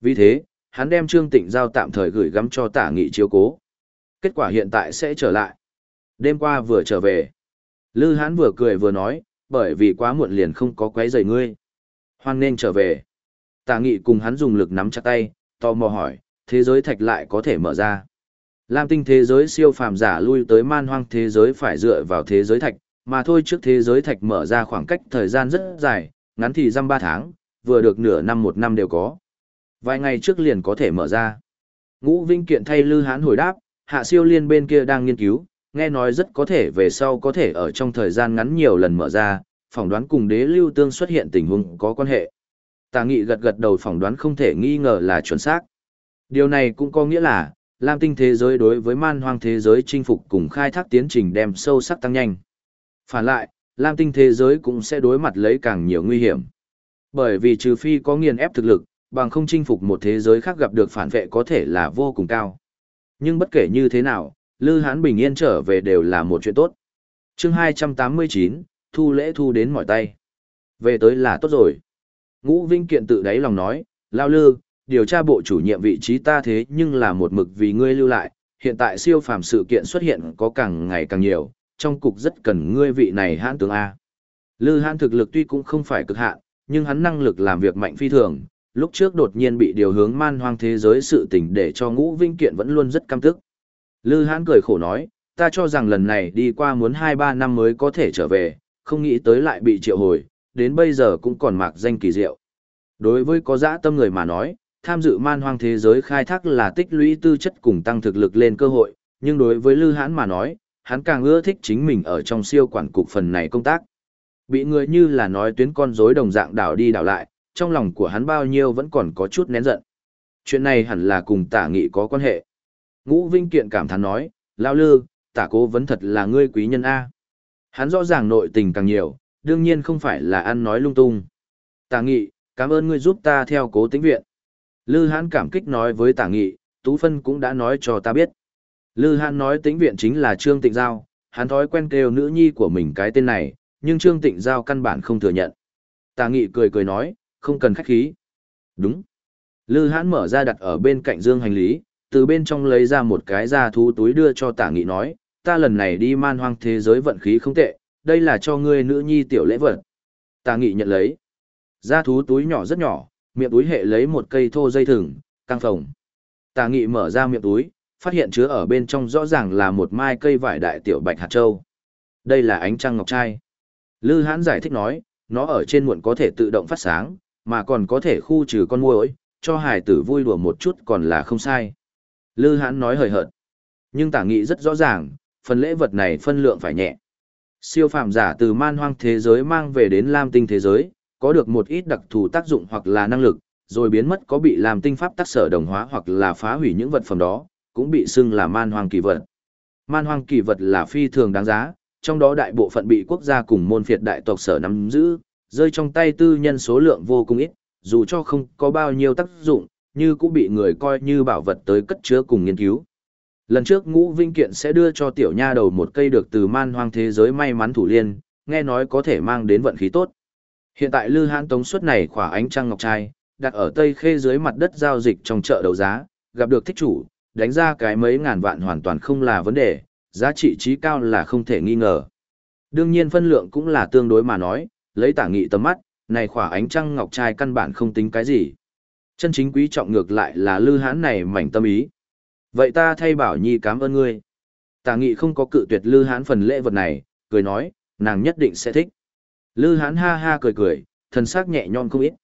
Vì thế, hắn đem Trương Tịnh Giao tạm thời gửi gắm cho tả nghị chiếu cố. Kết quả hiện tại sẽ trở lại. Đêm qua vừa trở về. Lư hán vừa cười vừa nói, bởi vì quá muộn liền không có quấy rầy ngươi. Hoan nên trở về. Tả nghị cùng hắn dùng lực nắm chặt tay, tò mò hỏi, thế giới thạch lại có thể mở ra. Lam tinh thế giới siêu phàm giả lui tới man hoang thế giới phải dựa vào thế giới thạch, mà thôi trước thế giới thạch mở ra khoảng cách thời gian rất dài, ngắn thì dăm ba tháng, vừa được nửa năm một năm đều có. Vài ngày trước liền có thể mở ra. Ngũ Vinh Kiện thay Lư Hán hồi đáp, hạ siêu liên bên kia đang nghiên cứu, nghe nói rất có thể về sau có thể ở trong thời gian ngắn nhiều lần mở ra, phỏng đoán cùng đế lưu tương xuất hiện tình huống có quan hệ. Tà nghị gật gật đầu phỏng đoán không thể nghi ngờ là chuẩn xác. Điều này cũng có nghĩa là, Lam tinh thế giới đối với man hoang thế giới chinh phục cùng khai thác tiến trình đem sâu sắc tăng nhanh. Phản lại, Lam tinh thế giới cũng sẽ đối mặt lấy càng nhiều nguy hiểm. Bởi vì trừ phi có nghiền ép thực lực, bằng không chinh phục một thế giới khác gặp được phản vệ có thể là vô cùng cao. Nhưng bất kể như thế nào, Lư Hán bình yên trở về đều là một chuyện tốt. chương 289, thu lễ thu đến mỏi tay. Về tới là tốt rồi. Ngũ Vinh Kiện tự đáy lòng nói, Lao Lư, điều tra bộ chủ nhiệm vị trí ta thế nhưng là một mực vì ngươi lưu lại, hiện tại siêu phàm sự kiện xuất hiện có càng ngày càng nhiều, trong cục rất cần ngươi vị này hãn tướng A. Lư hãn thực lực tuy cũng không phải cực hạn, nhưng hắn năng lực làm việc mạnh phi thường, lúc trước đột nhiên bị điều hướng man hoang thế giới sự tình để cho ngũ vinh kiện vẫn luôn rất căm tức. Lư hãn cười khổ nói, ta cho rằng lần này đi qua muốn 2-3 năm mới có thể trở về, không nghĩ tới lại bị triệu hồi, đến bây giờ cũng còn mạc danh kỳ diệu. Đối với có dã tâm người mà nói, tham dự man hoang thế giới khai thác là tích lũy tư chất cùng tăng thực lực lên cơ hội, nhưng đối với Lư Hãn mà nói, hắn càng ưa thích chính mình ở trong siêu quản cục phần này công tác. Bị người như là nói tuyến con rối đồng dạng đảo đi đảo lại, trong lòng của hắn bao nhiêu vẫn còn có chút nén giận. Chuyện này hẳn là cùng tả nghị có quan hệ. Ngũ Vinh Kiện cảm thán nói, Lao Lư, tả cố vẫn thật là ngươi quý nhân A. Hắn rõ ràng nội tình càng nhiều, đương nhiên không phải là ăn nói lung tung. Tả nghị, cảm ơn ngươi giúp ta theo cố tính viện. Lư Hán cảm kích nói với tả nghị, Tú Phân cũng đã nói cho ta biết. Lư Hán nói tính viện chính là Trương Tịnh Giao, hắn thói quen kêu nữ nhi của mình cái tên này, nhưng Trương Tịnh Giao căn bản không thừa nhận. Tả nghị cười cười nói, không cần khách khí. Đúng. Lư Hãn mở ra đặt ở bên cạnh dương hành lý, từ bên trong lấy ra một cái da thú túi đưa cho tả nghị nói, ta lần này đi man hoang thế giới vận khí không tệ, đây là cho ngươi nữ nhi tiểu lễ vật. Tả nghị nhận lấy. Da thú túi nhỏ rất nhỏ, miệng túi hệ lấy một cây thô dây thừng, căng phồng. tạ nghị mở ra miệng túi, phát hiện chứa ở bên trong rõ ràng là một mai cây vải đại tiểu bạch hạt châu. Đây là ánh trăng ngọc trai. Lư hãn giải thích nói, nó ở trên muộn có thể tự động phát sáng, mà còn có thể khu trừ con muỗi, cho hải tử vui đùa một chút còn là không sai. Lư hãn nói hời hợt. Nhưng tả nghị rất rõ ràng, phần lễ vật này phân lượng phải nhẹ. Siêu phàm giả từ man hoang thế giới mang về đến lam tinh thế giới, có được một ít đặc thù tác dụng hoặc là năng lực, rồi biến mất có bị làm tinh pháp tác sở đồng hóa hoặc là phá hủy những vật phẩm đó, cũng bị xưng là man hoang kỳ vật. Man hoang kỳ vật là phi thường đáng giá, trong đó đại bộ phận bị quốc gia cùng môn phiệt đại tộc sở nắm giữ, rơi trong tay tư nhân số lượng vô cùng ít, dù cho không có bao nhiêu tác dụng, như cũng bị người coi như bảo vật tới cất chứa cùng nghiên cứu. Lần trước ngũ vinh kiện sẽ đưa cho tiểu nha đầu một cây được từ man hoang thế giới may mắn thủ liên, nghe nói có thể mang đến vận khí tốt. Hiện tại Lư Hãn Tống suất này khỏa ánh trăng ngọc trai, đặt ở Tây Khê dưới mặt đất giao dịch trong chợ đấu giá, gặp được thích chủ, đánh ra cái mấy ngàn vạn hoàn toàn không là vấn đề, giá trị trí cao là không thể nghi ngờ. Đương nhiên phân lượng cũng là tương đối mà nói, lấy tả nghị tầm mắt, này khỏa ánh trăng ngọc trai căn bản không tính cái gì. Chân chính quý trọng ngược lại là Lư Hãn này mảnh tâm ý. Vậy ta thay Bảo Nhi cảm ơn ngươi. Tả nghị không có cự tuyệt Lư Hãn phần lễ vật này, cười nói, nàng nhất định sẽ thích. Lư hán ha ha cười cười, thần sắc nhẹ nhõm không ít.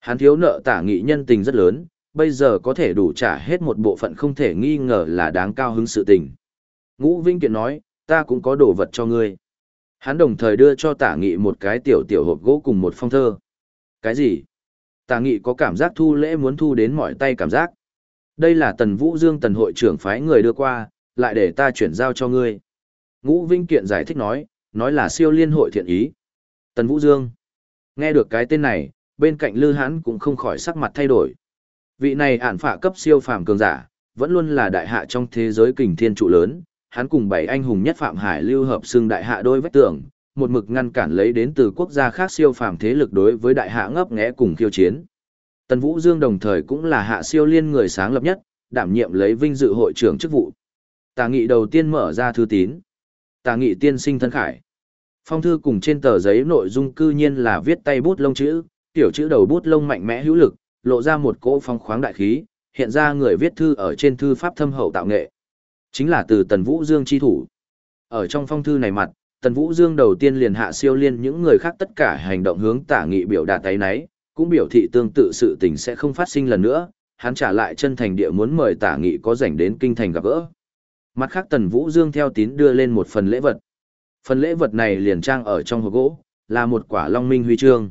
Hắn thiếu nợ tả nghị nhân tình rất lớn, bây giờ có thể đủ trả hết một bộ phận không thể nghi ngờ là đáng cao hứng sự tình. Ngũ Vinh Kiện nói, ta cũng có đồ vật cho ngươi. Hắn đồng thời đưa cho tả nghị một cái tiểu tiểu hộp gỗ cùng một phong thơ. Cái gì? Tả nghị có cảm giác thu lễ muốn thu đến mỏi tay cảm giác. Đây là tần vũ dương tần hội trưởng phái người đưa qua, lại để ta chuyển giao cho ngươi. Ngũ Vinh Kiện giải thích nói, nói là siêu liên hội thiện ý. Tần Vũ Dương. Nghe được cái tên này, bên cạnh Lư Hán cũng không khỏi sắc mặt thay đổi. Vị này ản phạ cấp siêu phàm cường giả, vẫn luôn là đại hạ trong thế giới kình thiên trụ lớn, hắn cùng bảy anh hùng nhất Phạm Hải lưu hợp xưng đại hạ đôi vách tường, một mực ngăn cản lấy đến từ quốc gia khác siêu phàm thế lực đối với đại hạ ngấp nghé cùng khiêu chiến. Tần Vũ Dương đồng thời cũng là hạ siêu liên người sáng lập nhất, đảm nhiệm lấy vinh dự hội trưởng chức vụ. Tà nghị đầu tiên mở ra thư tín. Tà nghị tiên sinh thân khải. Phong thư cùng trên tờ giấy nội dung cư nhiên là viết tay bút lông chữ, tiểu chữ đầu bút lông mạnh mẽ hữu lực, lộ ra một cỗ phong khoáng đại khí, hiện ra người viết thư ở trên thư pháp thâm hậu tạo nghệ. Chính là từ Tần Vũ Dương chi thủ. Ở trong phong thư này mặt, Tần Vũ Dương đầu tiên liền hạ siêu liên những người khác tất cả hành động hướng tả nghị biểu đạt tay nấy, cũng biểu thị tương tự sự tình sẽ không phát sinh lần nữa, hắn trả lại chân thành địa muốn mời tả nghị có rảnh đến kinh thành gặp gỡ. Mặt khác Tần Vũ Dương theo tín đưa lên một phần lễ vật. Phần lễ vật này liền trang ở trong hộp gỗ, là một quả Long Minh huy chương.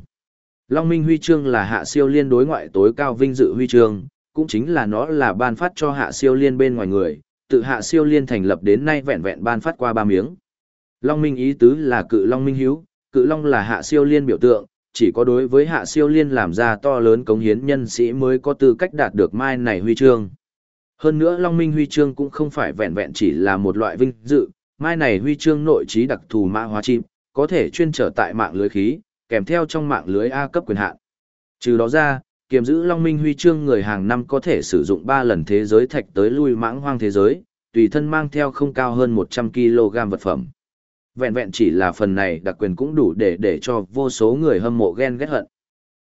Long Minh huy chương là hạ siêu liên đối ngoại tối cao vinh dự huy chương, cũng chính là nó là ban phát cho hạ siêu liên bên ngoài người, tự hạ siêu liên thành lập đến nay vẹn vẹn ban phát qua ba miếng. Long Minh ý tứ là cự Long Minh hiếu, cự Long là hạ siêu liên biểu tượng, chỉ có đối với hạ siêu liên làm ra to lớn cống hiến nhân sĩ mới có tư cách đạt được mai này huy chương. Hơn nữa Long Minh huy chương cũng không phải vẹn vẹn chỉ là một loại vinh dự, mai này huy chương nội trí đặc thù mã hóa chim, có thể chuyên trở tại mạng lưới khí, kèm theo trong mạng lưới A cấp quyền hạn. Trừ đó ra, kiềm giữ Long Minh huy chương người hàng năm có thể sử dụng 3 lần thế giới thạch tới lui mãng hoang thế giới, tùy thân mang theo không cao hơn 100 kg vật phẩm. Vẹn vẹn chỉ là phần này đặc quyền cũng đủ để để cho vô số người hâm mộ ghen ghét hận.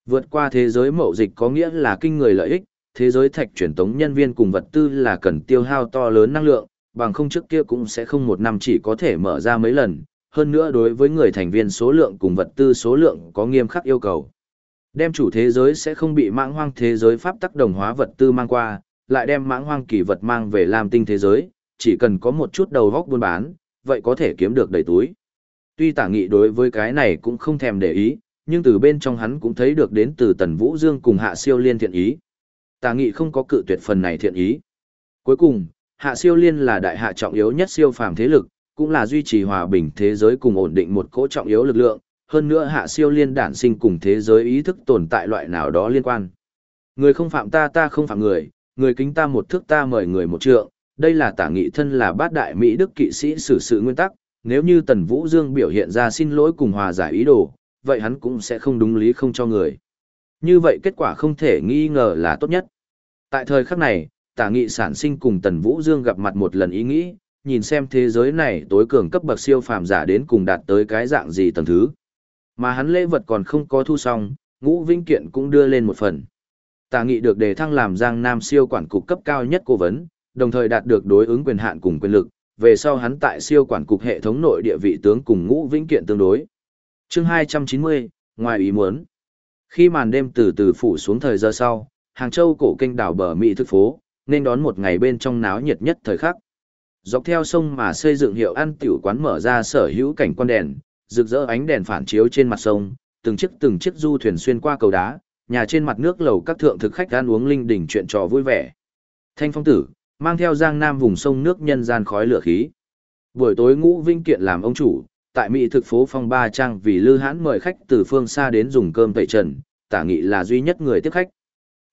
Vượt qua thế giới mậu dịch có nghĩa là kinh người lợi ích, thế giới thạch truyền tống nhân viên cùng vật tư là cần tiêu hao to lớn năng lượng, bằng không trước kia cũng sẽ không một năm chỉ có thể mở ra mấy lần, hơn nữa đối với người thành viên số lượng cùng vật tư số lượng có nghiêm khắc yêu cầu. Đem chủ thế giới sẽ không bị mãng hoang thế giới pháp tắc đồng hóa vật tư mang qua, lại đem mãng hoang kỳ vật mang về làm tinh thế giới, chỉ cần có một chút đầu góc buôn bán, vậy có thể kiếm được đầy túi. Tuy tả nghị đối với cái này cũng không thèm để ý, nhưng từ bên trong hắn cũng thấy được đến từ Tần Vũ Dương cùng Hạ Siêu Liên thiện ý. Tả nghị không có cự tuyệt phần này thiện ý. Cuối cùng, Hạ Siêu Liên là đại hạ trọng yếu nhất siêu phàm thế lực, cũng là duy trì hòa bình thế giới cùng ổn định một cỗ trọng yếu lực lượng, hơn nữa Hạ Siêu Liên đản sinh cùng thế giới ý thức tồn tại loại nào đó liên quan. Người không phạm ta ta không phạm người, người kính ta một thước ta mời người một trượng, đây là tả nghị thân là bát đại Mỹ Đức kỵ sĩ xử sự nguyên tắc, nếu như Tần Vũ Dương biểu hiện ra xin lỗi cùng hòa giải ý đồ, vậy hắn cũng sẽ không đúng lý không cho người. Như vậy kết quả không thể nghi ngờ là tốt nhất. Tại thời khắc này, tả nghị sản sinh cùng Tần Vũ Dương gặp mặt một lần ý nghĩ, nhìn xem thế giới này tối cường cấp bậc siêu phàm giả đến cùng đạt tới cái dạng gì tầng thứ. Mà hắn lễ vật còn không có thu xong, ngũ vinh kiện cũng đưa lên một phần. Tả nghị được đề thăng làm giang nam siêu quản cục cấp cao nhất cố vấn, đồng thời đạt được đối ứng quyền hạn cùng quyền lực, về sau hắn tại siêu quản cục hệ thống nội địa vị tướng cùng ngũ vĩnh kiện tương đối. Chương 290, ngoài ý muốn. Khi màn đêm từ từ phủ xuống thời giờ sau, Hàng Châu cổ kinh đảo bờ Mỹ thức phố, nên đón một ngày bên trong náo nhiệt nhất thời khắc. Dọc theo sông mà xây dựng hiệu ăn tiểu quán mở ra sở hữu cảnh quan đèn, rực rỡ ánh đèn phản chiếu trên mặt sông, từng chiếc từng chiếc du thuyền xuyên qua cầu đá, nhà trên mặt nước lầu các thượng thực khách ăn uống linh đình chuyện trò vui vẻ. Thanh phong tử, mang theo giang nam vùng sông nước nhân gian khói lửa khí. Buổi tối ngũ vinh kiện làm ông chủ, tại Mỹ thực phố phong ba trang vì lư hãn mời khách từ phương xa đến dùng cơm tẩy trần, tả nghị là duy nhất người tiếp khách.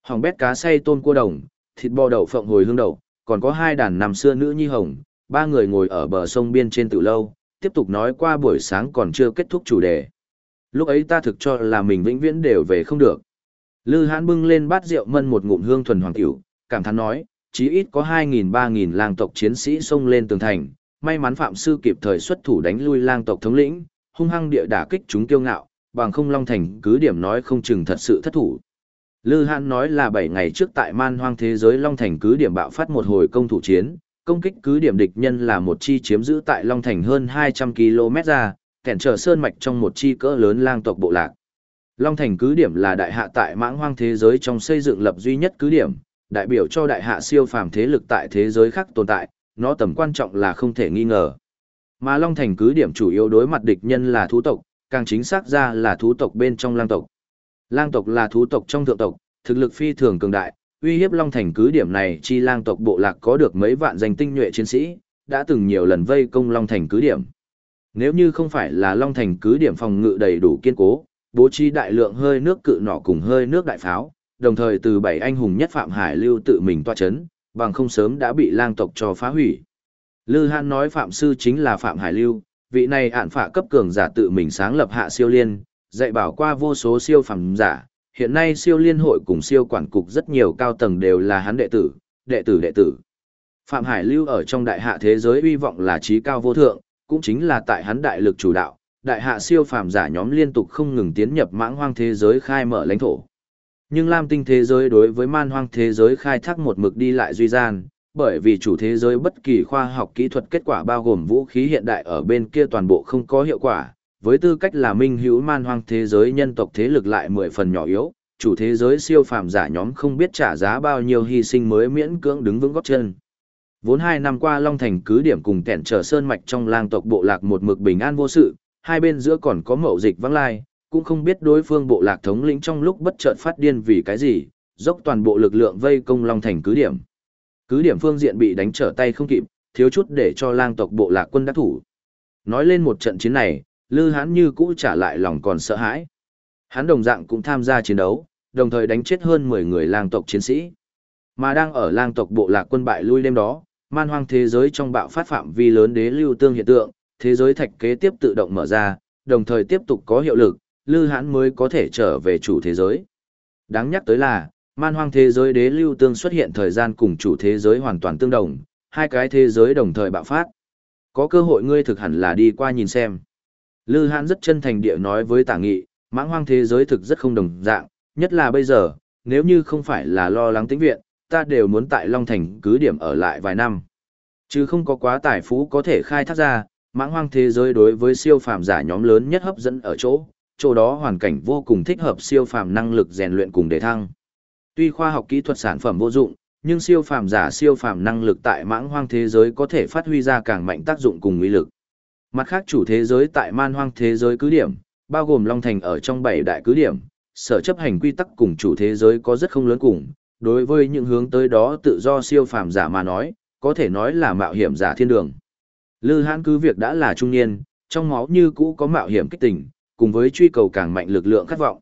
Hỏng bét cá say tôm cua đồng, thịt bò đậu phộng hồi hương đậu, còn có hai đàn nằm xưa nữ nhi hồng, ba người ngồi ở bờ sông biên trên tự lâu, tiếp tục nói qua buổi sáng còn chưa kết thúc chủ đề. Lúc ấy ta thực cho là mình vĩnh viễn đều về không được. Lư hãn bưng lên bát rượu mân một ngụm hương thuần hoàng tiểu, cảm thán nói, chí ít có 2.000-3.000 lang tộc chiến sĩ xông lên tường thành, may mắn Phạm Sư kịp thời xuất thủ đánh lui lang tộc thống lĩnh, hung hăng địa đả kích chúng kiêu ngạo, bằng không Long Thành cứ điểm nói không chừng thật sự thất thủ. Lư Hãn nói là 7 ngày trước tại man hoang thế giới Long Thành cứ điểm bạo phát một hồi công thủ chiến, công kích cứ điểm địch nhân là một chi chiếm giữ tại Long Thành hơn 200 km ra, kẻn trở sơn mạch trong một chi cỡ lớn lang tộc bộ lạc. Long Thành cứ điểm là đại hạ tại mãng hoang thế giới trong xây dựng lập duy nhất cứ điểm, đại biểu cho đại hạ siêu phàm thế lực tại thế giới khác tồn tại, nó tầm quan trọng là không thể nghi ngờ. Mà Long Thành cứ điểm chủ yếu đối mặt địch nhân là thú tộc, càng chính xác ra là thú tộc bên trong lang tộc. Lang tộc là thú tộc trong thượng tộc, thực lực phi thường cường đại, uy hiếp Long Thành cứ điểm này chi lang tộc bộ lạc có được mấy vạn danh tinh nhuệ chiến sĩ, đã từng nhiều lần vây công Long Thành cứ điểm. Nếu như không phải là Long Thành cứ điểm phòng ngự đầy đủ kiên cố, bố trí đại lượng hơi nước cự nỏ cùng hơi nước đại pháo, đồng thời từ bảy anh hùng nhất Phạm Hải Lưu tự mình toa chấn, bằng không sớm đã bị lang tộc cho phá hủy. Lư Hán nói Phạm Sư chính là Phạm Hải Lưu, vị này ản phạ cấp cường giả tự mình sáng lập hạ siêu liên, dạy bảo qua vô số siêu phẩm giả, hiện nay siêu liên hội cùng siêu quản cục rất nhiều cao tầng đều là hắn đệ tử, đệ tử đệ tử. Phạm Hải Lưu ở trong đại hạ thế giới uy vọng là trí cao vô thượng, cũng chính là tại hắn đại lực chủ đạo, đại hạ siêu phàm giả nhóm liên tục không ngừng tiến nhập mãng hoang thế giới khai mở lãnh thổ. Nhưng Lam tinh thế giới đối với man hoang thế giới khai thác một mực đi lại duy gian, bởi vì chủ thế giới bất kỳ khoa học kỹ thuật kết quả bao gồm vũ khí hiện đại ở bên kia toàn bộ không có hiệu quả, với tư cách là minh hữu man hoang thế giới nhân tộc thế lực lại mười phần nhỏ yếu, chủ thế giới siêu phàm giả nhóm không biết trả giá bao nhiêu hy sinh mới miễn cưỡng đứng vững gót chân. Vốn hai năm qua Long Thành cứ điểm cùng kẹn trở sơn mạch trong lang tộc bộ lạc một mực bình an vô sự, hai bên giữa còn có mậu dịch vắng lai, cũng không biết đối phương bộ lạc thống lĩnh trong lúc bất chợt phát điên vì cái gì, dốc toàn bộ lực lượng vây công Long Thành cứ điểm. Cứ điểm phương diện bị đánh trở tay không kịp, thiếu chút để cho lang tộc bộ lạc quân đắc thủ. Nói lên một trận chiến này, Lư Hán như cũ trả lại lòng còn sợ hãi. Hắn đồng dạng cũng tham gia chiến đấu, đồng thời đánh chết hơn 10 người lang tộc chiến sĩ. Mà đang ở lang tộc bộ lạc quân bại lui đêm đó, man hoang thế giới trong bạo phát phạm vi lớn đế lưu tương hiện tượng, thế giới thạch kế tiếp tự động mở ra, đồng thời tiếp tục có hiệu lực, Lư Hán mới có thể trở về chủ thế giới. Đáng nhắc tới là, man hoang thế giới đế lưu tương xuất hiện thời gian cùng chủ thế giới hoàn toàn tương đồng, hai cái thế giới đồng thời bạo phát. Có cơ hội ngươi thực hẳn là đi qua nhìn xem. Lư Hán rất chân thành địa nói với tả nghị, mãng hoang thế giới thực rất không đồng dạng, nhất là bây giờ, nếu như không phải là lo lắng tĩnh viện, ta đều muốn tại Long Thành cứ điểm ở lại vài năm. Chứ không có quá tài phú có thể khai thác ra, mãng hoang thế giới đối với siêu phàm giả nhóm lớn nhất hấp dẫn ở chỗ, chỗ đó hoàn cảnh vô cùng thích hợp siêu phàm năng lực rèn luyện cùng đề thăng. Tuy khoa học kỹ thuật sản phẩm vô dụng, nhưng siêu phàm giả siêu phàm năng lực tại mãng hoang thế giới có thể phát huy ra càng mạnh tác dụng cùng uy lực. Mặt khác chủ thế giới tại man hoang thế giới cứ điểm, bao gồm Long Thành ở trong bảy đại cứ điểm, sở chấp hành quy tắc cùng chủ thế giới có rất không lớn cùng, đối với những hướng tới đó tự do siêu phàm giả mà nói, có thể nói là mạo hiểm giả thiên đường. Lư Hãn cứ việc đã là trung niên, trong máu như cũ có mạo hiểm kích tình, cùng với truy cầu càng mạnh lực lượng khát vọng.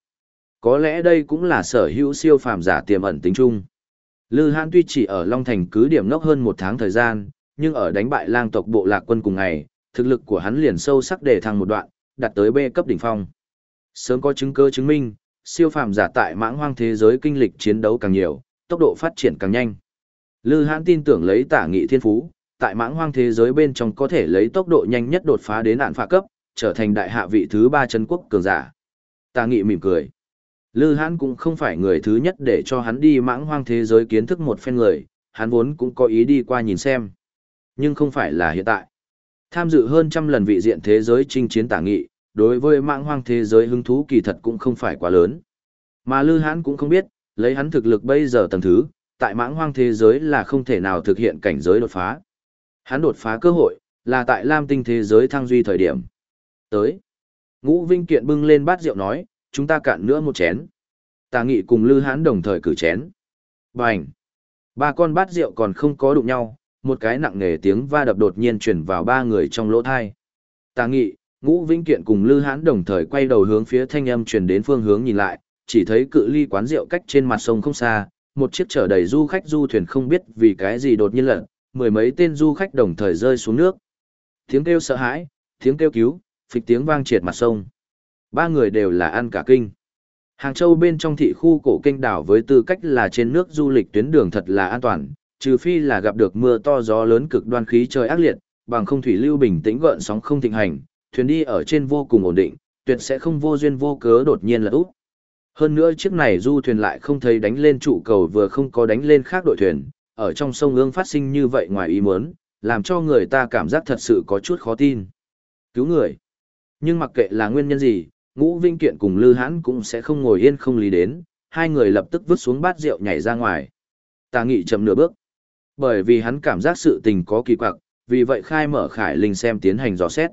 Có lẽ đây cũng là sở hữu siêu phàm giả tiềm ẩn tính chung. Lư Hãn tuy chỉ ở Long Thành cứ điểm nốc hơn một tháng thời gian, nhưng ở đánh bại lang tộc bộ lạc quân cùng ngày, thực lực của hắn liền sâu sắc để thăng một đoạn, đạt tới B cấp đỉnh phong. Sớm có chứng cơ chứng minh, siêu phàm giả tại mãng hoang thế giới kinh lịch chiến đấu càng nhiều, tốc độ phát triển càng nhanh. Lư Hãn tin tưởng lấy tả nghị thiên phú, tại mãng hoang thế giới bên trong có thể lấy tốc độ nhanh nhất đột phá đến nạn phạ cấp, trở thành đại hạ vị thứ ba chân quốc cường giả. Tả nghị mỉm cười. Lư Hãn cũng không phải người thứ nhất để cho hắn đi mãng hoang thế giới kiến thức một phen người, hắn vốn cũng có ý đi qua nhìn xem. Nhưng không phải là hiện tại. Tham dự hơn trăm lần vị diện thế giới chinh chiến tả nghị, đối với mạng hoang thế giới hứng thú kỳ thật cũng không phải quá lớn. Mà Lư Hãn cũng không biết, lấy hắn thực lực bây giờ tầng thứ, tại mãng hoang thế giới là không thể nào thực hiện cảnh giới đột phá. Hắn đột phá cơ hội, là tại Lam tinh thế giới thăng duy thời điểm. Tới. Ngũ Vinh Kiện bưng lên bát rượu nói, chúng ta cạn nữa một chén. Tà nghị cùng Lư Hãn đồng thời cử chén. Bành. Ba con bát rượu còn không có đụng nhau, một cái nặng nề tiếng va đập đột nhiên chuyển vào ba người trong lỗ thai. Tà nghị, Ngũ vĩnh Kiện cùng Lư Hãn đồng thời quay đầu hướng phía thanh âm truyền đến phương hướng nhìn lại, chỉ thấy cự ly quán rượu cách trên mặt sông không xa, một chiếc chở đầy du khách du thuyền không biết vì cái gì đột nhiên lật, mười mấy tên du khách đồng thời rơi xuống nước. Tiếng kêu sợ hãi, tiếng kêu cứu, phịch tiếng vang triệt mặt sông. Ba người đều là ăn cả kinh. Hàng Châu bên trong thị khu cổ kinh đảo với tư cách là trên nước du lịch tuyến đường thật là an toàn, trừ phi là gặp được mưa to gió lớn cực đoan khí trời ác liệt, bằng không thủy lưu bình tĩnh gợn sóng không thịnh hành, thuyền đi ở trên vô cùng ổn định, tuyệt sẽ không vô duyên vô cớ đột nhiên là úp. Hơn nữa chiếc này du thuyền lại không thấy đánh lên trụ cầu vừa không có đánh lên khác đội thuyền, ở trong sông ương phát sinh như vậy ngoài ý muốn, làm cho người ta cảm giác thật sự có chút khó tin. Cứu người. Nhưng mặc kệ là nguyên nhân gì, ngũ vinh kiện cùng lư hãn cũng sẽ không ngồi yên không lý đến, hai người lập tức vứt xuống bát rượu nhảy ra ngoài. Tà nghị chậm nửa bước. Bởi vì hắn cảm giác sự tình có kỳ quặc, vì vậy khai mở khải linh xem tiến hành dò xét.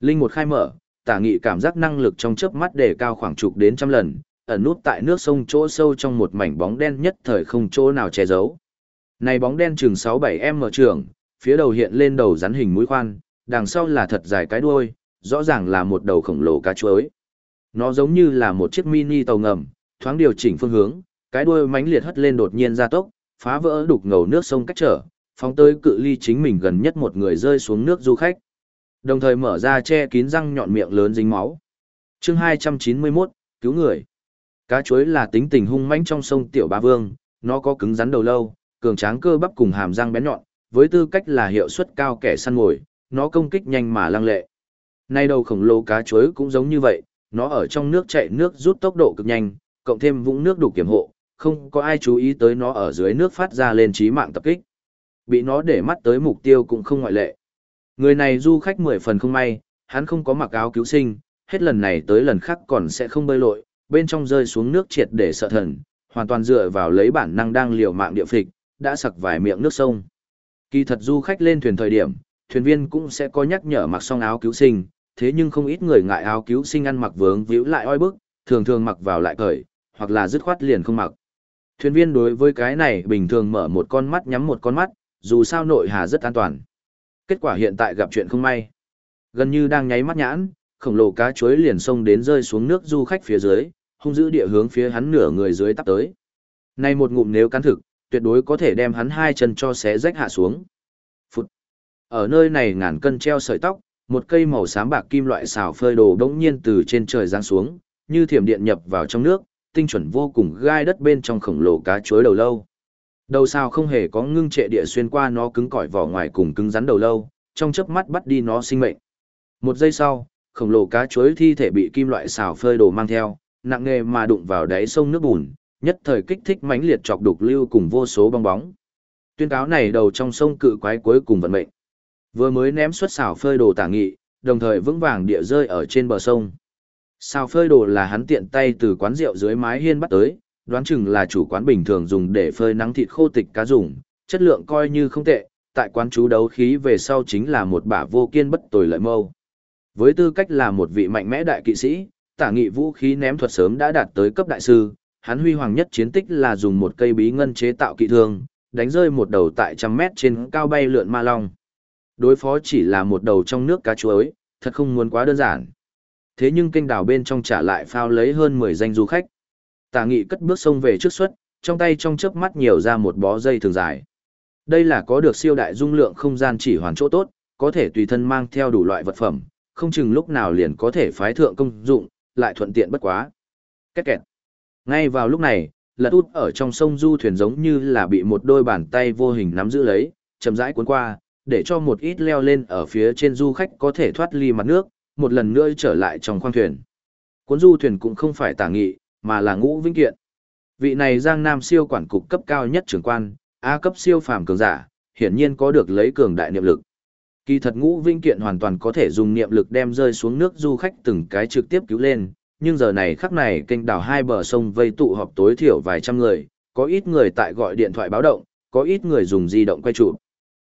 Linh một khai mở, tả nghị cảm giác năng lực trong chớp mắt đề cao khoảng chục đến trăm lần, ẩn nút tại nước sông chỗ sâu trong một mảnh bóng đen nhất thời không chỗ nào che giấu. Này bóng đen chừng 6-7 m trường, phía đầu hiện lên đầu rắn hình mũi khoan, đằng sau là thật dài cái đuôi, rõ ràng là một đầu khổng lồ cá chuối. Nó giống như là một chiếc mini tàu ngầm, thoáng điều chỉnh phương hướng, cái đuôi mánh liệt hất lên đột nhiên ra tốc, phá vỡ đục ngầu nước sông cách trở, phóng tới cự ly chính mình gần nhất một người rơi xuống nước du khách. Đồng thời mở ra che kín răng nhọn miệng lớn dính máu. Chương 291, cứu người. Cá chuối là tính tình hung mãnh trong sông Tiểu Ba Vương, nó có cứng rắn đầu lâu, cường tráng cơ bắp cùng hàm răng bén nhọn, với tư cách là hiệu suất cao kẻ săn mồi, nó công kích nhanh mà lăng lệ. Nay đầu khổng lồ cá chuối cũng giống như vậy, nó ở trong nước chạy nước rút tốc độ cực nhanh, cộng thêm vũng nước đủ kiểm hộ, không có ai chú ý tới nó ở dưới nước phát ra lên trí mạng tập kích. Bị nó để mắt tới mục tiêu cũng không ngoại lệ. Người này du khách mười phần không may, hắn không có mặc áo cứu sinh, hết lần này tới lần khác còn sẽ không bơi lội, bên trong rơi xuống nước triệt để sợ thần, hoàn toàn dựa vào lấy bản năng đang liều mạng địa phịch, đã sặc vài miệng nước sông. Kỳ thật du khách lên thuyền thời điểm, thuyền viên cũng sẽ có nhắc nhở mặc xong áo cứu sinh, thế nhưng không ít người ngại áo cứu sinh ăn mặc vướng víu lại oi bức, thường thường mặc vào lại cởi, hoặc là dứt khoát liền không mặc. Thuyền viên đối với cái này bình thường mở một con mắt nhắm một con mắt, dù sao nội hà rất an toàn. Kết quả hiện tại gặp chuyện không may. Gần như đang nháy mắt nhãn, khổng lồ cá chuối liền xông đến rơi xuống nước du khách phía dưới, hung dữ địa hướng phía hắn nửa người dưới tắp tới. Nay một ngụm nếu cắn thực, tuyệt đối có thể đem hắn hai chân cho xé rách hạ xuống. Phụt. Ở nơi này ngàn cân treo sợi tóc, một cây màu xám bạc kim loại xào phơi đồ đống nhiên từ trên trời giáng xuống, như thiểm điện nhập vào trong nước, tinh chuẩn vô cùng gai đất bên trong khổng lồ cá chuối đầu lâu. Đầu sao không hề có ngưng trệ địa xuyên qua nó cứng cỏi vỏ ngoài cùng cứng rắn đầu lâu, trong chớp mắt bắt đi nó sinh mệnh. Một giây sau, khổng lồ cá chuối thi thể bị kim loại xào phơi đồ mang theo, nặng nề mà đụng vào đáy sông nước bùn, nhất thời kích thích mãnh liệt chọc đục lưu cùng vô số bong bóng. Tuyên cáo này đầu trong sông cự quái cuối cùng vận mệnh. Vừa mới ném xuất xào phơi đồ tả nghị, đồng thời vững vàng địa rơi ở trên bờ sông. Xào phơi đồ là hắn tiện tay từ quán rượu dưới mái hiên bắt tới, đoán chừng là chủ quán bình thường dùng để phơi nắng thịt khô tịch cá dùng, chất lượng coi như không tệ, tại quán chú đấu khí về sau chính là một bả vô kiên bất tồi lợi mâu. Với tư cách là một vị mạnh mẽ đại kỵ sĩ, tả nghị vũ khí ném thuật sớm đã đạt tới cấp đại sư, hắn huy hoàng nhất chiến tích là dùng một cây bí ngân chế tạo kỵ thương, đánh rơi một đầu tại trăm mét trên cao bay lượn ma long. Đối phó chỉ là một đầu trong nước cá chuối, thật không muốn quá đơn giản. Thế nhưng kênh đảo bên trong trả lại phao lấy hơn 10 danh du khách. Tả nghị cất bước sông về trước suất, trong tay trong chớp mắt nhiều ra một bó dây thường dài. Đây là có được siêu đại dung lượng không gian chỉ hoàn chỗ tốt, có thể tùy thân mang theo đủ loại vật phẩm, không chừng lúc nào liền có thể phái thượng công dụng, lại thuận tiện bất quá. Két kẹt. Ngay vào lúc này, lật út ở trong sông du thuyền giống như là bị một đôi bàn tay vô hình nắm giữ lấy, chậm rãi cuốn qua, để cho một ít leo lên ở phía trên du khách có thể thoát ly mặt nước, một lần nữa trở lại trong khoang thuyền. Cuốn du thuyền cũng không phải tả nghị, mà là ngũ vĩnh kiện. Vị này Giang Nam siêu quản cục cấp cao nhất trưởng quan, A cấp siêu phàm cường giả, hiển nhiên có được lấy cường đại niệm lực. Kỳ thật ngũ vĩnh kiện hoàn toàn có thể dùng niệm lực đem rơi xuống nước du khách từng cái trực tiếp cứu lên, nhưng giờ này khắc này kênh đảo hai bờ sông vây tụ họp tối thiểu vài trăm người, có ít người tại gọi điện thoại báo động, có ít người dùng di động quay chụp.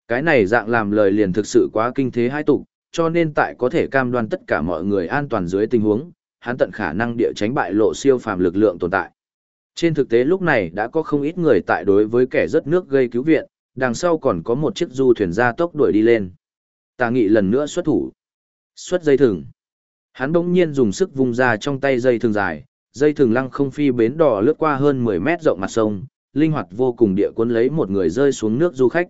Cái này dạng làm lời liền thực sự quá kinh thế hai tục, cho nên tại có thể cam đoan tất cả mọi người an toàn dưới tình huống, hắn tận khả năng địa tránh bại lộ siêu phàm lực lượng tồn tại. Trên thực tế lúc này đã có không ít người tại đối với kẻ rất nước gây cứu viện, đằng sau còn có một chiếc du thuyền ra tốc đuổi đi lên. Tà nghị lần nữa xuất thủ. Xuất dây thừng. Hắn bỗng nhiên dùng sức vung ra trong tay dây thừng dài, dây thừng lăng không phi bến đỏ lướt qua hơn 10 mét rộng mặt sông, linh hoạt vô cùng địa cuốn lấy một người rơi xuống nước du khách.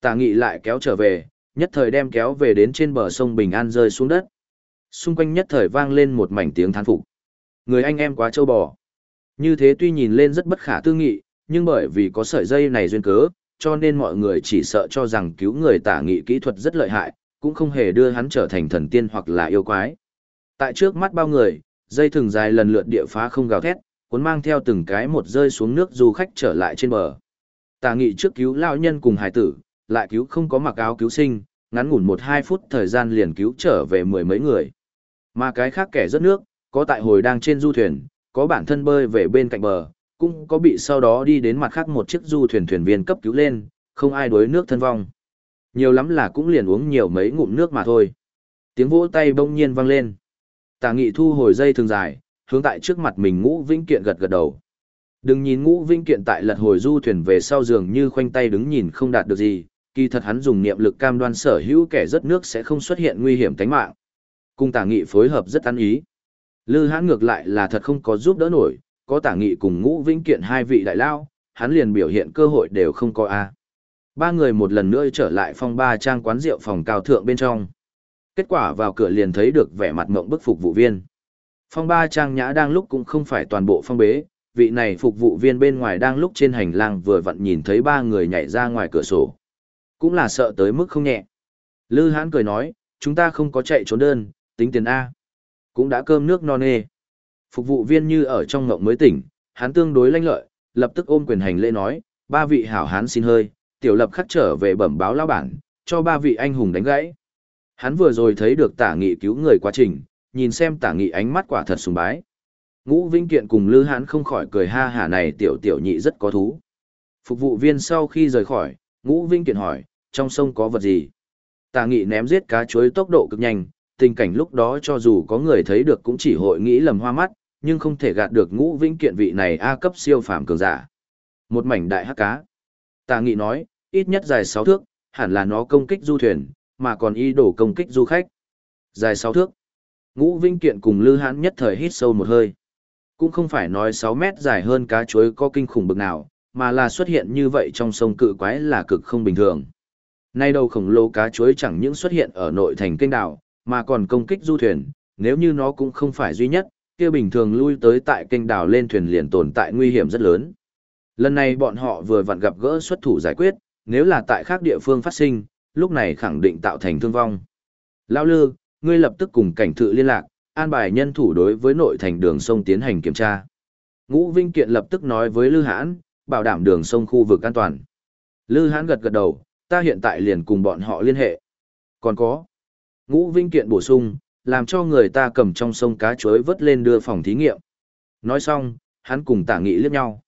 Tà nghị lại kéo trở về, nhất thời đem kéo về đến trên bờ sông Bình An rơi xuống đất. Xung quanh nhất thời vang lên một mảnh tiếng thán phục. Người anh em quá trâu bò. Như thế tuy nhìn lên rất bất khả tư nghị, nhưng bởi vì có sợi dây này duyên cớ, cho nên mọi người chỉ sợ cho rằng cứu người tả nghị kỹ thuật rất lợi hại, cũng không hề đưa hắn trở thành thần tiên hoặc là yêu quái. Tại trước mắt bao người, dây thừng dài lần lượt địa phá không gào thét, cuốn mang theo từng cái một rơi xuống nước du khách trở lại trên bờ. Tả nghị trước cứu lão nhân cùng hải tử, lại cứu không có mặc áo cứu sinh, ngắn ngủn một hai phút thời gian liền cứu trở về mười mấy người. Mà cái khác kẻ rớt nước, có tại hồi đang trên du thuyền, có bản thân bơi về bên cạnh bờ, cũng có bị sau đó đi đến mặt khác một chiếc du thuyền thuyền viên cấp cứu lên, không ai đuối nước thân vong. Nhiều lắm là cũng liền uống nhiều mấy ngụm nước mà thôi. Tiếng vỗ tay bỗng nhiên vang lên. Tả nghị thu hồi dây thường dài, hướng tại trước mặt mình ngũ vĩnh kiện gật gật đầu. Đừng nhìn ngũ vĩnh kiện tại lật hồi du thuyền về sau giường như khoanh tay đứng nhìn không đạt được gì, kỳ thật hắn dùng niệm lực cam đoan sở hữu kẻ rất nước sẽ không xuất hiện nguy hiểm tính mạng. Cùng tả nghị phối hợp rất ăn ý. Lư hãn ngược lại là thật không có giúp đỡ nổi, có tả nghị cùng ngũ vĩnh kiện hai vị đại lao, hắn liền biểu hiện cơ hội đều không có a. Ba người một lần nữa trở lại phòng ba trang quán rượu phòng cao thượng bên trong. Kết quả vào cửa liền thấy được vẻ mặt mộng bức phục vụ viên. Phong ba trang nhã đang lúc cũng không phải toàn bộ phong bế, vị này phục vụ viên bên ngoài đang lúc trên hành lang vừa vặn nhìn thấy ba người nhảy ra ngoài cửa sổ. Cũng là sợ tới mức không nhẹ. Lư hãn cười nói, chúng ta không có chạy trốn đơn, tính tiền A. Cũng đã cơm nước non nê. Phục vụ viên như ở trong ngộng mới tỉnh, hắn tương đối lanh lợi, lập tức ôm quyền hành lễ nói, ba vị hảo hán xin hơi, tiểu lập khắc trở về bẩm báo lao bản, cho ba vị anh hùng đánh gãy. Hắn vừa rồi thấy được tả nghị cứu người quá trình, nhìn xem tả nghị ánh mắt quả thật sùng bái. Ngũ Vinh Kiện cùng Lư Hãn không khỏi cười ha hả này tiểu tiểu nhị rất có thú. Phục vụ viên sau khi rời khỏi, Ngũ Vinh Kiện hỏi, trong sông có vật gì? Tà nghị ném giết cá chuối tốc độ cực nhanh, tình cảnh lúc đó cho dù có người thấy được cũng chỉ hội nghĩ lầm hoa mắt, nhưng không thể gạt được Ngũ Vinh Kiện vị này A cấp siêu phàm cường giả. Một mảnh đại hắc cá. Tà nghị nói, ít nhất dài 6 thước, hẳn là nó công kích du thuyền, mà còn y đổ công kích du khách. Dài 6 thước. Ngũ Vinh Kiện cùng Lư Hãn nhất thời hít sâu một hơi. Cũng không phải nói 6 mét dài hơn cá chuối có kinh khủng bực nào, mà là xuất hiện như vậy trong sông cự quái là cực không bình thường. Nay đầu khổng lồ cá chuối chẳng những xuất hiện ở nội thành kênh đảo, mà còn công kích du thuyền, nếu như nó cũng không phải duy nhất, kia bình thường lui tới tại kênh đảo lên thuyền liền tồn tại nguy hiểm rất lớn. Lần này bọn họ vừa vặn gặp gỡ xuất thủ giải quyết, nếu là tại khác địa phương phát sinh, lúc này khẳng định tạo thành thương vong. Lao lư, ngươi lập tức cùng cảnh thự liên lạc, an bài nhân thủ đối với nội thành đường sông tiến hành kiểm tra. Ngũ Vinh Kiện lập tức nói với Lư Hãn, bảo đảm đường sông khu vực an toàn. Lư hán gật gật đầu, ta hiện tại liền cùng bọn họ liên hệ. Còn có. Ngũ Vinh Kiện bổ sung, làm cho người ta cầm trong sông cá chuối vớt lên đưa phòng thí nghiệm. Nói xong, hắn cùng tả nghị liếc nhau.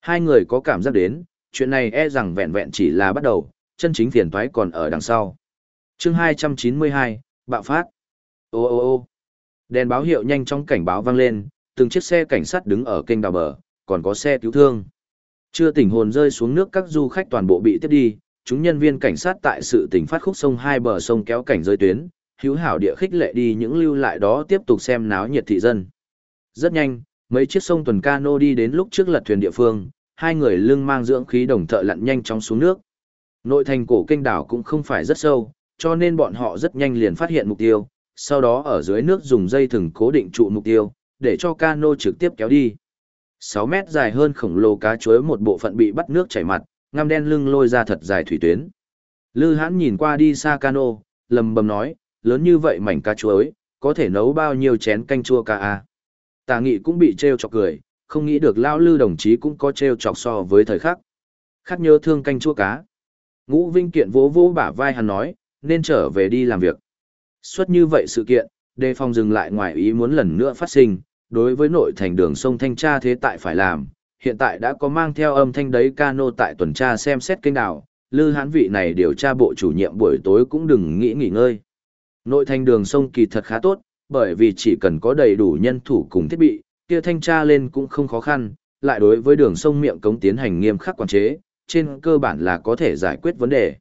Hai người có cảm giác đến, chuyện này e rằng vẹn vẹn chỉ là bắt đầu, chân chính phiền toái còn ở đằng sau. chương 292, bạo phát. Ô ô ô đèn báo hiệu nhanh chóng cảnh báo vang lên, từng chiếc xe cảnh sát đứng ở kênh đào bờ, còn có xe cứu thương. Chưa tỉnh hồn rơi xuống nước các du khách toàn bộ bị tiếp đi, chúng nhân viên cảnh sát tại sự tỉnh phát khúc sông hai bờ sông kéo cảnh rơi tuyến, hữu hảo địa khích lệ đi những lưu lại đó tiếp tục xem náo nhiệt thị dân. Rất nhanh, mấy chiếc sông tuần cano đi đến lúc trước lật thuyền địa phương, hai người lưng mang dưỡng khí đồng thợ lặn nhanh chóng xuống nước. Nội thành cổ kênh đảo cũng không phải rất sâu, cho nên bọn họ rất nhanh liền phát hiện mục tiêu, sau đó ở dưới nước dùng dây thừng cố định trụ mục tiêu, để cho cano trực tiếp kéo đi. 6 mét dài hơn khổng lồ cá chuối một bộ phận bị bắt nước chảy mặt, ngăm đen lưng lôi ra thật dài thủy tuyến. Lư hãn nhìn qua đi xa cano, lầm bầm nói, lớn như vậy mảnh cá chuối, có thể nấu bao nhiêu chén canh chua ca à? Tà nghị cũng bị treo chọc cười, không nghĩ được lao lư đồng chí cũng có treo chọc so với thời khắc. Khắc nhớ thương canh chua cá. Ngũ Vinh Kiện vỗ vỗ bả vai hắn nói, nên trở về đi làm việc. Suốt như vậy sự kiện, đề phòng dừng lại ngoài ý muốn lần nữa phát sinh, đối với nội thành đường sông thanh tra thế tại phải làm, hiện tại đã có mang theo âm thanh đấy cano tại tuần tra xem xét kênh đảo, lư hán vị này điều tra bộ chủ nhiệm buổi tối cũng đừng nghĩ nghỉ ngơi. Nội thành đường sông kỳ thật khá tốt, bởi vì chỉ cần có đầy đủ nhân thủ cùng thiết bị, kia thanh tra lên cũng không khó khăn, lại đối với đường sông miệng cống tiến hành nghiêm khắc quản chế, trên cơ bản là có thể giải quyết vấn đề.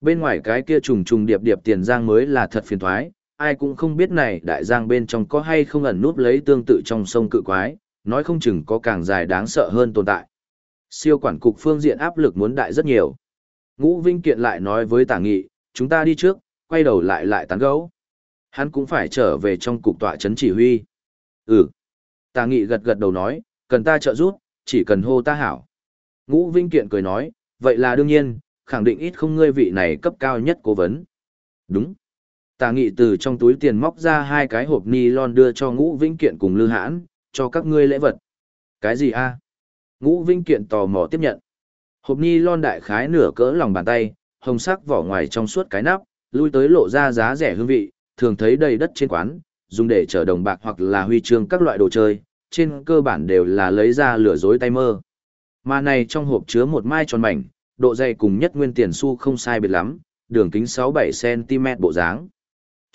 Bên ngoài cái kia trùng trùng điệp điệp tiền giang mới là thật phiền thoái, ai cũng không biết này đại giang bên trong có hay không ẩn núp lấy tương tự trong sông cự quái, nói không chừng có càng dài đáng sợ hơn tồn tại. Siêu quản cục phương diện áp lực muốn đại rất nhiều. Ngũ Vinh Kiện lại nói với Tả Nghị, chúng ta đi trước, quay đầu lại lại tán gấu. Hắn cũng phải trở về trong cục tọa chấn chỉ huy. Ừ. Tả Nghị gật gật đầu nói, cần ta trợ giúp, chỉ cần hô ta hảo. Ngũ Vinh Kiện cười nói, vậy là đương nhiên, khẳng định ít không ngươi vị này cấp cao nhất cố vấn. Đúng. Tà nghị từ trong túi tiền móc ra hai cái hộp ni lon đưa cho Ngũ Vinh Kiện cùng Lư Hãn, cho các ngươi lễ vật. Cái gì a? Ngũ Vinh Kiện tò mò tiếp nhận. Hộp ni lon đại khái nửa cỡ lòng bàn tay, hồng sắc vỏ ngoài trong suốt cái nắp, lui tới lộ ra giá rẻ hương vị, thường thấy đầy đất trên quán, dùng để chở đồng bạc hoặc là huy chương các loại đồ chơi, trên cơ bản đều là lấy ra lừa dối tay mơ. Mà này trong hộp chứa một mai tròn mảnh, độ dày cùng nhất nguyên tiền xu không sai biệt lắm, đường kính 6-7 cm bộ dáng.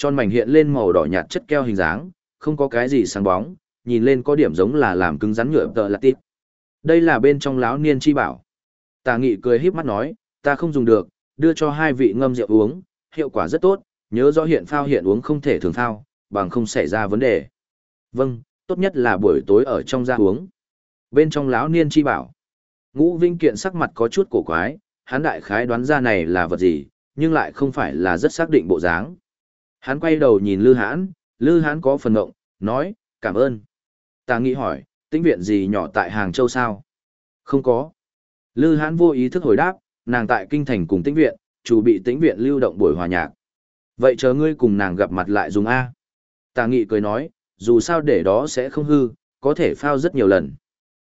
Tròn mảnh hiện lên màu đỏ nhạt chất keo hình dáng, không có cái gì sáng bóng, nhìn lên có điểm giống là làm cứng rắn nhựa tợ là tít. Đây là bên trong lão niên chi bảo. Tà nghị cười híp mắt nói, ta không dùng được, đưa cho hai vị ngâm rượu uống, hiệu quả rất tốt, nhớ rõ hiện phao hiện uống không thể thường phao, bằng không xảy ra vấn đề. Vâng, tốt nhất là buổi tối ở trong ra uống. Bên trong lão niên chi bảo. Ngũ Vinh Kiện sắc mặt có chút cổ quái, hắn đại khái đoán ra này là vật gì, nhưng lại không phải là rất xác định bộ dáng. Hắn quay đầu nhìn Lư Hãn, Lư Hãn có phần ngộng, nói, cảm ơn. Tà nghị hỏi, tĩnh viện gì nhỏ tại Hàng Châu sao? Không có. Lư hãn vô ý thức hồi đáp, nàng tại kinh thành cùng tĩnh viện, chủ bị tĩnh viện lưu động buổi hòa nhạc. Vậy chờ ngươi cùng nàng gặp mặt lại dùng A. Tà nghị cười nói, dù sao để đó sẽ không hư, có thể phao rất nhiều lần.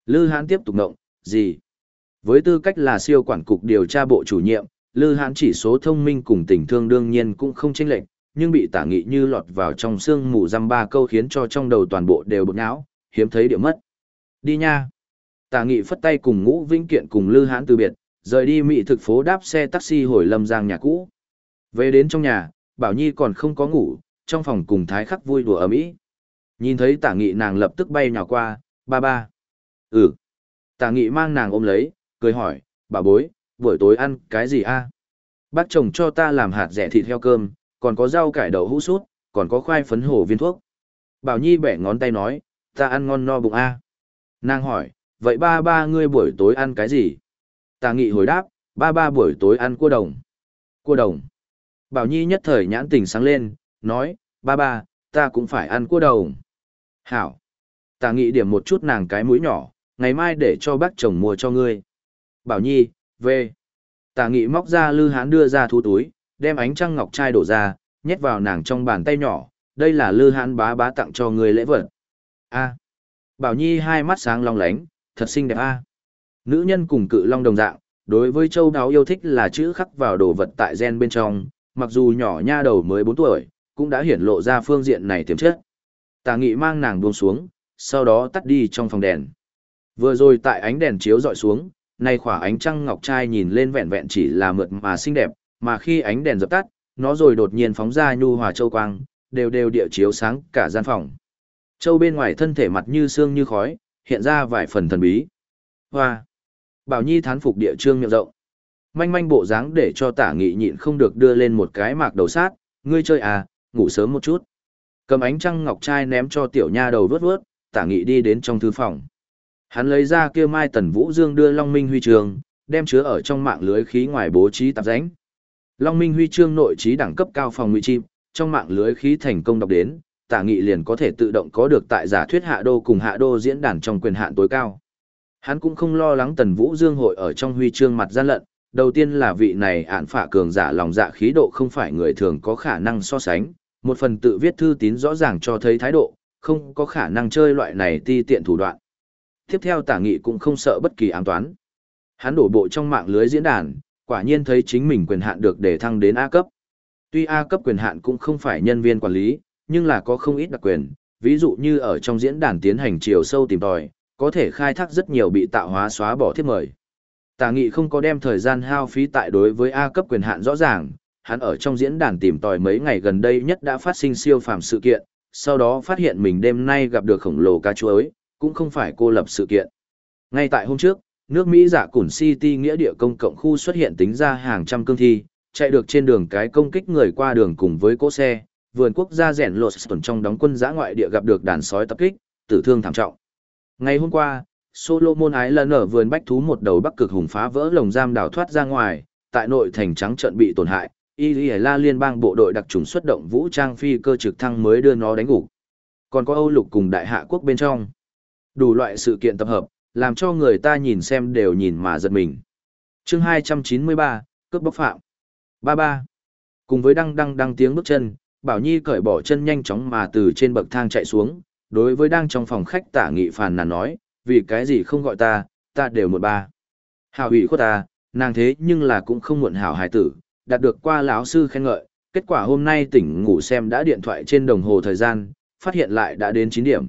Lư hãn tiếp tục ngộng, gì? Với tư cách là siêu quản cục điều tra bộ chủ nhiệm, Lư Hãn chỉ số thông minh cùng tình thương đương nhiên cũng không chênh lệch, nhưng bị tả nghị như lọt vào trong xương mù răm ba câu khiến cho trong đầu toàn bộ đều bột não, hiếm thấy điệu mất. Đi nha. Tả nghị phất tay cùng ngũ vĩnh kiện cùng Lư Hãn từ biệt, rời đi mị thực phố đáp xe taxi hồi lâm giang nhà cũ. Về đến trong nhà, Bảo Nhi còn không có ngủ, trong phòng cùng Thái Khắc vui đùa ấm ý. Nhìn thấy tả nghị nàng lập tức bay nhào qua, ba ba. Ừ. Tả nghị mang nàng ôm lấy, cười hỏi, bà bối, buổi tối ăn cái gì a? Bác chồng cho ta làm hạt rẻ thịt heo cơm, còn có rau cải đậu hũ sút, còn có khoai phấn hổ viên thuốc. Bảo Nhi bẻ ngón tay nói, ta ăn ngon no bụng a. Nàng hỏi, vậy ba ba ngươi buổi tối ăn cái gì? Tà nghị hồi đáp, ba ba buổi tối ăn cua đồng. Cua đồng. Bảo Nhi nhất thời nhãn tình sáng lên, nói, ba ba, ta cũng phải ăn cua đồng. Hảo. Tà nghị điểm một chút nàng cái mũi nhỏ, ngày mai để cho bác chồng mua cho ngươi. Bảo Nhi, về. Tà nghị móc ra lư hán đưa ra thu túi, đem ánh trăng ngọc trai đổ ra, nhét vào nàng trong bàn tay nhỏ, đây là lư hán bá bá tặng cho người lễ vật. A. Bảo Nhi hai mắt sáng long lánh, thật xinh đẹp a. Nữ nhân cùng cự long đồng dạng, đối với châu đáo yêu thích là chữ khắc vào đồ vật tại gen bên trong, mặc dù nhỏ nha đầu mới 4 tuổi, cũng đã hiển lộ ra phương diện này tiềm chất. Tà nghị mang nàng buông xuống, sau đó tắt đi trong phòng đèn. Vừa rồi tại ánh đèn chiếu dọi xuống, nay khỏa ánh trăng ngọc trai nhìn lên vẹn vẹn chỉ là mượt mà xinh đẹp, mà khi ánh đèn dập tắt, nó rồi đột nhiên phóng ra nhu hòa châu quang, đều đều địa chiếu sáng cả gian phòng. Châu bên ngoài thân thể mặt như xương như khói, hiện ra vài phần thần bí. Hoa! Bảo Nhi thán phục địa trương miệng rộng. Manh manh bộ dáng để cho tả nghị nhịn không được đưa lên một cái mạc đầu sát, ngươi chơi à, ngủ sớm một chút. Cầm ánh trăng ngọc trai ném cho tiểu nha đầu vớt vớt, tả nghị đi đến trong thư phòng. Hắn lấy ra kia mai tần vũ dương đưa Long Minh huy trường, đem chứa ở trong mạng lưới khí ngoài bố trí tạp ránh. Long Minh huy chương nội trí đẳng cấp cao phòng ngụy chim, trong mạng lưới khí thành công đọc đến, tả nghị liền có thể tự động có được tại giả thuyết hạ đô cùng hạ đô diễn đàn trong quyền hạn tối cao. Hắn cũng không lo lắng tần vũ dương hội ở trong huy chương mặt gian lận, đầu tiên là vị này án phả cường giả lòng dạ khí độ không phải người thường có khả năng so sánh, một phần tự viết thư tín rõ ràng cho thấy thái độ, không có khả năng chơi loại này ti tiện thủ đoạn tiếp theo tả nghị cũng không sợ bất kỳ ám toán. Hắn đổ bộ trong mạng lưới diễn đàn, quả nhiên thấy chính mình quyền hạn được để thăng đến A cấp. Tuy A cấp quyền hạn cũng không phải nhân viên quản lý, nhưng là có không ít đặc quyền, ví dụ như ở trong diễn đàn tiến hành chiều sâu tìm tòi, có thể khai thác rất nhiều bị tạo hóa xóa bỏ thiết mời. Tà nghị không có đem thời gian hao phí tại đối với A cấp quyền hạn rõ ràng, hắn ở trong diễn đàn tìm tòi mấy ngày gần đây nhất đã phát sinh siêu phàm sự kiện, sau đó phát hiện mình đêm nay gặp được khổng lồ cá chuối, cũng không phải cô lập sự kiện. Ngay tại hôm trước, nước Mỹ giả củn City nghĩa địa công cộng khu xuất hiện tính ra hàng trăm cương thi, chạy được trên đường cái công kích người qua đường cùng với cỗ xe, vườn quốc gia rèn lột tuần trong đóng quân giã ngoại địa gặp được đàn sói tập kích, tử thương thảm trọng. Ngày hôm qua, Solomon ái lần ở vườn bách thú một đầu bắc cực hùng phá vỡ lồng giam đào thoát ra ngoài, tại nội thành trắng trận bị tổn hại, La liên bang bộ đội đặc trùng xuất động vũ trang phi cơ trực thăng mới đưa nó đánh gục. Còn có Âu lục cùng đại hạ quốc bên trong. Đủ loại sự kiện tập hợp, làm cho người ta nhìn xem đều nhìn mà giật mình. chương 293, cướp bóc phạm. 33. Cùng với đăng đăng đăng tiếng bước chân, Bảo Nhi cởi bỏ chân nhanh chóng mà từ trên bậc thang chạy xuống, đối với đang trong phòng khách tả nghị phàn nàn nói, vì cái gì không gọi ta, ta đều một ba. Hảo hủy khuất ta, nàng thế nhưng là cũng không muộn hảo hài tử, đạt được qua lão sư khen ngợi, kết quả hôm nay tỉnh ngủ xem đã điện thoại trên đồng hồ thời gian, phát hiện lại đã đến 9 điểm.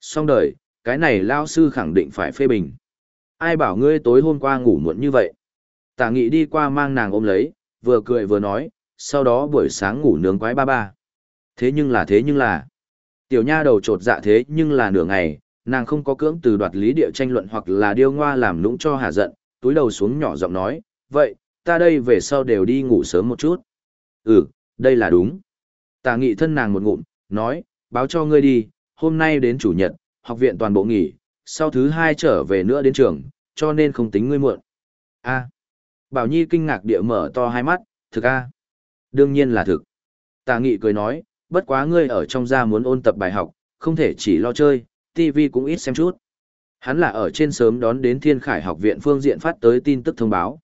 Xong đời, cái này lao sư khẳng định phải phê bình. Ai bảo ngươi tối hôm qua ngủ muộn như vậy? Tả nghị đi qua mang nàng ôm lấy, vừa cười vừa nói, sau đó buổi sáng ngủ nướng quái ba ba. Thế nhưng là thế nhưng là, tiểu nha đầu trột dạ thế nhưng là nửa ngày, nàng không có cưỡng từ đoạt lý địa tranh luận hoặc là điêu ngoa làm nũng cho hà giận, túi đầu xuống nhỏ giọng nói, vậy, ta đây về sau đều đi ngủ sớm một chút. Ừ, đây là đúng. Tả nghị thân nàng một ngụm, nói, báo cho ngươi đi, hôm nay đến chủ nhật, học viện toàn bộ nghỉ, sau thứ hai trở về nữa đến trường, cho nên không tính ngươi muộn. A. Bảo Nhi kinh ngạc địa mở to hai mắt, thực a. Đương nhiên là thực. Tà nghị cười nói, bất quá ngươi ở trong gia muốn ôn tập bài học, không thể chỉ lo chơi, TV cũng ít xem chút. Hắn là ở trên sớm đón đến Thiên Khải học viện phương diện phát tới tin tức thông báo.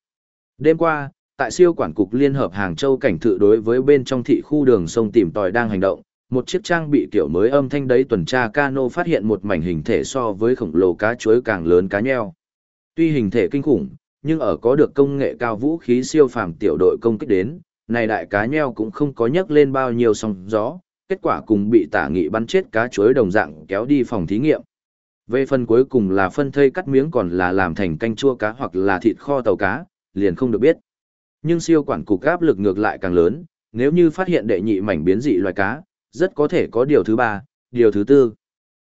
Đêm qua, tại siêu quản cục Liên hợp Hàng Châu cảnh thự đối với bên trong thị khu đường sông tìm tòi đang hành động, một chiếc trang bị kiểu mới âm thanh đấy tuần tra cano phát hiện một mảnh hình thể so với khổng lồ cá chuối càng lớn cá nheo. Tuy hình thể kinh khủng, nhưng ở có được công nghệ cao vũ khí siêu phàm tiểu đội công kích đến, này đại cá nheo cũng không có nhấc lên bao nhiêu sóng gió, kết quả cùng bị tả nghị bắn chết cá chuối đồng dạng kéo đi phòng thí nghiệm. Về phần cuối cùng là phân thây cắt miếng còn là làm thành canh chua cá hoặc là thịt kho tàu cá, liền không được biết. Nhưng siêu quản cục áp lực ngược lại càng lớn, nếu như phát hiện đệ nhị mảnh biến dị loài cá, rất có thể có điều thứ ba, điều thứ tư.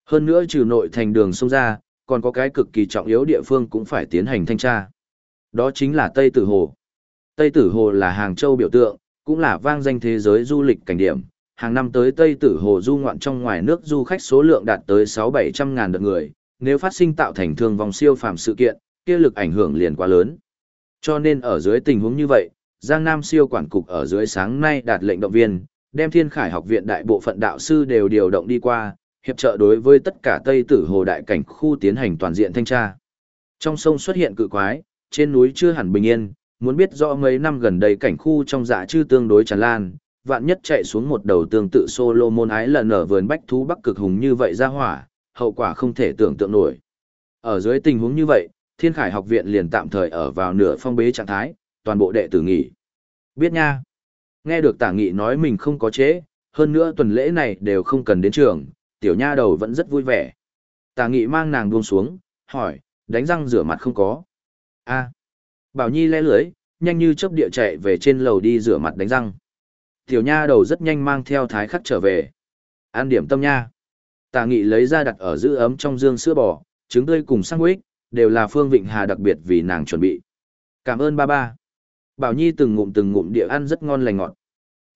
Hơn nữa trừ nội thành đường sông ra, còn có cái cực kỳ trọng yếu địa phương cũng phải tiến hành thanh tra. Đó chính là Tây Tử Hồ. Tây Tử Hồ là Hàng Châu biểu tượng, cũng là vang danh thế giới du lịch cảnh điểm. Hàng năm tới Tây Tử Hồ du ngoạn trong ngoài nước du khách số lượng đạt tới 6-700 ngàn lượt người, nếu phát sinh tạo thành thương vong siêu phàm sự kiện, kia lực ảnh hưởng liền quá lớn. Cho nên ở dưới tình huống như vậy, Giang Nam siêu quản cục ở dưới sáng nay đạt lệnh động viên, đem Thiên Khải học viện đại bộ phận đạo sư đều điều động đi qua, hiệp trợ đối với tất cả Tây Tử Hồ đại cảnh khu tiến hành toàn diện thanh tra. Trong sông xuất hiện cự quái, trên núi chưa hẳn bình yên, muốn biết rõ mấy năm gần đây cảnh khu trong dạ chư tương đối tràn lan, vạn nhất chạy xuống một đầu tương tự Solomon ái lần ở vườn bách thú bắc cực hùng như vậy ra hỏa, hậu quả không thể tưởng tượng nổi. Ở dưới tình huống như vậy, Thiên Khải học viện liền tạm thời ở vào nửa phong bế trạng thái, toàn bộ đệ tử nghỉ. Biết nha. Nghe được tả nghị nói mình không có chế, hơn nữa tuần lễ này đều không cần đến trường, tiểu nha đầu vẫn rất vui vẻ. Tả nghị mang nàng buông xuống, hỏi, đánh răng rửa mặt không có. a Bảo Nhi lẽ lưới, nhanh như chớp địa chạy về trên lầu đi rửa mặt đánh răng. Tiểu nha đầu rất nhanh mang theo thái khắc trở về. An điểm tâm nha. Tả nghị lấy ra đặt ở giữ ấm trong dương sữa bò, trứng tươi cùng sang quýt, đều là Phương Vịnh Hà đặc biệt vì nàng chuẩn bị. Cảm ơn ba ba. Bảo Nhi từng ngụm từng ngụm địa ăn rất ngon lành ngọt.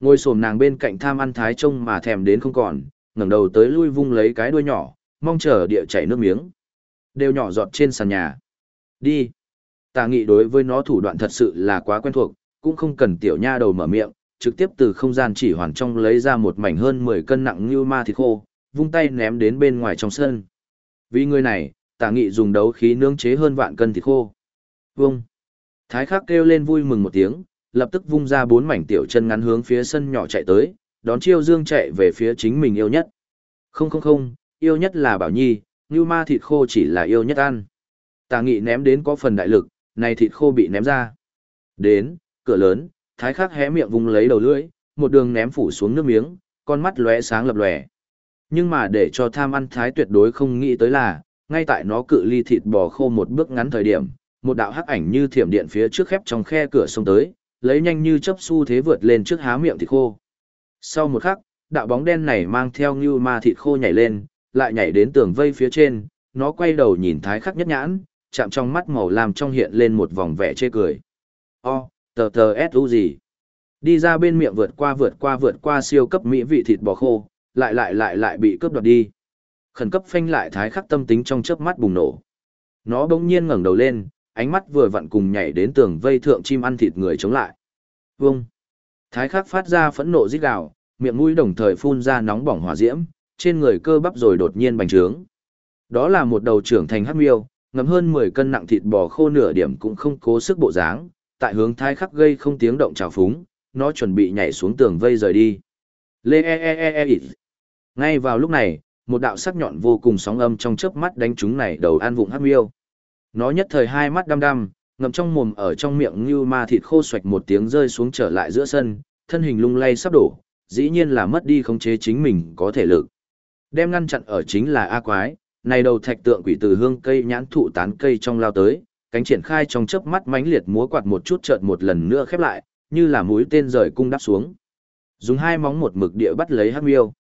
Ngồi xổm nàng bên cạnh tham ăn thái trông mà thèm đến không còn, ngẩng đầu tới lui vung lấy cái đuôi nhỏ, mong chờ địa chảy nước miếng. Đều nhỏ giọt trên sàn nhà. Đi. Tà nghị đối với nó thủ đoạn thật sự là quá quen thuộc, cũng không cần tiểu nha đầu mở miệng, trực tiếp từ không gian chỉ hoàn trong lấy ra một mảnh hơn 10 cân nặng như ma thịt khô, vung tay ném đến bên ngoài trong sân. Vì người này, tà nghị dùng đấu khí nướng chế hơn vạn cân thịt khô. Vung. Thái khắc kêu lên vui mừng một tiếng, lập tức vung ra bốn mảnh tiểu chân ngắn hướng phía sân nhỏ chạy tới, đón chiêu dương chạy về phía chính mình yêu nhất. Không không không, yêu nhất là Bảo Nhi, như ma thịt khô chỉ là yêu nhất ăn. Tà nghị ném đến có phần đại lực, này thịt khô bị ném ra. Đến, cửa lớn, thái khắc hé miệng vung lấy đầu lưỡi, một đường ném phủ xuống nước miếng, con mắt lóe sáng lập lòe. Nhưng mà để cho tham ăn thái tuyệt đối không nghĩ tới là, ngay tại nó cự ly thịt bò khô một bước ngắn thời điểm, một đạo hắc ảnh như thiểm điện phía trước khép trong khe cửa xông tới, lấy nhanh như chớp xu thế vượt lên trước há miệng thịt khô. Sau một khắc, đạo bóng đen này mang theo như ma thịt khô nhảy lên, lại nhảy đến tường vây phía trên, nó quay đầu nhìn thái khắc nhất nhãn, chạm trong mắt màu làm trong hiện lên một vòng vẻ chê cười. O, tờ tờ s u gì? Đi ra bên miệng vượt qua vượt qua vượt qua siêu cấp mỹ vị thịt bò khô, lại lại lại lại bị cướp đoạt đi. Khẩn cấp phanh lại thái khắc tâm tính trong chớp mắt bùng nổ. Nó bỗng nhiên ngẩng đầu lên, ánh mắt vừa vặn cùng nhảy đến tường vây thượng chim ăn thịt người chống lại. Vâng. Thái khắc phát ra phẫn nộ rít gào, miệng mũi đồng thời phun ra nóng bỏng hỏa diễm, trên người cơ bắp rồi đột nhiên bành trướng. Đó là một đầu trưởng thành hắc miêu, ngấm hơn 10 cân nặng thịt bò khô nửa điểm cũng không cố sức bộ dáng, tại hướng thái khắc gây không tiếng động trào phúng, nó chuẩn bị nhảy xuống tường vây rời đi. Lê e e e e e. Ngay vào lúc này, một đạo sắc nhọn vô cùng sóng âm trong chớp mắt đánh trúng này đầu an vụng hắc miêu. Nó nhất thời hai mắt đăm đăm, ngậm trong mồm ở trong miệng như ma thịt khô xoạch một tiếng rơi xuống trở lại giữa sân, thân hình lung lay sắp đổ, dĩ nhiên là mất đi khống chế chính mình có thể lực. Đem ngăn chặn ở chính là A quái, này đầu thạch tượng quỷ từ hương cây nhãn thụ tán cây trong lao tới, cánh triển khai trong chớp mắt mãnh liệt múa quạt một chút chợt một lần nữa khép lại, như là mũi tên rời cung đáp xuống. Dùng hai móng một mực địa bắt lấy Hắc Miêu.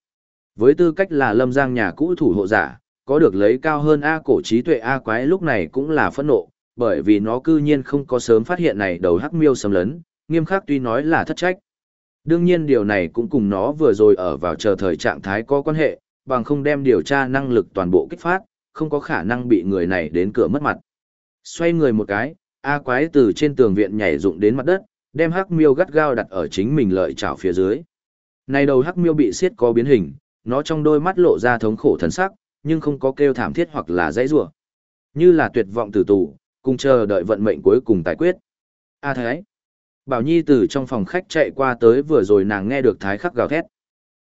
Với tư cách là Lâm Giang nhà cũ thủ hộ giả, có được lấy cao hơn A cổ trí tuệ A quái lúc này cũng là phẫn nộ, bởi vì nó cư nhiên không có sớm phát hiện này đầu Hắc Miêu xâm lấn, nghiêm khắc tuy nói là thất trách. Đương nhiên điều này cũng cùng nó vừa rồi ở vào chờ thời trạng thái có quan hệ, bằng không đem điều tra năng lực toàn bộ kích phát, không có khả năng bị người này đến cửa mất mặt. Xoay người một cái, A quái từ trên tường viện nhảy rụng đến mặt đất, đem hắc miêu gắt gao đặt ở chính mình lợi chảo phía dưới. Này đầu hắc miêu bị siết có biến hình, nó trong đôi mắt lộ ra thống khổ thần sắc, nhưng không có kêu thảm thiết hoặc là dãy rủa. Như là tuyệt vọng tử tù, cùng chờ đợi vận mệnh cuối cùng tài quyết. A Thái. Bảo Nhi từ trong phòng khách chạy qua tới vừa rồi nàng nghe được Thái Khắc gào thét.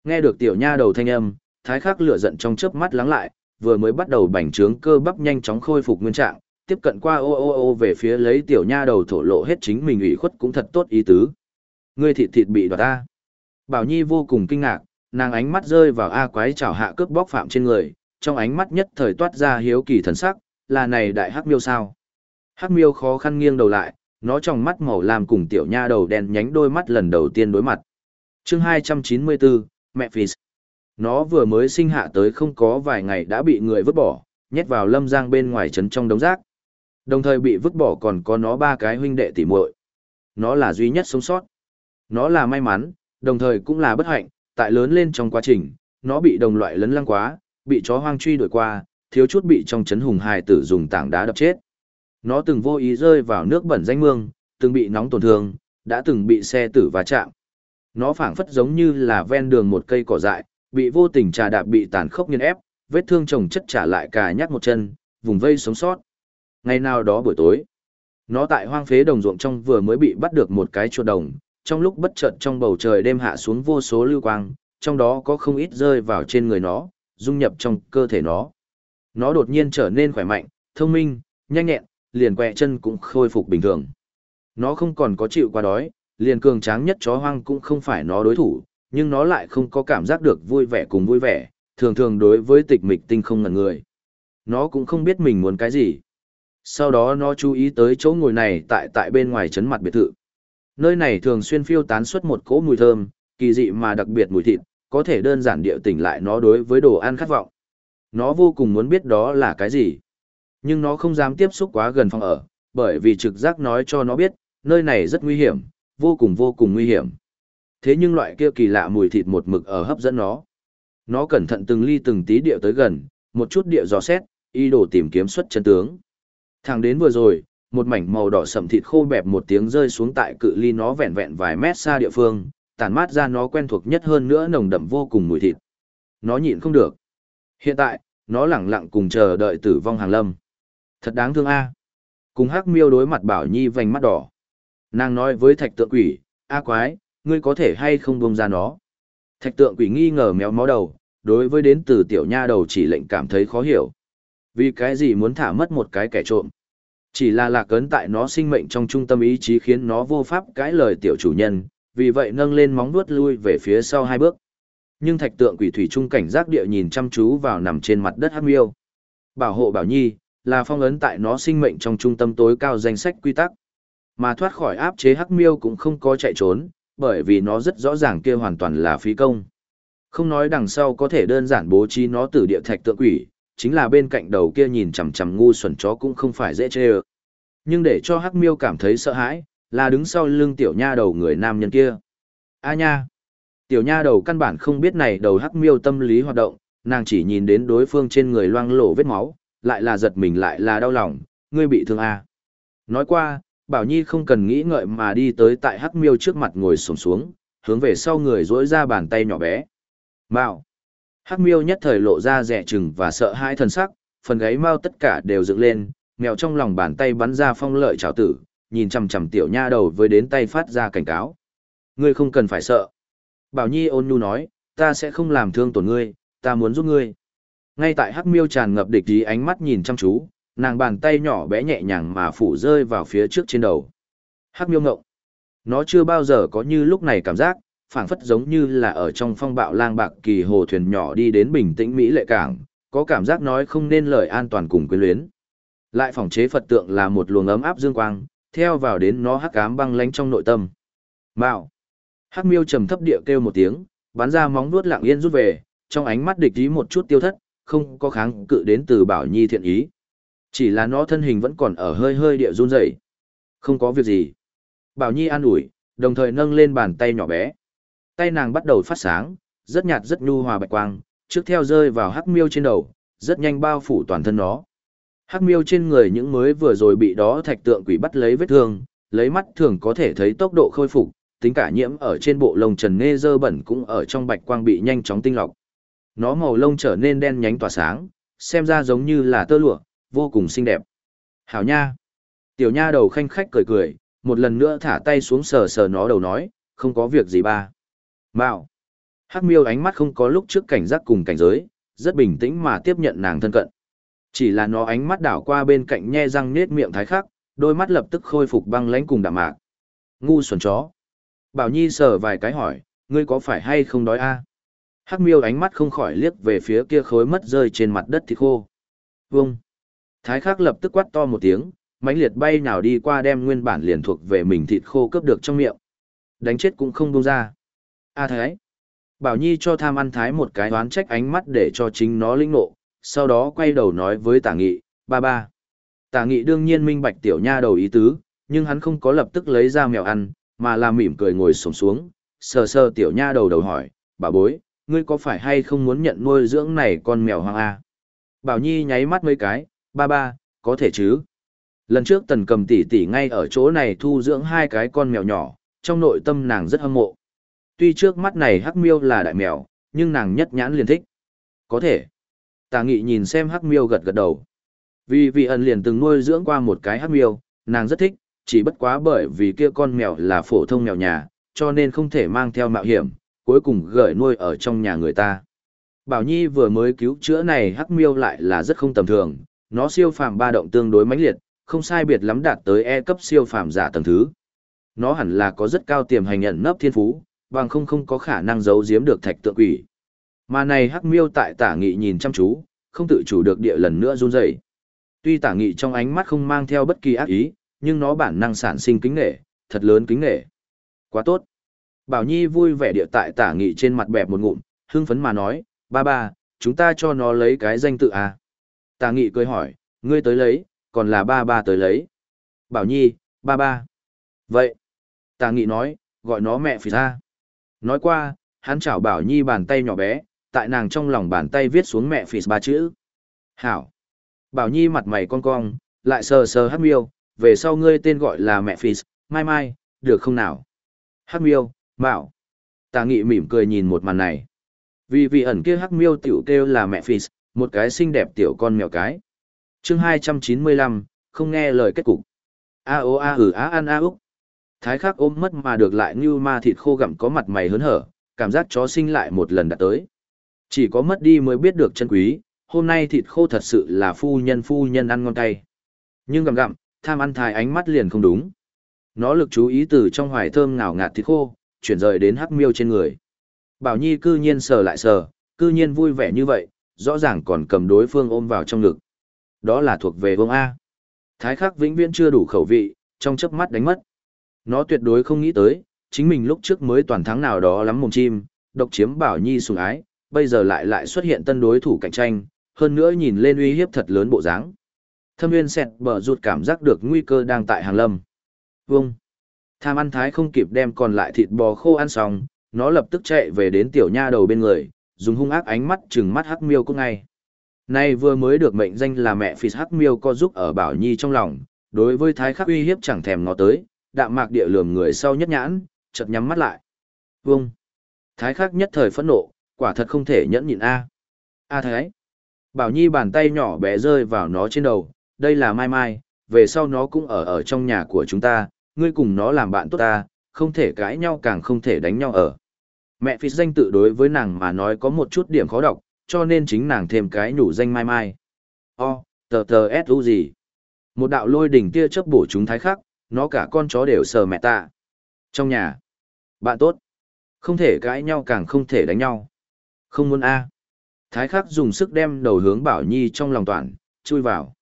Nghe được tiểu nha đầu thanh âm, Thái Khắc lửa giận trong chớp mắt lắng lại, vừa mới bắt đầu bành trướng cơ bắp nhanh chóng khôi phục nguyên trạng, tiếp cận qua ô ô ô về phía lấy tiểu nha đầu thổ lộ hết chính mình ủy khuất cũng thật tốt ý tứ. Ngươi thịt thịt bị đoạt ta. Bảo Nhi vô cùng kinh ngạc, nàng ánh mắt rơi vào A quái chảo hạ cướp bóc phạm trên người, trong ánh mắt nhất thời toát ra hiếu kỳ thần sắc, là này đại hắc miêu sao? Hắc miêu khó khăn nghiêng đầu lại, nó trong mắt màu lam cùng tiểu nha đầu đen nhánh đôi mắt lần đầu tiên đối mặt. Chương 294, mẹ Phis. Nó vừa mới sinh hạ tới không có vài ngày đã bị người vứt bỏ, nhét vào lâm giang bên ngoài trấn trong đống rác. Đồng thời bị vứt bỏ còn có nó ba cái huynh đệ tỉ muội. Nó là duy nhất sống sót. Nó là may mắn, đồng thời cũng là bất hạnh, tại lớn lên trong quá trình, nó bị đồng loại lấn lăng quá, bị chó hoang truy đuổi qua, thiếu chút bị trong chấn hùng hài tử dùng tảng đá đập chết. Nó từng vô ý rơi vào nước bẩn danh mương, từng bị nóng tổn thương, đã từng bị xe tử va chạm. Nó phảng phất giống như là ven đường một cây cỏ dại, bị vô tình trà đạp bị tàn khốc nghiền ép, vết thương chồng chất trả lại cả nhát một chân, vùng vây sống sót. Ngày nào đó buổi tối, nó tại hoang phế đồng ruộng trong vừa mới bị bắt được một cái chuột đồng, trong lúc bất chợt trong bầu trời đêm hạ xuống vô số lưu quang, trong đó có không ít rơi vào trên người nó, dung nhập trong cơ thể nó. Nó đột nhiên trở nên khỏe mạnh, thông minh, nhanh nhẹn, liền quẹ chân cũng khôi phục bình thường. Nó không còn có chịu qua đói, liền cường tráng nhất chó hoang cũng không phải nó đối thủ, nhưng nó lại không có cảm giác được vui vẻ cùng vui vẻ, thường thường đối với tịch mịch tinh không ngần người. Nó cũng không biết mình muốn cái gì. Sau đó nó chú ý tới chỗ ngồi này tại tại bên ngoài trấn mặt biệt thự. Nơi này thường xuyên phiêu tán xuất một cỗ mùi thơm, kỳ dị mà đặc biệt mùi thịt, có thể đơn giản điệu tỉnh lại nó đối với đồ ăn khát vọng. Nó vô cùng muốn biết đó là cái gì. Nhưng nó không dám tiếp xúc quá gần phòng ở, bởi vì trực giác nói cho nó biết, nơi này rất nguy hiểm, vô cùng vô cùng nguy hiểm. Thế nhưng loại kia kỳ lạ mùi thịt một mực ở hấp dẫn nó. Nó cẩn thận từng ly từng tí điệu tới gần, một chút điệu dò xét, ý đồ tìm kiếm xuất chân tướng. Thẳng đến vừa rồi, một mảnh màu đỏ sậm thịt khô bẹp một tiếng rơi xuống tại cự ly nó vẹn vẹn vài mét xa địa phương, tản mát ra nó quen thuộc nhất hơn nữa nồng đậm vô cùng mùi thịt. Nó nhịn không được. Hiện tại, nó lẳng lặng cùng chờ đợi tử vong hàng lâm. Thật đáng thương a. Cùng Hắc Miêu đối mặt Bảo Nhi vành mắt đỏ. Nàng nói với Thạch Tượng Quỷ, "A quái, ngươi có thể hay không buông ra nó?" Thạch Tượng Quỷ nghi ngờ méo mó đầu, đối với đến từ tiểu nha đầu chỉ lệnh cảm thấy khó hiểu. Vì cái gì muốn thả mất một cái kẻ trộm? Chỉ là lạc ấn tại nó sinh mệnh trong trung tâm ý chí khiến nó vô pháp cãi lời tiểu chủ nhân, vì vậy nâng lên móng vuốt lui về phía sau hai bước. Nhưng thạch tượng quỷ thủy trung cảnh giác địa nhìn chăm chú vào nằm trên mặt đất hắc miêu. Bảo hộ bảo nhi, là phong ấn tại nó sinh mệnh trong trung tâm tối cao danh sách quy tắc. Mà thoát khỏi áp chế hắc miêu cũng không có chạy trốn, bởi vì nó rất rõ ràng kia hoàn toàn là phí công. Không nói đằng sau có thể đơn giản bố trí nó từ địa thạch tượng quỷ, chính là bên cạnh đầu kia nhìn chằm chằm ngu xuẩn chó cũng không phải dễ chơi. Nhưng để cho Hắc Miêu cảm thấy sợ hãi, là đứng sau lưng tiểu nha đầu người nam nhân kia. A nha! Tiểu nha đầu căn bản không biết này đầu Hắc Miêu tâm lý hoạt động, nàng chỉ nhìn đến đối phương trên người loang lổ vết máu, lại là giật mình lại là đau lòng, ngươi bị thương à? Nói qua, Bảo Nhi không cần nghĩ ngợi mà đi tới tại Hắc Miêu trước mặt ngồi xổm xuống, hướng về sau người duỗi ra bàn tay nhỏ bé. Mạo! Hắc miêu nhất thời lộ ra rẻ chừng và sợ hãi thần sắc, phần gáy mau tất cả đều dựng lên, mèo trong lòng bàn tay bắn ra phong lợi trào tử, nhìn chằm chằm tiểu nha đầu với đến tay phát ra cảnh cáo. Ngươi không cần phải sợ. Bảo Nhi ôn nhu nói, ta sẽ không làm thương tổn ngươi, ta muốn giúp ngươi. Ngay tại Hắc miêu tràn ngập địch ý ánh mắt nhìn chăm chú, nàng bàn tay nhỏ bé nhẹ nhàng mà phủ rơi vào phía trước trên đầu. Hắc miêu ngộng. Nó chưa bao giờ có như lúc này cảm giác, phảng phất giống như là ở trong phong bạo lang bạc kỳ hồ thuyền nhỏ đi đến bình tĩnh mỹ lệ cảng, có cảm giác nói không nên lời an toàn cùng quyến luyến. Lại phòng chế Phật tượng là một luồng ấm áp dương quang, theo vào đến nó hắc ám băng lánh trong nội tâm. Mạo. Hắc miêu trầm thấp địa kêu một tiếng, bắn ra móng vuốt lặng yên rút về, trong ánh mắt địch ý một chút tiêu thất, không có kháng cự đến từ bảo nhi thiện ý. Chỉ là nó thân hình vẫn còn ở hơi hơi địa run rẩy. Không có việc gì. Bảo nhi an ủi, đồng thời nâng lên bàn tay nhỏ bé. Tay nàng bắt đầu phát sáng, rất nhạt rất nhu hòa bạch quang, trước theo rơi vào hắc miêu trên đầu, rất nhanh bao phủ toàn thân nó. Hắc miêu trên người những mới vừa rồi bị đó thạch tượng quỷ bắt lấy vết thương, lấy mắt thường có thể thấy tốc độ khôi phục, tính cả nhiễm ở trên bộ lông trần nê dơ bẩn cũng ở trong bạch quang bị nhanh chóng tinh lọc. Nó màu lông trở nên đen nhánh tỏa sáng, xem ra giống như là tơ lụa, vô cùng xinh đẹp. Hảo nha! Tiểu nha đầu khanh khách cười cười, một lần nữa thả tay xuống sờ sờ nó đầu nói, không có việc gì ba. Mạo! Hắc miêu ánh mắt không có lúc trước cảnh giác cùng cảnh giới, rất bình tĩnh mà tiếp nhận nàng thân cận. Chỉ là nó ánh mắt đảo qua bên cạnh nhe răng nết miệng thái khắc, đôi mắt lập tức khôi phục băng lãnh cùng đạm mạc. Ngu xuẩn chó. Bảo Nhi sờ vài cái hỏi, ngươi có phải hay không đói a? Hắc miêu ánh mắt không khỏi liếc về phía kia khối mất rơi trên mặt đất thịt khô. Vâng. Thái khắc lập tức quát to một tiếng, mãnh liệt bay nào đi qua đem nguyên bản liền thuộc về mình thịt khô cướp được trong miệng. Đánh chết cũng không buông ra. A thái. Bảo Nhi cho tham ăn thái một cái đoán trách ánh mắt để cho chính nó linh nộ, sau đó quay đầu nói với tả nghị, ba ba. Tả nghị đương nhiên minh bạch tiểu nha đầu ý tứ, nhưng hắn không có lập tức lấy ra mèo ăn, mà là mỉm cười ngồi sổng xuống, sờ sờ tiểu nha đầu đầu hỏi, bà bối, ngươi có phải hay không muốn nhận nuôi dưỡng này con mèo hoang a? Bảo Nhi nháy mắt mấy cái, ba ba, có thể chứ? Lần trước tần cầm tỷ tỷ ngay ở chỗ này thu dưỡng hai cái con mèo nhỏ, trong nội tâm nàng rất hâm mộ. Tuy trước mắt này hắc miêu là đại mèo, nhưng nàng nhất nhãn liền thích. Có thể. Tà nghị nhìn xem hắc miêu gật gật đầu. Vì vị ẩn liền từng nuôi dưỡng qua một cái hắc miêu, nàng rất thích, chỉ bất quá bởi vì kia con mèo là phổ thông mèo nhà, cho nên không thể mang theo mạo hiểm, cuối cùng gửi nuôi ở trong nhà người ta. Bảo Nhi vừa mới cứu chữa này hắc miêu lại là rất không tầm thường, nó siêu phàm ba động tương đối mãnh liệt, không sai biệt lắm đạt tới E cấp siêu phàm giả tầng thứ. Nó hẳn là có rất cao tiềm hành nhận nấp thiên phú, bằng không không có khả năng giấu giếm được thạch tượng quỷ. Mà này hắc miêu tại tả nghị nhìn chăm chú, không tự chủ được địa lần nữa run rẩy. Tuy tả nghị trong ánh mắt không mang theo bất kỳ ác ý, nhưng nó bản năng sản sinh kính nghệ, thật lớn kính nghệ. Quá tốt. Bảo Nhi vui vẻ địa tại tả nghị trên mặt bẹp một ngụm, hưng phấn mà nói, ba ba, chúng ta cho nó lấy cái danh tự à. Tả nghị cười hỏi, ngươi tới lấy, còn là ba ba tới lấy. Bảo Nhi, ba ba. Vậy. Tả nghị nói, gọi nó mẹ phì ra. Nói qua, hắn chảo Bảo Nhi bàn tay nhỏ bé, tại nàng trong lòng bàn tay viết xuống mẹ phì ba chữ. Hảo. Bảo Nhi mặt mày con cong, lại sờ sờ hát miêu, về sau ngươi tên gọi là mẹ phì mai mai, được không nào? Hát miêu, Bảo. Tà nghị mỉm cười nhìn một màn này. Vì vị ẩn kia hắc miêu tiểu kêu là mẹ Phis, một cái xinh đẹp tiểu con mèo cái. chương 295, không nghe lời kết cục. A ô a ử á an a úc. Thái khắc ôm mất mà được lại như ma thịt khô gặm có mặt mày hớn hở, cảm giác chó sinh lại một lần đã tới. Chỉ có mất đi mới biết được chân quý, hôm nay thịt khô thật sự là phu nhân phu nhân ăn ngon tay. Nhưng gặm gặm, tham ăn thái ánh mắt liền không đúng. Nó lực chú ý từ trong hoài thơm ngào ngạt thịt khô, chuyển rời đến hắc miêu trên người. Bảo Nhi cư nhiên sờ lại sờ, cư nhiên vui vẻ như vậy, rõ ràng còn cầm đối phương ôm vào trong ngực. Đó là thuộc về vương A. Thái khắc vĩnh viễn chưa đủ khẩu vị, trong chớp mắt đánh mất. Nó tuyệt đối không nghĩ tới, chính mình lúc trước mới toàn thắng nào đó lắm mồm chim, độc chiếm Bảo Nhi sùng ái, bây giờ lại lại xuất hiện tân đối thủ cạnh tranh, hơn nữa nhìn lên uy hiếp thật lớn bộ dáng. Thâm Nguyên sẹt bờ rụt cảm giác được nguy cơ đang tại hàng lâm. Vâng. Tham ăn thái không kịp đem còn lại thịt bò khô ăn xong, nó lập tức chạy về đến tiểu nha đầu bên người, dùng hung ác ánh mắt chừng mắt hắc miêu cũng ngay. Nay vừa mới được mệnh danh là mẹ phì hắc miêu co giúp ở bảo nhi trong lòng, đối với thái khắc uy hiếp chẳng thèm ngó tới, đạm mạc địa lườm người sau nhất nhãn, chợt nhắm mắt lại. Vâng. Thái khắc nhất thời phẫn nộ, quả thật không thể nhẫn nhịn a. A thái. Bảo nhi bàn tay nhỏ bé rơi vào nó trên đầu, đây là mai mai, về sau nó cũng ở ở trong nhà của chúng ta, ngươi cùng nó làm bạn tốt ta, không thể cãi nhau càng không thể đánh nhau ở. Mẹ phi danh tự đối với nàng mà nói có một chút điểm khó đọc, cho nên chính nàng thêm cái nhủ danh mai mai. O, tờ tờ s u gì? Một đạo lôi đỉnh tia chớp bổ chúng thái khắc, nó cả con chó đều sờ mẹ ta. Trong nhà, bạn tốt, không thể cãi nhau càng không thể đánh nhau. Không muốn A. Thái khắc dùng sức đem đầu hướng bảo nhi trong lòng toàn, chui vào.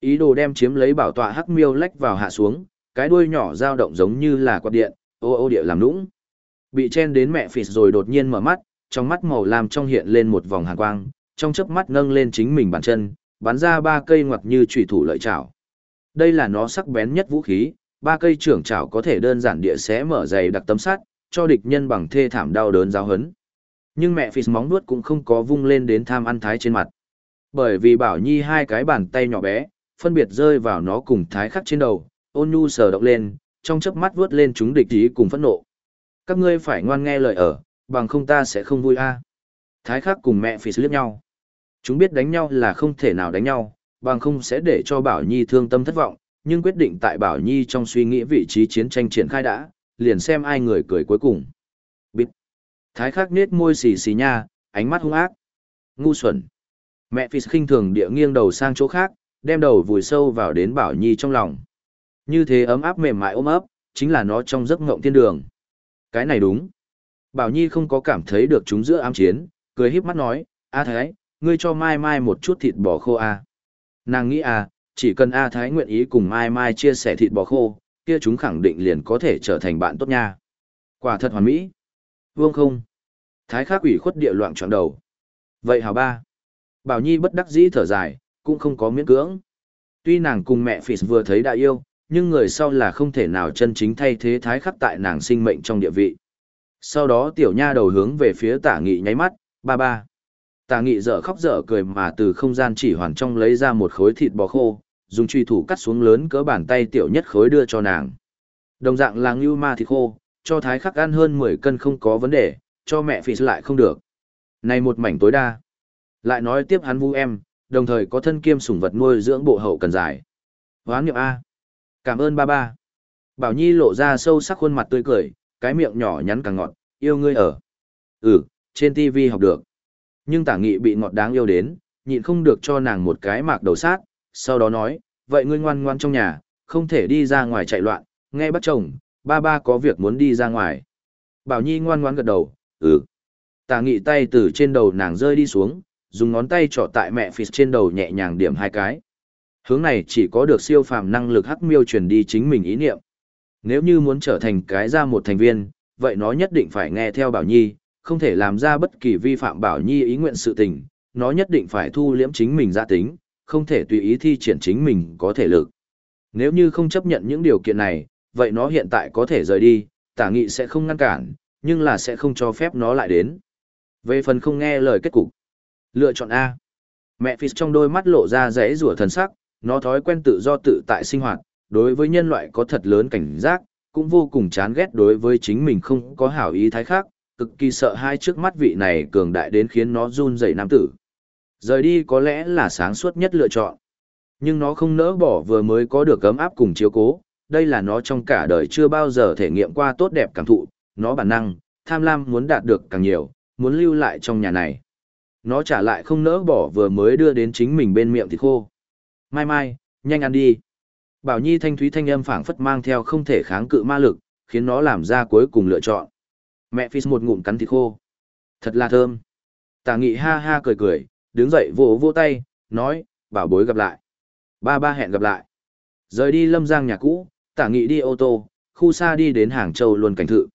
Ý đồ đem chiếm lấy bảo tọa hắc miêu lách vào hạ xuống, cái đuôi nhỏ dao động giống như là quạt điện, ô ô địa làm nũng. Bị chen đến mẹ phịt rồi đột nhiên mở mắt, trong mắt màu lam trong hiện lên một vòng hàn quang, trong chớp mắt nâng lên chính mình bàn chân, bắn ra ba cây ngoặt như chủy thủ lợi chảo. Đây là nó sắc bén nhất vũ khí, ba cây trưởng chảo có thể đơn giản địa xé mở dày đặc tấm sắt, cho địch nhân bằng thê thảm đau đớn giáo hấn. Nhưng mẹ phì móng nuốt cũng không có vung lên đến tham ăn thái trên mặt. Bởi vì bảo nhi hai cái bàn tay nhỏ bé, phân biệt rơi vào nó cùng thái khắc trên đầu, ôn nhu sờ động lên, trong chớp mắt vuốt lên chúng địch ý cùng phẫn nộ. Các ngươi phải ngoan nghe lời ở, bằng không ta sẽ không vui a. Thái khắc cùng mẹ phì liếc nhau. Chúng biết đánh nhau là không thể nào đánh nhau, bằng không sẽ để cho Bảo Nhi thương tâm thất vọng, nhưng quyết định tại Bảo Nhi trong suy nghĩ vị trí chiến tranh triển khai đã, liền xem ai người cười cuối cùng. Thái khắc nết môi xì xì nha, ánh mắt hung ác. Ngu xuẩn. Mẹ Phi khinh thường địa nghiêng đầu sang chỗ khác, đem đầu vùi sâu vào đến Bảo Nhi trong lòng. Như thế ấm áp mềm mại ôm ấp, chính là nó trong giấc ngộng thiên đường. Cái này đúng. Bảo Nhi không có cảm thấy được chúng giữa ám chiến, cười híp mắt nói, A Thái, ngươi cho Mai Mai một chút thịt bò khô A. Nàng nghĩ à, chỉ cần A Thái nguyện ý cùng Mai Mai chia sẻ thịt bò khô, kia chúng khẳng định liền có thể trở thành bạn tốt nha. Quả thật hoàn mỹ. Vương không. Thái khắc ủy khuất địa loạn trọn đầu. Vậy hào ba. Bảo Nhi bất đắc dĩ thở dài, cũng không có miễn cưỡng. Tuy nàng cùng mẹ Phỉ vừa thấy đã yêu, nhưng người sau là không thể nào chân chính thay thế thái khắc tại nàng sinh mệnh trong địa vị. Sau đó tiểu nha đầu hướng về phía tả nghị nháy mắt, ba ba. Tả nghị dở khóc dở cười mà từ không gian chỉ hoàn trong lấy ra một khối thịt bò khô, dùng truy thủ cắt xuống lớn cỡ bàn tay tiểu nhất khối đưa cho nàng. Đồng dạng là ngưu ma thịt khô, cho thái khắc ăn hơn 10 cân không có vấn đề, cho mẹ phì lại không được. Này một mảnh tối đa. Lại nói tiếp hắn vu em, đồng thời có thân kiêm sủng vật nuôi dưỡng bộ hậu cần giải. Hoán nghiệp A. Cảm ơn ba ba. Bảo Nhi lộ ra sâu sắc khuôn mặt tươi cười, cái miệng nhỏ nhắn càng ngọt, yêu ngươi ở. Ừ, trên TV học được. Nhưng tả nghị bị ngọt đáng yêu đến, nhịn không được cho nàng một cái mạc đầu sát, sau đó nói, vậy ngươi ngoan ngoan trong nhà, không thể đi ra ngoài chạy loạn, nghe bắt chồng, ba ba có việc muốn đi ra ngoài. Bảo Nhi ngoan ngoãn gật đầu, ừ. Tà nghị tay từ trên đầu nàng rơi đi xuống, dùng ngón tay trỏ tại mẹ phì trên đầu nhẹ nhàng điểm hai cái. Hướng này chỉ có được siêu phàm năng lực hắc miêu truyền đi chính mình ý niệm. Nếu như muốn trở thành cái ra một thành viên, vậy nó nhất định phải nghe theo Bảo Nhi, không thể làm ra bất kỳ vi phạm Bảo Nhi ý nguyện sự tình, nó nhất định phải thu liễm chính mình gia tính, không thể tùy ý thi triển chính mình có thể lực. Nếu như không chấp nhận những điều kiện này, vậy nó hiện tại có thể rời đi, tả nghị sẽ không ngăn cản, nhưng là sẽ không cho phép nó lại đến. Về phần không nghe lời kết cục, lựa chọn A. Mẹ Phis trong đôi mắt lộ ra rẽ rủa thần sắc, nó thói quen tự do tự tại sinh hoạt, đối với nhân loại có thật lớn cảnh giác, cũng vô cùng chán ghét đối với chính mình không có hảo ý thái khác, cực kỳ sợ hai trước mắt vị này cường đại đến khiến nó run rẩy nam tử. Rời đi có lẽ là sáng suốt nhất lựa chọn. Nhưng nó không nỡ bỏ vừa mới có được cấm áp cùng chiếu cố, đây là nó trong cả đời chưa bao giờ thể nghiệm qua tốt đẹp cảm thụ, nó bản năng, tham lam muốn đạt được càng nhiều, muốn lưu lại trong nhà này. Nó trả lại không nỡ bỏ vừa mới đưa đến chính mình bên miệng thịt khô. Mai mai, nhanh ăn đi. Bảo Nhi thanh thúy thanh âm phảng phất mang theo không thể kháng cự ma lực, khiến nó làm ra cuối cùng lựa chọn. Mẹ Phi một ngụm cắn thịt khô. Thật là thơm. Tà nghị ha ha cười cười, đứng dậy vỗ vỗ tay, nói, bảo bối gặp lại. Ba ba hẹn gặp lại. Rời đi lâm giang nhà cũ, tả nghị đi ô tô, khu xa đi đến Hàng Châu luôn cảnh thự.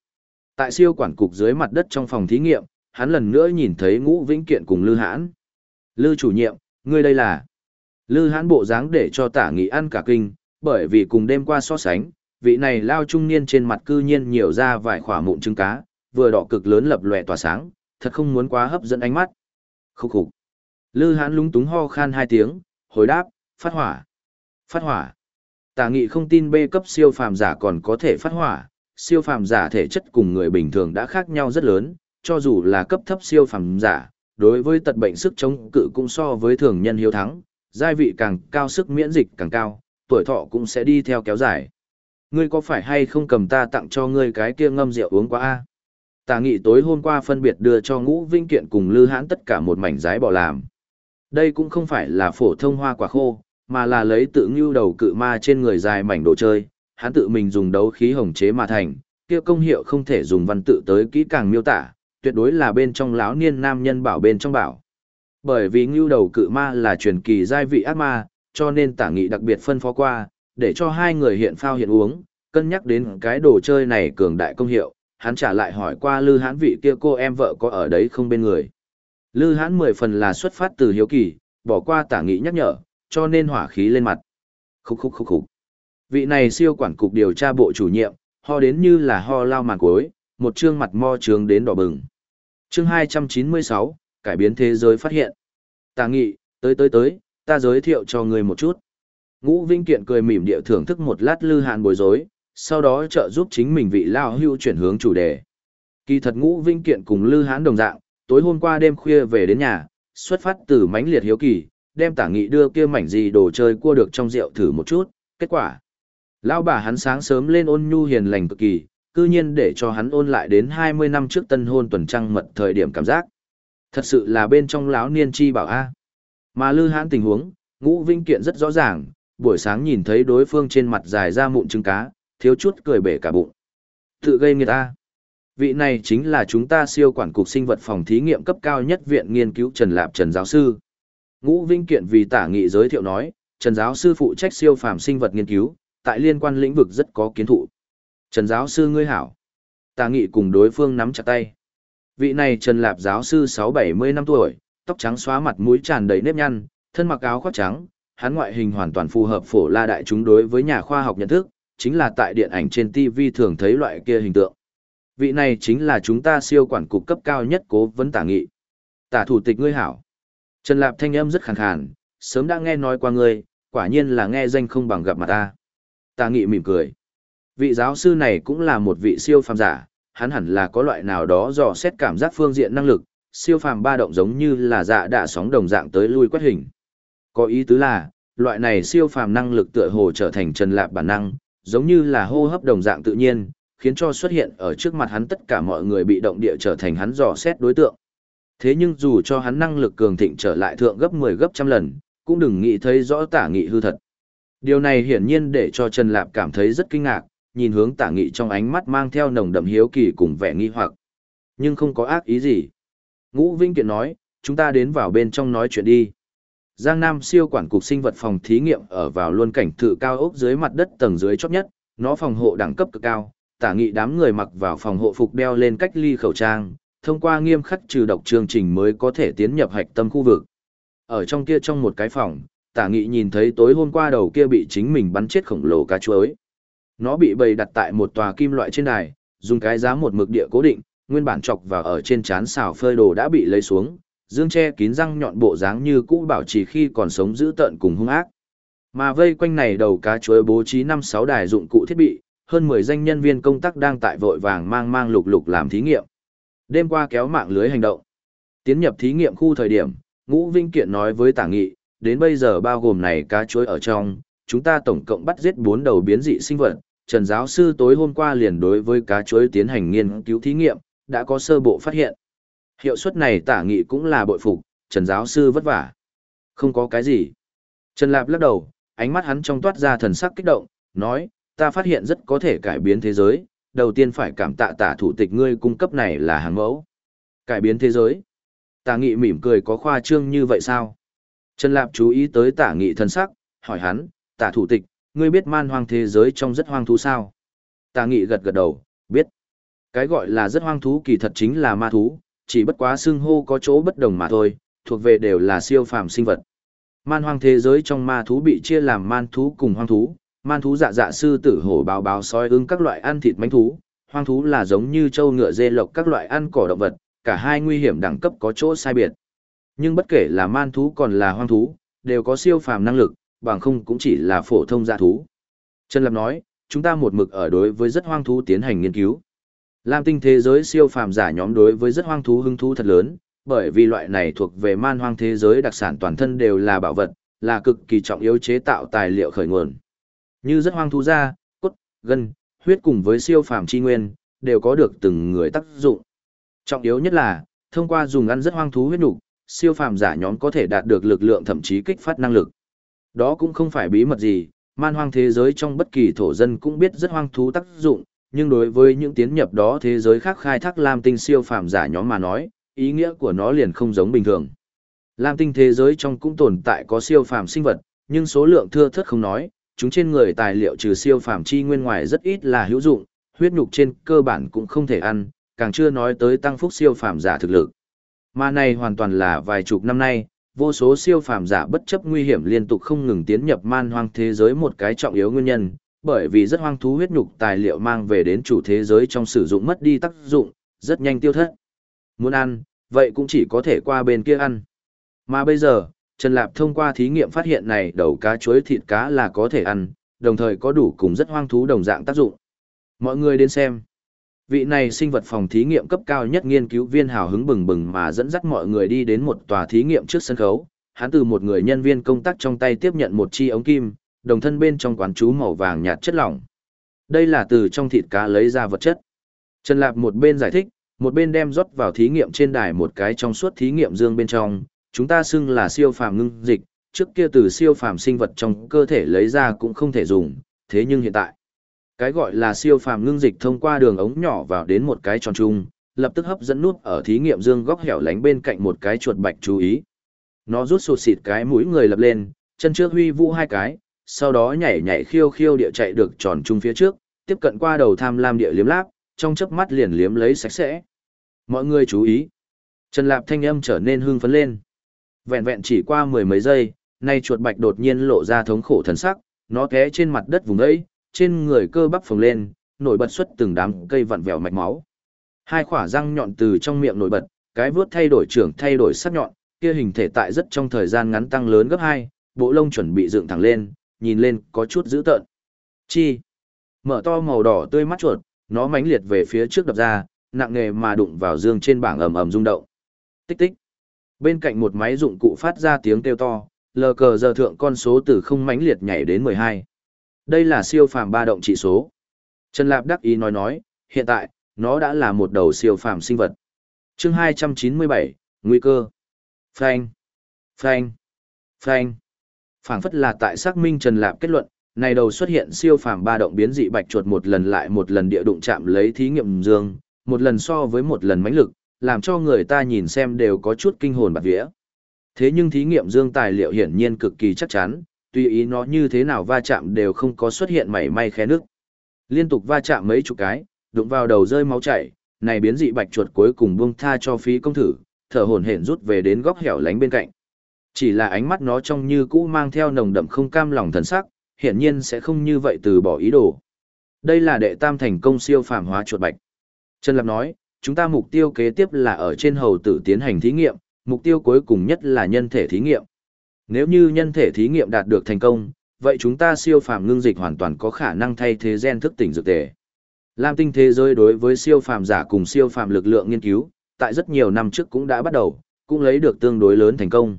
Tại siêu quản cục dưới mặt đất trong phòng thí nghiệm, hắn lần nữa nhìn thấy ngũ vĩnh kiện cùng Lư Hãn. Lư chủ nhiệm, ngươi đây là... Lư Hãn bộ dáng để cho tả nghị ăn cả kinh, bởi vì cùng đêm qua so sánh, vị này lao trung niên trên mặt cư nhiên nhiều ra vài khỏa mụn trứng cá, vừa đỏ cực lớn lập lòe tỏa sáng, thật không muốn quá hấp dẫn ánh mắt. Khúc khục. Lư hãn lúng túng ho khan hai tiếng, hồi đáp, phát hỏa. Phát hỏa. Tà nghị không tin B cấp siêu phàm giả còn có thể phát hỏa, siêu phàm giả thể chất cùng người bình thường đã khác nhau rất lớn, cho dù là cấp thấp siêu phàm giả, đối với tật bệnh sức chống cự cũng so với thường nhân hiếu thắng, giai vị càng cao sức miễn dịch càng cao, tuổi thọ cũng sẽ đi theo kéo dài. Ngươi có phải hay không cầm ta tặng cho ngươi cái kia ngâm rượu uống quá a? Tà nghị tối hôm qua phân biệt đưa cho ngũ vinh kiện cùng lư hãn tất cả một mảnh giái bỏ làm. Đây cũng không phải là phổ thông hoa quả khô, mà là lấy tự ngưu đầu cự ma trên người dài mảnh đồ chơi, hắn tự mình dùng đấu khí hồng chế mà thành, kia công hiệu không thể dùng văn tự tới kỹ càng miêu tả, tuyệt đối là bên trong lão niên nam nhân bảo bên trong bảo. Bởi vì ngưu đầu cự ma là truyền kỳ giai vị ác ma, cho nên tả nghị đặc biệt phân phó qua, để cho hai người hiện phao hiện uống, cân nhắc đến cái đồ chơi này cường đại công hiệu, hắn trả lại hỏi qua Lư Hãn vị kia cô em vợ có ở đấy không bên người. Lư Hãn mười phần là xuất phát từ hiếu kỳ, bỏ qua tả nghị nhắc nhở, cho nên hỏa khí lên mặt. Khúc khúc khúc khúc. Vị này siêu quản cục điều tra bộ chủ nhiệm, ho đến như là ho lao màn cuối, một trương mặt mo trướng đến đỏ bừng. Chương 296, cải biến thế giới phát hiện. Tà nghị, tới tới tới, ta giới thiệu cho ngươi một chút. Ngũ Vinh Kiện cười mỉm địa thưởng thức một lát lư hàn bối rối, sau đó trợ giúp chính mình vị lao hưu chuyển hướng chủ đề. Kỳ thật Ngũ Vinh Kiện cùng lư hán đồng dạng, tối hôm qua đêm khuya về đến nhà, xuất phát từ mãnh liệt hiếu kỳ, đem tả nghị đưa kia mảnh gì đồ chơi cua được trong rượu thử một chút, kết quả. Lão bà hắn sáng sớm lên ôn nhu hiền lành cực kỳ, cư nhiên để cho hắn ôn lại đến 20 năm trước tân hôn tuần trăng mật thời điểm cảm giác. Thật sự là bên trong lão niên chi bảo A. Mà lư hãn tình huống, ngũ vinh kiện rất rõ ràng, buổi sáng nhìn thấy đối phương trên mặt dài ra mụn trứng cá, thiếu chút cười bể cả bụng. Tự gây người ta. Vị này chính là chúng ta siêu quản cục sinh vật phòng thí nghiệm cấp cao nhất viện nghiên cứu Trần Lạp Trần Giáo Sư. Ngũ Vinh Kiện vì tả nghị giới thiệu nói, Trần Giáo Sư phụ trách siêu phàm sinh vật nghiên cứu, tại liên quan lĩnh vực rất có kiến thụ. Trần Giáo Sư ngươi hảo. Tả nghị cùng đối phương nắm chặt tay. Vị này Trần Lạp Giáo Sư 6-70 năm tuổi, tóc trắng xóa mặt mũi tràn đầy nếp nhăn, thân mặc áo khoác trắng, hắn ngoại hình hoàn toàn phù hợp phổ la đại chúng đối với nhà khoa học nhận thức, chính là tại điện ảnh trên TV thường thấy loại kia hình tượng. Vị này chính là chúng ta siêu quản cục cấp cao nhất cố vấn tả nghị. Tả thủ tịch ngươi hảo. Trần Lạp thanh âm rất khàn khàn, sớm đã nghe nói qua ngươi, quả nhiên là nghe danh không bằng gặp mặt ta. Tà nghị mỉm cười. Vị giáo sư này cũng là một vị siêu phàm giả, hắn hẳn là có loại nào đó dò xét cảm giác phương diện năng lực, siêu phàm ba động giống như là dạ đạ sóng đồng dạng tới lui quét hình. Có ý tứ là, loại này siêu phàm năng lực tựa hồ trở thành Trần Lạp bản năng, giống như là hô hấp đồng dạng tự nhiên, khiến cho xuất hiện ở trước mặt hắn tất cả mọi người bị động địa trở thành hắn dò xét đối tượng. Thế nhưng dù cho hắn năng lực cường thịnh trở lại thượng gấp 10 gấp trăm lần, cũng đừng nghĩ thấy rõ tả nghị hư thật. Điều này hiển nhiên để cho Trần Lạp cảm thấy rất kinh ngạc, nhìn hướng tả nghị trong ánh mắt mang theo nồng đậm hiếu kỳ cùng vẻ nghi hoặc. Nhưng không có ác ý gì. Ngũ Vinh Kiện nói, chúng ta đến vào bên trong nói chuyện đi. Giang Nam siêu quản cục sinh vật phòng thí nghiệm ở vào luôn cảnh thự cao ốc dưới mặt đất tầng dưới chót nhất, nó phòng hộ đẳng cấp cực cao, tả nghị đám người mặc vào phòng hộ phục đeo lên cách ly khẩu trang, thông qua nghiêm khắc trừ độc chương trình mới có thể tiến nhập hạch tâm khu vực. Ở trong kia trong một cái phòng, tả nghị nhìn thấy tối hôm qua đầu kia bị chính mình bắn chết khổng lồ cá chuối. Nó bị bày đặt tại một tòa kim loại trên đài, dùng cái giá một mực địa cố định, nguyên bản chọc vào ở trên chán xào phơi đồ đã bị lấy xuống, dương che kín răng nhọn bộ dáng như cũ bảo trì khi còn sống giữ tợn cùng hung ác. Mà vây quanh này đầu cá chuối bố trí năm sáu đài dụng cụ thiết bị, hơn 10 danh nhân viên công tác đang tại vội vàng mang mang lục lục làm thí nghiệm. Đêm qua kéo mạng lưới hành động. Tiến nhập thí nghiệm khu thời điểm, Ngũ Vinh Kiện nói với Tả Nghị, đến bây giờ bao gồm này cá chuối ở trong, chúng ta tổng cộng bắt giết bốn đầu biến dị sinh vật. Trần giáo sư tối hôm qua liền đối với cá chuối tiến hành nghiên cứu thí nghiệm, đã có sơ bộ phát hiện. Hiệu suất này Tả Nghị cũng là bội phục, Trần giáo sư vất vả. Không có cái gì. Trần Lạp lắc đầu, ánh mắt hắn trong toát ra thần sắc kích động, nói, ta phát hiện rất có thể cải biến thế giới, đầu tiên phải cảm tạ tả thủ tịch ngươi cung cấp này là hàng mẫu. Cải biến thế giới. Tả nghị mỉm cười có khoa trương như vậy sao? Trần Lạp chú ý tới tả nghị thân sắc, hỏi hắn, tả thủ tịch, ngươi biết man hoang thế giới trong rất hoang thú sao? Tả nghị gật gật đầu, biết. Cái gọi là rất hoang thú kỳ thật chính là ma thú, chỉ bất quá xưng hô có chỗ bất đồng mà thôi, thuộc về đều là siêu phàm sinh vật. Man hoang thế giới trong ma thú bị chia làm man thú cùng hoang thú, man thú dạ dạ sư tử hổ báo báo sói ưng các loại ăn thịt manh thú, hoang thú là giống như trâu ngựa dê lộc các loại ăn cỏ động vật, cả hai nguy hiểm đẳng cấp có chỗ sai biệt. Nhưng bất kể là man thú còn là hoang thú, đều có siêu phàm năng lực, bằng không cũng chỉ là phổ thông dạ thú. Trần Lập nói, chúng ta một mực ở đối với rất hoang thú tiến hành nghiên cứu. Lam tinh thế giới siêu phàm giả nhóm đối với rất hoang thú hứng thú thật lớn, bởi vì loại này thuộc về man hoang thế giới đặc sản toàn thân đều là bảo vật, là cực kỳ trọng yếu chế tạo tài liệu khởi nguồn. Như rất hoang thú da, cốt, gân, huyết cùng với siêu phàm chi nguyên, đều có được từng người tác dụng. Trọng yếu nhất là, thông qua dùng ăn rất hoang thú huyết nục, siêu phàm giả nhóm có thể đạt được lực lượng thậm chí kích phát năng lực. Đó cũng không phải bí mật gì, man hoang thế giới trong bất kỳ thổ dân cũng biết rất hoang thú tác dụng, nhưng đối với những tiến nhập đó thế giới khác khai thác lam tinh siêu phàm giả nhóm mà nói, ý nghĩa của nó liền không giống bình thường. Lam tinh thế giới trong cũng tồn tại có siêu phàm sinh vật, nhưng số lượng thưa thớt không nói, chúng trên người tài liệu trừ siêu phàm chi nguyên ngoài rất ít là hữu dụng, huyết nhục trên cơ bản cũng không thể ăn, càng chưa nói tới tăng phúc siêu phàm giả thực lực. Mà này hoàn toàn là vài chục năm nay, vô số siêu phàm giả bất chấp nguy hiểm liên tục không ngừng tiến nhập man hoang thế giới một cái trọng yếu nguyên nhân, bởi vì rất hoang thú huyết nhục tài liệu mang về đến chủ thế giới trong sử dụng mất đi tác dụng, rất nhanh tiêu thất. Muốn ăn, vậy cũng chỉ có thể qua bên kia ăn. Mà bây giờ, Trần Lạp thông qua thí nghiệm phát hiện này đầu cá chuối thịt cá là có thể ăn, đồng thời có đủ cùng rất hoang thú đồng dạng tác dụng. Mọi người đến xem. Vị này sinh vật phòng thí nghiệm cấp cao nhất nghiên cứu viên hào hứng bừng bừng mà dẫn dắt mọi người đi đến một tòa thí nghiệm trước sân khấu. Hắn từ một người nhân viên công tác trong tay tiếp nhận một chi ống kim, đồng thân bên trong quán chú màu vàng nhạt chất lỏng. Đây là từ trong thịt cá lấy ra vật chất. Trần Lạp một bên giải thích, một bên đem rót vào thí nghiệm trên đài một cái trong suốt thí nghiệm dương bên trong, chúng ta xưng là siêu phàm ngưng dịch, trước kia từ siêu phàm sinh vật trong cơ thể lấy ra cũng không thể dùng, thế nhưng hiện tại, cái gọi là siêu phàm ngưng dịch thông qua đường ống nhỏ vào đến một cái tròn trung, lập tức hấp dẫn nút ở thí nghiệm dương góc hẻo lánh bên cạnh một cái chuột bạch chú ý. Nó rút sụt xịt cái mũi người lập lên, chân trước huy vũ hai cái, sau đó nhảy nhảy khiêu khiêu địa chạy được tròn trung phía trước, tiếp cận qua đầu tham lam địa liếm láp, trong chớp mắt liền liếm lấy sạch sẽ. Mọi người chú ý. Trần Lạp thanh âm trở nên hưng phấn lên. Vẹn vẹn chỉ qua mười mấy giây, nay chuột bạch đột nhiên lộ ra thống khổ thần sắc, nó té trên mặt đất vùng ấy, trên người cơ bắp phồng lên, nổi bật xuất từng đám cây vặn vẹo mạch máu. Hai khỏa răng nhọn từ trong miệng nổi bật, cái vướt thay đổi trưởng thay đổi sắc nhọn, kia hình thể tại rất trong thời gian ngắn tăng lớn gấp hai, bộ lông chuẩn bị dựng thẳng lên, nhìn lên có chút dữ tợn. Chi? Mở to màu đỏ tươi mắt chuột, nó mãnh liệt về phía trước đập ra, nặng nề mà đụng vào dương trên bảng ầm ầm rung động. Tích tích. Bên cạnh một máy dụng cụ phát ra tiếng kêu to, lờ cờ giờ thượng con số từ không mãnh liệt nhảy đến 12. Đây là siêu phàm ba động trị số. Trần Lạp đắc ý nói nói, hiện tại, nó đã là một đầu siêu phàm sinh vật. chương 297, nguy cơ. Frank. Frank. Frank. Phản phất là tại xác minh Trần Lạp kết luận, này đầu xuất hiện siêu phàm ba động biến dị bạch chuột một lần lại một lần địa đụng chạm lấy thí nghiệm dương, một lần so với một lần mãnh lực, làm cho người ta nhìn xem đều có chút kinh hồn bạt vía. Thế nhưng thí nghiệm dương tài liệu hiển nhiên cực kỳ chắc chắn, tùy ý nó như thế nào va chạm đều không có xuất hiện mảy may khe nước. Liên tục va chạm mấy chục cái, đụng vào đầu rơi máu chảy, này biến dị bạch chuột cuối cùng buông tha cho phí công thử, thở hổn hển rút về đến góc hẻo lánh bên cạnh. Chỉ là ánh mắt nó trông như cũ mang theo nồng đậm không cam lòng thần sắc, hiển nhiên sẽ không như vậy từ bỏ ý đồ. Đây là đệ tam thành công siêu phàm hóa chuột bạch. Trần Lập nói, chúng ta mục tiêu kế tiếp là ở trên hầu tử tiến hành thí nghiệm, mục tiêu cuối cùng nhất là nhân thể thí nghiệm. Nếu như nhân thể thí nghiệm đạt được thành công, vậy chúng ta siêu phàm ngưng dịch hoàn toàn có khả năng thay thế gen thức tỉnh dược tề. Lam tinh thế giới đối với siêu phàm giả cùng siêu phàm lực lượng nghiên cứu, tại rất nhiều năm trước cũng đã bắt đầu, cũng lấy được tương đối lớn thành công.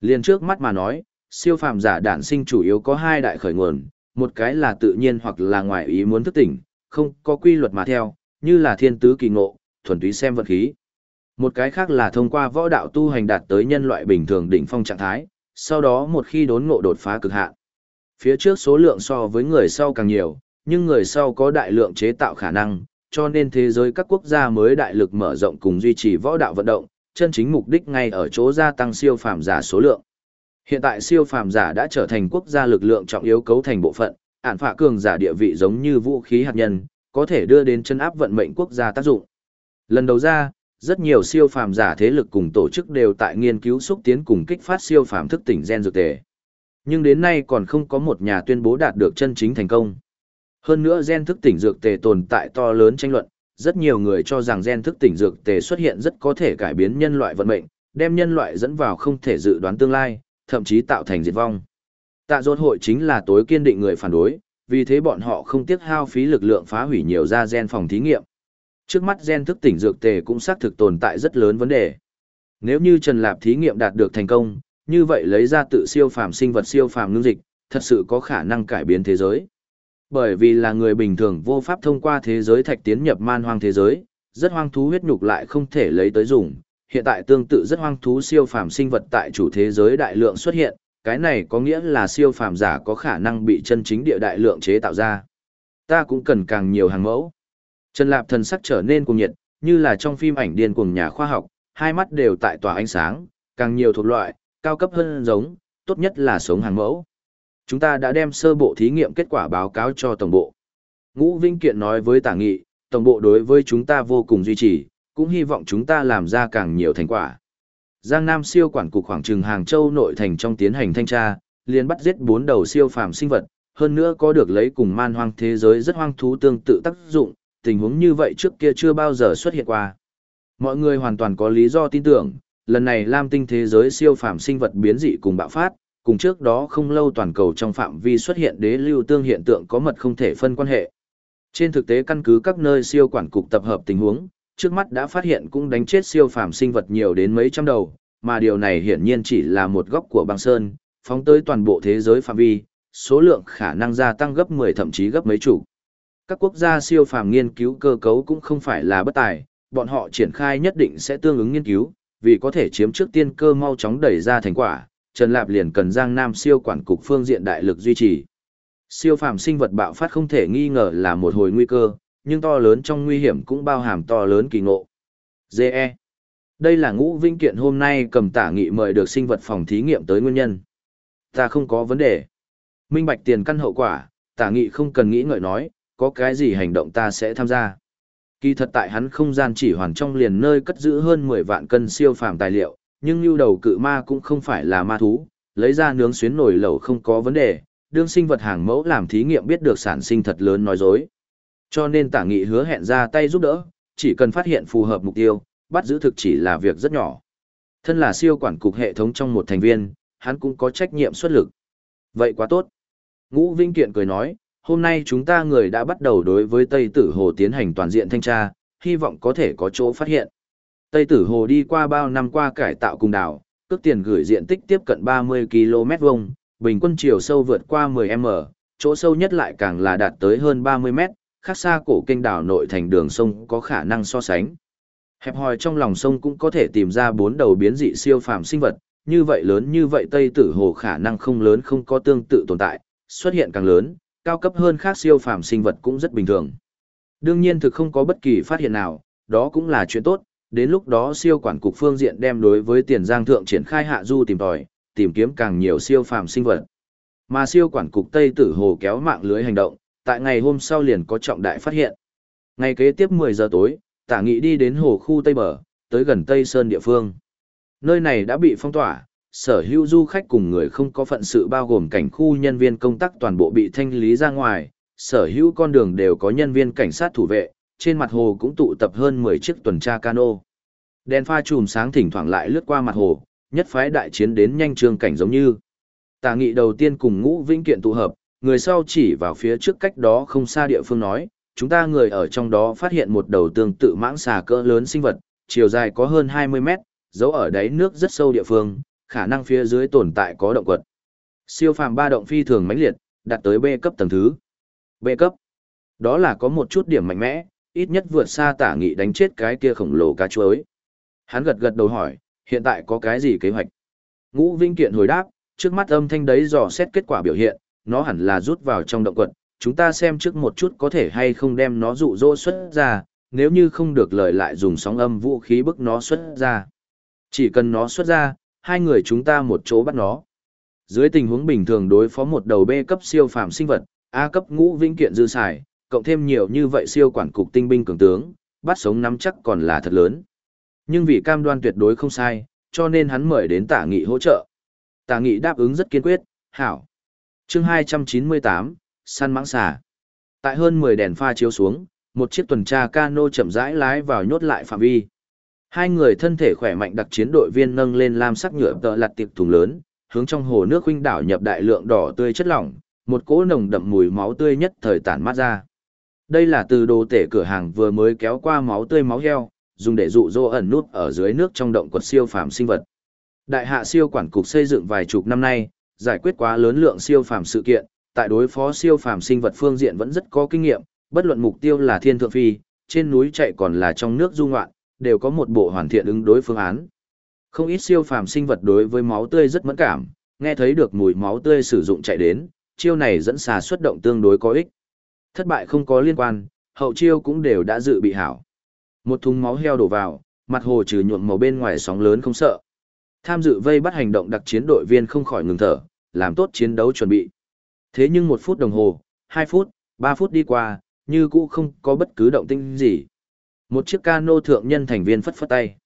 Liên trước mắt mà nói, siêu phàm giả đản sinh chủ yếu có hai đại khởi nguồn, một cái là tự nhiên hoặc là ngoại ý muốn thức tỉnh, không có quy luật mà theo, như là thiên tứ kỳ ngộ, thuần túy xem vật khí. Một cái khác là thông qua võ đạo tu hành đạt tới nhân loại bình thường đỉnh phong trạng thái, sau đó một khi đốn ngộ đột phá cực hạn. Phía trước số lượng so với người sau càng nhiều, nhưng người sau có đại lượng chế tạo khả năng, cho nên thế giới các quốc gia mới đại lực mở rộng cùng duy trì võ đạo vận động, chân chính mục đích ngay ở chỗ gia tăng siêu phàm giả số lượng. Hiện tại siêu phàm giả đã trở thành quốc gia lực lượng trọng yếu cấu thành bộ phận, ản phạ cường giả địa vị giống như vũ khí hạt nhân, có thể đưa đến chân áp vận mệnh quốc gia tác dụng. Lần đầu ra, rất nhiều siêu phàm giả thế lực cùng tổ chức đều tại nghiên cứu xúc tiến cùng kích phát siêu phàm thức tỉnh gen dược tề. Nhưng đến nay còn không có một nhà tuyên bố đạt được chân chính thành công. Hơn nữa gen thức tỉnh dược tề tồn tại to lớn tranh luận, rất nhiều người cho rằng gen thức tỉnh dược tề xuất hiện rất có thể cải biến nhân loại vận mệnh, đem nhân loại dẫn vào không thể dự đoán tương lai, thậm chí tạo thành diệt vong. Tạ dốt hội chính là tối kiên định người phản đối, vì thế bọn họ không tiếc hao phí lực lượng phá hủy nhiều ra gen phòng thí nghiệm. Trước mắt gen thức tỉnh dược tề cũng xác thực tồn tại rất lớn vấn đề. Nếu như Trần Lạp thí nghiệm đạt được thành công, như vậy lấy ra tự siêu phàm sinh vật siêu phàm ngưng dịch, thật sự có khả năng cải biến thế giới. Bởi vì là người bình thường vô pháp thông qua thế giới thạch tiến nhập man hoang thế giới, rất hoang thú huyết nhục lại không thể lấy tới dùng. Hiện tại tương tự rất hoang thú siêu phàm sinh vật tại chủ thế giới đại lượng xuất hiện, cái này có nghĩa là siêu phàm giả có khả năng bị chân chính địa đại lượng chế tạo ra. Ta cũng cần càng nhiều hàng mẫu. Trần Lạp thần sắc trở nên cuồng nhiệt, như là trong phim ảnh điên cuồng nhà khoa học, hai mắt đều tại tỏa ánh sáng, càng nhiều thuộc loại, cao cấp hơn giống, tốt nhất là sống hàng mẫu. Chúng ta đã đem sơ bộ thí nghiệm kết quả báo cáo cho tổng bộ. Ngũ Vinh Kiện nói với Tả Nghị, tổng bộ đối với chúng ta vô cùng duy trì, cũng hy vọng chúng ta làm ra càng nhiều thành quả. Giang Nam siêu quản cục khoảng trừng Hàng Châu nội thành trong tiến hành thanh tra, liền bắt giết bốn đầu siêu phàm sinh vật, hơn nữa có được lấy cùng man hoang thế giới rất hoang thú tương tự tác dụng, tình huống như vậy trước kia chưa bao giờ xuất hiện qua. Mọi người hoàn toàn có lý do tin tưởng, lần này Lam tinh thế giới siêu phàm sinh vật biến dị cùng bạo phát, cùng trước đó không lâu toàn cầu trong phạm vi xuất hiện đế lưu tương hiện tượng có mật không thể phân quan hệ. Trên thực tế căn cứ các nơi siêu quản cục tập hợp tình huống, trước mắt đã phát hiện cũng đánh chết siêu phàm sinh vật nhiều đến mấy trăm đầu, mà điều này hiển nhiên chỉ là một góc của băng sơn, phóng tới toàn bộ thế giới phạm vi, số lượng khả năng gia tăng gấp 10 thậm chí gấp mấy chục. Các quốc gia siêu phàm nghiên cứu cơ cấu cũng không phải là bất tài, bọn họ triển khai nhất định sẽ tương ứng nghiên cứu, vì có thể chiếm trước tiên cơ mau chóng đẩy ra thành quả, Trần Lạp liền cần Giang Nam siêu quản cục phương diện đại lực duy trì. Siêu phàm sinh vật bạo phát không thể nghi ngờ là một hồi nguy cơ, nhưng to lớn trong nguy hiểm cũng bao hàm to lớn kỳ ngộ. GE. Đây là ngũ vinh kiện hôm nay cầm tả nghị mời được sinh vật phòng thí nghiệm tới nguyên nhân. Ta không có vấn đề. Minh bạch tiền căn hậu quả, tả nghị không cần nghĩ ngợi nói, có cái gì hành động ta sẽ tham gia. Kỳ thật tại hắn không gian chỉ hoàn trong liền nơi cất giữ hơn 10 vạn cân siêu phàm tài liệu, nhưng lưu đầu cự ma cũng không phải là ma thú, lấy ra nướng xuyến nổi lẩu không có vấn đề, đương sinh vật hàng mẫu làm thí nghiệm biết được sản sinh thật lớn nói dối. Cho nên tả nghị hứa hẹn ra tay giúp đỡ, chỉ cần phát hiện phù hợp mục tiêu, bắt giữ thực chỉ là việc rất nhỏ. Thân là siêu quản cục hệ thống trong một thành viên, hắn cũng có trách nhiệm xuất lực. Vậy quá tốt. Ngũ Vinh Kiện cười nói, hôm nay chúng ta người đã bắt đầu đối với Tây Tử Hồ tiến hành toàn diện thanh tra, hy vọng có thể có chỗ phát hiện. Tây Tử Hồ đi qua bao năm qua cải tạo cùng đảo, cước tiền gửi diện tích tiếp cận 30 km vuông, bình quân chiều sâu vượt qua 10m, chỗ sâu nhất lại càng là đạt tới hơn 30 m, khác xa cổ kênh đảo nội thành đường sông có khả năng so sánh. Hẹp hòi trong lòng sông cũng có thể tìm ra bốn đầu biến dị siêu phàm sinh vật, như vậy lớn như vậy Tây Tử Hồ khả năng không lớn không có tương tự tồn tại, xuất hiện càng lớn, cao cấp hơn khác siêu phàm sinh vật cũng rất bình thường. Đương nhiên thực không có bất kỳ phát hiện nào, đó cũng là chuyện tốt, đến lúc đó siêu quản cục phương diện đem đối với tiền giang thượng triển khai hạ du tìm tòi, tìm kiếm càng nhiều siêu phàm sinh vật. Mà siêu quản cục Tây Tử Hồ kéo mạng lưới hành động, tại ngày hôm sau liền có trọng đại phát hiện. Ngày kế tiếp 10 giờ tối, tả nghị đi đến hồ khu Tây Bờ, tới gần Tây Sơn địa phương. Nơi này đã bị phong tỏa, sở hữu du khách cùng người không có phận sự bao gồm cảnh khu nhân viên công tác toàn bộ bị thanh lý ra ngoài, sở hữu con đường đều có nhân viên cảnh sát thủ vệ, trên mặt hồ cũng tụ tập hơn 10 chiếc tuần tra cano. Đèn pha chùm sáng thỉnh thoảng lại lướt qua mặt hồ, nhất phái đại chiến đến nhanh trương cảnh giống như. Tà nghị đầu tiên cùng ngũ vĩnh kiện tụ hợp, người sau chỉ vào phía trước cách đó không xa địa phương nói, chúng ta người ở trong đó phát hiện một đầu tương tự mãng xà cỡ lớn sinh vật, chiều dài có hơn 20 mét, giấu ở đáy nước rất sâu địa phương, khả năng phía dưới tồn tại có động quật. Siêu phàm ba động phi thường mãnh liệt, đạt tới B cấp tầng thứ. B cấp. Đó là có một chút điểm mạnh mẽ, ít nhất vượt xa tả nghị đánh chết cái kia khổng lồ cá chuối. Hắn gật gật đầu hỏi, hiện tại có cái gì kế hoạch? Ngũ Vinh Kiện hồi đáp, trước mắt âm thanh đấy dò xét kết quả biểu hiện, nó hẳn là rút vào trong động quật, chúng ta xem trước một chút có thể hay không đem nó dụ dỗ xuất ra, nếu như không được lời lại dùng sóng âm vũ khí bức nó xuất ra. Chỉ cần nó xuất ra, hai người chúng ta một chỗ bắt nó. Dưới tình huống bình thường đối phó một đầu B cấp siêu phàm sinh vật, A cấp ngũ vĩnh kiện dư xài, cộng thêm nhiều như vậy siêu quản cục tinh binh cường tướng, bắt sống nắm chắc còn là thật lớn. Nhưng vì cam đoan tuyệt đối không sai, cho nên hắn mời đến tả nghị hỗ trợ. Tả nghị đáp ứng rất kiên quyết, hảo. chương 298, săn mãng xà. Tại hơn 10 đèn pha chiếu xuống, một chiếc tuần tra cano chậm rãi lái vào nhốt lại phạm vi. Hai người thân thể khỏe mạnh đặc chiến đội viên nâng lên lam sắc nhựa tợ lặt tiệp thùng lớn, hướng trong hồ nước huynh đảo nhập đại lượng đỏ tươi chất lỏng, một cỗ nồng đậm mùi máu tươi nhất thời tản mát ra. Đây là từ đồ tể cửa hàng vừa mới kéo qua máu tươi máu heo, dùng để dụ dỗ ẩn nút ở dưới nước trong động quật siêu phàm sinh vật. Đại hạ siêu quản cục xây dựng vài chục năm nay, giải quyết quá lớn lượng siêu phàm sự kiện, tại đối phó siêu phàm sinh vật phương diện vẫn rất có kinh nghiệm, bất luận mục tiêu là thiên thượng phi, trên núi chạy còn là trong nước du ngoạn, đều có một bộ hoàn thiện ứng đối phương án. Không ít siêu phàm sinh vật đối với máu tươi rất mẫn cảm, nghe thấy được mùi máu tươi sử dụng chạy đến, chiêu này dẫn xà xuất động tương đối có ích. Thất bại không có liên quan, hậu chiêu cũng đều đã dự bị hảo. Một thùng máu heo đổ vào, mặt hồ trừ nhuộm màu bên ngoài sóng lớn không sợ. Tham dự vây bắt hành động đặc chiến đội viên không khỏi ngừng thở, làm tốt chiến đấu chuẩn bị. Thế nhưng một phút đồng hồ, hai phút, ba phút đi qua, như cũ không có bất cứ động tĩnh gì. Một chiếc cano thượng nhân thành viên phất phất tay.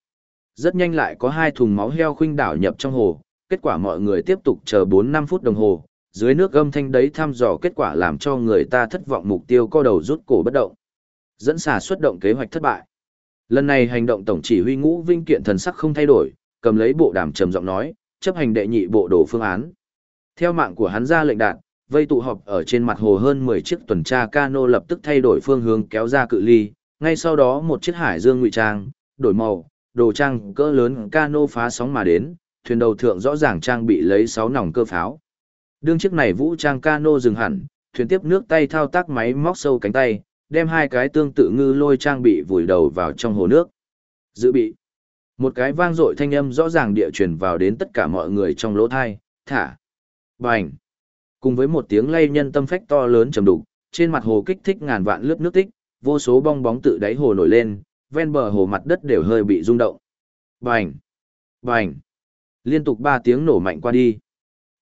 Rất nhanh lại có hai thùng máu heo khuynh đảo nhập trong hồ, kết quả mọi người tiếp tục chờ 4-5 phút đồng hồ, dưới nước gâm thanh đấy thăm dò kết quả làm cho người ta thất vọng mục tiêu co đầu rút cổ bất động. Dẫn xà xuất động kế hoạch thất bại. Lần này hành động tổng chỉ huy ngũ vinh kiện thần sắc không thay đổi, cầm lấy bộ đàm trầm giọng nói, chấp hành đệ nhị bộ đồ phương án. Theo mạng của hắn ra lệnh đạn, Vây tụ họp ở trên mặt hồ hơn 10 chiếc tuần tra cano lập tức thay đổi phương hướng kéo ra cự ly, ngay sau đó một chiếc hải dương ngụy trang, đổi màu, đồ trang cỡ lớn cano phá sóng mà đến, thuyền đầu thượng rõ ràng trang bị lấy 6 nòng cơ pháo. Đương chiếc này vũ trang cano dừng hẳn, thuyền tiếp nước tay thao tác máy móc sâu cánh tay, đem hai cái tương tự ngư lôi trang bị vùi đầu vào trong hồ nước. Dự bị. Một cái vang dội thanh âm rõ ràng địa truyền vào đến tất cả mọi người trong lỗ thai, thả. Bành. Cùng với một tiếng lay nhân tâm phách to lớn trầm đục, trên mặt hồ kích thích ngàn vạn lướt nước tích, vô số bong bóng tự đáy hồ nổi lên, ven bờ hồ mặt đất đều hơi bị rung động. Bành. Bành. Liên tục ba tiếng nổ mạnh qua đi.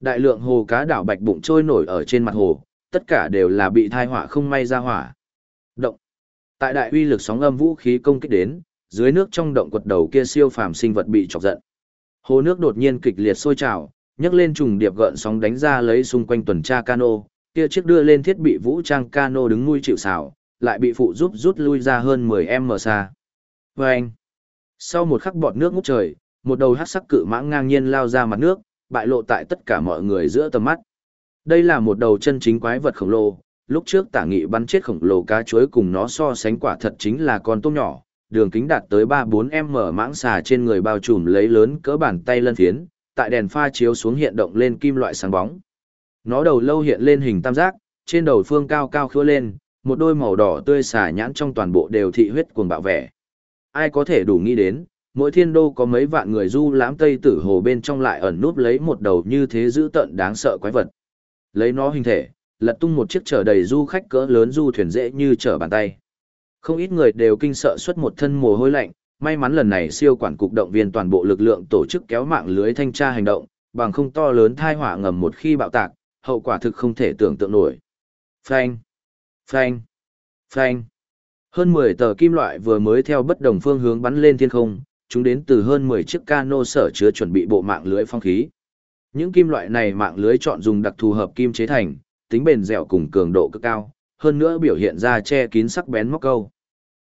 Đại lượng hồ cá đảo bạch bụng trôi nổi ở trên mặt hồ, tất cả đều là bị thai họa không may ra hỏa. Động. Tại đại uy lực sóng âm vũ khí công kích đến, dưới nước trong động quật đầu kia siêu phàm sinh vật bị chọc giận. Hồ nước đột nhiên kịch liệt sôi trào, nhấc lên trùng điệp gợn sóng đánh ra lấy xung quanh tuần tra cano, kia chiếc đưa lên thiết bị vũ trang cano đứng nuôi chịu xào, lại bị phụ giúp rút lui ra hơn 10m xa. Vâng! Sau một khắc bọt nước ngút trời, một đầu hát sắc cự mãng ngang nhiên lao ra mặt nước, bại lộ tại tất cả mọi người giữa tầm mắt. Đây là một đầu chân chính quái vật khổng lồ, lúc trước tả nghị bắn chết khổng lồ cá chuối cùng nó so sánh quả thật chính là con tôm nhỏ, đường kính đạt tới 3-4m mãng xà trên người bao trùm lấy lớn cỡ bàn tay lân phiến, tại đèn pha chiếu xuống hiện động lên kim loại sáng bóng. Nó đầu lâu hiện lên hình tam giác, trên đầu phương cao cao khứa lên, một đôi màu đỏ tươi xà nhãn trong toàn bộ đều thị huyết cuồng bạo vẻ. Ai có thể đủ nghĩ đến, mỗi thiên đô có mấy vạn người du lãm tây tử hồ bên trong lại ẩn núp lấy một đầu như thế dữ tận đáng sợ quái vật. Lấy nó hình thể, lật tung một chiếc chở đầy du khách cỡ lớn du thuyền dễ như trở bàn tay. Không ít người đều kinh sợ xuất một thân mồ hôi lạnh, may mắn lần này siêu quản cục động viên toàn bộ lực lượng tổ chức kéo mạng lưới thanh tra hành động, bằng không to lớn thai hỏa ngầm một khi bạo tạc, hậu quả thực không thể tưởng tượng nổi. Phanh, phanh, phanh. Hơn 10 tờ kim loại vừa mới theo bất đồng phương hướng bắn lên thiên không, chúng đến từ hơn 10 chiếc cano sở chứa chuẩn bị bộ mạng lưới phong khí. Những kim loại này mạng lưới chọn dùng đặc thù hợp kim chế thành, tính bền dẻo cùng cường độ cực cao, hơn nữa biểu hiện ra che kín sắc bén móc câu.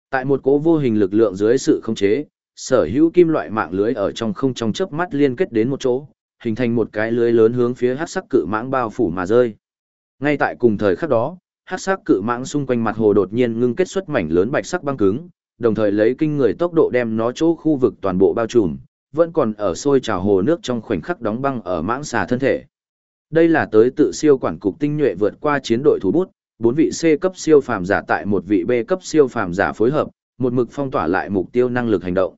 Tại một cố vô hình lực lượng dưới sự khống chế, sở hữu kim loại mạng lưới ở trong không trong chớp mắt liên kết đến một chỗ, hình thành một cái lưới lớn hướng phía hắc sắc cự mãng bao phủ mà rơi. Ngay tại cùng thời khắc đó, hắc sắc cự mãng xung quanh mặt hồ đột nhiên ngưng kết xuất mảnh lớn bạch sắc băng cứng, đồng thời lấy kinh người tốc độ đem nó chỗ khu vực toàn bộ bao trùm, vẫn còn ở sôi trào hồ nước trong khoảnh khắc đóng băng ở mãng xà thân thể. Đây là tới tự siêu quản cục tinh nhuệ vượt qua chiến đội thủ bút, bốn vị C cấp siêu phàm giả tại một vị B cấp siêu phàm giả phối hợp, một mực phong tỏa lại mục tiêu năng lực hành động.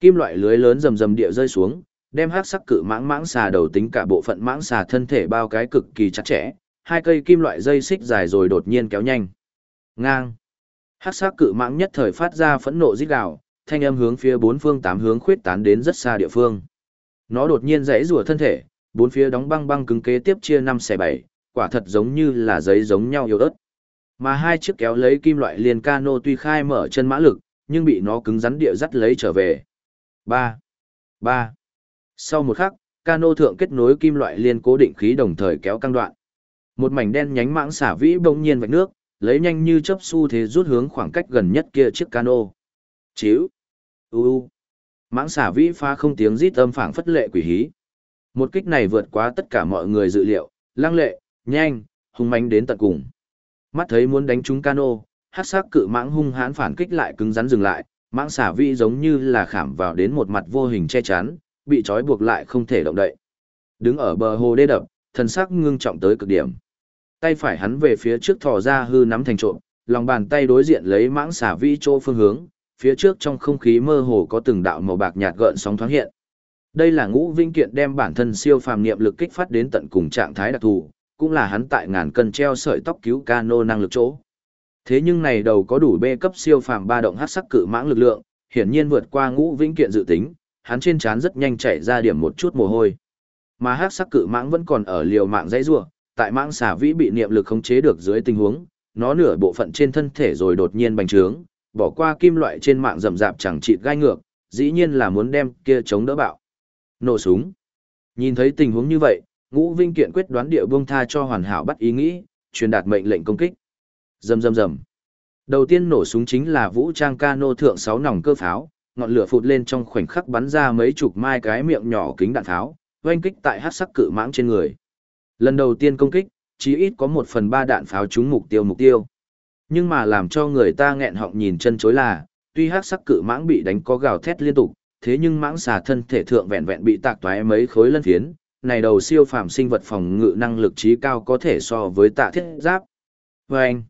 Kim loại lưới lớn rầm rầm địa rơi xuống, đem hắc sắc cự mãng mãng xà đầu tính cả bộ phận mãng xà thân thể bao cái cực kỳ chặt chẽ, hai cây kim loại dây xích dài rồi đột nhiên kéo nhanh. Ngang. Hắc sắc cự mãng nhất thời phát ra phẫn nộ rít gào, thanh âm hướng phía bốn phương tám hướng khuyết tán đến rất xa địa phương. Nó đột nhiên rẽ rùa thân thể, bốn phía đóng băng băng cứng kế tiếp chia năm xẻ bảy, quả thật giống như là giấy giống nhau yếu ớt. Mà hai chiếc kéo lấy kim loại liền cano tuy khai mở chân mã lực, nhưng bị nó cứng rắn địa dắt lấy trở về. 3. 3. Sau một khắc, cano thượng kết nối kim loại liên cố định khí đồng thời kéo căng đoạn. Một mảnh đen nhánh mãng xả vĩ bỗng nhiên vạch nước, lấy nhanh như chớp xu thế rút hướng khoảng cách gần nhất kia chiếc cano. Chíu. U u. Mãng xả vĩ pha không tiếng rít âm phảng phất lệ quỷ hí. Một kích này vượt quá tất cả mọi người dự liệu, lăng lệ, nhanh, hung mãnh đến tận cùng. Mắt thấy muốn đánh trúng cano, hắc sắc cự mãng hung hãn phản kích lại cứng rắn dừng lại, mãng xả vĩ giống như là khảm vào đến một mặt vô hình che chắn, bị trói buộc lại không thể động đậy. Đứng ở bờ hồ đê đập, thần sắc ngưng trọng tới cực điểm. Tay phải hắn về phía trước thò ra hư nắm thành trộm, lòng bàn tay đối diện lấy mãng xả vĩ chỗ phương hướng, phía trước trong không khí mơ hồ có từng đạo màu bạc nhạt gợn sóng thoáng hiện. Đây là Ngũ Vinh Kiện đem bản thân siêu phàm niệm lực kích phát đến tận cùng trạng thái đặc thù, cũng là hắn tại ngàn cân treo sợi tóc cứu cano năng lực chỗ. Thế nhưng này đầu có đủ bê cấp siêu phàm ba động hắc sắc cự mãng lực lượng, hiển nhiên vượt qua Ngũ Vinh Kiện dự tính, hắn trên trán rất nhanh chảy ra điểm một chút mồ hôi. Mà hắc sắc cự mãng vẫn còn ở liều mạng dãy rủa, tại mãng xà vĩ bị niệm lực khống chế được dưới tình huống, nó nửa bộ phận trên thân thể rồi đột nhiên bành trướng, bỏ qua kim loại trên mạng rậm rạp chẳng chịt gai ngược, dĩ nhiên là muốn đem kia chống đỡ bạo. Nổ súng. Nhìn thấy tình huống như vậy, Ngũ Vinh Kiện quyết đoán địa buông tha cho hoàn hảo bắt ý nghĩ, truyền đạt mệnh lệnh công kích. Rầm rầm rầm. Đầu tiên nổ súng chính là vũ trang cano thượng 6 nòng cơ pháo, ngọn lửa phụt lên trong khoảnh khắc bắn ra mấy chục mai cái miệng nhỏ kính đạn tháo, oanh kích tại hắc sắc cự mãng trên người. Lần đầu tiên công kích, chí ít có một phần ba đạn pháo trúng mục tiêu mục tiêu. Nhưng mà làm cho người ta nghẹn họng nhìn chân chối là, tuy hắc sắc cự mãng bị đánh có gào thét liên tục, thế nhưng mãng xà thân thể thượng vẹn vẹn bị tạc toái mấy khối lân phiến, này đầu siêu phàm sinh vật phòng ngự năng lực trí cao có thể so với tạ thiết giáp. Và anh,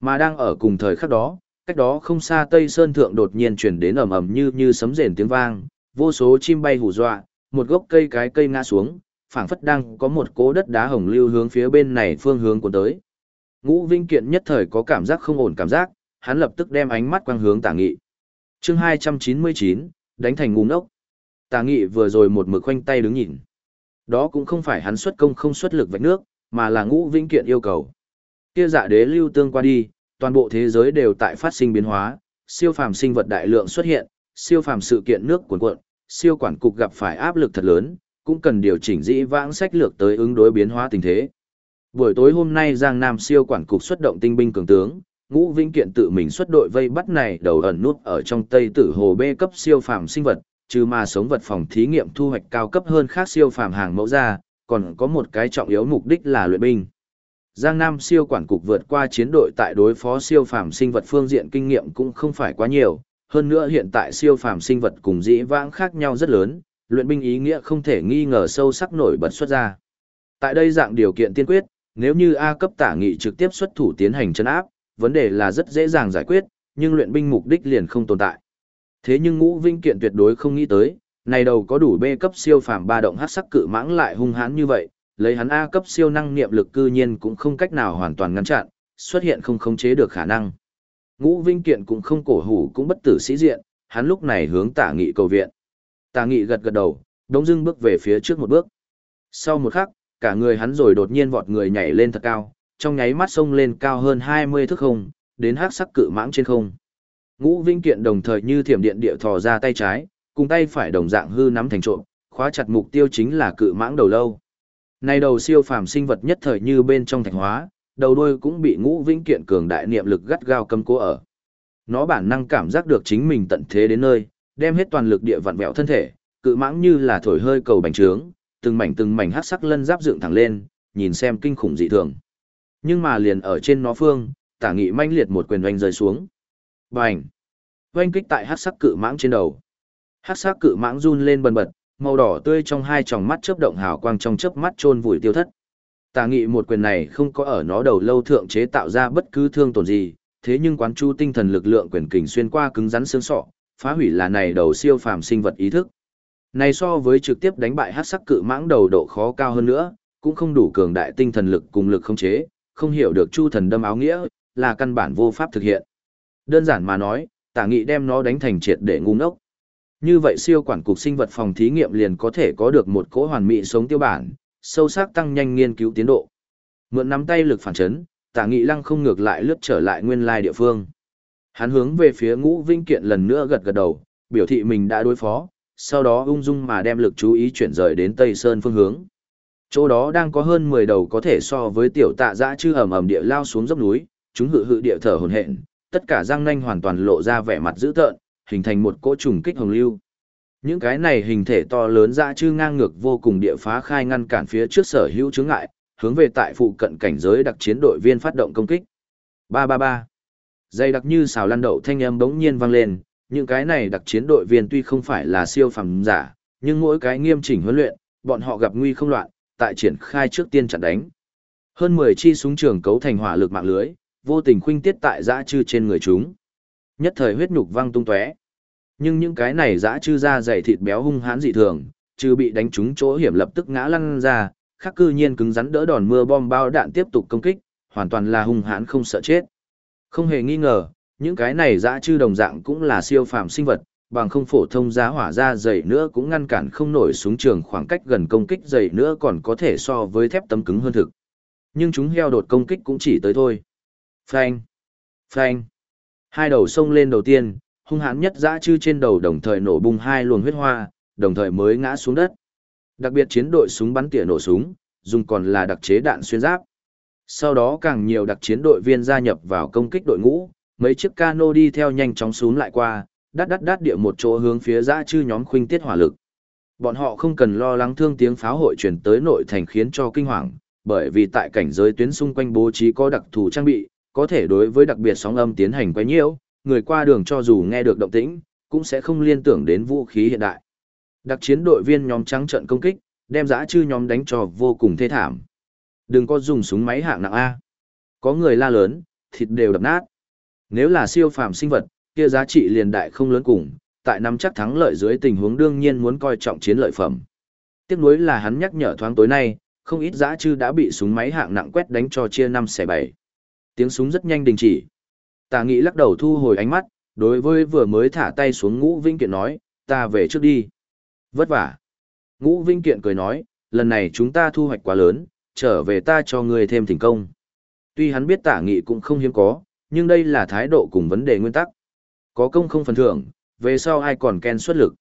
mà đang ở cùng thời khắc đó, cách đó không xa Tây Sơn Thượng đột nhiên chuyển đến ầm ầm như như sấm rền tiếng vang, vô số chim bay hù dọa, một gốc cây cái cây ngã xuống, phảng phất đang có một cố đất đá hồng lưu hướng phía bên này phương hướng của tới. Ngũ Vinh Kiện nhất thời có cảm giác không ổn cảm giác, hắn lập tức đem ánh mắt quang hướng Tả Nghị. Chương 299, đánh thành ngu ngốc. Tả Nghị vừa rồi một mực khoanh tay đứng nhìn. Đó cũng không phải hắn xuất công không xuất lực vạch nước, mà là Ngũ Vinh Kiện yêu cầu. Kia dạ đế lưu tương qua đi, toàn bộ thế giới đều tại phát sinh biến hóa, siêu phàm sinh vật đại lượng xuất hiện, siêu phàm sự kiện nước cuồn cuộn, siêu quản cục gặp phải áp lực thật lớn, cũng cần điều chỉnh dĩ vãng sách lược tới ứng đối biến hóa tình thế. Buổi tối hôm nay Giang Nam siêu quản cục xuất động tinh binh cường tướng, Ngũ Vĩnh Kiện tự mình xuất đội vây bắt này đầu ẩn nút ở trong Tây Tử Hồ B cấp siêu phàm sinh vật, trừ mà sống vật phòng thí nghiệm thu hoạch cao cấp hơn khác siêu phàm hàng mẫu ra, còn có một cái trọng yếu mục đích là luyện binh. Giang Nam siêu quản cục vượt qua chiến đội tại đối phó siêu phàm sinh vật phương diện kinh nghiệm cũng không phải quá nhiều, hơn nữa hiện tại siêu phàm sinh vật cùng dĩ vãng khác nhau rất lớn, luyện binh ý nghĩa không thể nghi ngờ sâu sắc nổi bật xuất ra. Tại đây dạng điều kiện tiên quyết, nếu như A cấp tả nghị trực tiếp xuất thủ tiến hành chân áp, vấn đề là rất dễ dàng giải quyết, nhưng luyện binh mục đích liền không tồn tại. Thế nhưng Ngũ Vinh Kiện tuyệt đối không nghĩ tới, này đầu có đủ B cấp siêu phàm ba động hắc sắc cự mãng lại hung hãn như vậy, lấy hắn A cấp siêu năng niệm lực cư nhiên cũng không cách nào hoàn toàn ngăn chặn, xuất hiện không khống chế được khả năng. Ngũ Vinh Kiện cũng không cổ hủ cũng bất tử sĩ diện, hắn lúc này hướng tả nghị cầu viện. Tà nghị gật gật đầu, đống dưng bước về phía trước một bước. Sau một khắc, cả người hắn rồi đột nhiên vọt người nhảy lên thật cao, trong nháy mắt sông lên cao hơn 20 thước không, đến hắc sắc cự mãng trên không. Ngũ Vinh Kiện đồng thời như thiểm điện địa thò ra tay trái, cùng tay phải đồng dạng hư nắm thành trộm, khóa chặt mục tiêu chính là cự mãng đầu lâu. Này đầu siêu phàm sinh vật nhất thời như bên trong thành hóa, đầu đuôi cũng bị Ngũ Vinh Kiện cường đại niệm lực gắt gao cầm cố ở. Nó bản năng cảm giác được chính mình tận thế đến nơi, đem hết toàn lực địa vặn vẹo thân thể, cự mãng như là thổi hơi cầu bành trướng, từng mảnh từng mảnh hắc sắc lân giáp dựng thẳng lên, nhìn xem kinh khủng dị thường. Nhưng mà liền ở trên nó phương, tả nghị manh liệt một quyền oanh rơi xuống. Bành! Oanh kích tại hắc sắc cự mãng trên đầu. Hắc sắc cự mãng run lên bần bật, màu đỏ tươi trong hai tròng mắt chớp động hào quang trong chớp mắt chôn vùi tiêu thất. Tả nghị một quyền này không có ở nó đầu lâu thượng chế tạo ra bất cứ thương tổn gì, thế nhưng quán chu tinh thần lực lượng quyền kình xuyên qua cứng rắn xương sọ, phá hủy là này đầu siêu phàm sinh vật ý thức. Này so với trực tiếp đánh bại hắc sắc cự mãng đầu độ khó cao hơn nữa, cũng không đủ cường đại tinh thần lực cùng lực không chế, không hiểu được chu thần đâm áo nghĩa, là căn bản vô pháp thực hiện. Đơn giản mà nói, tả nghị đem nó đánh thành triệt để ngu ngốc. Như vậy siêu quản cục sinh vật phòng thí nghiệm liền có thể có được một cỗ hoàn mỹ sống tiêu bản, sâu sắc tăng nhanh nghiên cứu tiến độ. Mượn nắm tay lực phản chấn, tả nghị lăng không ngược lại lướt trở lại nguyên lai địa phương. Hắn hướng về phía ngũ vinh kiện lần nữa gật gật đầu, biểu thị mình đã đối phó, sau đó ung dung mà đem lực chú ý chuyển rời đến Tây Sơn phương hướng. Chỗ đó đang có hơn 10 đầu có thể so với tiểu tạ dã chư ẩm ẩm địa lao xuống dốc núi, chúng hự hự địa thở hồn hện, tất cả răng nanh hoàn toàn lộ ra vẻ mặt dữ tợn, hình thành một cỗ trùng kích hồng lưu. Những cái này hình thể to lớn dã chư ngang ngược vô cùng địa phá khai ngăn cản phía trước sở hữu chướng ngại, hướng về tại phụ cận cảnh giới đặc chiến đội viên phát động công kích. 333. Dây đặc như xào lăn đậu thanh âm bỗng nhiên vang lên, những cái này đặc chiến đội viên tuy không phải là siêu phẩm giả, nhưng mỗi cái nghiêm chỉnh huấn luyện, bọn họ gặp nguy không loạn, tại triển khai trước tiên chặn đánh. Hơn 10 chi súng trường cấu thành hỏa lực mạng lưới, vô tình khuynh tiết tại dã chư trên người chúng. Nhất thời huyết nhục văng tung tóe. Nhưng những cái này dã chư ra dày thịt béo hung hãn dị thường, trừ bị đánh trúng chỗ hiểm lập tức ngã lăn ra, khác cư nhiên cứng rắn đỡ đòn mưa bom bao đạn tiếp tục công kích, hoàn toàn là hung hãn không sợ chết. Không hề nghi ngờ, những cái này dã chư đồng dạng cũng là siêu phàm sinh vật, bằng không phổ thông giá hỏa ra dày nữa cũng ngăn cản không nổi súng trường khoảng cách gần công kích dày nữa còn có thể so với thép tấm cứng hơn thực. Nhưng chúng heo đột công kích cũng chỉ tới thôi. Phanh! Phanh! Hai đầu sông lên đầu tiên, hung hãn nhất dã chư trên đầu đồng thời nổ bung hai luồng huyết hoa, đồng thời mới ngã xuống đất. Đặc biệt chiến đội súng bắn tỉa nổ súng, dùng còn là đặc chế đạn xuyên giáp. Sau đó càng nhiều đặc chiến đội viên gia nhập vào công kích đội ngũ, mấy chiếc cano đi theo nhanh chóng xuống lại qua, đắt đắt đắt địa một chỗ hướng phía dã chư nhóm khuynh tiết hỏa lực. Bọn họ không cần lo lắng thương tiếng pháo hội truyền tới nội thành khiến cho kinh hoàng, bởi vì tại cảnh giới tuyến xung quanh bố trí có đặc thù trang bị, có thể đối với đặc biệt sóng âm tiến hành quấy nhiễu, người qua đường cho dù nghe được động tĩnh, cũng sẽ không liên tưởng đến vũ khí hiện đại. Đặc chiến đội viên nhóm trắng trận công kích, đem dã chư nhóm đánh cho vô cùng thê thảm. Đừng có dùng súng máy hạng nặng A. Có người la lớn, thịt đều đập nát. Nếu là siêu phàm sinh vật, kia giá trị liền đại không lớn cùng, tại nắm chắc thắng lợi dưới tình huống đương nhiên muốn coi trọng chiến lợi phẩm. Tiếc nuối là hắn nhắc nhở thoáng tối nay, không ít dã chư đã bị súng máy hạng nặng quét đánh cho chia năm xẻ bảy. Tiếng súng rất nhanh đình chỉ. Tà Nghị lắc đầu thu hồi ánh mắt, đối với vừa mới thả tay xuống Ngũ Vinh Kiện nói, ta về trước đi. Vất vả. Ngũ Vinh Kiện cười nói, lần này chúng ta thu hoạch quá lớn, trở về ta cho ngươi thêm thành công. Tuy hắn biết tả nghị cũng không hiếm có, nhưng đây là thái độ cùng vấn đề nguyên tắc. Có công không phần thưởng, về sau ai còn ken xuất lực.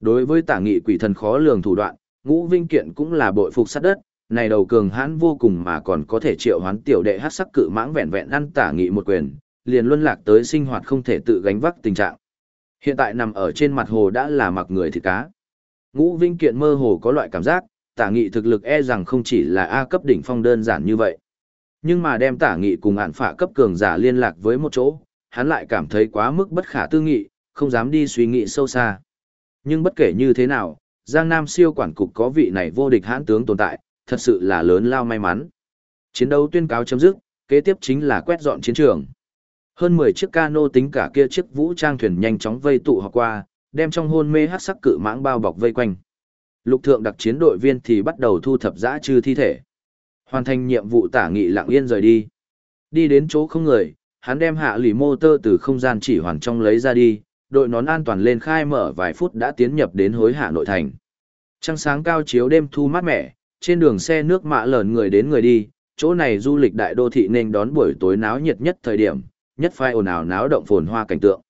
Đối với tả nghị quỷ thần khó lường thủ đoạn, ngũ vinh kiện cũng là bội phục sát đất, này đầu cường hãn vô cùng mà còn có thể triệu hoán tiểu đệ hát sắc cự mãng vẹn vẹn ăn tả nghị một quyền, liền luân lạc tới sinh hoạt không thể tự gánh vác tình trạng. Hiện tại nằm ở trên mặt hồ đã là mặc người thịt cá. Ngũ vinh kiện mơ hồ có loại cảm giác, tả nghị thực lực e rằng không chỉ là A cấp đỉnh phong đơn giản như vậy. Nhưng mà đem tả nghị cùng ản phạ cấp cường giả liên lạc với một chỗ, hắn lại cảm thấy quá mức bất khả tư nghị, không dám đi suy nghĩ sâu xa. Nhưng bất kể như thế nào, Giang Nam siêu quản cục có vị này vô địch hãn tướng tồn tại, thật sự là lớn lao may mắn. Chiến đấu tuyên cáo chấm dứt, kế tiếp chính là quét dọn chiến trường. Hơn 10 chiếc cano tính cả kia chiếc vũ trang thuyền nhanh chóng vây tụ họ qua, đem trong hôn mê hát sắc cự mãng bao bọc vây quanh. Lục thượng đặc chiến đội viên thì bắt đầu thu thập dã trừ thi thể. Hoàn thành nhiệm vụ tả nghị lặng yên rời đi. Đi đến chỗ không người, hắn đem hạ lì mô tơ từ không gian chỉ hoàn trong lấy ra đi, đội nón an toàn lên khai mở vài phút đã tiến nhập đến hối hạ nội thành. Trăng sáng cao chiếu đêm thu mát mẻ, trên đường xe nước mạ lởn người đến người đi, chỗ này du lịch đại đô thị nên đón buổi tối náo nhiệt nhất thời điểm, nhất phai ồn ào náo động phồn hoa cảnh tượng.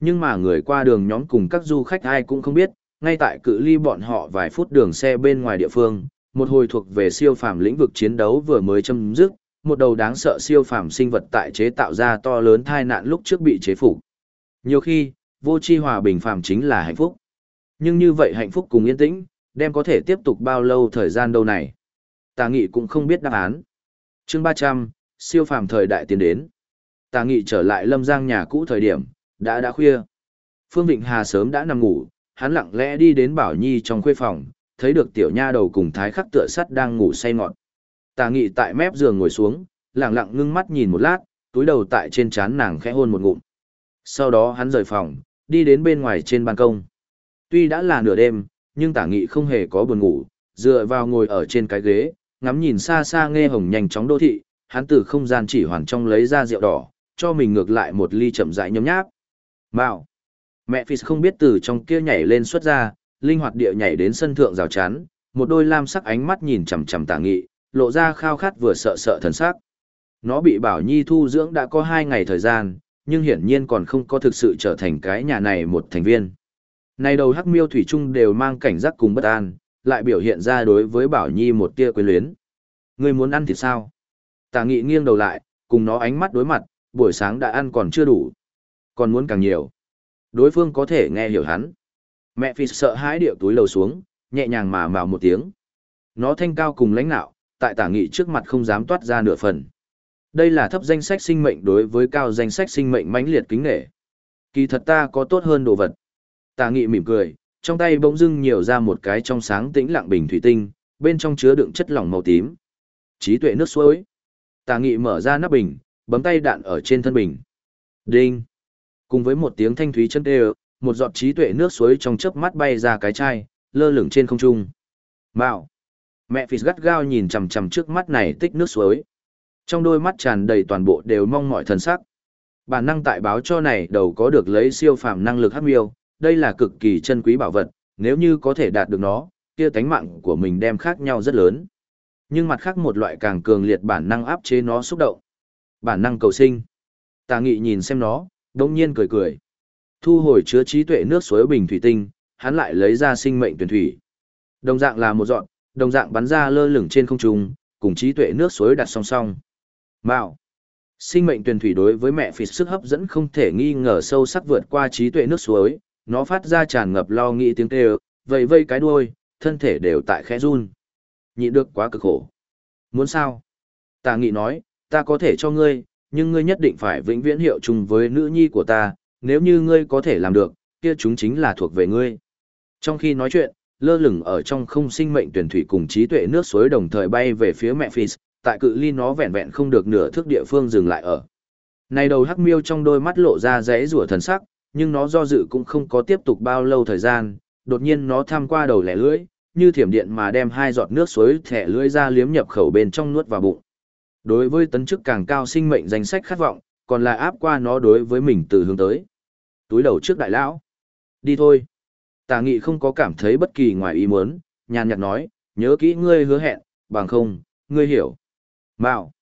Nhưng mà người qua đường nhóm cùng các du khách ai cũng không biết, ngay tại cự ly bọn họ vài phút đường xe bên ngoài địa phương, một hồi thuộc về siêu phàm lĩnh vực chiến đấu vừa mới chấm dứt, một đầu đáng sợ siêu phàm sinh vật tại chế tạo ra to lớn tai nạn lúc trước bị chế phục. Nhiều khi, vô chi hòa bình phàm chính là hạnh phúc. Nhưng như vậy hạnh phúc cùng yên tĩnh, đem có thể tiếp tục bao lâu thời gian đâu này. Tà nghị cũng không biết đáp án. chương 300, siêu phàm thời đại tiến đến. Tà nghị trở lại lâm giang nhà cũ thời điểm, đã đã khuya. Phương Vịnh Hà sớm đã nằm ngủ, hắn lặng lẽ đi đến Bảo Nhi trong khuê phòng, thấy được tiểu nha đầu cùng thái khắc tựa sắt đang ngủ say ngọn. Tà nghị tại mép giường ngồi xuống, lặng lặng ngưng mắt nhìn một lát, túi đầu tại trên trán nàng khẽ hôn một ngụm. Sau đó hắn rời phòng, đi đến bên ngoài trên ban công. Tuy đã là nửa đêm, nhưng tả nghị không hề có buồn ngủ, dựa vào ngồi ở trên cái ghế, ngắm nhìn xa xa nghe hồng nhanh chóng đô thị, hắn từ không gian chỉ hoàn trong lấy ra rượu đỏ, cho mình ngược lại một ly chậm rãi nhấm nháp. Mạo. Mẹ Phi không biết từ trong kia nhảy lên xuất ra, linh hoạt địa nhảy đến sân thượng rào chắn, một đôi lam sắc ánh mắt nhìn chằm chằm tả nghị, lộ ra khao khát vừa sợ sợ thần sắc. Nó bị Bảo Nhi thu dưỡng đã có hai ngày thời gian, nhưng hiển nhiên còn không có thực sự trở thành cái nhà này một thành viên. Này đầu hắc miêu thủy trung đều mang cảnh giác cùng bất an, lại biểu hiện ra đối với Bảo Nhi một tia quyến luyến. Ngươi muốn ăn thì sao? Tả nghị nghiêng đầu lại, cùng nó ánh mắt đối mặt, buổi sáng đã ăn còn chưa đủ. Còn muốn càng nhiều. Đối phương có thể nghe hiểu hắn. Mẹ phi sợ hãi điệu túi lầu xuống, nhẹ nhàng mà mào một tiếng. Nó thanh cao cùng lãnh nạo, tại tả nghị trước mặt không dám toát ra nửa phần. Đây là thấp danh sách sinh mệnh đối với cao danh sách sinh mệnh mãnh liệt kính nghệ. Kỳ thật ta có tốt hơn đồ vật. Tả nghị mỉm cười, trong tay bỗng dưng nhiều ra một cái trong sáng tĩnh lặng bình thủy tinh, bên trong chứa đựng chất lỏng màu tím. Trí tuệ nước suối. Tả nghị mở ra nắp bình, bấm tay đạn ở trên thân bình. Đinh. Cùng với một tiếng thanh thúy chân đều, một giọt trí tuệ nước suối trong chớp mắt bay ra cái chai, lơ lửng trên không trung. Mạo. Mẹ Phis gắt gao nhìn chằm chằm trước mắt này tích nước suối. Trong đôi mắt tràn đầy toàn bộ đều mong mọi thần sắc. Bản năng tại báo cho này đầu có được lấy siêu phàm năng lực hắc miêu, đây là cực kỳ chân quý bảo vật, nếu như có thể đạt được nó, kia tánh mạng của mình đem khác nhau rất lớn. Nhưng mặt khác một loại càng cường liệt bản năng áp chế nó xúc động. Bản năng cầu sinh. Tà nghị nhìn xem nó, đông nhiên cười cười. Thu hồi chứa trí tuệ nước suối bình thủy tinh, hắn lại lấy ra sinh mệnh tuyển thủy. Đồng dạng là một dọn, đồng dạng bắn ra lơ lửng trên không trung, cùng trí tuệ nước suối đặt song song. Mạo. Sinh mệnh tuyển thủy đối với mẹ phì sức hấp dẫn không thể nghi ngờ sâu sắc vượt qua trí tuệ nước suối, nó phát ra tràn ngập lo nghĩ tiếng kêu, vậy vây cái đuôi, thân thể đều tại khẽ run. Nhịn được quá cực khổ. Muốn sao? Tà nghị nói, ta có thể cho ngươi, nhưng ngươi nhất định phải vĩnh viễn hiệu chung với nữ nhi của ta, nếu như ngươi có thể làm được, kia chúng chính là thuộc về ngươi. Trong khi nói chuyện, lơ lửng ở trong không sinh mệnh tuyển thủy cùng trí tuệ nước suối đồng thời bay về phía mẹ Phis, tại cự ly nó vẹn vẹn không được nửa thước địa phương dừng lại ở. Này đầu hắc miêu trong đôi mắt lộ ra rẽ rủa thần sắc, nhưng nó do dự cũng không có tiếp tục bao lâu thời gian, đột nhiên nó tham qua đầu lẻ lưỡi, như thiểm điện mà đem hai giọt nước suối thẻ lưỡi ra liếm nhập khẩu bên trong nuốt vào bụng. Đối với tấn chức càng cao sinh mệnh danh sách khát vọng, còn là áp qua nó đối với mình từ hướng tới. Túi đầu trước đại lão. Đi thôi. Tà nghị không có cảm thấy bất kỳ ngoài ý muốn, nhàn nhạt nói, nhớ kỹ ngươi hứa hẹn, bằng không, ngươi hiểu. Mạo.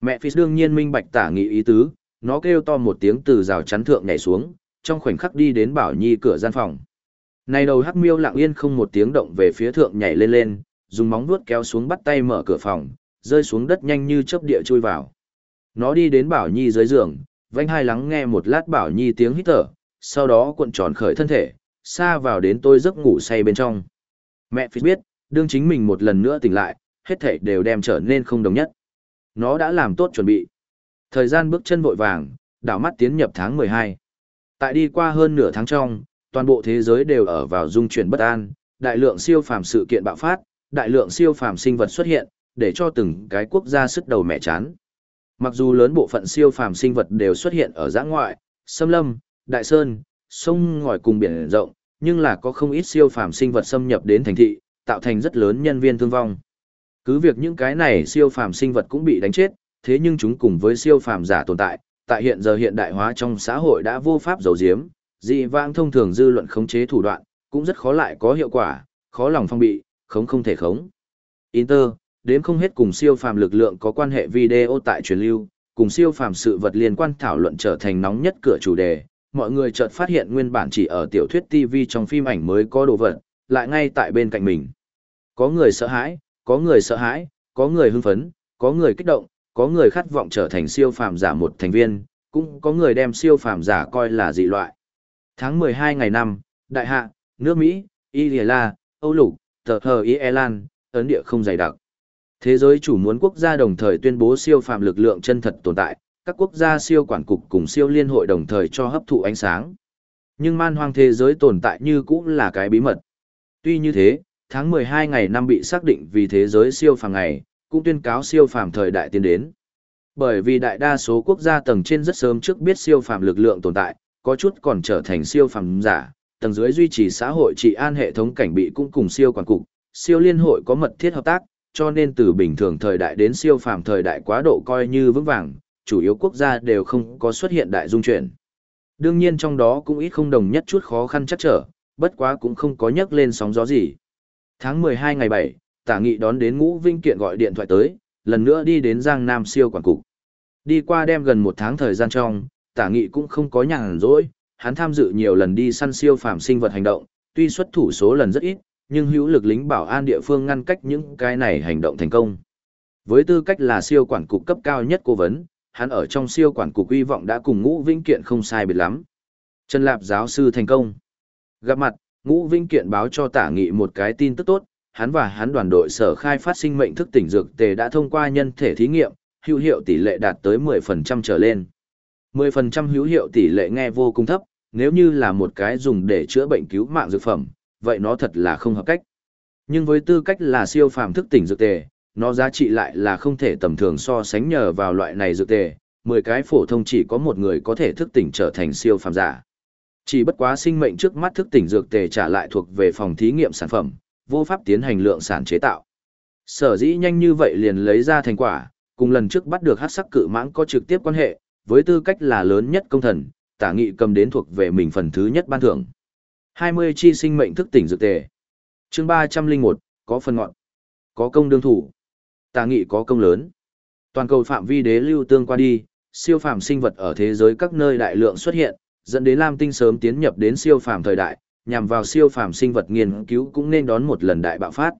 Mẹ Phi đương nhiên minh bạch tả nghị ý tứ, nó kêu to một tiếng từ rào chắn thượng nhảy xuống, trong khoảnh khắc đi đến Bảo Nhi cửa gian phòng. Này đầu hắc miêu lặng yên không một tiếng động về phía thượng nhảy lên lên, dùng móng vuốt kéo xuống bắt tay mở cửa phòng, rơi xuống đất nhanh như chớp địa chui vào. Nó đi đến Bảo Nhi dưới giường, vánh hai lắng nghe một lát Bảo Nhi tiếng hít thở, sau đó cuộn tròn khởi thân thể, xa vào đến tôi giấc ngủ say bên trong. Mẹ Phi biết, đương chính mình một lần nữa tỉnh lại, hết thảy đều đem trở nên không đồng nhất. Nó đã làm tốt chuẩn bị. Thời gian bước chân vội vàng, đảo mắt tiến nhập tháng 12. Tại đi qua hơn nửa tháng trong, toàn bộ thế giới đều ở vào dung chuyển bất an, đại lượng siêu phàm sự kiện bạo phát, đại lượng siêu phàm sinh vật xuất hiện, để cho từng cái quốc gia sức đầu mẹ chán. Mặc dù lớn bộ phận siêu phàm sinh vật đều xuất hiện ở giã ngoại, xâm lâm, đại sơn, sông ngòi cùng biển rộng, nhưng là có không ít siêu phàm sinh vật xâm nhập đến thành thị, tạo thành rất lớn nhân viên thương vong. Cứ việc những cái này siêu phàm sinh vật cũng bị đánh chết, thế nhưng chúng cùng với siêu phàm giả tồn tại, tại hiện giờ hiện đại hóa trong xã hội đã vô pháp giấu giếm, dị vãng thông thường dư luận khống chế thủ đoạn, cũng rất khó lại có hiệu quả, khó lòng phong bị, khống không thể khống. Inter, đến không hết cùng siêu phàm lực lượng có quan hệ video tại truyền lưu, cùng siêu phàm sự vật liên quan thảo luận trở thành nóng nhất cửa chủ đề, mọi người chợt phát hiện nguyên bản chỉ ở tiểu thuyết TV trong phim ảnh mới có đồ vật, lại ngay tại bên cạnh mình. Có người sợ hãi, có người sợ hãi, có người hưng phấn, có người kích động, có người khát vọng trở thành siêu phàm giả một thành viên, cũng có người đem siêu phàm giả coi là dị loại. Tháng 12 ngày năm, Đại Hạ, nước Mỹ, Iliala, Âu Lục, Tờ Hờ Ireland, ấn địa không dày đặc. Thế giới chủ muốn quốc gia đồng thời tuyên bố siêu phàm lực lượng chân thật tồn tại, các quốc gia siêu quản cục cùng siêu liên hội đồng thời cho hấp thụ ánh sáng. Nhưng man hoang thế giới tồn tại như cũng là cái bí mật. Tuy như thế, tháng 12 ngày năm bị xác định vì thế giới siêu phàm ngày, cũng tuyên cáo siêu phàm thời đại tiến đến. Bởi vì đại đa số quốc gia tầng trên rất sớm trước biết siêu phàm lực lượng tồn tại, có chút còn trở thành siêu phàm giả, tầng dưới duy trì xã hội trị an hệ thống cảnh bị cũng cùng siêu quản cục, siêu liên hội có mật thiết hợp tác, cho nên từ bình thường thời đại đến siêu phàm thời đại quá độ coi như vững vàng, chủ yếu quốc gia đều không có xuất hiện đại dung chuyển. Đương nhiên trong đó cũng ít không đồng nhất chút khó khăn chắc trở, bất quá cũng không có nhắc lên sóng gió gì. Tháng 12 ngày 7, tả nghị đón đến ngũ vinh kiện gọi điện thoại tới, lần nữa đi đến Giang Nam siêu quản cục. Đi qua đem gần một tháng thời gian trong, tả nghị cũng không có nhàn rỗi, hắn tham dự nhiều lần đi săn siêu phàm sinh vật hành động, tuy xuất thủ số lần rất ít, nhưng hữu lực lính bảo an địa phương ngăn cách những cái này hành động thành công. Với tư cách là siêu quản cục cấp cao nhất cố vấn, hắn ở trong siêu quản cục uy vọng đã cùng ngũ vinh kiện không sai biệt lắm. Trần Lạp giáo sư thành công. Gặp mặt, ngũ vinh kiện báo cho tả nghị một cái tin tức tốt, hắn và hắn đoàn đội sở khai phát sinh mệnh thức tỉnh dược tề đã thông qua nhân thể thí nghiệm, hữu hiệu tỷ lệ đạt tới 10% trở lên. 10% hữu hiệu tỷ lệ nghe vô cùng thấp, nếu như là một cái dùng để chữa bệnh cứu mạng dược phẩm, vậy nó thật là không hợp cách. Nhưng với tư cách là siêu phàm thức tỉnh dược tề, nó giá trị lại là không thể tầm thường so sánh nhờ vào loại này dược tề, 10 cái phổ thông chỉ có một người có thể thức tỉnh trở thành siêu phàm giả. Chỉ bất quá sinh mệnh trước mắt thức tỉnh dược tề trả lại thuộc về phòng thí nghiệm sản phẩm, vô pháp tiến hành lượng sản chế tạo. Sở dĩ nhanh như vậy liền lấy ra thành quả, cùng lần trước bắt được hắc sắc cự mãng có trực tiếp quan hệ, với tư cách là lớn nhất công thần, tả nghị cầm đến thuộc về mình phần thứ nhất ban thưởng. 20 chi sinh mệnh thức tỉnh dược tề. chương 301, có phần ngọn. Có công đương thủ. Tà nghị có công lớn. Toàn cầu phạm vi đế lưu tương qua đi, siêu phàm sinh vật ở thế giới các nơi đại lượng xuất hiện, dẫn đến Lam Tinh sớm tiến nhập đến siêu phàm thời đại, nhằm vào siêu phàm sinh vật nghiên cứu cũng nên đón một lần đại bạo phát.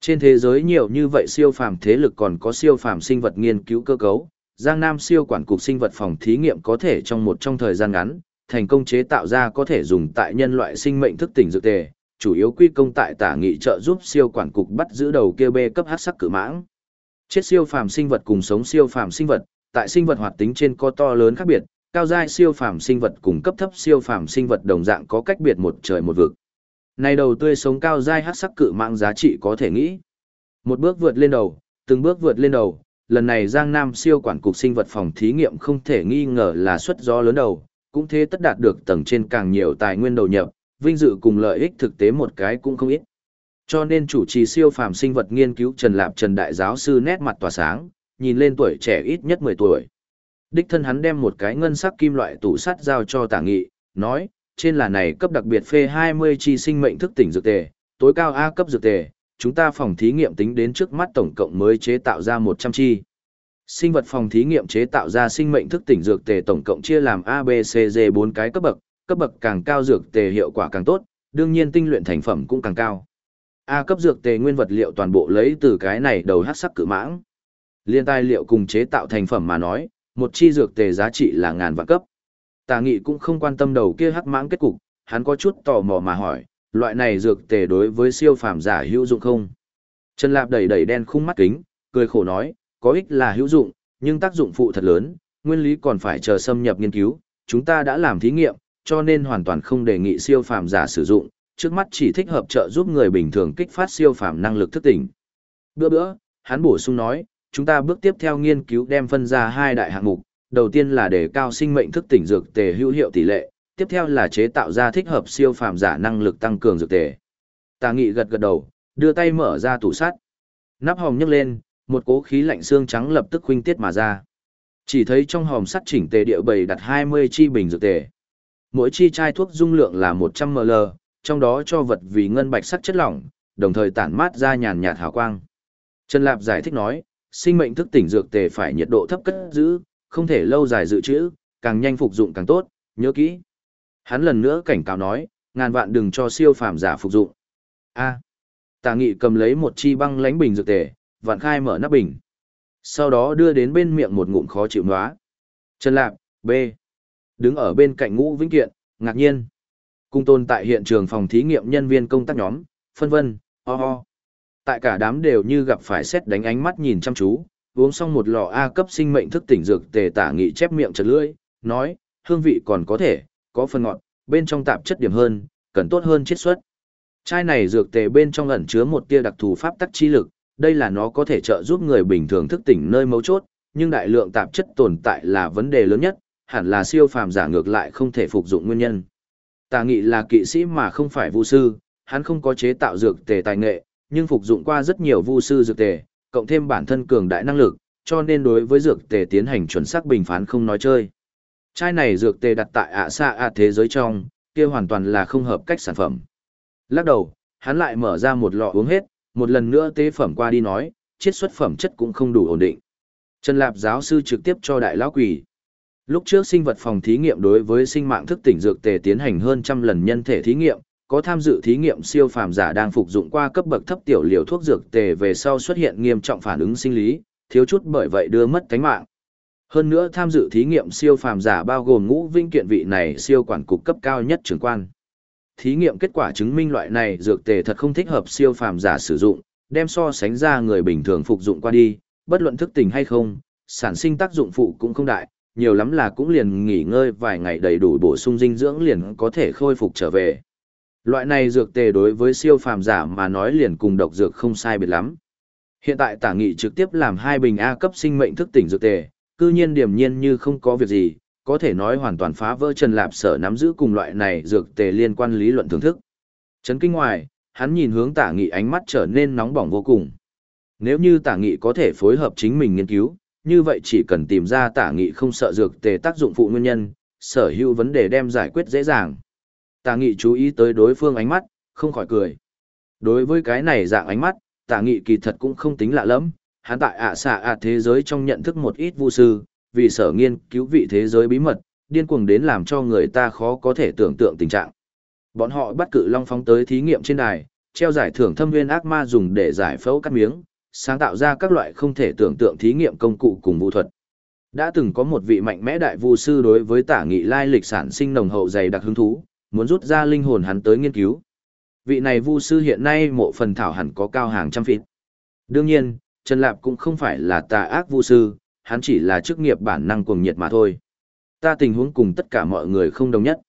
Trên thế giới nhiều như vậy siêu phàm thế lực còn có siêu phàm sinh vật nghiên cứu cơ cấu, Giang Nam siêu quản cục sinh vật phòng thí nghiệm có thể trong một trong thời gian ngắn, thành công chế tạo ra có thể dùng tại nhân loại sinh mệnh thức tỉnh dược tề, chủ yếu quy công tại tả nghị trợ giúp siêu quản cục bắt giữ đầu kia bê cấp hắc sắc cử mãng. Chết siêu phàm sinh vật cùng sống siêu phàm sinh vật, tại sinh vật hoạt tính trên có to lớn khác biệt, cao giai siêu phàm sinh vật cùng cấp thấp siêu phàm sinh vật đồng dạng có cách biệt một trời một vực. Này đầu tươi sống cao giai hắc sắc cự mạng giá trị có thể nghĩ. Một bước vượt lên đầu, từng bước vượt lên đầu, lần này Giang Nam siêu quản cục sinh vật phòng thí nghiệm không thể nghi ngờ là xuất do lớn đầu, cũng thế tất đạt được tầng trên càng nhiều tài nguyên đầu nhập, vinh dự cùng lợi ích thực tế một cái cũng không ít. Cho nên chủ trì siêu phàm sinh vật nghiên cứu Trần Lạp Trần Đại giáo sư nét mặt tỏa sáng, nhìn lên tuổi trẻ ít nhất 10 tuổi. Đích thân hắn đem một cái ngân sắc kim loại tủ sắt giao cho tả nghị, nói, trên là này cấp đặc biệt phê 20 chi sinh mệnh thức tỉnh dược tề, tối cao A cấp dược tề, chúng ta phòng thí nghiệm tính đến trước mắt tổng cộng mới chế tạo ra 100 chi. Sinh vật phòng thí nghiệm chế tạo ra sinh mệnh thức tỉnh dược tề tổng cộng chia làm A, B, C, D 4 cái cấp bậc, cấp bậc càng cao dược tề hiệu quả càng tốt, đương nhiên tinh luyện thành phẩm cũng càng cao. A cấp dược tề nguyên vật liệu toàn bộ lấy từ cái này đầu hắc sắc cự mãng. Liên tài liệu cùng chế tạo thành phẩm mà nói, một chi dược tề giá trị là ngàn vạn cấp. Tà nghị cũng không quan tâm đầu kia hắc mãng kết cục, hắn có chút tò mò mà hỏi, loại này dược tề đối với siêu phàm giả hữu dụng không? Trần Lạp đẩy đẩy đen khung mắt kính, cười khổ nói, có ích là hữu dụng, nhưng tác dụng phụ thật lớn, nguyên lý còn phải chờ xâm nhập nghiên cứu, chúng ta đã làm thí nghiệm, cho nên hoàn toàn không đề nghị siêu phàm giả sử dụng, trước mắt chỉ thích hợp trợ giúp người bình thường kích phát siêu phàm năng lực thức tỉnh. Bữa bữa, hắn bổ sung nói, chúng ta bước tiếp theo nghiên cứu đem phân ra hai đại hạng mục, đầu tiên là đề cao sinh mệnh thức tỉnh dược tề hữu hiệu tỷ lệ, tiếp theo là chế tạo ra thích hợp siêu phàm giả năng lực tăng cường dược tề. Tà Nghị gật gật đầu, đưa tay mở ra tủ sắt. Nắp hòm nhấc lên, một cố khí lạnh xương trắng lập tức huynh tiết mà ra. Chỉ thấy trong hòm sắt chỉnh tề địa bày đặt 20 chi bình dược tề. Mỗi chi chai thuốc dung lượng là 100 ml, trong đó cho vật vì ngân bạch sắc chất lỏng, đồng thời tản mát ra nhàn nhạt hào quang. Trần Lạp giải thích nói, sinh mệnh thức tỉnh dược tề phải nhiệt độ thấp cất giữ, không thể lâu dài dự trữ, càng nhanh phục dụng càng tốt, nhớ kỹ. Hắn lần nữa cảnh cáo nói, ngàn vạn đừng cho siêu phàm giả phục dụng. A. Tà Nghị cầm lấy một chi băng lãnh bình dược tề, vạn khai mở nắp bình. Sau đó đưa đến bên miệng một ngụm khó chịu nóa. Trần Lạp, B. Đứng ở bên cạnh ngũ vĩnh kiện, ngạc nhiên. Cung tôn tại hiện trường phòng thí nghiệm nhân viên công tác nhóm, phân vân, ho ho. Tại cả đám đều như gặp phải xét đánh ánh mắt nhìn chăm chú, uống xong một lọ A cấp sinh mệnh thức tỉnh dược tề tả nghị chép miệng chật lưỡi, nói, hương vị còn có thể, có phần ngọt, bên trong tạp chất điểm hơn, cần tốt hơn chiết xuất. Chai này dược tề bên trong ẩn chứa một tia đặc thù pháp tắc chi lực, đây là nó có thể trợ giúp người bình thường thức tỉnh nơi mấu chốt, nhưng đại lượng tạp chất tồn tại là vấn đề lớn nhất, hẳn là siêu phàm giả ngược lại không thể phục dụng nguyên nhân. Tà nghị là kỵ sĩ mà không phải vu sư, hắn không có chế tạo dược tề tài nghệ, nhưng phục dụng qua rất nhiều vu sư dược tề, cộng thêm bản thân cường đại năng lực, cho nên đối với dược tề tiến hành chuẩn xác bình phán không nói chơi. Chai này dược tề đặt tại ạ xa ạ thế giới trong, kia hoàn toàn là không hợp cách sản phẩm. Lắc đầu, hắn lại mở ra một lọ uống hết, một lần nữa tế phẩm qua đi nói, chiết xuất phẩm chất cũng không đủ ổn định. Trần Lạp giáo sư trực tiếp cho đại lão quỷ. Lúc trước sinh vật phòng thí nghiệm đối với sinh mạng thức tỉnh dược tề tiến hành hơn trăm lần nhân thể thí nghiệm, có tham dự thí nghiệm siêu phàm giả đang phục dụng qua cấp bậc thấp tiểu liều thuốc dược tề về sau xuất hiện nghiêm trọng phản ứng sinh lý, thiếu chút bởi vậy đưa mất cánh mạng. Hơn nữa tham dự thí nghiệm siêu phàm giả bao gồm ngũ vinh kiện vị này siêu quản cục cấp cao nhất trưởng quan. Thí nghiệm kết quả chứng minh loại này dược tề thật không thích hợp siêu phàm giả sử dụng, đem so sánh ra người bình thường phục dụng qua đi, bất luận thức tỉnh hay không, sản sinh tác dụng phụ cũng không đại, nhiều lắm là cũng liền nghỉ ngơi vài ngày đầy đủ bổ sung dinh dưỡng liền có thể khôi phục trở về. Loại này dược tề đối với siêu phàm giả mà nói liền cùng độc dược không sai biệt lắm. Hiện tại tả nghị trực tiếp làm hai bình A cấp sinh mệnh thức tỉnh dược tề, cư nhiên điềm nhiên như không có việc gì, có thể nói hoàn toàn phá vỡ Trần Lạp sở nắm giữ cùng loại này dược tề liên quan lý luận thưởng thức. Trấn kinh ngoài, hắn nhìn hướng tả nghị ánh mắt trở nên nóng bỏng vô cùng. Nếu như tả nghị có thể phối hợp chính mình nghiên cứu, như vậy chỉ cần tìm ra tả nghị không sợ dược tề tác dụng phụ nguyên nhân, sở hữu vấn đề đem giải quyết dễ dàng. Tả nghị chú ý tới đối phương ánh mắt, không khỏi cười. Đối với cái này dạng ánh mắt, tả nghị kỳ thật cũng không tính lạ lắm, hắn tại ạ xạ ạ thế giới trong nhận thức một ít vu sư, vì sở nghiên cứu vị thế giới bí mật, điên cuồng đến làm cho người ta khó có thể tưởng tượng tình trạng. Bọn họ bắt cự long phóng tới thí nghiệm trên đài, treo giải thưởng thâm viên ác ma dùng để giải phẫu cắt miếng, sáng tạo ra các loại không thể tưởng tượng thí nghiệm công cụ cùng vũ thuật. Đã từng có một vị mạnh mẽ đại vu sư đối với tả nghị lai lịch sản sinh nồng hậu dày đặc hứng thú, muốn rút ra linh hồn hắn tới nghiên cứu. Vị này vu sư hiện nay mộ phần thảo hẳn có cao hàng trăm feet. Đương nhiên, Trần Lạp cũng không phải là tà ác vu sư, hắn chỉ là chức nghiệp bản năng cuồng nhiệt mà thôi. Ta tình huống cùng tất cả mọi người không đồng nhất.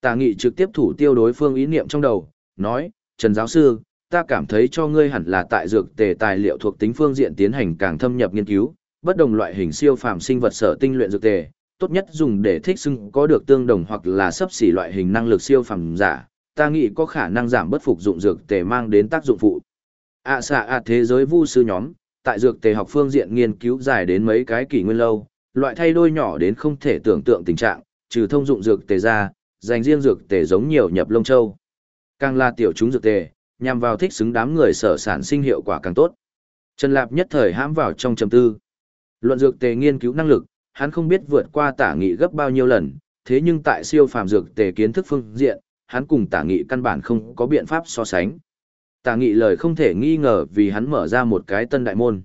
Tà nghị trực tiếp thủ tiêu đối phương ý niệm trong đầu, nói, Trần giáo sư, ta cảm thấy cho ngươi hẳn là tại dược tề tài liệu thuộc tính phương diện tiến hành càng thâm nhập nghiên cứu, bất đồng loại hình siêu phàm sinh vật sở tinh luyện dược tề, tốt nhất dùng để thích xưng có được tương đồng hoặc là sấp xỉ loại hình năng lực siêu phàm giả, ta nghĩ có khả năng giảm bất phục dụng dược tề mang đến tác dụng phụ. ạ xạ ạ thế giới vu sư nhóm, tại dược tề học phương diện nghiên cứu dài đến mấy cái kỷ nguyên lâu, loại thay đôi nhỏ đến không thể tưởng tượng tình trạng, trừ thông dụng dược tề ra, dành riêng dược tề giống nhiều nhập lông châu. Càng là tiểu chúng dược tề, nhằm vào thích xứng đám người sở sản sinh hiệu quả càng tốt. Trần Lạp nhất thời hãm vào trong trầm tư. Luận dược tề nghiên cứu năng lực, hắn không biết vượt qua tả nghị gấp bao nhiêu lần, thế nhưng tại siêu phàm dược tề kiến thức phương diện, hắn cùng tả nghị căn bản không có biện pháp so sánh tà nghị lời không thể nghi ngờ vì hắn mở ra một cái tân đại môn.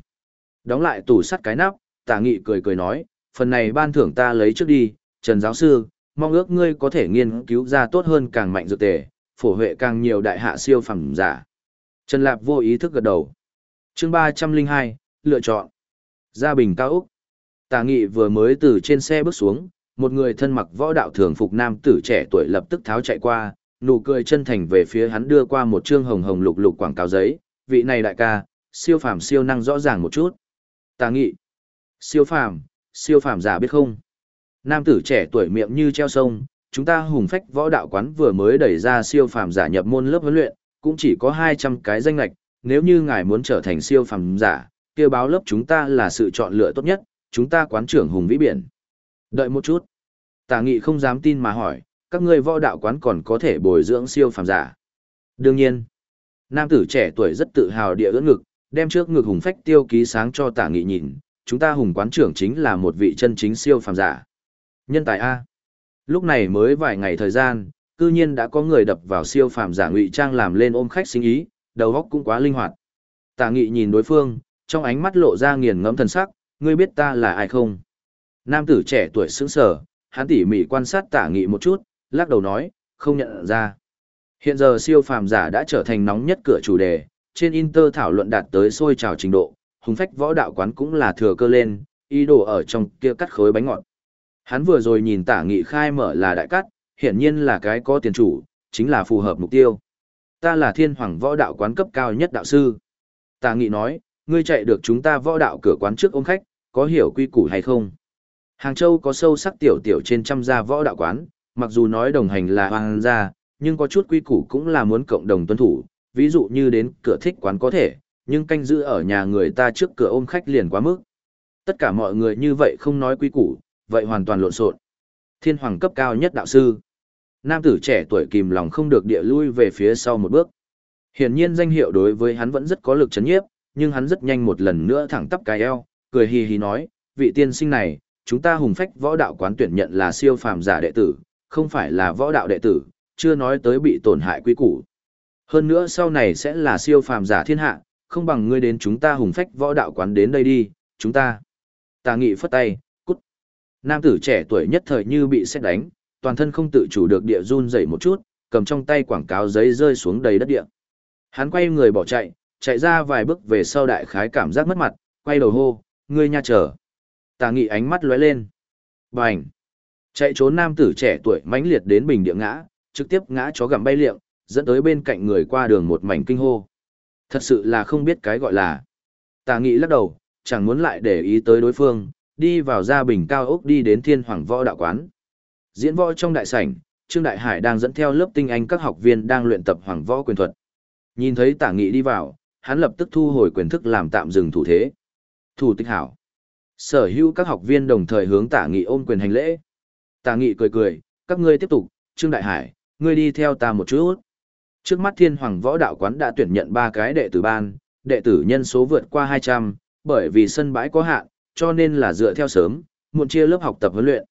Đóng lại tủ sắt cái nắp, tà nghị cười cười nói, phần này ban thưởng ta lấy trước đi, Trần giáo sư, mong ước ngươi có thể nghiên cứu ra tốt hơn càng mạnh dược tề, phổ huệ càng nhiều đại hạ siêu phẩm giả. Trần Lạp vô ý thức gật đầu. chương 302, lựa chọn. Gia Bình Cao Úc. Tà Nghị vừa mới từ trên xe bước xuống, một người thân mặc võ đạo thường phục nam tử trẻ tuổi lập tức tháo chạy qua, nụ cười chân thành về phía hắn đưa qua một chương hồng hồng lục lục quảng cáo giấy, vị này đại ca, siêu phàm siêu năng rõ ràng một chút. Tà Nghị. Siêu phàm, siêu phàm giả biết không? Nam tử trẻ tuổi miệng như treo sông, chúng ta hùng phách võ đạo quán vừa mới đẩy ra siêu phàm giả nhập môn lớp huấn luyện, cũng chỉ có 200 cái danh lạch, nếu như ngài muốn trở thành siêu phàm giả, kêu báo lớp chúng ta là sự chọn lựa tốt nhất, chúng ta quán trưởng hùng vĩ biển. Đợi một chút. Tà nghị không dám tin mà hỏi, các ngươi võ đạo quán còn có thể bồi dưỡng siêu phàm giả. Đương nhiên, nam tử trẻ tuổi rất tự hào địa ưỡn ngực, đem trước ngực hùng phách tiêu ký sáng cho tả nghị nhìn, chúng ta hùng quán trưởng chính là một vị chân chính siêu phàm giả. Nhân tài A. Lúc này mới vài ngày thời gian, cư nhiên đã có người đập vào siêu phàm giả ngụy trang làm lên ôm khách sinh ý, đầu óc cũng quá linh hoạt. Tả nghị nhìn đối phương, trong ánh mắt lộ ra nghiền ngẫm thần sắc, ngươi biết ta là ai không? Nam tử trẻ tuổi sững sờ, hắn tỉ mỉ quan sát tả nghị một chút, lắc đầu nói, không nhận ra. Hiện giờ siêu phàm giả đã trở thành nóng nhất cửa chủ đề, trên Inter thảo luận đạt tới sôi trào trình độ, hùng phách võ đạo quán cũng là thừa cơ lên, ý đồ ở trong kia cắt khối bánh ngọt. Hắn vừa rồi nhìn tả nghị khai mở là đại cắt, hiển nhiên là cái có tiền chủ, chính là phù hợp mục tiêu. Ta là thiên hoàng võ đạo quán cấp cao nhất đạo sư. Tả nghị nói, ngươi chạy được chúng ta võ đạo cửa quán trước ôm khách, có hiểu quy củ hay không? Hàng Châu có sâu sắc tiểu tiểu trên trăm gia võ đạo quán, mặc dù nói đồng hành là hoàng gia, nhưng có chút quy củ cũng là muốn cộng đồng tuân thủ, ví dụ như đến cửa thích quán có thể, nhưng canh giữ ở nhà người ta trước cửa ôm khách liền quá mức. Tất cả mọi người như vậy không nói quy củ, vậy hoàn toàn lộn xộn. Thiên hoàng cấp cao nhất đạo sư. Nam tử trẻ tuổi kìm lòng không được địa lui về phía sau một bước. Hiển nhiên danh hiệu đối với hắn vẫn rất có lực chấn nhiếp, nhưng hắn rất nhanh một lần nữa thẳng tắp cái eo, cười hì hì nói, vị tiên sinh này, chúng ta hùng phách võ đạo quán tuyển nhận là siêu phàm giả đệ tử, không phải là võ đạo đệ tử, chưa nói tới bị tổn hại quý củ. Hơn nữa sau này sẽ là siêu phàm giả thiên hạ, không bằng ngươi đến chúng ta hùng phách võ đạo quán đến đây đi, chúng ta. Tà nghị phất tay, cút. Nam tử trẻ tuổi nhất thời như bị xét đánh, toàn thân không tự chủ được địa run dậy một chút, cầm trong tay quảng cáo giấy rơi xuống đầy đất địa. Hắn quay người bỏ chạy, chạy ra vài bước về sau đại khái cảm giác mất mặt, quay đầu hô, ngươi nha chờ. Tà nghị ánh mắt lóe lên. Bành! Chạy trốn nam tử trẻ tuổi mãnh liệt đến bình địa ngã, trực tiếp ngã chó gặm bay liệng, dẫn tới bên cạnh người qua đường một mảnh kinh hô. Thật sự là không biết cái gọi là. Tà nghị lắc đầu, chẳng muốn lại để ý tới đối phương, đi vào gia bình cao ốc đi đến thiên hoàng võ đạo quán. Diễn võ trong đại sảnh, Trương Đại Hải đang dẫn theo lớp tinh anh các học viên đang luyện tập hoàng võ quyền thuật. Nhìn thấy tả nghị đi vào, hắn lập tức thu hồi quyền thức làm tạm dừng thủ thế. Thủ tịch hảo. Sở hữu các học viên đồng thời hướng tả nghị ôm quyền hành lễ. Tả nghị cười cười, các ngươi tiếp tục, Trương Đại Hải, ngươi đi theo ta một chút. Trước mắt thiên hoàng võ đạo quán đã tuyển nhận ba cái đệ tử ban, đệ tử nhân số vượt qua 200, bởi vì sân bãi có hạn, cho nên là dựa theo sớm, muộn chia lớp học tập huấn luyện.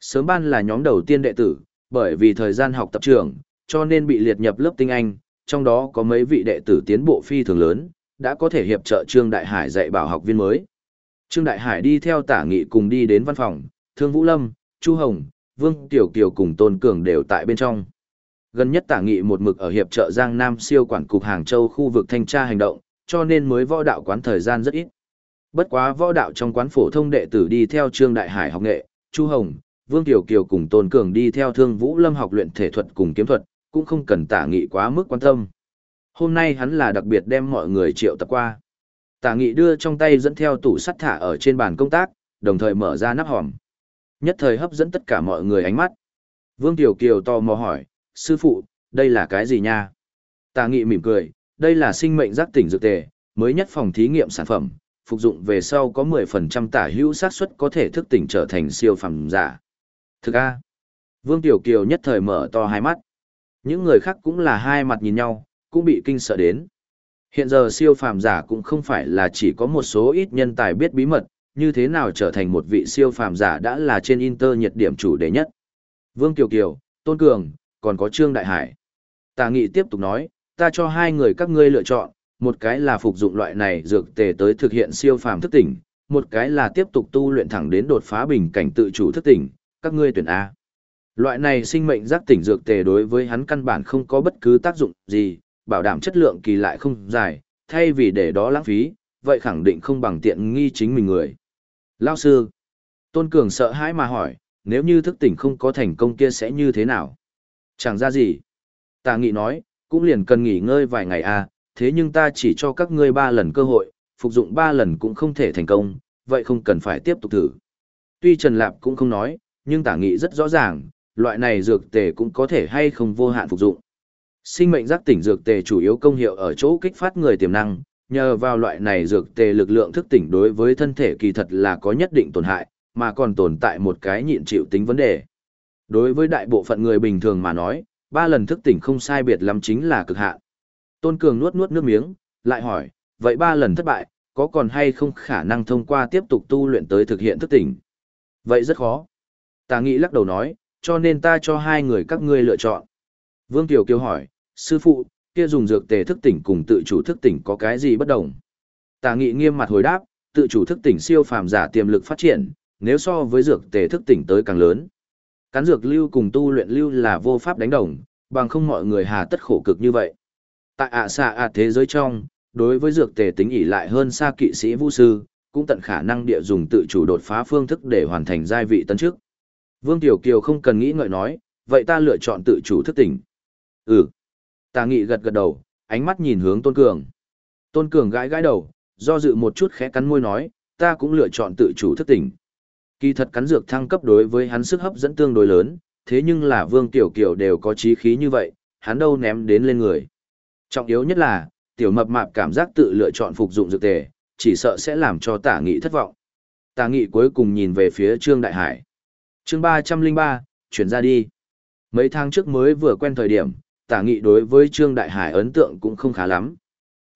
Sớm ban là nhóm đầu tiên đệ tử, bởi vì thời gian học tập trường, cho nên bị liệt nhập lớp tinh anh, trong đó có mấy vị đệ tử tiến bộ phi thường lớn, đã có thể hiệp trợ Trương Đại Hải dạy bảo học viên mới. Trương Đại Hải đi theo tả nghị cùng đi đến văn phòng, Thương Vũ Lâm, Chu Hồng, Vương Tiểu Kiều cùng Tôn Cường đều tại bên trong. Gần nhất tả nghị một mực ở hiệp trợ Giang Nam siêu quản cục Hàng Châu khu vực thanh tra hành động, cho nên mới võ đạo quán thời gian rất ít. Bất quá võ đạo trong quán phổ thông đệ tử đi theo Trương Đại Hải học nghệ, Chu Hồng, Vương Tiểu Kiều cùng Tôn Cường đi theo Thương Vũ Lâm học luyện thể thuật cùng kiếm thuật, cũng không cần tả nghị quá mức quan tâm. Hôm nay hắn là đặc biệt đem mọi người triệu tập qua. Tả nghị đưa trong tay dẫn theo tủ sắt thả ở trên bàn công tác, đồng thời mở ra nắp hòm. Nhất thời hấp dẫn tất cả mọi người ánh mắt. Vương Tiểu Kiều to mò hỏi, sư phụ, đây là cái gì nha? Tà nghị mỉm cười, đây là sinh mệnh giác tỉnh dược tề, mới nhất phòng thí nghiệm sản phẩm, phục dụng về sau có 10% tả hữu xác suất có thể thức tỉnh trở thành siêu phẩm giả. Thực a Vương Tiểu Kiều nhất thời mở to hai mắt. Những người khác cũng là hai mặt nhìn nhau, cũng bị kinh sợ đến. Hiện giờ siêu phàm giả cũng không phải là chỉ có một số ít nhân tài biết bí mật, như thế nào trở thành một vị siêu phàm giả đã là trên Inter nhiệt điểm chủ đề nhất. Vương Kiều Kiều, Tôn Cường, còn có Trương Đại Hải. Tà Nghị tiếp tục nói, ta cho hai người các ngươi lựa chọn, một cái là phục dụng loại này dược tề tới thực hiện siêu phàm thức tỉnh, một cái là tiếp tục tu luyện thẳng đến đột phá bình cảnh tự chủ thức tỉnh, các ngươi tuyển A. Loại này sinh mệnh giác tỉnh dược tề đối với hắn căn bản không có bất cứ tác dụng gì, bảo đảm chất lượng kỳ lại không dài, thay vì để đó lãng phí, vậy khẳng định không bằng tiện nghi chính mình người. Lao sư, Tôn Cường sợ hãi mà hỏi, nếu như thức tỉnh không có thành công kia sẽ như thế nào? Chẳng ra gì. Tà nghị nói, cũng liền cần nghỉ ngơi vài ngày à, thế nhưng ta chỉ cho các ngươi ba lần cơ hội, phục dụng ba lần cũng không thể thành công, vậy không cần phải tiếp tục thử. Tuy Trần Lạp cũng không nói, nhưng tả nghị rất rõ ràng, loại này dược tề cũng có thể hay không vô hạn phục dụng. Sinh mệnh giác tỉnh dược tề chủ yếu công hiệu ở chỗ kích phát người tiềm năng, nhờ vào loại này dược tề lực lượng thức tỉnh đối với thân thể kỳ thật là có nhất định tổn hại, mà còn tồn tại một cái nhịn chịu tính vấn đề. Đối với đại bộ phận người bình thường mà nói, ba lần thức tỉnh không sai biệt lắm chính là cực hạn. Tôn Cường nuốt nuốt nước miếng, lại hỏi, vậy ba lần thất bại, có còn hay không khả năng thông qua tiếp tục tu luyện tới thực hiện thức tỉnh? Vậy rất khó. Tà Nghị lắc đầu nói, cho nên ta cho hai người các ngươi lựa chọn. Vương Tiểu Kiều hỏi, sư phụ, kia dùng dược tề thức tỉnh cùng tự chủ thức tỉnh có cái gì bất đồng? Tà Nghị nghiêm mặt hồi đáp, tự chủ thức tỉnh siêu phàm giả tiềm lực phát triển, nếu so với dược tề thức tỉnh tới càng lớn. Cắn dược lưu cùng tu luyện lưu là vô pháp đánh đồng, bằng không mọi người hà tất khổ cực như vậy. Tại ạ xạ ạ thế giới trong, đối với dược tề tính ỉ lại hơn xa kỵ sĩ vũ sư, cũng tận khả năng địa dùng tự chủ đột phá phương thức để hoàn thành giai vị tân trước. Vương Tiểu Kiều không cần nghĩ ngợi nói, vậy ta lựa chọn tự chủ thức tỉnh. Ừ. Tà nghị gật gật đầu, ánh mắt nhìn hướng Tôn Cường. Tôn Cường gãi gãi đầu, do dự một chút khẽ cắn môi nói, ta cũng lựa chọn tự chủ thức tỉnh. Kỳ thật cắn dược thăng cấp đối với hắn sức hấp dẫn tương đối lớn, thế nhưng là Vương Tiểu Kiều đều có trí khí như vậy, hắn đâu ném đến lên người. Trọng yếu nhất là, tiểu mập mạp cảm giác tự lựa chọn phục dụng dược tề, chỉ sợ sẽ làm cho tả nghị thất vọng. Tả nghị cuối cùng nhìn về phía Trương Đại Hải. Chương ba trăm linh ba chuyển ra đi. Mấy tháng trước mới vừa quen thời điểm, tả nghị đối với Trương Đại Hải ấn tượng cũng không khá lắm.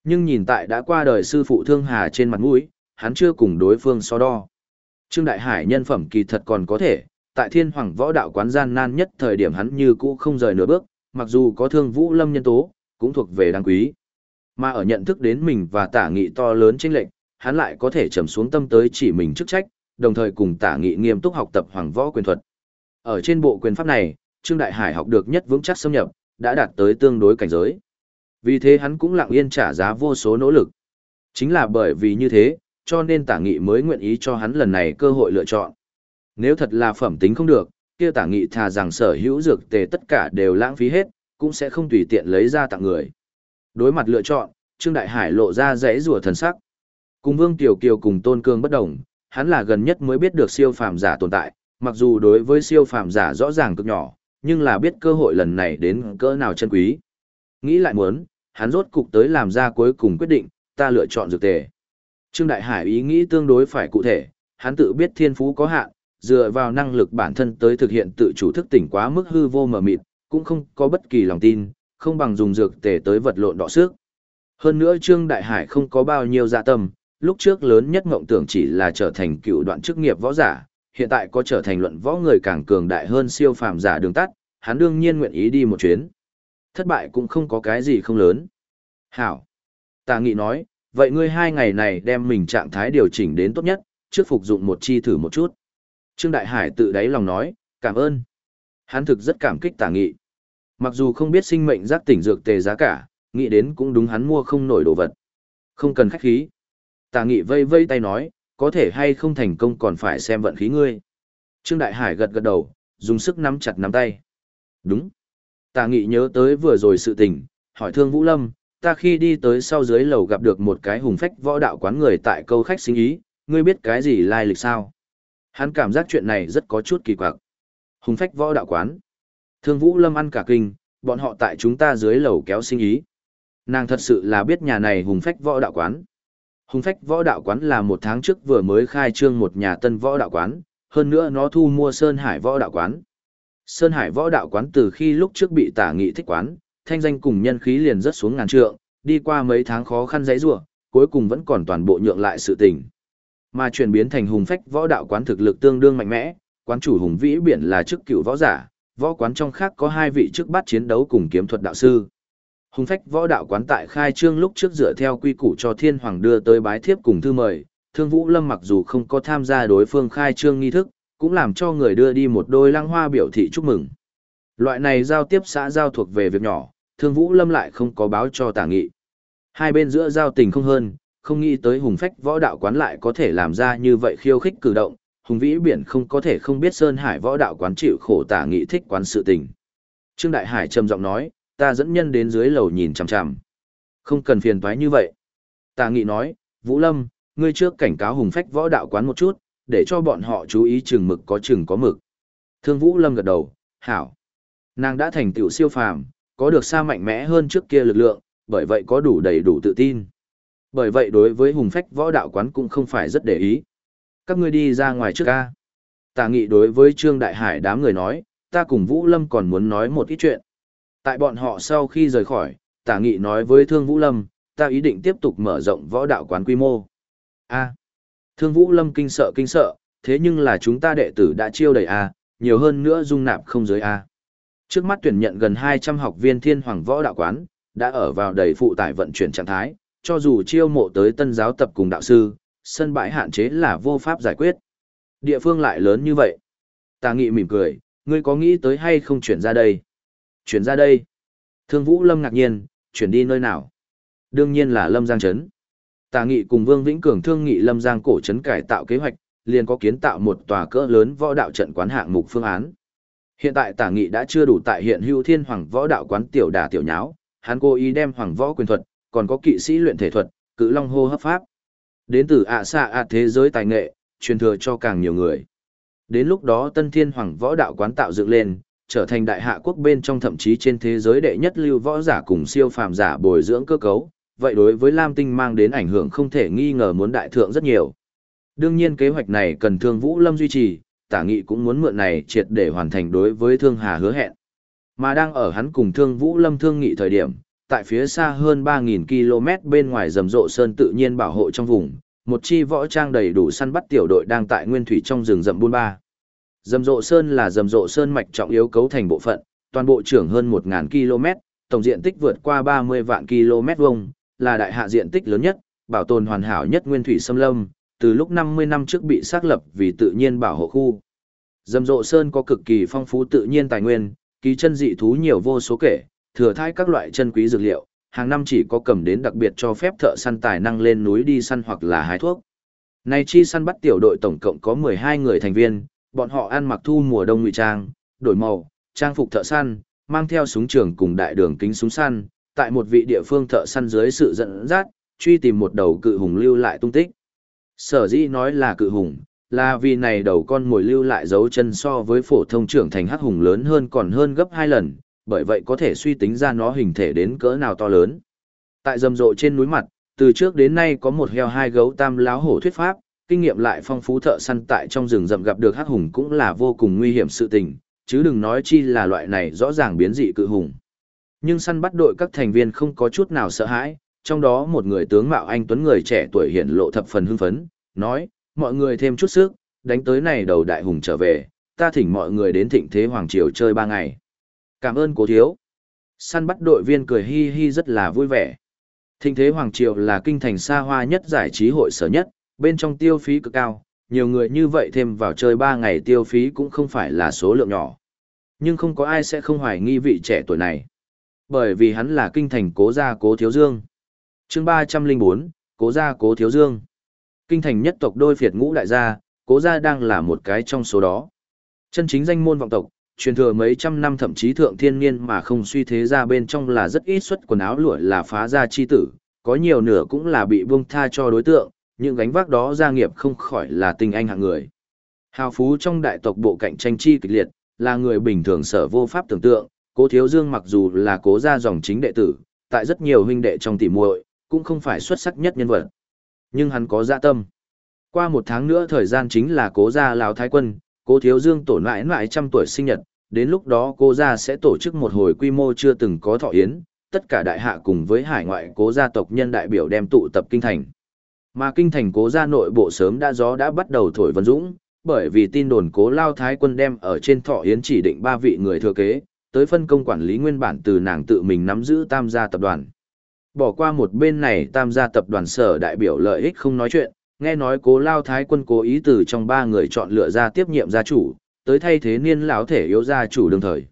Nhưng nhìn tại đã qua đời sư phụ Thương Hà trên mặt mũi, hắn chưa cùng đối phương so đo. Trương Đại Hải nhân phẩm kỳ thật còn có thể, tại thiên hoàng võ đạo quán gian nan nhất thời điểm hắn như cũ không rời nửa bước, mặc dù có thương vũ lâm nhân tố, cũng thuộc về đáng quý. Mà ở nhận thức đến mình và tả nghị to lớn chênh lệnh, hắn lại có thể trầm xuống tâm tới chỉ mình chức trách, đồng thời cùng tả nghị nghiêm túc học tập hoàng võ quyền thuật. Ở trên bộ quyền pháp này, Trương Đại Hải học được nhất vững chắc xâm nhập, đã đạt tới tương đối cảnh giới. Vì thế hắn cũng lặng yên trả giá vô số nỗ lực. Chính là bởi vì như thế, cho nên tả nghị mới nguyện ý cho hắn lần này cơ hội lựa chọn. Nếu thật là phẩm tính không được, kia tả nghị thà rằng sở hữu dược tề tất cả đều lãng phí hết, cũng sẽ không tùy tiện lấy ra tặng người. Đối mặt lựa chọn, Trương Đại Hải lộ ra rẽ rùa thần sắc. Cùng Vương Tiểu Kiều cùng Tôn Cương bất đồng, hắn là gần nhất mới biết được siêu phàm giả tồn tại, mặc dù đối với siêu phàm giả rõ ràng cực nhỏ, nhưng là biết cơ hội lần này đến cỡ nào chân quý. Nghĩ lại muốn, hắn rốt cục tới làm ra cuối cùng quyết định, ta lựa chọn dược tề. Trương Đại Hải ý nghĩ tương đối phải cụ thể, hắn tự biết thiên phú có hạn, dựa vào năng lực bản thân tới thực hiện tự chủ thức tỉnh quá mức hư vô mờ mịt, cũng không có bất kỳ lòng tin, không bằng dùng dược tề tới vật lộn đọ sức. Hơn nữa Trương Đại Hải không có bao nhiêu dạ tâm, lúc trước lớn nhất mộng tưởng chỉ là trở thành cựu đoạn chức nghiệp võ giả, hiện tại có trở thành luận võ người càng cường đại hơn siêu phàm giả đường tắt, hắn đương nhiên nguyện ý đi một chuyến. Thất bại cũng không có cái gì không lớn. Hảo. Tà nghị nói, vậy ngươi hai ngày này đem mình trạng thái điều chỉnh đến tốt nhất, trước phục dụng một chi thử một chút. Trương Đại Hải tự đáy lòng nói, cảm ơn. Hắn thực rất cảm kích tà nghị. Mặc dù không biết sinh mệnh giác tỉnh dược tề giá cả, nghĩ đến cũng đúng hắn mua không nổi đồ vật. Không cần khách khí. Tà nghị vây vây tay nói, có thể hay không thành công còn phải xem vận khí ngươi. Trương Đại Hải gật gật đầu, dùng sức nắm chặt nắm tay. Đúng. Tà nghị nhớ tới vừa rồi sự tình, hỏi thương Vũ Lâm, ta khi đi tới sau dưới lầu gặp được một cái hùng phách võ đạo quán người tại câu khách sinh ý, ngươi biết cái gì lai lịch sao? Hắn cảm giác chuyện này rất có chút kỳ quặc. Hùng phách võ đạo quán. Thương Vũ Lâm ăn cả kinh, bọn họ tại chúng ta dưới lầu kéo sinh ý. Nàng thật sự là biết nhà này hùng phách võ đạo quán. Hùng phách võ đạo quán là một tháng trước vừa mới khai trương một nhà tân võ đạo quán, hơn nữa nó thu mua Sơn Hải võ đạo quán. Sơn Hải võ đạo quán từ khi lúc trước bị tả nghị thích quán, thanh danh cùng nhân khí liền rất xuống ngàn trượng, đi qua mấy tháng khó khăn dãy rủa, cuối cùng vẫn còn toàn bộ nhượng lại sự tình. Mà chuyển biến thành hùng phách võ đạo quán thực lực tương đương mạnh mẽ, quán chủ hùng vĩ biển là chức cựu võ giả, võ quán trong khác có hai vị chức bắt chiến đấu cùng kiếm thuật đạo sư. Hùng phách võ đạo quán tại khai trương lúc trước dựa theo quy củ cho thiên hoàng đưa tới bái thiếp cùng thư mời, thương vũ lâm mặc dù không có tham gia đối phương khai trương nghi thức, cũng làm cho người đưa đi một đôi lăng hoa biểu thị chúc mừng. Loại này giao tiếp xã giao thuộc về việc nhỏ, thương vũ lâm lại không có báo cho tả nghị. Hai bên giữa giao tình không hơn, không nghĩ tới hùng phách võ đạo quán lại có thể làm ra như vậy khiêu khích cử động, hùng vĩ biển không có thể không biết Sơn Hải võ đạo quán chịu khổ tả nghị thích quán sự tình. Trương Đại Hải trầm giọng nói, ta dẫn nhân đến dưới lầu nhìn chằm chằm. Không cần phiền toái như vậy. Tà nghị nói, Vũ Lâm, ngươi trước cảnh cáo hùng phách võ đạo quán một chút, để cho bọn họ chú ý chừng mực có chừng có mực. Thương Vũ Lâm gật đầu, hảo. Nàng đã thành tựu siêu phàm, có được xa mạnh mẽ hơn trước kia lực lượng, bởi vậy có đủ đầy đủ tự tin. Bởi vậy đối với hùng phách võ đạo quán cũng không phải rất để ý. Các ngươi đi ra ngoài trước ca. Tà nghị đối với Trương Đại Hải đám người nói, ta cùng Vũ Lâm còn muốn nói một ít chuyện. Tại bọn họ sau khi rời khỏi, tả nghị nói với Thương Vũ Lâm, ta ý định tiếp tục mở rộng võ đạo quán quy mô. A. Thương Vũ Lâm kinh sợ kinh sợ, thế nhưng là chúng ta đệ tử đã chiêu đầy A, nhiều hơn nữa dung nạp không giới A. Trước mắt tuyển nhận gần 200 học viên thiên hoàng võ đạo quán, đã ở vào đầy phụ tải vận chuyển trạng thái, cho dù chiêu mộ tới tân giáo tập cùng đạo sư, sân bãi hạn chế là vô pháp giải quyết. Địa phương lại lớn như vậy. Tà nghị mỉm cười, ngươi có nghĩ tới hay không chuyển ra đây? Chuyển ra đây. Thương Vũ Lâm ngạc nhiên, chuyển đi nơi nào? Đương nhiên là Lâm Giang Trấn. Tà nghị cùng Vương Vĩnh Cường thương nghị Lâm Giang cổ trấn cải tạo kế hoạch, liền có kiến tạo một tòa cỡ lớn võ đạo trận quán hạng mục phương án. Hiện tại Tả Nghị đã chưa đủ tại hiện hưu thiên hoàng võ đạo quán tiểu đà tiểu nháo, hắn cố ý đem hoàng võ quyền thuật, còn có kỵ sĩ luyện thể thuật, cự long hô hấp pháp. Đến từ ạ xa ạ thế giới tài nghệ, truyền thừa cho càng nhiều người. Đến lúc đó Tân Thiên Hoàng võ đạo quán tạo dựng lên, trở thành đại hạ quốc bên trong thậm chí trên thế giới đệ nhất lưu võ giả cùng siêu phàm giả bồi dưỡng cơ cấu, vậy đối với Lam Tinh mang đến ảnh hưởng không thể nghi ngờ muốn đại thượng rất nhiều. Đương nhiên kế hoạch này cần Thương Vũ Lâm duy trì, Tả Nghị cũng muốn mượn này triệt để hoàn thành đối với Thương Hà hứa hẹn. Mà đang ở hắn cùng Thương Vũ Lâm thương nghị thời điểm, tại phía xa hơn 3.000 km bên ngoài rầm rộ sơn tự nhiên bảo hộ trong vùng, một chi võ trang đầy đủ săn bắt tiểu đội đang tại nguyên thủy trong rừng rậm buôn ba. Dầm rộ sơn là dầm rộ sơn mạch trọng yếu cấu thành bộ phận, toàn bộ trưởng hơn 1.000 km, tổng diện tích vượt qua 30 vạn km vuông, là đại hạ diện tích lớn nhất, bảo tồn hoàn hảo nhất nguyên thủy xâm lâm, từ lúc 50 năm trước bị xác lập vì tự nhiên bảo hộ khu. Dầm rộ sơn có cực kỳ phong phú tự nhiên tài nguyên, ký chân dị thú nhiều vô số kể, thừa thai các loại chân quý dược liệu, hàng năm chỉ có cầm đến đặc biệt cho phép thợ săn tài năng lên núi đi săn hoặc là hái thuốc. Này chi săn bắt tiểu đội tổng cộng có 12 người thành viên, bọn họ ăn mặc thu mùa đông ngụy trang, đổi màu, trang phục thợ săn, mang theo súng trường cùng đại đường kính súng săn, tại một vị địa phương thợ săn dưới sự dẫn dắt, truy tìm một đầu cự hùng lưu lại tung tích. Sở dĩ nói là cự hùng, là vì này đầu con mồi lưu lại dấu chân so với phổ thông trưởng thành hắc hùng lớn hơn còn hơn gấp hai lần, bởi vậy có thể suy tính ra nó hình thể đến cỡ nào to lớn. Tại rầm rộ trên núi mặt, từ trước đến nay có một heo hai gấu tam láo hổ thuyết pháp, kinh nghiệm lại phong phú thợ săn tại trong rừng rậm gặp được hắc hùng cũng là vô cùng nguy hiểm sự tình, chứ đừng nói chi là loại này rõ ràng biến dị cự hùng. Nhưng săn bắt đội các thành viên không có chút nào sợ hãi, trong đó một người tướng mạo anh tuấn người trẻ tuổi hiện lộ thập phần hưng phấn, nói, mọi người thêm chút sức, đánh tới này đầu đại hùng trở về, ta thỉnh mọi người đến thịnh thế Hoàng Triều chơi ba ngày. Cảm ơn cố thiếu. Săn bắt đội viên cười hi hi rất là vui vẻ. Thịnh thế Hoàng Triều là kinh thành xa hoa nhất giải trí hội sở nhất, bên trong tiêu phí cực cao, nhiều người như vậy thêm vào chơi 3 ngày tiêu phí cũng không phải là số lượng nhỏ. Nhưng không có ai sẽ không hoài nghi vị trẻ tuổi này. Bởi vì hắn là kinh thành cố gia cố thiếu dương. chương 304, cố gia cố thiếu dương. Kinh thành nhất tộc đôi phiệt ngũ đại gia, cố gia đang là một cái trong số đó. Chân chính danh môn vọng tộc, truyền thừa mấy trăm năm thậm chí thượng thiên niên mà không suy thế ra bên trong là rất ít xuất quần áo lụa là phá gia chi tử, có nhiều nửa cũng là bị buông tha cho đối tượng, những gánh vác đó gia nghiệp không khỏi là tình anh hạng người. Hào phú trong đại tộc bộ cạnh tranh chi kịch liệt, là người bình thường sở vô pháp tưởng tượng, cố thiếu dương mặc dù là cố gia dòng chính đệ tử, tại rất nhiều huynh đệ trong tỉ muội cũng không phải xuất sắc nhất nhân vật. Nhưng hắn có dạ tâm. Qua một tháng nữa thời gian chính là cố gia Lào Thái Quân, cố thiếu dương tổ mãi mãi trăm tuổi sinh nhật, đến lúc đó cố gia sẽ tổ chức một hồi quy mô chưa từng có thọ yến, tất cả đại hạ cùng với hải ngoại cố gia tộc nhân đại biểu đem tụ tập kinh thành. Mà kinh thành cố gia nội bộ sớm đã gió đã bắt đầu thổi vân dũng, bởi vì tin đồn cố lao thái quân đem ở trên thọ yến chỉ định ba vị người thừa kế, tới phân công quản lý nguyên bản từ nàng tự mình nắm giữ tam gia tập đoàn. Bỏ qua một bên này tam gia tập đoàn sở đại biểu lợi ích không nói chuyện, nghe nói cố lao thái quân cố ý từ trong ba người chọn lựa ra tiếp nhiệm gia chủ, tới thay thế niên lão thể yếu gia chủ đương thời.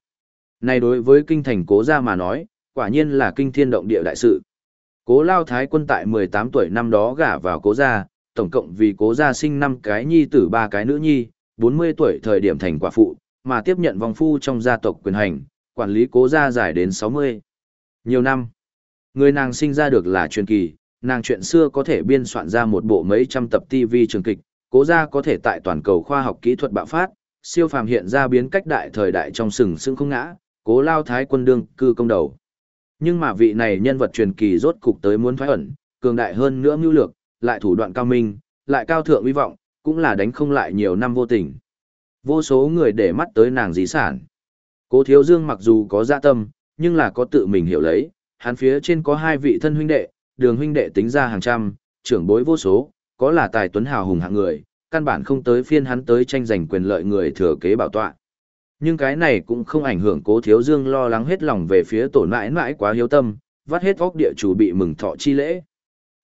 Này đối với kinh thành cố gia mà nói, quả nhiên là kinh thiên động địa đại sự. Cố lao thái quân tại 18 tuổi năm đó gả vào cố gia, tổng cộng vì cố gia sinh năm cái nhi tử ba cái nữ nhi, 40 tuổi thời điểm thành quả phụ, mà tiếp nhận vòng phu trong gia tộc quyền hành, quản lý cố gia dài đến 60. Nhiều năm, người nàng sinh ra được là truyền kỳ, nàng chuyện xưa có thể biên soạn ra một bộ mấy trăm tập TV trường kịch, cố gia có thể tại toàn cầu khoa học kỹ thuật bạo phát, siêu phàm hiện ra biến cách đại thời đại trong sừng sững không ngã, cố lao thái quân đương cư công đầu. Nhưng mà vị này nhân vật truyền kỳ rốt cục tới muốn thoái ẩn, cường đại hơn nữa mưu lược, lại thủ đoạn cao minh, lại cao thượng uy vọng, cũng là đánh không lại nhiều năm vô tình. Vô số người để mắt tới nàng dí sản. Cố Thiếu Dương mặc dù có dạ tâm, nhưng là có tự mình hiểu lấy, hắn phía trên có hai vị thân huynh đệ, đường huynh đệ tính ra hàng trăm, trưởng bối vô số, có là tài tuấn hào hùng hạng người, căn bản không tới phiên hắn tới tranh giành quyền lợi người thừa kế bảo tọa. Nhưng cái này cũng không ảnh hưởng cố thiếu dương lo lắng hết lòng về phía tổ mãi mãi quá hiếu tâm, vắt hết góc địa chủ bị mừng thọ chi lễ.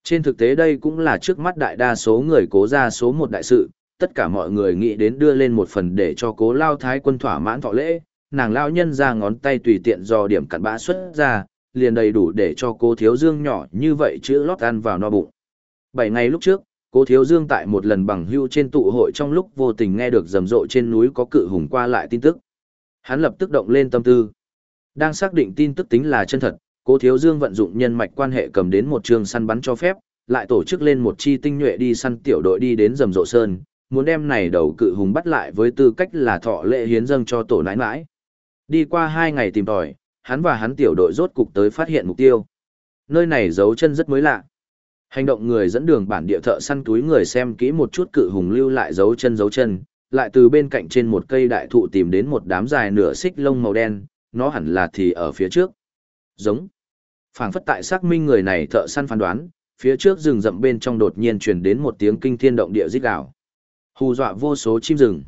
Trên thực tế đây cũng là trước mắt đại đa số người cố ra số một đại sự, tất cả mọi người nghĩ đến đưa lên một phần để cho cố lao thái quân thỏa mãn thọ lễ, nàng lao nhân ra ngón tay tùy tiện do điểm cặn bã xuất ra, liền đầy đủ để cho cố thiếu dương nhỏ như vậy chữ lót ăn vào no bụng. Bảy ngày lúc trước, cố thiếu dương tại một lần bằng hưu trên tụ hội trong lúc vô tình nghe được rầm rộ trên núi có cự hùng qua lại tin tức. Hắn lập tức động lên tâm tư. Đang xác định tin tức tính là chân thật, cố thiếu dương vận dụng nhân mạch quan hệ cầm đến một trường săn bắn cho phép, lại tổ chức lên một chi tinh nhuệ đi săn tiểu đội đi đến rầm rộ sơn, muốn đem này đầu cự hùng bắt lại với tư cách là thọ lễ hiến dâng cho tổ nãi nãi. Đi qua hai ngày tìm tòi, hắn và hắn tiểu đội rốt cục tới phát hiện mục tiêu. Nơi này dấu chân rất mới lạ. Hành động người dẫn đường bản địa thợ săn túi người xem kỹ một chút cự hùng lưu lại dấu chân dấu chân, lại từ bên cạnh trên một cây đại thụ tìm đến một đám dài nửa xích lông màu đen, nó hẳn là thì ở phía trước. Giống. phảng phất tại xác minh người này thợ săn phán đoán, phía trước rừng rậm bên trong đột nhiên truyền đến một tiếng kinh thiên động địa rít gào. Hù dọa vô số chim rừng.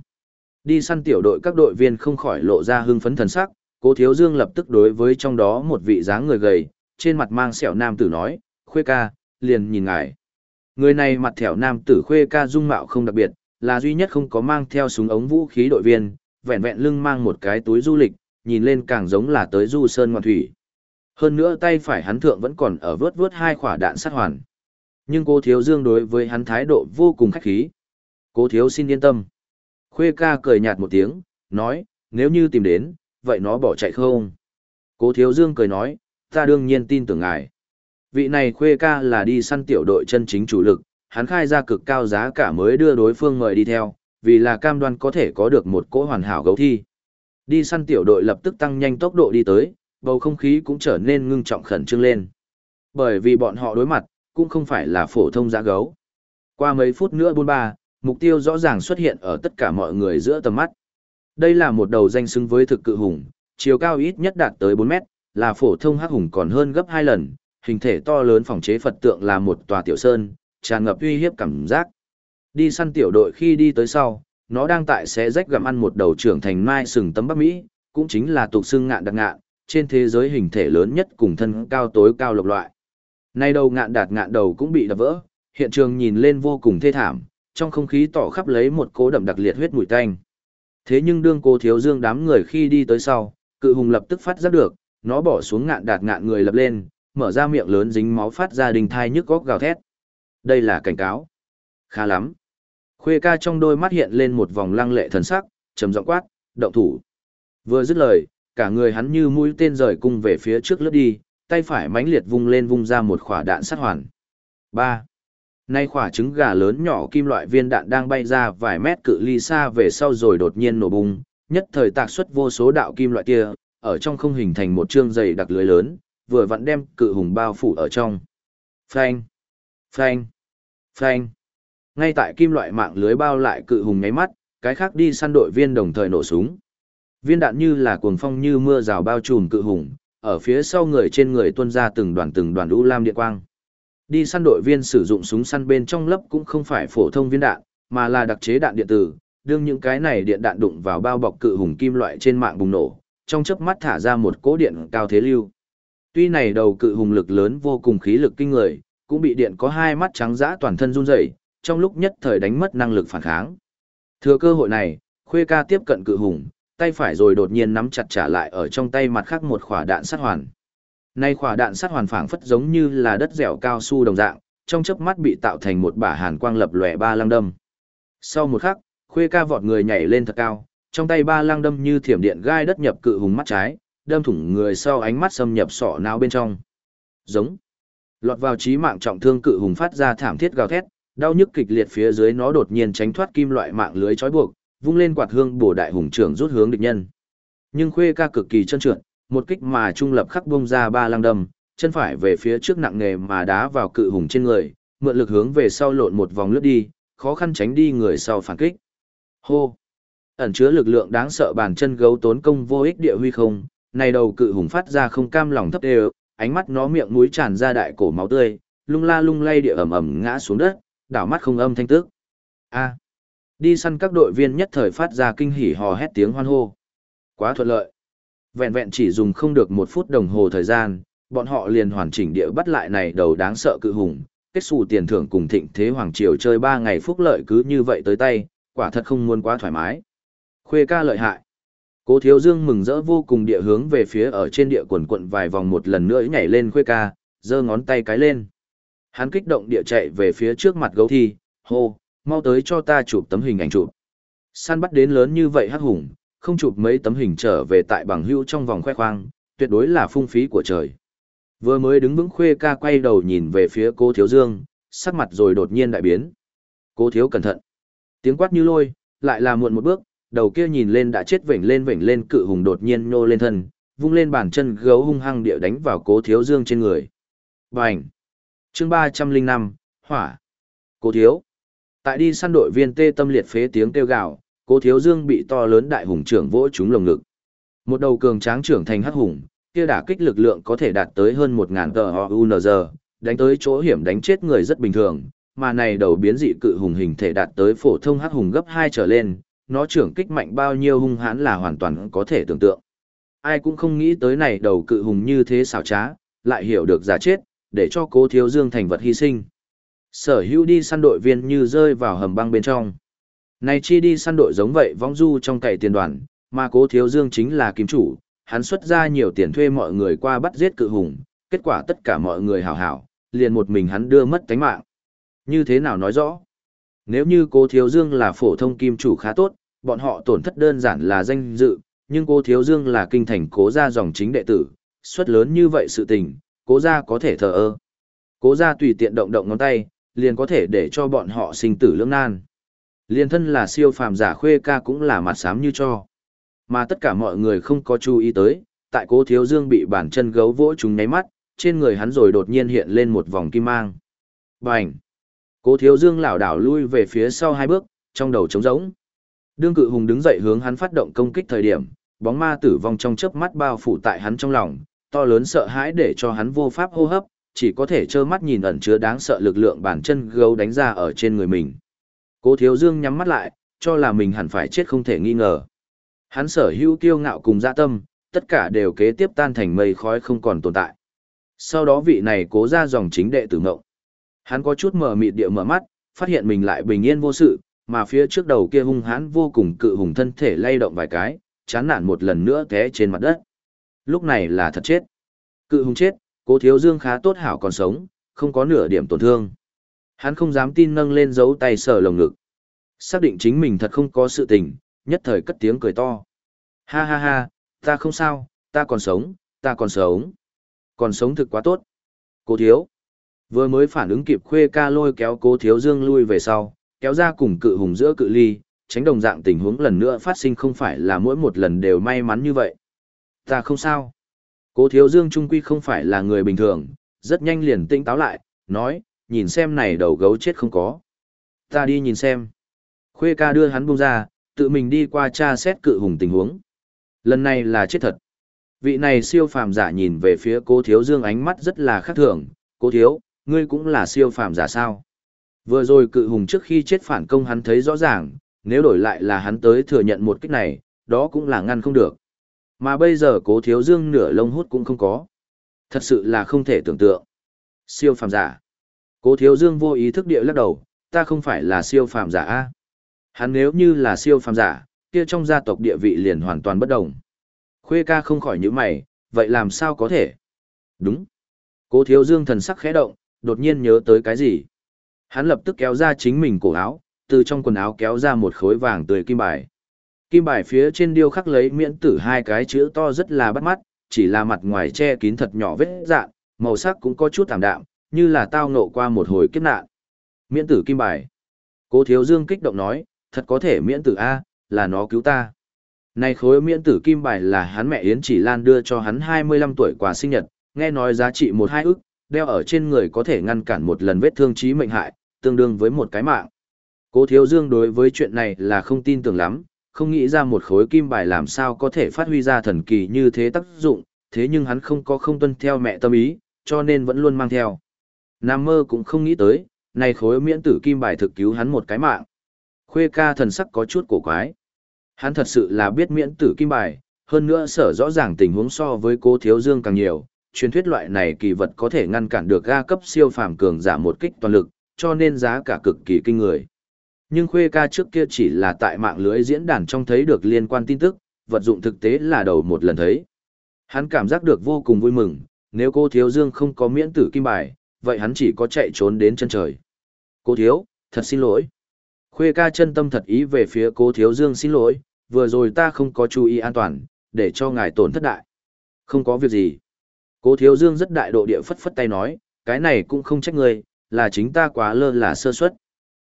Đi săn tiểu đội các đội viên không khỏi lộ ra hưng phấn thần sắc, Cố Thiếu Dương lập tức đối với trong đó một vị dáng người gầy, trên mặt mang sẹo nam tử nói, "Khuê ca, liền nhìn ngài." Người này mặt thẻo nam tử Khuê ca dung mạo không đặc biệt, là duy nhất không có mang theo súng ống vũ khí đội viên, vẹn vẹn lưng mang một cái túi du lịch, nhìn lên càng giống là tới du sơn ngoan thủy. Hơn nữa tay phải hắn thượng vẫn còn ở vớt vớt hai quả đạn sát hoàn. Nhưng cô thiếu dương đối với hắn thái độ vô cùng khách khí. Cô thiếu xin yên tâm. Khuê ca cười nhạt một tiếng, nói, nếu như tìm đến, vậy nó bỏ chạy không? Cố thiếu dương cười nói, ta đương nhiên tin tưởng ngài. Vị này khuê ca là đi săn tiểu đội chân chính chủ lực, hắn khai ra cực cao giá cả mới đưa đối phương mời đi theo, vì là cam đoan có thể có được một cỗ hoàn hảo gấu thi. Đi săn tiểu đội lập tức tăng nhanh tốc độ đi tới, bầu không khí cũng trở nên ngưng trọng khẩn trương lên. Bởi vì bọn họ đối mặt, cũng không phải là phổ thông giá gấu. Qua mấy phút nữa buôn ba, mục tiêu rõ ràng xuất hiện ở tất cả mọi người giữa tầm mắt. Đây là một đầu danh xứng với thực cự hùng, chiều cao ít nhất đạt tới 4 mét, là phổ thông hắc hùng còn hơn gấp 2 lần, hình thể to lớn phòng chế Phật tượng là một tòa tiểu sơn, tràn ngập uy hiếp cảm giác. Đi săn tiểu đội khi đi tới sau, nó đang tại xé rách gặm ăn một đầu trưởng thành mai sừng tấm bắc Mỹ, cũng chính là tục xương ngạn đặc ngạn, trên thế giới hình thể lớn nhất cùng thân cao tối cao lục loại. Nay đầu ngạn đạt ngạn đầu cũng bị đập vỡ, hiện trường nhìn lên vô cùng thê thảm, trong không khí tỏ khắp lấy một cố đậm đặc liệt huyết mùi tanh. Thế nhưng đương cô thiếu dương đám người khi đi tới sau, cự hùng lập tức phát giác được, nó bỏ xuống ngạn đạt ngạn người lập lên, mở ra miệng lớn dính máu phát ra đình thai nhức góc gào thét. Đây là cảnh cáo. Khá lắm. Khuê ca trong đôi mắt hiện lên một vòng lăng lệ thần sắc, trầm giọng quát, động thủ. Vừa dứt lời, cả người hắn như mũi tên rời cung về phía trước lướt đi, tay phải mãnh liệt vung lên vung ra một quả đạn sát hoàn. 3. Nay quả trứng gà lớn nhỏ kim loại viên đạn đang bay ra vài mét cự ly xa về sau rồi đột nhiên nổ bung, nhất thời tạc xuất vô số đạo kim loại kia, ở trong không hình thành một chương dày đặc lưới lớn, vừa vặn đem cự hùng bao phủ ở trong. Phanh, phanh, phanh. Ngay tại kim loại mạng lưới bao lại cự hùng nháy mắt, cái khác đi săn đội viên đồng thời nổ súng. Viên đạn như là cuồng phong như mưa rào bao trùm cự hùng, ở phía sau người trên người tuôn ra từng đoàn từng đoàn u lam điện quang. Đi săn đội viên sử dụng súng săn bên trong lớp cũng không phải phổ thông viên đạn, mà là đặc chế đạn điện tử, đương những cái này điện đạn đụng vào bao bọc cự hùng kim loại trên mạng bùng nổ, trong chớp mắt thả ra một cỗ điện cao thế lưu. Tuy này đầu cự hùng lực lớn vô cùng khí lực kinh người, cũng bị điện có hai mắt trắng dã toàn thân run rẩy, trong lúc nhất thời đánh mất năng lực phản kháng. Thừa cơ hội này, Khuê ca tiếp cận cự hùng, tay phải rồi đột nhiên nắm chặt trả lại ở trong tay mặt khác một quả đạn sát hoàn. Nay quả đạn sát hoàn phảng phất giống như là đất dẻo cao su đồng dạng, trong chớp mắt bị tạo thành một bả hàn quang lập lòe ba lăng đâm. Sau một khắc, Khuê ca vọt người nhảy lên thật cao, trong tay ba lăng đâm như thiểm điện gai đất nhập cự hùng mắt trái, đâm thủng người sau ánh mắt xâm nhập sọ não bên trong. Giống. Lọt vào trí mạng trọng thương cự hùng phát ra thảm thiết gào thét, đau nhức kịch liệt phía dưới nó đột nhiên tránh thoát kim loại mạng lưới trói buộc, vung lên quạt hương bổ đại hùng trưởng rút hướng địch nhân. Nhưng Khuê ca cực kỳ chân trượt, một kích mà trung lập khắc bung ra ba lăng đâm, chân phải về phía trước nặng nề mà đá vào cự hùng trên người, mượn lực hướng về sau lộn một vòng lướt đi, khó khăn tránh đi người sau phản kích. Hô! Ẩn chứa lực lượng đáng sợ bàn chân gấu tốn công vô ích địa huy không, này đầu cự hùng phát ra không cam lòng thấp đều, ánh mắt nó miệng mũi tràn ra đại cổ máu tươi, lung la lung lay địa ầm ầm ngã xuống đất, đảo mắt không âm thanh tức. A. Đi săn các đội viên nhất thời phát ra kinh hỉ hò hét tiếng hoan hô. Quá thuận lợi. Vẹn vẹn chỉ dùng không được một phút đồng hồ thời gian, bọn họ liền hoàn chỉnh địa bắt lại này đầu đáng sợ cự hùng, kết xù tiền thưởng cùng thịnh thế hoàng triều chơi ba ngày phúc lợi cứ như vậy tới tay, quả thật không muốn quá thoải mái. Khuê ca lợi hại. Cố Thiếu Dương mừng rỡ vô cùng địa hướng về phía ở trên địa quần quận vài vòng một lần nữa nhảy lên Khuê ca, giơ ngón tay cái lên. Hắn kích động địa chạy về phía trước mặt gấu thi, hô, mau tới cho ta chụp tấm hình ảnh chụp. Săn bắt đến lớn như vậy hắc hùng, không chụp mấy tấm hình trở về tại bằng hữu trong vòng khoe khoang, tuyệt đối là phung phí của trời. Vừa mới đứng vững khuê ca quay đầu nhìn về phía cô thiếu dương, sắc mặt rồi đột nhiên đại biến. Cô thiếu cẩn thận. Tiếng quát như lôi, lại là muộn một bước, đầu kia nhìn lên đã chết vểnh lên vểnh lên cự hùng đột nhiên nô lên thân, vung lên bàn chân gấu hung hăng địa đánh vào cố thiếu dương trên người. Bành! chương ba trăm linh năm hỏa. Cố thiếu. Tại đi săn đội viên tê tâm liệt phế tiếng kêu gào, cố thiếu dương bị to lớn đại hùng trưởng vỗ trúng lồng ngực. Một đầu cường tráng trưởng thành hắc hùng, kia đả kích lực lượng có thể đạt tới hơn một ngàn tờ UNZ, đánh tới chỗ hiểm đánh chết người rất bình thường, mà này đầu biến dị cự hùng hình thể đạt tới phổ thông hắc hùng gấp hai trở lên, nó trưởng kích mạnh bao nhiêu hung hãn là hoàn toàn có thể tưởng tượng. Ai cũng không nghĩ tới này đầu cự hùng như thế xảo trá, lại hiểu được giả chết, để cho cố thiếu dương thành vật hy sinh. Sở hữu đi săn đội viên như rơi vào hầm băng bên trong. Này chi đi săn đội giống vậy vong du trong cậy tiền đoàn, mà cố thiếu dương chính là kim chủ, hắn xuất ra nhiều tiền thuê mọi người qua bắt giết cự hùng, kết quả tất cả mọi người hảo hảo, liền một mình hắn đưa mất tánh mạng. Như thế nào nói rõ? Nếu như cố thiếu dương là phổ thông kim chủ khá tốt, bọn họ tổn thất đơn giản là danh dự, nhưng cô thiếu dương là kinh thành cố gia dòng chính đệ tử, suất lớn như vậy sự tình, cố gia có thể thờ ơ. Cố gia tùy tiện động động ngón tay, liền có thể để cho bọn họ sinh tử lưỡng nan. Liên thân là siêu phàm giả khuê ca cũng là mặt xám như cho. Mà tất cả mọi người không có chú ý tới, tại cố thiếu dương bị bản chân gấu vỗ trúng nháy mắt, trên người hắn rồi đột nhiên hiện lên một vòng kim mang. Bành! Cố thiếu dương lảo đảo lui về phía sau hai bước, trong đầu trống rỗng. Đương cự hùng đứng dậy hướng hắn phát động công kích thời điểm, bóng ma tử vong trong chớp mắt bao phủ tại hắn trong lòng, to lớn sợ hãi để cho hắn vô pháp hô hấp, chỉ có thể trơ mắt nhìn ẩn chứa đáng sợ lực lượng bản chân gấu đánh ra ở trên người mình. Cố Thiếu Dương nhắm mắt lại, cho là mình hẳn phải chết không thể nghi ngờ. Hắn sở hữu kiêu ngạo cùng dạ tâm, tất cả đều kế tiếp tan thành mây khói không còn tồn tại. Sau đó vị này cố ra dòng chính đệ tử ngộng. Hắn có chút mở mịt địa mở mắt, phát hiện mình lại bình yên vô sự, mà phía trước đầu kia hung hãn vô cùng cự hùng thân thể lay động vài cái, chán nản một lần nữa té trên mặt đất. Lúc này là thật chết. Cự hùng chết, cố thiếu dương khá tốt hảo còn sống, không có nửa điểm tổn thương. Hắn không dám tin nâng lên dấu tay sờ lồng ngực. Xác định chính mình thật không có sự tình, nhất thời cất tiếng cười to. Ha ha ha, ta không sao, ta còn sống, ta còn sống. Còn sống thực quá tốt. Cố thiếu. Vừa mới phản ứng kịp khuê ca lôi kéo cố thiếu dương lui về sau, kéo ra cùng cự hùng giữa cự ly, tránh đồng dạng tình huống lần nữa phát sinh không phải là mỗi một lần đều may mắn như vậy. Ta không sao. Cố thiếu dương trung quy không phải là người bình thường, rất nhanh liền tinh táo lại, nói, nhìn xem này đầu gấu chết không có. Ta đi nhìn xem. Khuê ca đưa hắn buông ra, tự mình đi qua tra xét cự hùng tình huống. Lần này là chết thật. Vị này siêu phàm giả nhìn về phía cố thiếu dương ánh mắt rất là khác thường. Cố thiếu, ngươi cũng là siêu phàm giả sao? Vừa rồi cự hùng trước khi chết phản công hắn thấy rõ ràng, nếu đổi lại là hắn tới thừa nhận một kích này, đó cũng là ngăn không được. Mà bây giờ cố thiếu dương nửa lông hút cũng không có. Thật sự là không thể tưởng tượng. Siêu phàm giả. Cố thiếu dương vô ý thức địa lắc đầu, ta không phải là siêu phàm giả a. Hắn nếu như là siêu phàm giả, kia trong gia tộc địa vị liền hoàn toàn bất đồng. Khuê ca không khỏi những mày, vậy làm sao có thể? Đúng. Cố thiếu dương thần sắc khẽ động, đột nhiên nhớ tới cái gì. Hắn lập tức kéo ra chính mình cổ áo, từ trong quần áo kéo ra một khối vàng tươi kim bài. Kim bài phía trên điêu khắc lấy miễn tử hai cái chữ to rất là bắt mắt, chỉ là mặt ngoài che kín thật nhỏ vết dạn, màu sắc cũng có chút thảm đạm, như là tao ngộ qua một hồi kiếp nạn. Miễn tử kim bài. Cố thiếu dương kích động nói, thật có thể miễn tử A, là nó cứu ta. Này khối miễn tử kim bài là hắn mẹ Yến Chỉ Lan đưa cho hắn 25 tuổi quà sinh nhật, nghe nói giá trị một hai ức, đeo ở trên người có thể ngăn cản một lần vết thương chí mệnh hại, tương đương với một cái mạng. Cố Thiếu Dương đối với chuyện này là không tin tưởng lắm, không nghĩ ra một khối kim bài làm sao có thể phát huy ra thần kỳ như thế tác dụng, thế nhưng hắn không có không tuân theo mẹ tâm ý, cho nên vẫn luôn mang theo. Nam mơ cũng không nghĩ tới, này khối miễn tử kim bài thực cứu hắn một cái mạng. Khuê ca thần sắc có chút cổ quái. Hắn thật sự là biết miễn tử kim bài, hơn nữa sở rõ ràng tình huống so với cố thiếu dương càng nhiều, truyền thuyết loại này kỳ vật có thể ngăn cản được ga cấp siêu phàm cường giả một kích toàn lực, cho nên giá cả cực kỳ kinh người. Nhưng Khuê ca trước kia chỉ là tại mạng lưới diễn đàn trong thấy được liên quan tin tức, vật dụng thực tế là đầu một lần thấy. Hắn cảm giác được vô cùng vui mừng, nếu cô Thiếu Dương không có miễn tử kim bài, vậy hắn chỉ có chạy trốn đến chân trời. Cô Thiếu, thật xin lỗi. Khuê ca chân tâm thật ý về phía cô Thiếu Dương xin lỗi, vừa rồi ta không có chú ý an toàn, để cho ngài tổn thất đại. Không có việc gì. Cô Thiếu Dương rất đại độ địa phất phất tay nói, cái này cũng không trách người, là chính ta quá lơ là sơ suất.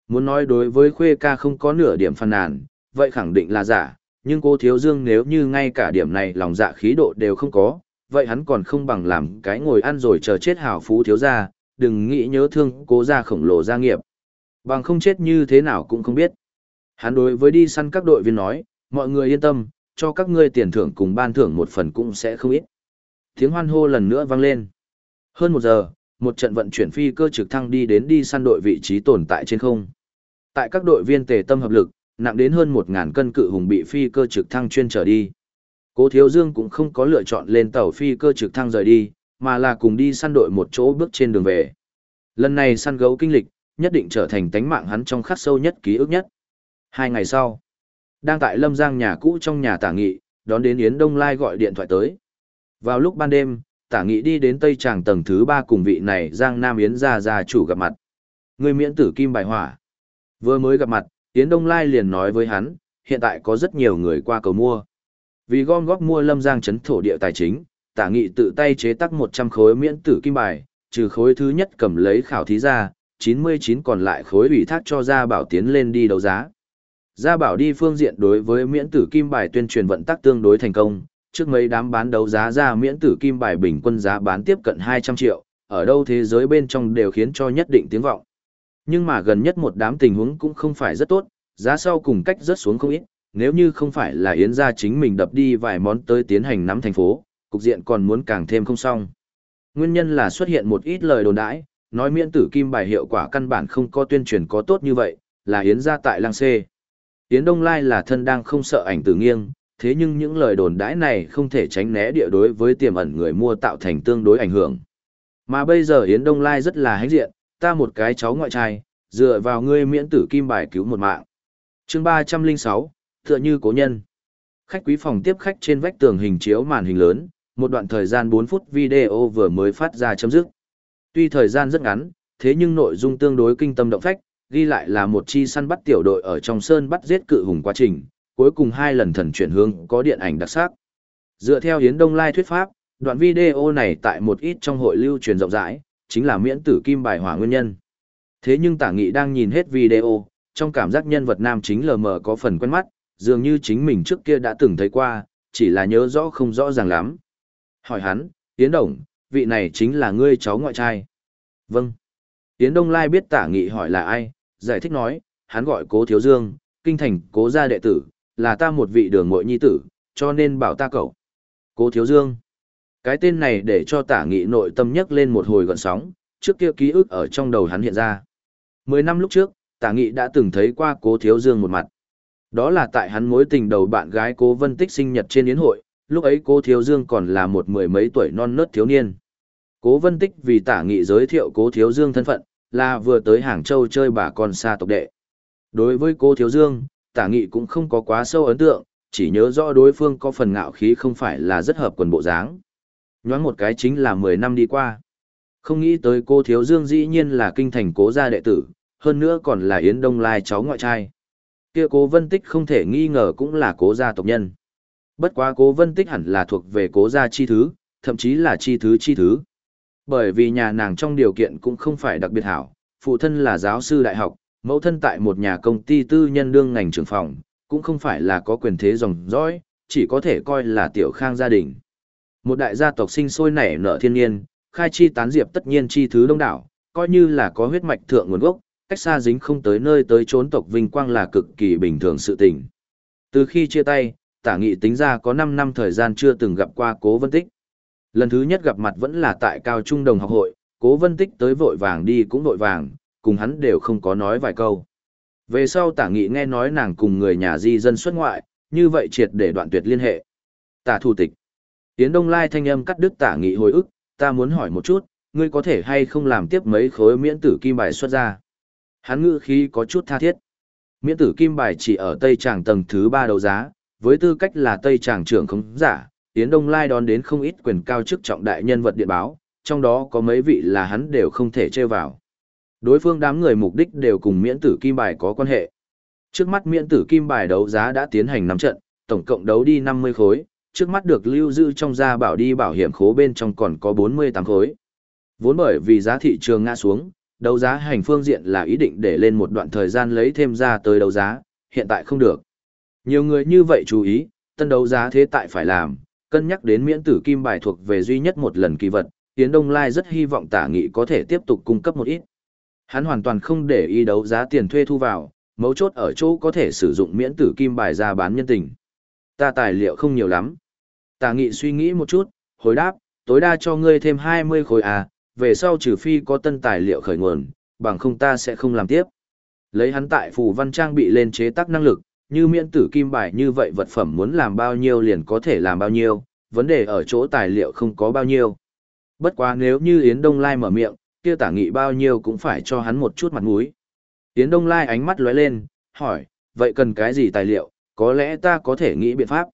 Muốn nói đối với Khuê ca không có nửa điểm phàn nàn, vậy khẳng định là giả, nhưng cô Thiếu Dương nếu như ngay cả điểm này lòng dạ khí độ đều không có, vậy hắn còn không bằng làm cái ngồi ăn rồi chờ chết hảo phú thiếu gia, đừng nghĩ nhớ thương cố gia khổng lồ gia nghiệp. Bằng không chết như thế nào cũng không biết. Hắn đối với đi săn các đội viên nói, mọi người yên tâm, cho các ngươi tiền thưởng cùng ban thưởng một phần cũng sẽ không ít. Tiếng hoan hô lần nữa vang lên. Hơn một giờ, một trận vận chuyển phi cơ trực thăng đi đến đi săn đội vị trí tồn tại trên không. Tại các đội viên tề tâm hợp lực, nặng đến hơn 1000 cân cự hùng bị phi cơ trực thăng chuyên trở đi. Cố Thiếu Dương cũng không có lựa chọn lên tàu phi cơ trực thăng rời đi, mà là cùng đi săn đội một chỗ bước trên đường về. Lần này săn gấu kinh lịch, nhất định trở thành tánh mạng hắn trong khắc sâu nhất ký ức nhất. Hai ngày sau, đang tại Lâm Giang nhà cũ trong nhà tả nghị, đón đến Yến Đông Lai gọi điện thoại tới. Vào lúc ban đêm, tả nghị đi đến Tây Tràng tầng thứ ba cùng vị này Giang Nam Yến gia gia chủ gặp mặt. Người miễn tử kim bài hỏa. Vừa mới gặp mặt, Yến Đông Lai liền nói với hắn, hiện tại có rất nhiều người qua cầu mua. Vì gom góp mua Lâm Giang chấn thổ địa tài chính, tả nghị tự tay chế tác 100 khối miễn tử kim bài, trừ khối thứ nhất cầm lấy khảo thí ra, 99 còn lại khối ủy thác cho gia bảo tiến lên đi đấu giá. Gia bảo đi phương diện đối với miễn tử kim bài tuyên truyền vận tắc tương đối thành công, trước mấy đám bán đấu giá ra miễn tử kim bài bình quân giá bán tiếp cận 200 triệu, ở đâu thế giới bên trong đều khiến cho nhất định tiếng vọng. Nhưng mà gần nhất một đám tình huống cũng không phải rất tốt, giá sau cùng cách rất xuống không ít, nếu như không phải là Yến gia chính mình đập đi vài món tới tiến hành nắm thành phố, cục diện còn muốn càng thêm không xong. Nguyên nhân là xuất hiện một ít lời đồn đãi, nói miễn tử kim bài hiệu quả căn bản không có tuyên truyền có tốt như vậy, là Yến gia tại Lang C, Yến Đông Lai là thân đang không sợ ảnh tử nghiêng, thế nhưng những lời đồn đãi này không thể tránh né địa đối với tiềm ẩn người mua tạo thành tương đối ảnh hưởng. Mà bây giờ Yến Đông Lai rất là hãnh diện, ta một cái cháu ngoại trai, dựa vào ngươi miễn tử kim bài cứu một mạng. chương 306, tựa như cố nhân. Khách quý phòng tiếp khách trên vách tường hình chiếu màn hình lớn, một đoạn thời gian 4 phút video vừa mới phát ra chấm dứt. Tuy thời gian rất ngắn, thế nhưng nội dung tương đối kinh tâm động phách, ghi lại là một chi săn bắt tiểu đội ở trong sơn bắt giết cự hùng quá trình, cuối cùng hai lần thần chuyển hướng có điện ảnh đặc sắc. Dựa theo Yến Đông Lai thuyết pháp, đoạn video này tại một ít trong hội lưu truyền rộng rãi, chính là miễn tử kim bài hỏa nguyên nhân. Thế nhưng tả nghị đang nhìn hết video, trong cảm giác nhân vật nam chính lờ mờ có phần quen mắt, dường như chính mình trước kia đã từng thấy qua, chỉ là nhớ rõ không rõ ràng lắm. Hỏi hắn, Yến Đồng, vị này chính là ngươi cháu ngoại trai. Vâng. Yến Đông Lai biết tả nghị hỏi là ai, giải thích nói, hắn gọi cố thiếu dương, kinh thành cố gia đệ tử, là ta một vị đường mội nhi tử, cho nên bảo ta cậu. Cố thiếu dương. Cái tên này để cho tả nghị nội tâm nhất lên một hồi gọn sóng, trước kia ký ức ở trong đầu hắn hiện ra. Mười năm lúc trước, tả nghị đã từng thấy qua cố thiếu dương một mặt. Đó là tại hắn mối tình đầu bạn gái cố vân tích sinh nhật trên yến hội, lúc ấy cố thiếu dương còn là một mười mấy tuổi non nớt thiếu niên. Cố vân tích vì tả nghị giới thiệu cố thiếu dương thân phận, là vừa tới Hàng Châu chơi bà con xa tộc đệ. Đối với cố thiếu dương, tả nghị cũng không có quá sâu ấn tượng, chỉ nhớ rõ đối phương có phần ngạo khí không phải là rất hợp quần bộ dáng. Nhoáng một cái chính là 10 năm đi qua. Không nghĩ tới cô thiếu dương dĩ nhiên là kinh thành cố gia đệ tử, hơn nữa còn là Yến Đông Lai cháu ngoại trai. Kia cố vân tích không thể nghi ngờ cũng là cố gia tộc nhân. Bất quá cố vân tích hẳn là thuộc về cố gia chi thứ, thậm chí là chi thứ chi thứ. Bởi vì nhà nàng trong điều kiện cũng không phải đặc biệt hảo, phụ thân là giáo sư đại học, mẫu thân tại một nhà công ty tư nhân đương ngành trưởng phòng, cũng không phải là có quyền thế dòng dõi, chỉ có thể coi là tiểu khang gia đình. Một đại gia tộc sinh sôi nảy nở thiên nhiên, khai chi tán diệp tất nhiên chi thứ đông đảo, coi như là có huyết mạch thượng nguồn gốc, cách xa dính không tới nơi tới trốn tộc vinh quang là cực kỳ bình thường sự tình. Từ khi chia tay, tả nghị tính ra có 5 năm thời gian chưa từng gặp qua cố vân tích. Lần thứ nhất gặp mặt vẫn là tại cao trung đồng học hội, cố vân tích tới vội vàng đi cũng vội vàng, cùng hắn đều không có nói vài câu. Về sau tả nghị nghe nói nàng cùng người nhà di dân xuất ngoại, như vậy triệt để đoạn tuyệt liên hệ. Tả thủ tịch. Tiến Đông Lai thanh âm cắt đứt tả nghị hồi ức, ta muốn hỏi một chút, ngươi có thể hay không làm tiếp mấy khối miễn tử kim bài xuất ra. Hắn ngữ khí có chút tha thiết. Miễn tử kim bài chỉ ở Tây Tràng tầng thứ ba đấu giá, với tư cách là Tây Tràng trưởng không giả, Tiến Đông Lai đón đến không ít quyền cao chức trọng đại nhân vật điện báo, trong đó có mấy vị là hắn đều không thể chơi vào. Đối phương đám người mục đích đều cùng miễn tử kim bài có quan hệ. Trước mắt miễn tử kim bài đấu giá đã tiến hành 5 trận, tổng cộng đấu đi 50 khối, trước mắt được lưu giữ trong gia bảo đi bảo hiểm khố bên trong còn có 48 khối. Vốn bởi vì giá thị trường ngã xuống, đấu giá hành phương diện là ý định để lên một đoạn thời gian lấy thêm ra tới đấu giá, hiện tại không được. Nhiều người như vậy chú ý, tân đấu giá thế tại phải làm, cân nhắc đến miễn tử kim bài thuộc về duy nhất một lần kỳ vật, Tiến Đông Lai rất hy vọng tả nghị có thể tiếp tục cung cấp một ít. Hắn hoàn toàn không để ý đấu giá tiền thuê thu vào, mấu chốt ở chỗ có thể sử dụng miễn tử kim bài ra bán nhân tình. Ta tài liệu không nhiều lắm. Tà nghị suy nghĩ một chút, hồi đáp, tối đa cho ngươi thêm 20 khối à, về sau trừ phi có tân tài liệu khởi nguồn, bằng không ta sẽ không làm tiếp. Lấy hắn tại phù văn trang bị lên chế tác năng lực, như miễn tử kim bài như vậy vật phẩm muốn làm bao nhiêu liền có thể làm bao nhiêu, vấn đề ở chỗ tài liệu không có bao nhiêu. Bất quá nếu như Yến Đông Lai mở miệng, kia tả nghị bao nhiêu cũng phải cho hắn một chút mặt mũi. Yến Đông Lai ánh mắt lóe lên, hỏi, vậy cần cái gì tài liệu, có lẽ ta có thể nghĩ biện pháp.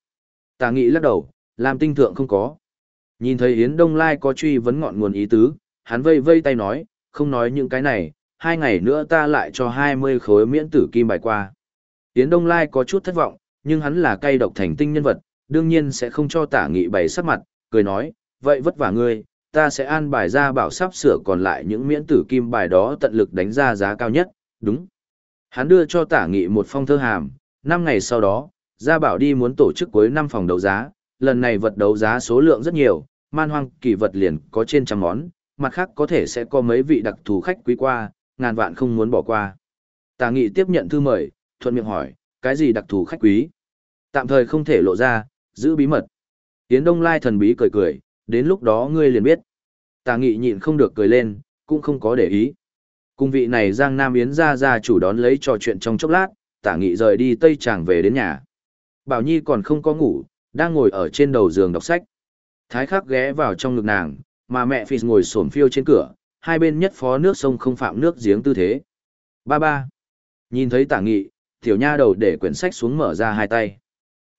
Tả nghị lắc đầu, làm tinh thượng không có. Nhìn thấy Yến Đông Lai có truy vấn ngọn nguồn ý tứ, hắn vây vây tay nói, không nói những cái này, hai ngày nữa ta lại cho 20 khối miễn tử kim bài qua. Yến Đông Lai có chút thất vọng, nhưng hắn là cây độc thành tinh nhân vật, đương nhiên sẽ không cho tả nghị bày sắc mặt, cười nói, vậy vất vả ngươi, ta sẽ an bài ra bảo sắp sửa còn lại những miễn tử kim bài đó tận lực đánh ra giá cao nhất, đúng. Hắn đưa cho tả nghị một phong thơ hàm, năm ngày sau đó, gia bảo đi muốn tổ chức cuối năm phòng đấu giá, lần này vật đấu giá số lượng rất nhiều, man hoang kỳ vật liền có trên trăm món, mặt khác có thể sẽ có mấy vị đặc thù khách quý qua, ngàn vạn không muốn bỏ qua. Tả nghị tiếp nhận thư mời, thuận miệng hỏi, cái gì đặc thù khách quý? Tạm thời không thể lộ ra, giữ bí mật. Tiến Đông Lai thần bí cười cười, đến lúc đó ngươi liền biết. Tà nghị nhịn không được cười lên, cũng không có để ý. Cung vị này Giang Nam Yến ra ra chủ đón lấy trò chuyện trong chốc lát, tả nghị rời đi Tây Tràng về đến nhà. Bảo Nhi còn không có ngủ, đang ngồi ở trên đầu giường đọc sách. Thái khắc ghé vào trong ngực nàng, mà mẹ Phi ngồi xổm phiêu trên cửa, hai bên nhất phó nước sông không phạm nước giếng tư thế. Ba ba. Nhìn thấy tả nghị, tiểu nha đầu để quyển sách xuống mở ra hai tay.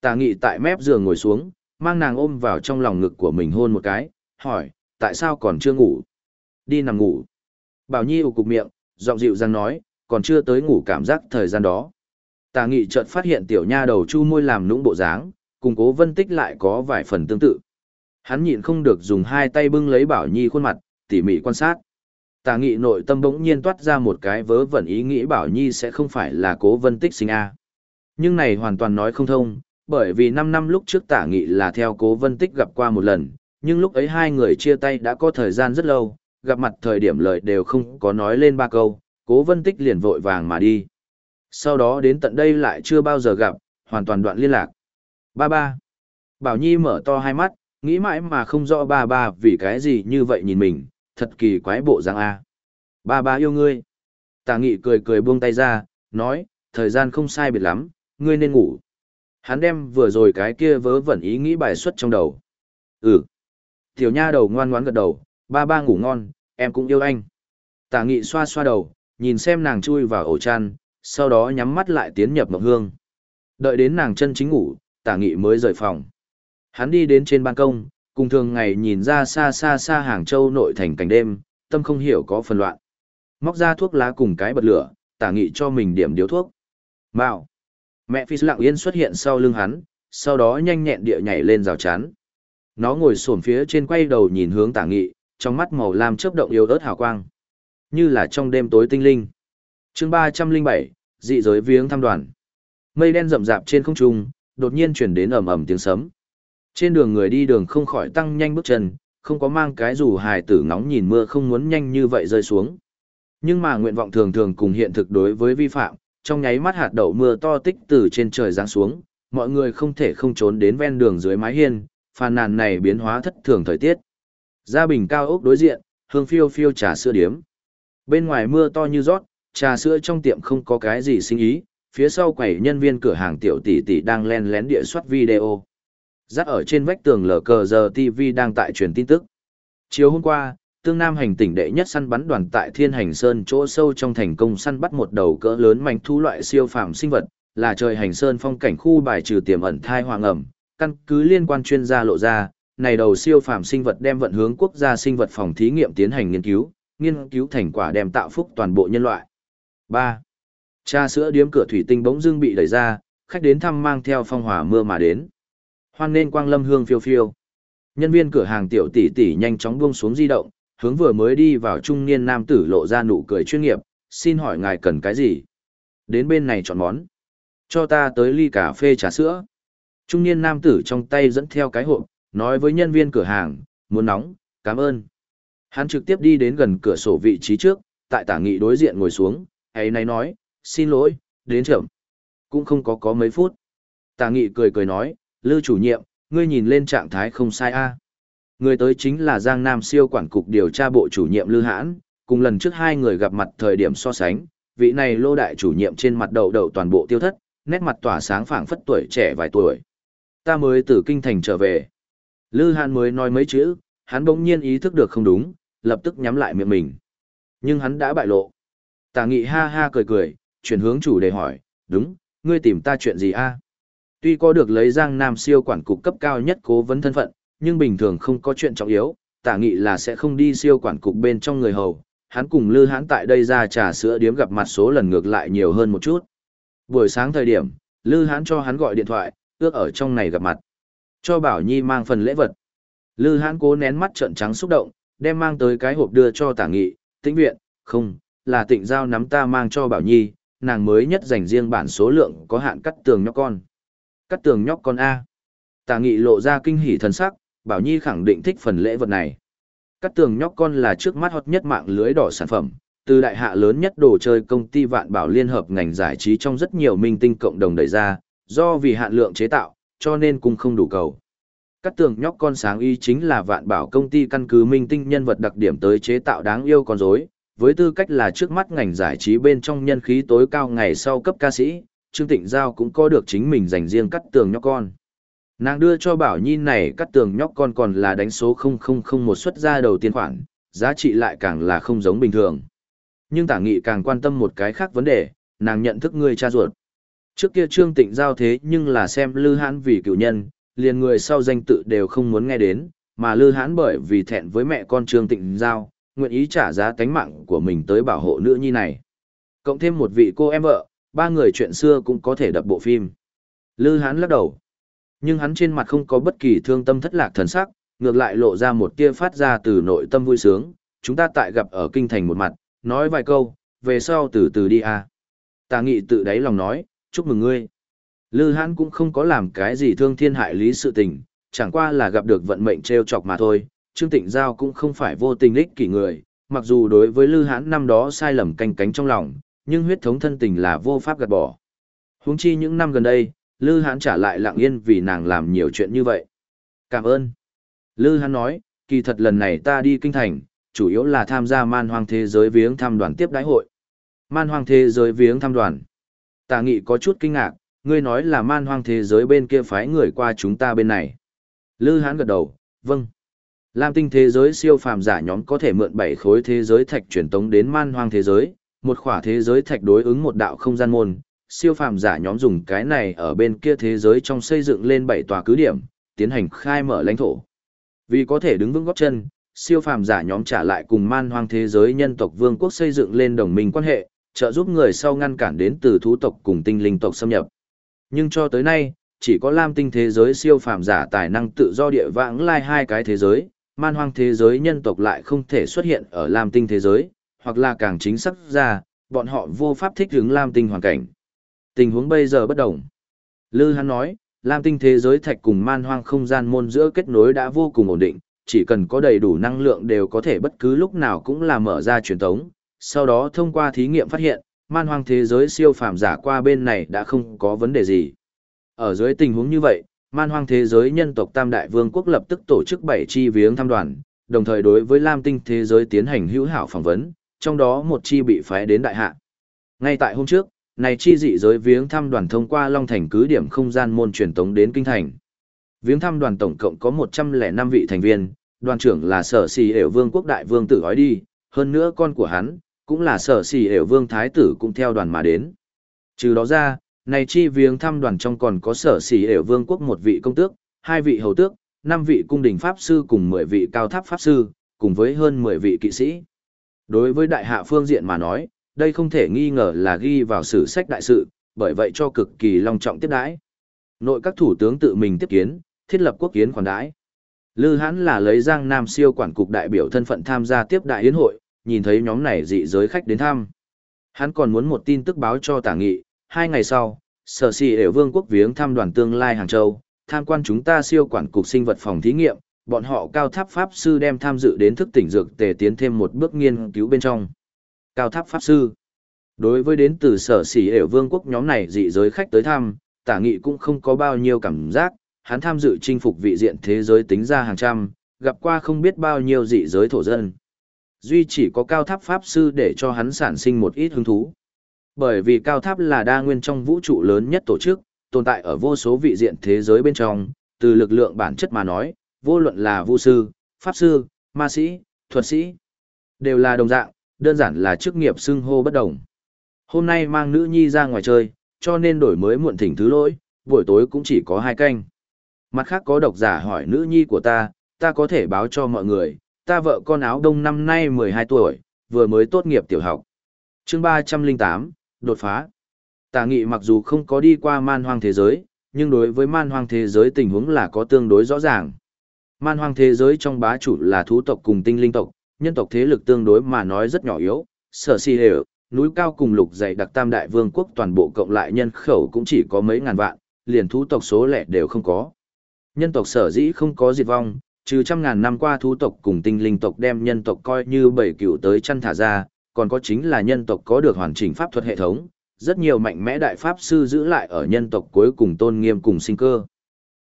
Tả nghị tại mép giường ngồi xuống, mang nàng ôm vào trong lòng ngực của mình hôn một cái, hỏi, tại sao còn chưa ngủ? Đi nằm ngủ. Bảo Nhi ủ cục miệng, giọng dịu dàng nói, còn chưa tới ngủ cảm giác thời gian đó. Tà nghị chợt phát hiện tiểu nha đầu chu môi làm nũng bộ dáng, cùng cố vân tích lại có vài phần tương tự. Hắn nhịn không được dùng hai tay bưng lấy Bảo Nhi khuôn mặt, tỉ mỉ quan sát. Tà nghị nội tâm bỗng nhiên toát ra một cái vớ vẩn ý nghĩ Bảo Nhi sẽ không phải là cố vân tích sinh A. Nhưng này hoàn toàn nói không thông, bởi vì 5 năm lúc trước tả nghị là theo cố vân tích gặp qua một lần, nhưng lúc ấy hai người chia tay đã có thời gian rất lâu, gặp mặt thời điểm lời đều không có nói lên ba câu, cố vân tích liền vội vàng mà đi. Sau đó đến tận đây lại chưa bao giờ gặp, hoàn toàn đoạn liên lạc. Ba ba. Bảo Nhi mở to hai mắt, nghĩ mãi mà không rõ ba ba vì cái gì như vậy nhìn mình, thật kỳ quái bộ dáng a. Ba ba yêu ngươi. Tả nghị cười cười buông tay ra, nói, thời gian không sai biệt lắm, ngươi nên ngủ. Hắn đem vừa rồi cái kia vớ vẩn ý nghĩ bài xuất trong đầu. Ừ. Tiểu nha đầu ngoan ngoãn gật đầu, ba ba ngủ ngon, em cũng yêu anh. Tả nghị xoa xoa đầu, nhìn xem nàng chui vào ổ chăn, sau đó nhắm mắt lại tiến nhập mộng hương. Đợi đến nàng chân chính ngủ, tả nghị mới rời phòng. Hắn đi đến trên ban công, cùng thường ngày nhìn ra xa xa xa Hàng Châu nội thành cảnh đêm, tâm không hiểu có phần loạn. Móc ra thuốc lá cùng cái bật lửa, tả nghị cho mình điểm điếu thuốc. Mạo. Mẹ phi lặng yên xuất hiện sau lưng hắn, sau đó nhanh nhẹn địa nhảy lên rào chắn. Nó ngồi xổm phía trên quay đầu nhìn hướng tả nghị, trong mắt màu lam chớp động yếu ớt hào quang. Như là trong đêm tối tinh linh. chương ba trăm linh bảy dị giới viếng thăm đoàn. Mây đen rậm rạp trên không trung, đột nhiên chuyển đến ầm ầm tiếng sấm. Trên đường người đi đường không khỏi tăng nhanh bước chân, không có mang cái dù hài tử ngóng nhìn mưa không muốn nhanh như vậy rơi xuống. Nhưng mà nguyện vọng thường thường cùng hiện thực đối với vi phạm, trong nháy mắt hạt đậu mưa to tích từ trên trời giáng xuống, mọi người không thể không trốn đến ven đường dưới mái hiên, phàn nàn này biến hóa thất thường thời tiết. Gia bình cao ốc đối diện, hương phiêu phiêu trà sữa điếm. Bên ngoài mưa to như rót, trà sữa trong tiệm không có cái gì sinh ý, phía sau quầy nhân viên cửa hàng tiểu tỷ tỷ đang len lén địa soát video. Dắt ở trên vách tường lờ cờ giờ TV đang tại truyền tin tức. Chiều hôm qua, tương nam hành tỉnh đệ nhất săn bắn đoàn tại Thiên Hành Sơn chỗ sâu trong thành công săn bắt một đầu cỡ lớn manh thu loại siêu phàm sinh vật, là trời hành sơn phong cảnh khu bài trừ tiềm ẩn thai hoàng ẩm, căn cứ liên quan chuyên gia lộ ra, này đầu siêu phàm sinh vật đem vận hướng quốc gia sinh vật phòng thí nghiệm tiến hành nghiên cứu, nghiên cứu thành quả đem tạo phúc toàn bộ nhân loại. 3. Cha sữa điếm cửa thủy tinh bỗng dưng bị đẩy ra, khách đến thăm mang theo phong hỏa mưa mà đến. Hoan nên quang lâm hương phiêu phiêu. Nhân viên cửa hàng tiểu tỷ tỷ nhanh chóng buông xuống di động, hướng vừa mới đi vào trung niên nam tử lộ ra nụ cười chuyên nghiệp, xin hỏi ngài cần cái gì? Đến bên này chọn món. Cho ta tới ly cà phê trà sữa. Trung niên nam tử trong tay dẫn theo cái hộp, nói với nhân viên cửa hàng, muốn nóng, cảm ơn. Hắn trực tiếp đi đến gần cửa sổ vị trí trước, tại tả nghị đối diện ngồi xuống, ấy này nói, xin lỗi, đến chậm. Cũng không có có mấy phút. Tả nghị cười cười nói, Lư chủ nhiệm, ngươi nhìn lên trạng thái không sai a. Người tới chính là Giang Nam siêu quản cục điều tra bộ chủ nhiệm Lư Hãn, cùng lần trước hai người gặp mặt thời điểm so sánh, vị này lô đại chủ nhiệm trên mặt đầu đầu toàn bộ tiêu thất, nét mặt tỏa sáng phảng phất tuổi trẻ vài tuổi. Ta mới từ kinh thành trở về. Lư Hãn mới nói mấy chữ, hắn bỗng nhiên ý thức được không đúng, lập tức nhắm lại miệng mình. Nhưng hắn đã bại lộ. Tả nghị ha ha cười cười, chuyển hướng chủ đề hỏi, đúng, ngươi tìm ta chuyện gì a? Tuy có được lấy Giang Nam siêu quản cục cấp cao nhất cố vấn thân phận, nhưng bình thường không có chuyện trọng yếu, tả nghị là sẽ không đi siêu quản cục bên trong người hầu. Hắn cùng Lư Hãn tại đây ra trà sữa điếm gặp mặt số lần ngược lại nhiều hơn một chút. Buổi sáng thời điểm, Lư Hãn cho hắn gọi điện thoại, ước ở trong này gặp mặt. Cho Bảo Nhi mang phần lễ vật. Lư Hãn cố nén mắt trợn trắng xúc động, đem mang tới cái hộp đưa cho tả nghị, tĩnh viện, không, là tịnh giao nắm ta mang cho Bảo Nhi, nàng mới nhất dành riêng bản số lượng có hạn cắt tường nhóc con. Cắt tường nhóc con A. Tả nghị lộ ra kinh hỉ thần sắc, Bảo Nhi khẳng định thích phần lễ vật này. Cắt tường nhóc con là trước mắt hot nhất mạng lưới đỏ sản phẩm, từ đại hạ lớn nhất đồ chơi công ty vạn bảo liên hợp ngành giải trí trong rất nhiều minh tinh cộng đồng đẩy ra, do vì hạn lượng chế tạo, cho nên cũng không đủ cầu. Cắt tường nhóc con sáng y chính là vạn bảo công ty căn cứ minh tinh nhân vật đặc điểm tới chế tạo đáng yêu con rối, với tư cách là trước mắt ngành giải trí bên trong nhân khí tối cao ngày sau cấp ca sĩ, Trương Tịnh Giao cũng có được chính mình dành riêng cắt tường nhóc con. Nàng đưa cho Bảo Nhi này cắt tường nhóc con còn là đánh số 0001 xuất ra đầu tiên khoản, giá trị lại càng là không giống bình thường. Nhưng tả nghị càng quan tâm một cái khác vấn đề, nàng nhận thức người cha ruột. Trước kia Trương Tịnh Giao thế nhưng là xem Lư Hãn vì cựu nhân, liền người sau danh tự đều không muốn nghe đến, mà Lư Hãn bởi vì thẹn với mẹ con Trương Tịnh Giao, nguyện ý trả giá tánh mạng của mình tới bảo hộ nữ nhi này. Cộng thêm một vị cô em vợ, ba người chuyện xưa cũng có thể đập bộ phim. Lư Hán lắc đầu. Nhưng hắn trên mặt không có bất kỳ thương tâm thất lạc thần sắc, ngược lại lộ ra một tia phát ra từ nội tâm vui sướng. Chúng ta tại gặp ở kinh thành một mặt, nói vài câu, về sau từ từ đi à. Tà nghị tự đáy lòng nói, chúc mừng ngươi. Lư Hãn cũng không có làm cái gì thương thiên hại lý sự tình, chẳng qua là gặp được vận mệnh treo chọc mà thôi. Trương Tịnh Giao cũng không phải vô tình ích kỷ người, mặc dù đối với Lư Hãn năm đó sai lầm canh cánh trong lòng, nhưng huyết thống thân tình là vô pháp gạt bỏ. Huống chi những năm gần đây, Lư Hán trả lại lặng yên vì nàng làm nhiều chuyện như vậy. Cảm ơn. Lư Hán nói, kỳ thật lần này ta đi kinh thành, chủ yếu là tham gia man hoang thế giới viếng thăm đoàn tiếp đái hội. Man hoang thế giới viếng thăm đoàn. Tà nghị có chút kinh ngạc, ngươi nói là man hoang thế giới bên kia phái người qua chúng ta bên này. Lư Hán gật đầu, vâng. Lam tinh thế giới siêu phàm giả nhóm có thể mượn bảy khối thế giới thạch truyền tống đến man hoang thế giới, một khỏa thế giới thạch đối ứng một đạo không gian môn, siêu phàm giả nhóm dùng cái này ở bên kia thế giới trong xây dựng lên bảy tòa cứ điểm, tiến hành khai mở lãnh thổ. Vì có thể đứng vững góp chân, siêu phàm giả nhóm trả lại cùng man hoang thế giới nhân tộc vương quốc xây dựng lên đồng minh quan hệ, trợ giúp người sau ngăn cản đến từ thú tộc cùng tinh linh tộc xâm nhập. Nhưng cho tới nay, chỉ có lam tinh thế giới siêu phàm giả tài năng tự do địa vãng lai hai cái thế giới, man hoang thế giới nhân tộc lại không thể xuất hiện ở lam tinh thế giới, hoặc là càng chính xác ra, bọn họ vô pháp thích ứng lam tinh hoàn cảnh. Tình huống bây giờ bất đồng. Lư Hắn nói, lam tinh thế giới thạch cùng man hoang không gian môn giữa kết nối đã vô cùng ổn định, chỉ cần có đầy đủ năng lượng đều có thể bất cứ lúc nào cũng là mở ra truyền tống, sau đó thông qua thí nghiệm phát hiện, man hoang thế giới siêu phàm giả qua bên này đã không có vấn đề gì. Ở dưới tình huống như vậy, man hoang thế giới nhân tộc Tam Đại Vương quốc lập tức tổ chức bảy chi viếng thăm đoàn, đồng thời đối với Lam tinh thế giới tiến hành hữu hảo phỏng vấn, trong đó một chi bị phái đến đại hạ. Ngay tại hôm trước, này chi dị giới viếng thăm đoàn thông qua Long Thành cứ điểm không gian môn truyền tống đến kinh thành. Viếng thăm đoàn tổng cộng có 105 vị thành viên, đoàn trưởng là Sở Sĩ Hểu Vương quốc đại vương tử gói đi, hơn nữa con của hắn cũng là Sở Sĩ Hểu Vương thái tử cũng theo đoàn mà đến. Trừ đó ra, này chi viếng thăm đoàn trong còn có Sở Sĩ Hểu Vương quốc một vị công tước, hai vị hầu tước, năm vị cung đình pháp sư cùng 10 vị cao tháp pháp sư, cùng với hơn 10 vị kỵ sĩ. Đối với đại hạ phương diện mà nói, đây không thể nghi ngờ là ghi vào sử sách đại sự, bởi vậy cho cực kỳ long trọng tiếp đãi. Nội các thủ tướng tự mình tiếp kiến, thiết lập quốc kiến khoản đãi. Lư Hãn là lấy Giang Nam siêu quản cục đại biểu thân phận tham gia tiếp đại yến hội, nhìn thấy nhóm này dị giới khách đến thăm. Hắn còn muốn một tin tức báo cho tả nghị, hai ngày sau, sở sĩ đều vương quốc viếng thăm đoàn tương lai Hàng Châu, tham quan chúng ta siêu quản cục sinh vật phòng thí nghiệm, bọn họ cao tháp pháp sư đem tham dự đến thức tỉnh dược tề tiến thêm một bước nghiên cứu bên trong. Cao tháp pháp sư Đối với đến từ sở xỉ ểu vương quốc nhóm này dị giới khách tới thăm, tả nghị cũng không có bao nhiêu cảm giác, hắn tham dự chinh phục vị diện thế giới tính ra hàng trăm, gặp qua không biết bao nhiêu dị giới thổ dân. Duy chỉ có cao tháp pháp sư để cho hắn sản sinh một ít hứng thú. Bởi vì cao tháp là đa nguyên trong vũ trụ lớn nhất tổ chức, tồn tại ở vô số vị diện thế giới bên trong, từ lực lượng bản chất mà nói, vô luận là vu sư, pháp sư, ma sĩ, thuật sĩ, đều là đồng dạng, đơn giản là chức nghiệp xưng hô bất đồng. Hôm nay mang nữ nhi ra ngoài chơi, cho nên đổi mới muộn thỉnh thứ lỗi, buổi tối cũng chỉ có hai canh. Mặt khác có độc giả hỏi nữ nhi của ta, ta có thể báo cho mọi người, ta vợ con áo đông năm nay 12 tuổi, vừa mới tốt nghiệp tiểu học. chương 308, đột phá. Tà nghị mặc dù không có đi qua man hoang thế giới, nhưng đối với man hoang thế giới tình huống là có tương đối rõ ràng. Man hoang thế giới trong bá chủ là thú tộc cùng tinh linh tộc, nhân tộc thế lực tương đối mà nói rất nhỏ yếu, sở si đều, núi cao cùng lục dày đặc tam đại vương quốc toàn bộ cộng lại nhân khẩu cũng chỉ có mấy ngàn vạn, liền thú tộc số lẻ đều không có. Nhân tộc sở dĩ không có diệt vong, trừ trăm ngàn năm qua thú tộc cùng tinh linh tộc đem nhân tộc coi như bảy cựu tới chăn thả ra, còn có chính là nhân tộc có được hoàn chỉnh pháp thuật hệ thống, rất nhiều mạnh mẽ đại pháp sư giữ lại ở nhân tộc cuối cùng tôn nghiêm cùng sinh cơ.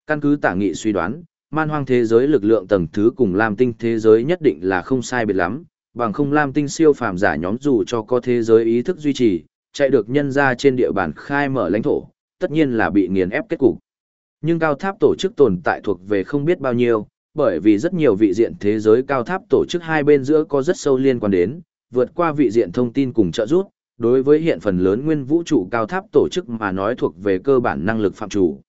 Căn cứ tả nghị suy đoán, man hoang thế giới lực lượng tầng thứ cùng lam tinh thế giới nhất định là không sai biệt lắm, bằng không lam tinh siêu phàm giả nhóm dù cho có thế giới ý thức duy trì, chạy được nhân ra trên địa bàn khai mở lãnh thổ, tất nhiên là bị nghiền ép kết cục. Nhưng cao tháp tổ chức tồn tại thuộc về không biết bao nhiêu, bởi vì rất nhiều vị diện thế giới cao tháp tổ chức hai bên giữa có rất sâu liên quan đến, vượt qua vị diện thông tin cùng trợ giúp, đối với hiện phần lớn nguyên vũ trụ cao tháp tổ chức mà nói thuộc về cơ bản năng lực phạm chủ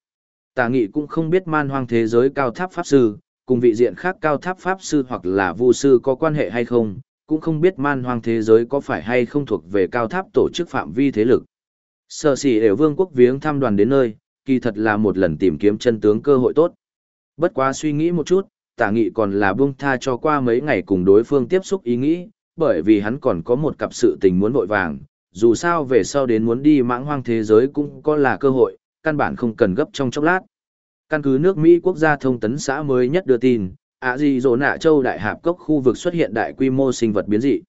tà nghị cũng không biết man hoang thế giới cao tháp pháp sư, cùng vị diện khác cao tháp pháp sư hoặc là vu sư có quan hệ hay không, cũng không biết man hoang thế giới có phải hay không thuộc về cao tháp tổ chức phạm vi thế lực. Sở sĩ đều vương quốc viếng thăm đoàn đến nơi, kỳ thật là một lần tìm kiếm chân tướng cơ hội tốt. Bất quá suy nghĩ một chút, tả nghị còn là buông tha cho qua mấy ngày cùng đối phương tiếp xúc ý nghĩ, bởi vì hắn còn có một cặp sự tình muốn vội vàng, dù sao về sau đến muốn đi mãng hoang thế giới cũng có là cơ hội, căn bản không cần gấp trong chốc lát. Căn cứ nước Mỹ quốc gia thông tấn xã mới nhất đưa tin, ạ gì dỗ nạ châu đại hạp cốc khu vực xuất hiện đại quy mô sinh vật biến dị.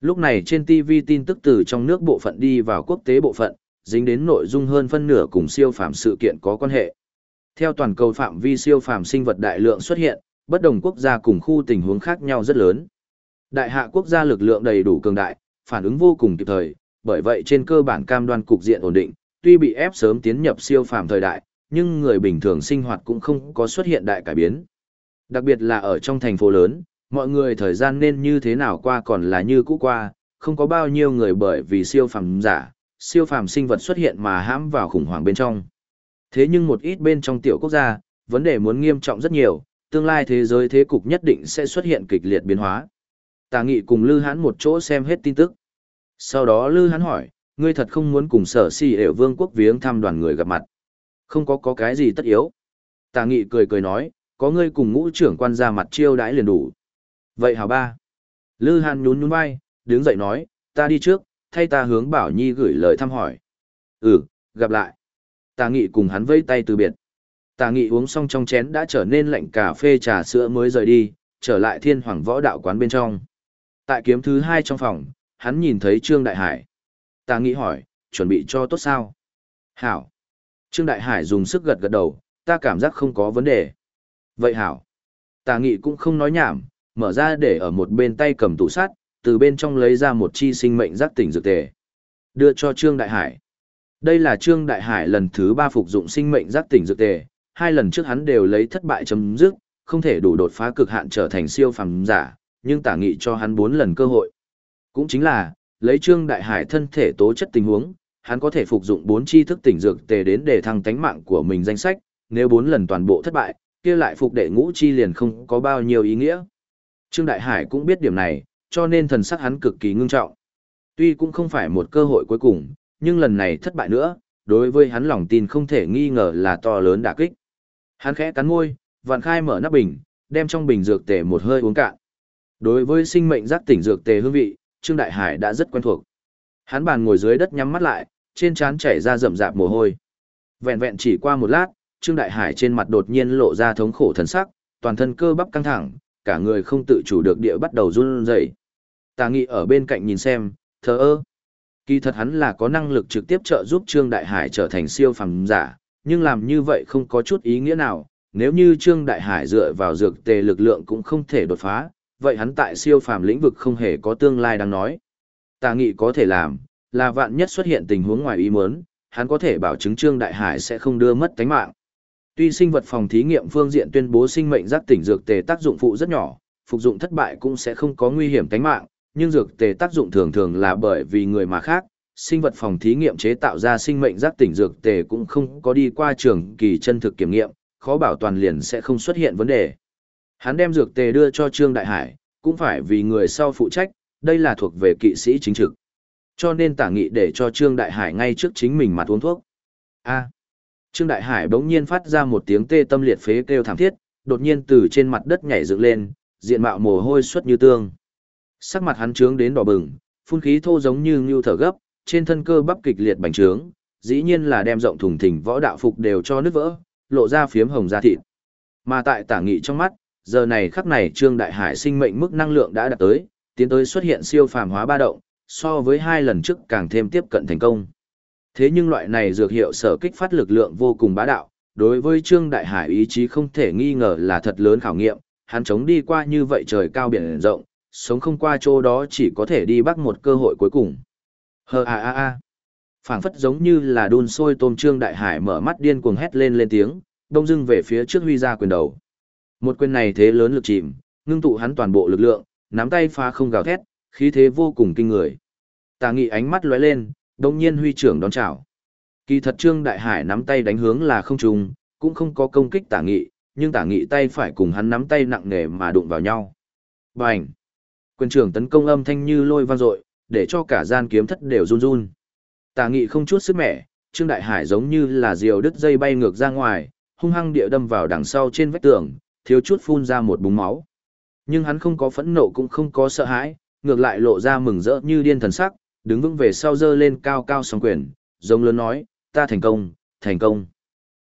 Lúc này trên TV tin tức từ trong nước bộ phận đi vào quốc tế bộ phận, dính đến nội dung hơn phân nửa cùng siêu phàm sự kiện có quan hệ. Theo toàn cầu phạm vi siêu phàm sinh vật đại lượng xuất hiện, bất đồng quốc gia cùng khu tình huống khác nhau rất lớn. Đại hạ quốc gia lực lượng đầy đủ cường đại, phản ứng vô cùng kịp thời, bởi vậy trên cơ bản cam đoan cục diện ổn định, tuy bị ép sớm tiến nhập siêu phàm thời đại, nhưng người bình thường sinh hoạt cũng không có xuất hiện đại cải biến. Đặc biệt là ở trong thành phố lớn, mọi người thời gian nên như thế nào qua còn là như cũ qua, không có bao nhiêu người bởi vì siêu phàm giả, siêu phàm sinh vật xuất hiện mà hãm vào khủng hoảng bên trong. Thế nhưng một ít bên trong tiểu quốc gia, vấn đề muốn nghiêm trọng rất nhiều, tương lai thế giới thế cục nhất định sẽ xuất hiện kịch liệt biến hóa. Tà nghị cùng Lư Hán một chỗ xem hết tin tức. Sau đó Lư Hán hỏi, ngươi thật không muốn cùng sở si ểu vương quốc viếng thăm đoàn người gặp mặt. Không có có cái gì tất yếu. Tà nghị cười cười nói, có ngươi cùng ngũ trưởng quan ra mặt chiêu đãi liền đủ. Vậy hào ba. Lư Hán nhún nhún vai, đứng dậy nói, ta đi trước, thay ta hướng Bảo Nhi gửi lời thăm hỏi. Ừ, gặp lại. Tà nghị cùng hắn vây tay từ biệt. Tà nghị uống xong trong chén đã trở nên lạnh cà phê trà sữa mới rời đi, trở lại thiên hoàng võ đạo quán bên trong. Tại kiếm thứ hai trong phòng, hắn nhìn thấy Trương Đại Hải ta nghĩ hỏi, chuẩn bị cho tốt sao? Hảo. Trương Đại Hải dùng sức gật gật đầu, ta cảm giác không có vấn đề. Vậy hảo. Tà nghị cũng không nói nhảm, mở ra để ở một bên tay cầm tủ sắt, từ bên trong lấy ra một chi sinh mệnh giác tỉnh dược tề. Đưa cho Trương Đại Hải. Đây là Trương Đại Hải lần thứ ba phục dụng sinh mệnh giác tỉnh dược tề, hai lần trước hắn đều lấy thất bại chấm dứt, không thể đủ đột phá cực hạn trở thành siêu phàm giả, nhưng tả nghị cho hắn bốn lần cơ hội. Cũng chính là, lấy Trương Đại Hải thân thể tố chất tình huống, hắn có thể phục dụng bốn chi thức tỉnh dược tề đến để thăng tánh mạng của mình danh sách, nếu bốn lần toàn bộ thất bại, kia lại phục đệ ngũ chi liền không có bao nhiêu ý nghĩa. Trương Đại Hải cũng biết điểm này, cho nên thần sắc hắn cực kỳ ngưng trọng. Tuy cũng không phải một cơ hội cuối cùng, nhưng lần này thất bại nữa, đối với hắn lòng tin không thể nghi ngờ là to lớn đả kích. Hắn khẽ cắn môi, vạn khai mở nắp bình, đem trong bình dược tề một hơi uống cạn. Đối với sinh mệnh giác tỉnh dược tề hương vị, Trương Đại Hải đã rất quen thuộc. Hắn bàn ngồi dưới đất nhắm mắt lại, trên trán chảy ra rậm rạp mồ hôi. Vẹn vẹn chỉ qua một lát, Trương Đại Hải trên mặt đột nhiên lộ ra thống khổ thần sắc, toàn thân cơ bắp căng thẳng, cả người không tự chủ được địa bắt đầu run rẩy. Tà Nghị ở bên cạnh nhìn xem, thờ ơ. Kỳ thật hắn là có năng lực trực tiếp trợ giúp Trương Đại Hải trở thành siêu phàm giả, nhưng làm như vậy không có chút ý nghĩa nào, nếu như Trương Đại Hải dựa vào dược tề lực lượng cũng không thể đột phá, vậy hắn tại siêu phàm lĩnh vực không hề có tương lai đáng nói. Tà nghị có thể làm, là vạn nhất xuất hiện tình huống ngoài ý muốn, hắn có thể bảo chứng Trương Đại Hải sẽ không đưa mất tánh mạng. Tuy sinh vật phòng thí nghiệm phương diện tuyên bố sinh mệnh giác tỉnh dược tề tác dụng phụ rất nhỏ, phục dụng thất bại cũng sẽ không có nguy hiểm tánh mạng, nhưng dược tề tác dụng thường thường là bởi vì người mà khác, sinh vật phòng thí nghiệm chế tạo ra sinh mệnh giác tỉnh dược tề cũng không có đi qua trường kỳ chân thực kiểm nghiệm, khó bảo toàn liền sẽ không xuất hiện vấn đề. Hắn đem dược tề đưa cho Trương Đại Hải, cũng phải vì người sau phụ trách, đây là thuộc về kỵ sĩ chính trực. Cho nên tả nghị để cho Trương Đại Hải ngay trước chính mình mà uống thuốc. A. Trương Đại Hải bỗng nhiên phát ra một tiếng tê tâm liệt phế kêu thảm thiết, đột nhiên từ trên mặt đất nhảy dựng lên, diện mạo mồ hôi xuất như tương. Sắc mặt hắn trướng đến đỏ bừng, phun khí thô giống như ngưu thở gấp, trên thân cơ bắp kịch liệt bành trướng, dĩ nhiên là đem rộng thùng thình võ đạo phục đều cho nứt vỡ, lộ ra phiếm hồng da thịt. Mà tại tả nghị trong mắt, giờ này khắc này Trương Đại Hải sinh mệnh mức năng lượng đã đạt tới, tiến tới xuất hiện siêu phàm hóa ba động, so với hai lần trước càng thêm tiếp cận thành công. Thế nhưng loại này dược hiệu sở kích phát lực lượng vô cùng bá đạo, đối với Trương Đại Hải ý chí không thể nghi ngờ là thật lớn khảo nghiệm, hắn chống đi qua như vậy trời cao biển rộng, sống không qua chỗ đó chỉ có thể đi bắt một cơ hội cuối cùng. Hờ a a a. Phảng phất giống như là đun sôi tôm Trương Đại Hải mở mắt điên cuồng hét lên lên tiếng, đông dưng về phía trước huy ra quyền đầu. Một quyền này thế lớn lực chìm, ngưng tụ hắn toàn bộ lực lượng, nắm tay phá không gào thét, khí thế vô cùng kinh người. Tà nghị ánh mắt lóe lên, đồng nhiên huy trưởng đón chào. Kỳ thật Trương Đại Hải nắm tay đánh hướng là không trùng, cũng không có công kích tả nghị, nhưng tả nghị tay phải cùng hắn nắm tay nặng nề mà đụng vào nhau. Bành! Quyền trưởng tấn công âm thanh như lôi vang dội, để cho cả gian kiếm thất đều run run. Tà nghị không chút sức mẻ, Trương Đại Hải giống như là diều đứt dây bay ngược ra ngoài, hung hăng địa đâm vào đằng sau trên vách tường, thiếu chút phun ra một búng máu. Nhưng hắn không có phẫn nộ cũng không có sợ hãi, ngược lại lộ ra mừng rỡ như điên thần sắc, đứng vững về sau dơ lên cao cao song quyền, giống lớn nói, ta thành công, thành công.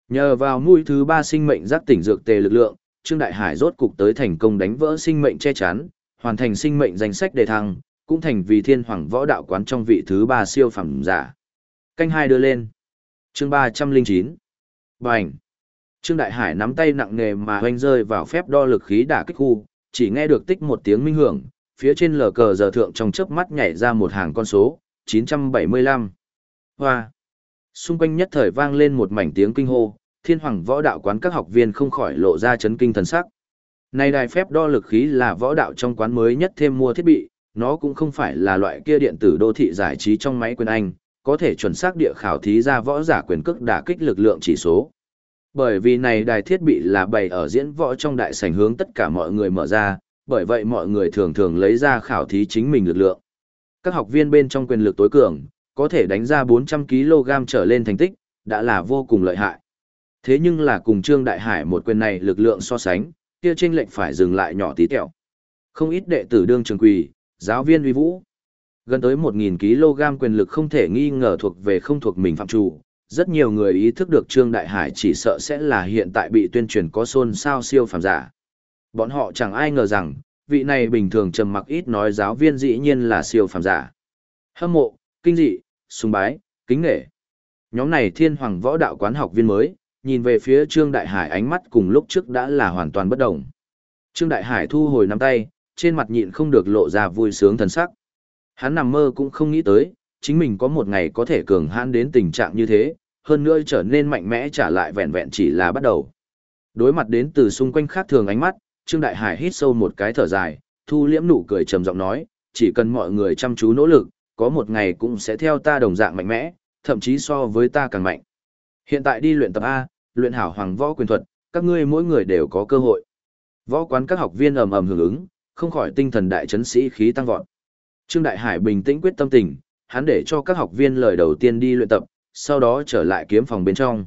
Nhờ vào mũi thứ ba sinh mệnh giác tỉnh dược tề lực lượng, Trương Đại Hải rốt cục tới thành công đánh vỡ sinh mệnh che chắn, hoàn thành sinh mệnh danh sách đề thăng, cũng thành vì thiên hoàng võ đạo quán trong vị thứ ba siêu phẩm giả. Canh hai đưa lên. Chương ba trăm linh chín Bành. Trương Đại Hải nắm tay nặng nề mà hoanh rơi vào phép đo lực khí đả kích khu, chỉ nghe được tích một tiếng minh hưởng, phía trên lờ cờ giờ thượng trong chớp mắt nhảy ra một hàng con số, 975. Hoa. Xung quanh nhất thời vang lên một mảnh tiếng kinh hô, thiên hoàng võ đạo quán các học viên không khỏi lộ ra chấn kinh thần sắc. Này đài phép đo lực khí là võ đạo trong quán mới nhất thêm mua thiết bị, nó cũng không phải là loại kia điện tử đô thị giải trí trong máy quyền Anh, có thể chuẩn xác địa khảo thí ra võ giả quyền cước đả kích lực lượng chỉ số. Bởi vì này đài thiết bị là bày ở diễn võ trong đại sảnh hướng tất cả mọi người mở ra, bởi vậy mọi người thường thường lấy ra khảo thí chính mình lực lượng. Các học viên bên trong quyền lực tối cường, có thể đánh ra 400kg trở lên thành tích, đã là vô cùng lợi hại. Thế nhưng là cùng Trương Đại Hải một quyền này lực lượng so sánh, kia chênh lệnh phải dừng lại nhỏ tí tẹo. Không ít đệ tử đương trường quỳ, giáo viên uy vũ. Gần tới 1.000 kg quyền lực không thể nghi ngờ thuộc về không thuộc mình phạm chủ. Rất nhiều người ý thức được Trương Đại Hải chỉ sợ sẽ là hiện tại bị tuyên truyền có xôn xao siêu phàm giả. Bọn họ chẳng ai ngờ rằng, vị này bình thường trầm mặc ít nói giáo viên dĩ nhiên là siêu phàm giả. Hâm mộ, kinh dị, sùng bái, kính nghệ. Nhóm này thiên hoàng võ đạo quán học viên mới, nhìn về phía Trương Đại Hải ánh mắt cùng lúc trước đã là hoàn toàn bất động. Trương Đại Hải thu hồi nắm tay, trên mặt nhịn không được lộ ra vui sướng thần sắc. Hắn nằm mơ cũng không nghĩ tới, chính mình có một ngày có thể cường hãn đến tình trạng như thế, hơn nữa trở nên mạnh mẽ trả lại vẹn vẹn chỉ là bắt đầu. Đối mặt đến từ xung quanh khác thường ánh mắt, Trương Đại Hải hít sâu một cái thở dài, thu liễm nụ cười trầm giọng nói, chỉ cần mọi người chăm chú nỗ lực, có một ngày cũng sẽ theo ta đồng dạng mạnh mẽ, thậm chí so với ta càng mạnh. Hiện tại đi luyện tập A, luyện hảo hoàng võ quyền thuật, các ngươi mỗi người đều có cơ hội. Võ quán các học viên ầm ầm hưởng ứng, không khỏi tinh thần đại chấn sĩ khí tăng vọt. Trương Đại Hải bình tĩnh quyết tâm tình, hắn để cho các học viên lời đầu tiên đi luyện tập, sau đó trở lại kiếm phòng bên trong.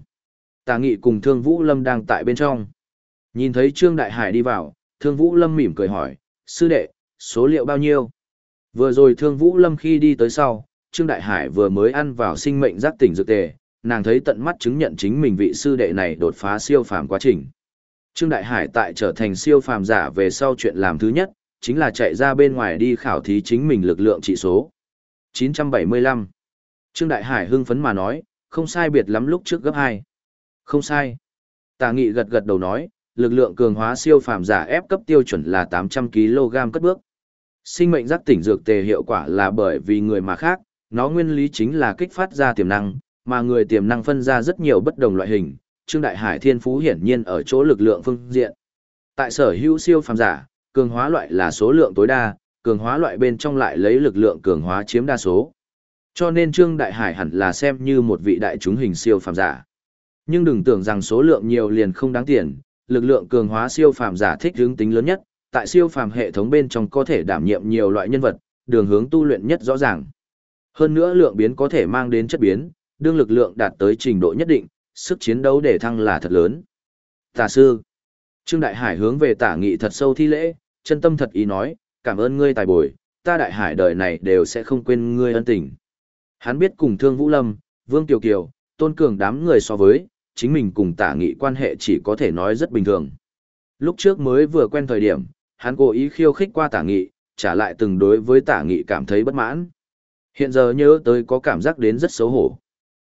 Tà Nghị cùng Thương Vũ Lâm đang tại bên trong. Nhìn thấy Trương Đại Hải đi vào, Thương Vũ Lâm mỉm cười hỏi, sư đệ, số liệu bao nhiêu? Vừa rồi Thương Vũ Lâm khi đi tới sau, Trương Đại Hải vừa mới ăn vào sinh mệnh giác tỉnh dược tề, nàng thấy tận mắt chứng nhận chính mình vị sư đệ này đột phá siêu phàm quá trình. Trương Đại Hải tại trở thành siêu phàm giả về sau chuyện làm thứ nhất, chính là chạy ra bên ngoài đi khảo thí chính mình lực lượng trị số. 975. Trương Đại Hải hưng phấn mà nói, không sai biệt lắm lúc trước gấp 2. Không sai. Tà Nghị gật gật đầu nói, lực lượng cường hóa siêu phàm giả ép cấp tiêu chuẩn là 800 kg cất bước. Sinh mệnh giác tỉnh dược tề hiệu quả là bởi vì người mà khác, nó nguyên lý chính là kích phát ra tiềm năng, mà người tiềm năng phân ra rất nhiều bất đồng loại hình, Trương Đại Hải thiên phú hiển nhiên ở chỗ lực lượng phương diện. Tại sở hữu siêu phàm giả, cường hóa loại là số lượng tối đa, cường hóa loại bên trong lại lấy lực lượng cường hóa chiếm đa số. Cho nên Trương Đại Hải hẳn là xem như một vị đại chúng hình siêu phàm giả. Nhưng đừng tưởng rằng số lượng nhiều liền không đáng tiền, lực lượng cường hóa siêu phàm giả thích hướng tính lớn nhất, tại siêu phàm hệ thống bên trong có thể đảm nhiệm nhiều loại nhân vật, đường hướng tu luyện nhất rõ ràng. Hơn nữa lượng biến có thể mang đến chất biến, đương lực lượng đạt tới trình độ nhất định, sức chiến đấu để thăng là thật lớn. Tả sư, Trương Đại Hải hướng về tả nghị thật sâu thi lễ, chân tâm thật ý nói, cảm ơn ngươi tài bồi, ta Đại Hải đời này đều sẽ không quên ngươi ân tình. Hắn biết cùng Thương Vũ Lâm, Vương Tiểu Kiều, Tôn Cường đám người so với, chính mình cùng tả nghị quan hệ chỉ có thể nói rất bình thường. Lúc trước mới vừa quen thời điểm, hắn cố ý khiêu khích qua tả nghị, trả lại từng đối với tả nghị cảm thấy bất mãn. Hiện giờ nhớ tới có cảm giác đến rất xấu hổ.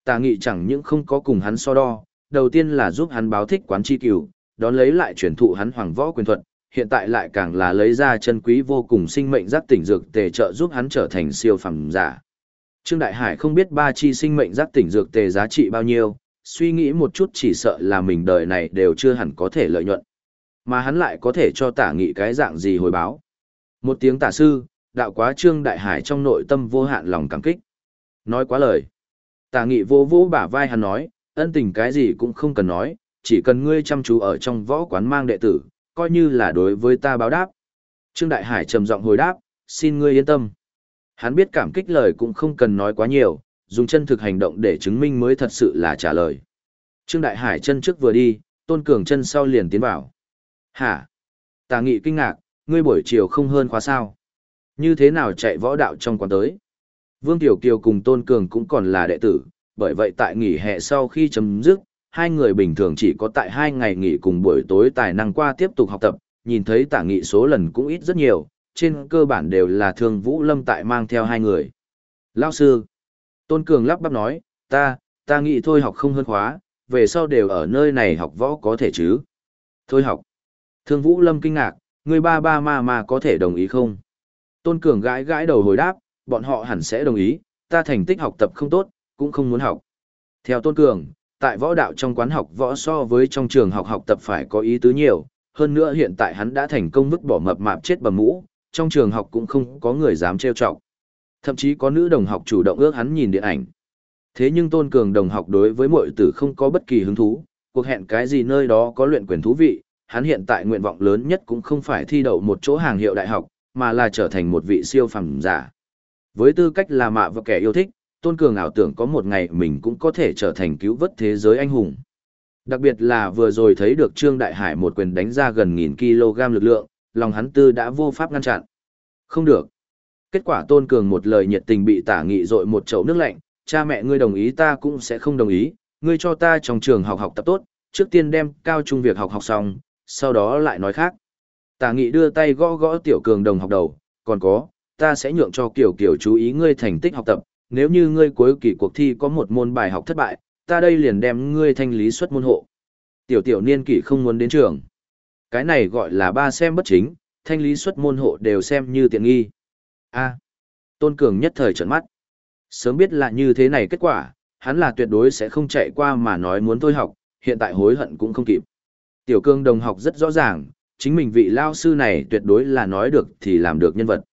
Tả nghị chẳng những không có cùng hắn so đo, đầu tiên là giúp hắn báo thích quán chi cửu, đón lấy lại truyền thụ hắn hoàng võ quyền thuật, hiện tại lại càng là lấy ra chân quý vô cùng sinh mệnh giác tỉnh dược tề trợ giúp hắn trở thành siêu phẩm giả. Trương Đại Hải không biết ba chi sinh mệnh giác tỉnh dược tề giá trị bao nhiêu, suy nghĩ một chút chỉ sợ là mình đời này đều chưa hẳn có thể lợi nhuận. Mà hắn lại có thể cho tả nghị cái dạng gì hồi báo. Một tiếng tả sư, đạo quá Trương Đại Hải trong nội tâm vô hạn lòng cảm kích. Nói quá lời. Tả nghị vô vô bả vai hắn nói, ân tình cái gì cũng không cần nói, chỉ cần ngươi chăm chú ở trong võ quán mang đệ tử, coi như là đối với ta báo đáp. Trương Đại Hải trầm giọng hồi đáp, xin ngươi yên tâm. Hắn biết cảm kích lời cũng không cần nói quá nhiều, dùng chân thực hành động để chứng minh mới thật sự là trả lời. Trương Đại Hải chân trước vừa đi, Tôn Cường chân sau liền tiến vào. Hả? Tà nghị kinh ngạc, ngươi buổi chiều không hơn khóa sao? Như thế nào chạy võ đạo trong quán tới? Vương Tiểu Kiều cùng Tôn Cường cũng còn là đệ tử, bởi vậy tại nghỉ hè sau khi chấm dứt, hai người bình thường chỉ có tại hai ngày nghỉ cùng buổi tối tài năng qua tiếp tục học tập, nhìn thấy tả nghị số lần cũng ít rất nhiều, trên cơ bản đều là thường Vũ Lâm tại mang theo hai người. Lao sư, Tôn Cường lắp bắp nói, ta, ta nghĩ thôi học không hơn khóa, về sau đều ở nơi này học võ có thể chứ. Thôi học. Thương Vũ Lâm kinh ngạc, người ba ba ma ma có thể đồng ý không? Tôn Cường gãi gãi đầu hồi đáp, bọn họ hẳn sẽ đồng ý, ta thành tích học tập không tốt, cũng không muốn học. Theo Tôn Cường, tại võ đạo trong quán học võ so với trong trường học học tập phải có ý tứ nhiều, hơn nữa hiện tại hắn đã thành công vứt bỏ mập mạp chết bầm mũ, trong trường học cũng không có người dám trêu chọc. Thậm chí có nữ đồng học chủ động ước hắn nhìn điện ảnh. Thế nhưng Tôn Cường đồng học đối với muội tử không có bất kỳ hứng thú, cuộc hẹn cái gì nơi đó có luyện quyền thú vị, hắn hiện tại nguyện vọng lớn nhất cũng không phải thi đậu một chỗ hàng hiệu đại học, mà là trở thành một vị siêu phẩm giả. Với tư cách là mạ và kẻ yêu thích, Tôn Cường ảo tưởng có một ngày mình cũng có thể trở thành cứu vớt thế giới anh hùng. Đặc biệt là vừa rồi thấy được Trương Đại Hải một quyền đánh ra gần nghìn kg lực lượng, lòng hắn tư đã vô pháp ngăn chặn. Không được. Kết quả Tôn Cường một lời nhiệt tình bị tả nghị dội một chậu nước lạnh, cha mẹ ngươi đồng ý ta cũng sẽ không đồng ý, ngươi cho ta trong trường học học tập tốt, trước tiên đem cao trung việc học học xong, sau đó lại nói khác. Tả nghị đưa tay gõ gõ tiểu cường đồng học đầu, còn có, ta sẽ nhượng cho kiểu kiểu chú ý ngươi thành tích học tập, nếu như ngươi cuối kỳ cuộc thi có một môn bài học thất bại, ta đây liền đem ngươi thanh lý xuất môn hộ. Tiểu tiểu niên kỷ không muốn đến trường. Cái này gọi là ba xem bất chính, thanh lý xuất môn hộ đều xem như tiện nghi. A. Tôn Cường nhất thời trợn mắt. Sớm biết là như thế này kết quả, hắn là tuyệt đối sẽ không chạy qua mà nói muốn thôi học, hiện tại hối hận cũng không kịp. Tiểu cương đồng học rất rõ ràng, chính mình vị lao sư này tuyệt đối là nói được thì làm được nhân vật.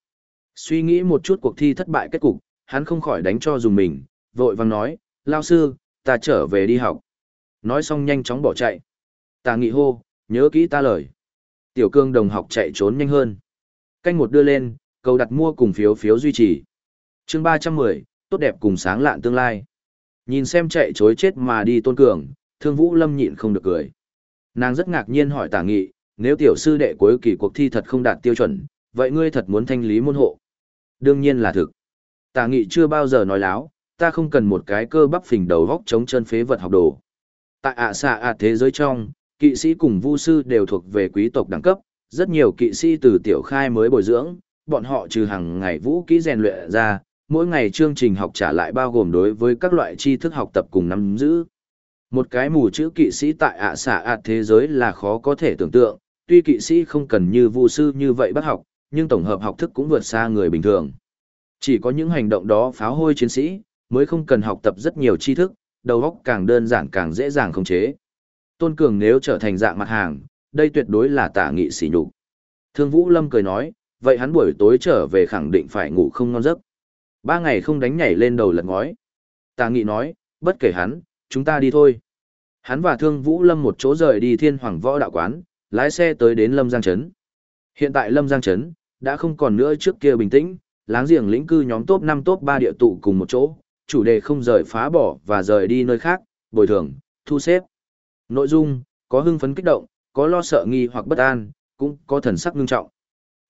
Suy nghĩ một chút cuộc thi thất bại kết cục, hắn không khỏi đánh cho dùng mình, vội vàng nói, lao sư, ta trở về đi học. Nói xong nhanh chóng bỏ chạy. Tà nghị hô, nhớ kỹ ta lời. Tiểu cương đồng học chạy trốn nhanh hơn. Canh một đưa lên, cầu đặt mua cùng phiếu phiếu duy trì. chương 310, tốt đẹp cùng sáng lạn tương lai. Nhìn xem chạy chối chết mà đi tôn cường, thương vũ lâm nhịn không được cười. Nàng rất ngạc nhiên hỏi tả nghị, nếu tiểu sư đệ cuối kỳ cuộc thi thật không đạt tiêu chuẩn, vậy ngươi thật muốn thanh lý môn hộ? Đương nhiên là thực. Tả nghị chưa bao giờ nói láo, ta không cần một cái cơ bắp phình đầu góc chống chân phế vật học đồ. Tại ạ xạ ạ thế giới trong, kỵ sĩ cùng vu sư đều thuộc về quý tộc đẳng cấp, rất nhiều kỵ sĩ từ tiểu khai mới bồi dưỡng, bọn họ trừ hàng ngày vũ kỹ rèn luyện ra, mỗi ngày chương trình học trả lại bao gồm đối với các loại tri thức học tập cùng nắm giữ. Một cái mù chữ kỵ sĩ tại ạ xạ ạ thế giới là khó có thể tưởng tượng, tuy kỵ sĩ không cần như vu sư như vậy bắt học, nhưng tổng hợp học thức cũng vượt xa người bình thường. Chỉ có những hành động đó pháo hôi chiến sĩ, mới không cần học tập rất nhiều tri thức, đầu óc càng đơn giản càng dễ dàng khống chế. Tôn Cường nếu trở thành dạng mặt hàng, đây tuyệt đối là tả nghị sỉ nhục. Thương Vũ Lâm cười nói, vậy hắn buổi tối trở về khẳng định phải ngủ không ngon giấc. Ba ngày không đánh nhảy lên đầu lật ngói. Tả nghị nói, bất kể hắn, chúng ta đi thôi. Hắn và Thương Vũ Lâm một chỗ rời đi thiên hoàng võ đạo quán, lái xe tới đến Lâm Giang Trấn. Hiện tại Lâm Giang Trấn, đã không còn nữa trước kia bình tĩnh, láng giềng lĩnh cư nhóm top 5 top 3 địa tụ cùng một chỗ, chủ đề không rời phá bỏ và rời đi nơi khác, bồi thường, thu xếp. Nội dung, có hưng phấn kích động, có lo sợ nghi hoặc bất an, cũng có thần sắc ngưng trọng.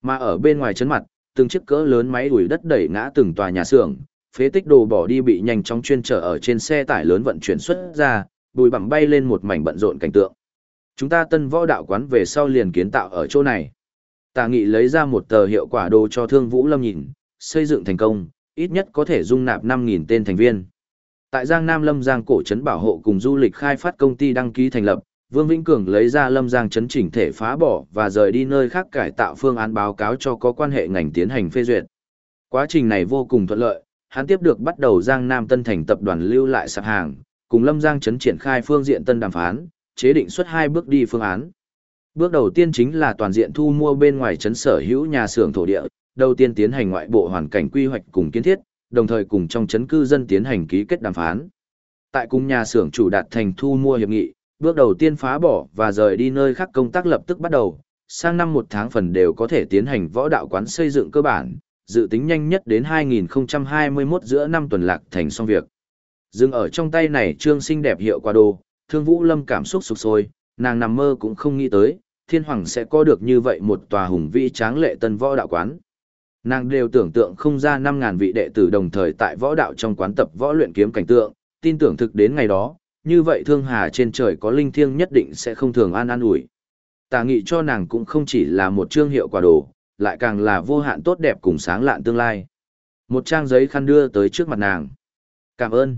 Mà ở bên ngoài chấn mặt, từng chiếc cỡ lớn máy đuổi đất đẩy ngã từng tòa nhà xưởng, phế tích đồ bỏ đi bị nhanh chóng chuyên trở ở trên xe tải lớn vận chuyển xuất ra, bùi bặm bay lên một mảnh bận rộn cảnh tượng. Chúng ta tân võ đạo quán về sau liền kiến tạo ở chỗ này. Tà nghị lấy ra một tờ hiệu quả đồ cho Thương Vũ Lâm nhìn, xây dựng thành công, ít nhất có thể dung nạp 5.000 tên thành viên. Tại Giang Nam Lâm Giang cổ trấn bảo hộ cùng du lịch khai phát công ty đăng ký thành lập, Vương Vĩnh Cường lấy ra Lâm Giang Trấn chỉnh thể phá bỏ và rời đi nơi khác cải tạo phương án báo cáo cho có quan hệ ngành tiến hành phê duyệt. Quá trình này vô cùng thuận lợi, hắn tiếp được bắt đầu Giang Nam Tân Thành tập đoàn lưu lại sạp hàng, cùng Lâm Giang Trấn triển khai phương diện tân đàm phán, chế định xuất hai bước đi phương án. Bước đầu tiên chính là toàn diện thu mua bên ngoài Trấn sở hữu nhà xưởng thổ địa, đầu tiên tiến hành ngoại bộ hoàn cảnh quy hoạch cùng kiến thiết, đồng thời cùng trong chấn cư dân tiến hành ký kết đàm phán. Tại cùng nhà xưởng chủ đạt thành thu mua hiệp nghị, bước đầu tiên phá bỏ và rời đi nơi khác công tác lập tức bắt đầu, sang năm một tháng phần đều có thể tiến hành võ đạo quán xây dựng cơ bản, dự tính nhanh nhất đến 2021 giữa năm tuần lạc thành xong việc. Dừng ở trong tay này trương xinh đẹp hiệu quả đồ, thương vũ lâm cảm xúc sụp sôi, nàng nằm mơ cũng không nghĩ tới, thiên hoàng sẽ có được như vậy một tòa hùng vĩ tráng lệ tân võ đạo quán. Nàng đều tưởng tượng không ra 5.000 vị đệ tử đồng thời tại võ đạo trong quán tập võ luyện kiếm cảnh tượng, tin tưởng thực đến ngày đó, như vậy thương hà trên trời có linh thiêng nhất định sẽ không thường an an ủi. Tà nghị cho nàng cũng không chỉ là một chương hiệu quả đồ, lại càng là vô hạn tốt đẹp cùng sáng lạn tương lai. Một trang giấy khăn đưa tới trước mặt nàng. Cảm ơn.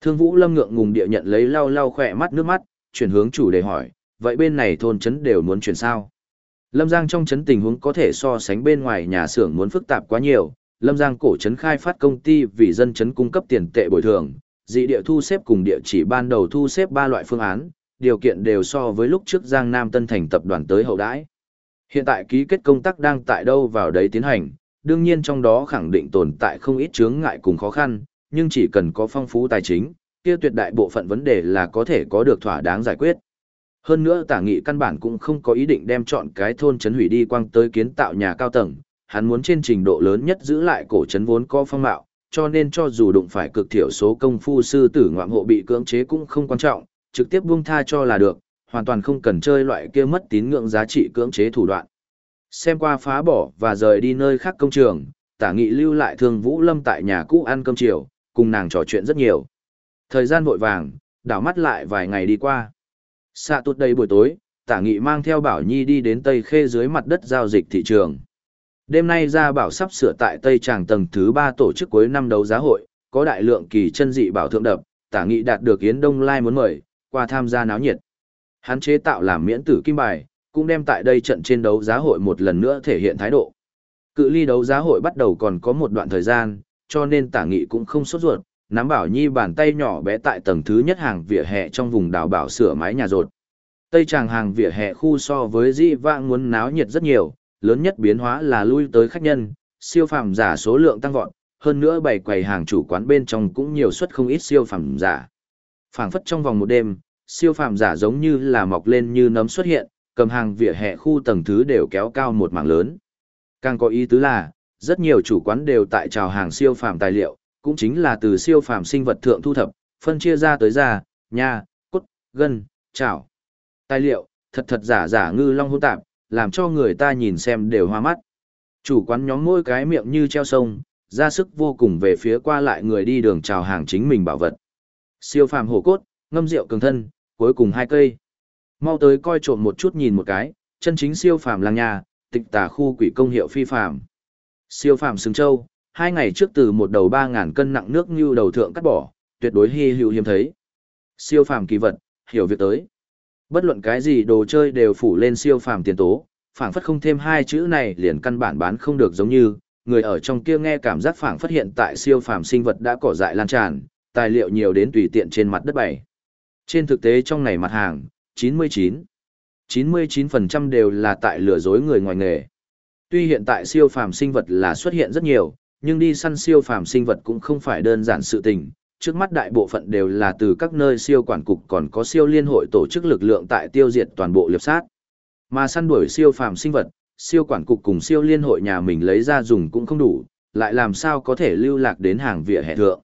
Thương Vũ Lâm ngượng ngùng địa nhận lấy lau lau khỏe mắt nước mắt, chuyển hướng chủ đề hỏi, vậy bên này thôn trấn đều muốn chuyển sao? Lâm Giang trong chấn tình huống có thể so sánh bên ngoài nhà xưởng muốn phức tạp quá nhiều, Lâm Giang cổ trấn khai phát công ty vì dân trấn cung cấp tiền tệ bồi thường, dị địa thu xếp cùng địa chỉ ban đầu thu xếp ba loại phương án, điều kiện đều so với lúc trước Giang Nam Tân Thành tập đoàn tới hậu đãi. Hiện tại ký kết công tác đang tại đâu vào đấy tiến hành, đương nhiên trong đó khẳng định tồn tại không ít chướng ngại cùng khó khăn, nhưng chỉ cần có phong phú tài chính, kia tuyệt đại bộ phận vấn đề là có thể có được thỏa đáng giải quyết. Hơn nữa tả nghị căn bản cũng không có ý định đem chọn cái thôn trấn hủy đi quang tới kiến tạo nhà cao tầng, hắn muốn trên trình độ lớn nhất giữ lại cổ trấn vốn có phong mạo, cho nên cho dù đụng phải cực thiểu số công phu sư tử ngoạm hộ bị cưỡng chế cũng không quan trọng, trực tiếp buông tha cho là được, hoàn toàn không cần chơi loại kia mất tín ngưỡng giá trị cưỡng chế thủ đoạn. Xem qua phá bỏ và rời đi nơi khác công trường, tả nghị lưu lại thương Vũ Lâm tại nhà cũ ăn cơm chiều, cùng nàng trò chuyện rất nhiều. Thời gian vội vàng, đảo mắt lại vài ngày đi qua. Xạ tụt đầy buổi tối, tả nghị mang theo Bảo Nhi đi đến Tây Khê dưới mặt đất giao dịch thị trường. Đêm nay ra bảo sắp sửa tại Tây Tràng tầng thứ 3 tổ chức cuối năm đấu giá hội, có đại lượng kỳ chân dị bảo thượng đập, tả nghị đạt được Yến Đông Lai muốn mời, qua tham gia náo nhiệt. Hắn chế tạo làm miễn tử kim bài, cũng đem tại đây trận trên đấu giá hội một lần nữa thể hiện thái độ. Cự ly đấu giá hội bắt đầu còn có một đoạn thời gian, cho nên tả nghị cũng không sốt ruột, nắm bảo nhi bàn tay nhỏ bé tại tầng thứ nhất hàng vỉa hè trong vùng đào bảo sửa mái nhà rột. Tây tràng hàng vỉa hè khu so với di vãng muốn náo nhiệt rất nhiều, lớn nhất biến hóa là lui tới khách nhân, siêu phàm giả số lượng tăng vọt, hơn nữa bày quầy hàng chủ quán bên trong cũng nhiều suất không ít siêu phàm giả. Phảng phất trong vòng một đêm, siêu phàm giả giống như là mọc lên như nấm xuất hiện, cầm hàng vỉa hè khu tầng thứ đều kéo cao một mảng lớn. Càng có ý tứ là, rất nhiều chủ quán đều tại trào hàng siêu phàm tài liệu, cũng chính là từ siêu phàm sinh vật thượng thu thập, phân chia ra tới da, nha, cốt, gân, chảo. Tài liệu, thật thật giả giả ngư long hỗn tạp, làm cho người ta nhìn xem đều hoa mắt. Chủ quán nhóm mỗi cái miệng như treo sông, ra sức vô cùng về phía qua lại người đi đường chào hàng chính mình bảo vật. Siêu phàm hổ cốt, ngâm rượu cường thân, cuối cùng hai cây. Mau tới coi trộm một chút nhìn một cái, chân chính siêu phàm lang nhà, tịch tà khu quỷ công hiệu phi phàm. Siêu phàm sừng châu, hai ngày trước từ một đầu ba ngàn cân nặng nước như đầu thượng cắt bỏ, tuyệt đối hy hữu hiếm thấy. Siêu phàm kỳ vật, hiểu việc tới. Bất luận cái gì đồ chơi đều phủ lên siêu phàm tiền tố, phảng phất không thêm hai chữ này liền căn bản bán không được giống như, người ở trong kia nghe cảm giác phảng phất hiện tại siêu phàm sinh vật đã cỏ dại lan tràn, tài liệu nhiều đến tùy tiện trên mặt đất bày. Trên thực tế trong này mặt hàng, 99, 99% đều là tại lừa dối người ngoài nghề. Tuy hiện tại siêu phàm sinh vật là xuất hiện rất nhiều, nhưng đi săn siêu phàm sinh vật cũng không phải đơn giản sự tình. Trước mắt đại bộ phận đều là từ các nơi siêu quản cục còn có siêu liên hội tổ chức lực lượng tại tiêu diệt toàn bộ liệp sát. Mà săn đuổi siêu phàm sinh vật, siêu quản cục cùng siêu liên hội nhà mình lấy ra dùng cũng không đủ, lại làm sao có thể lưu lạc đến hàng vỉa hè thượng.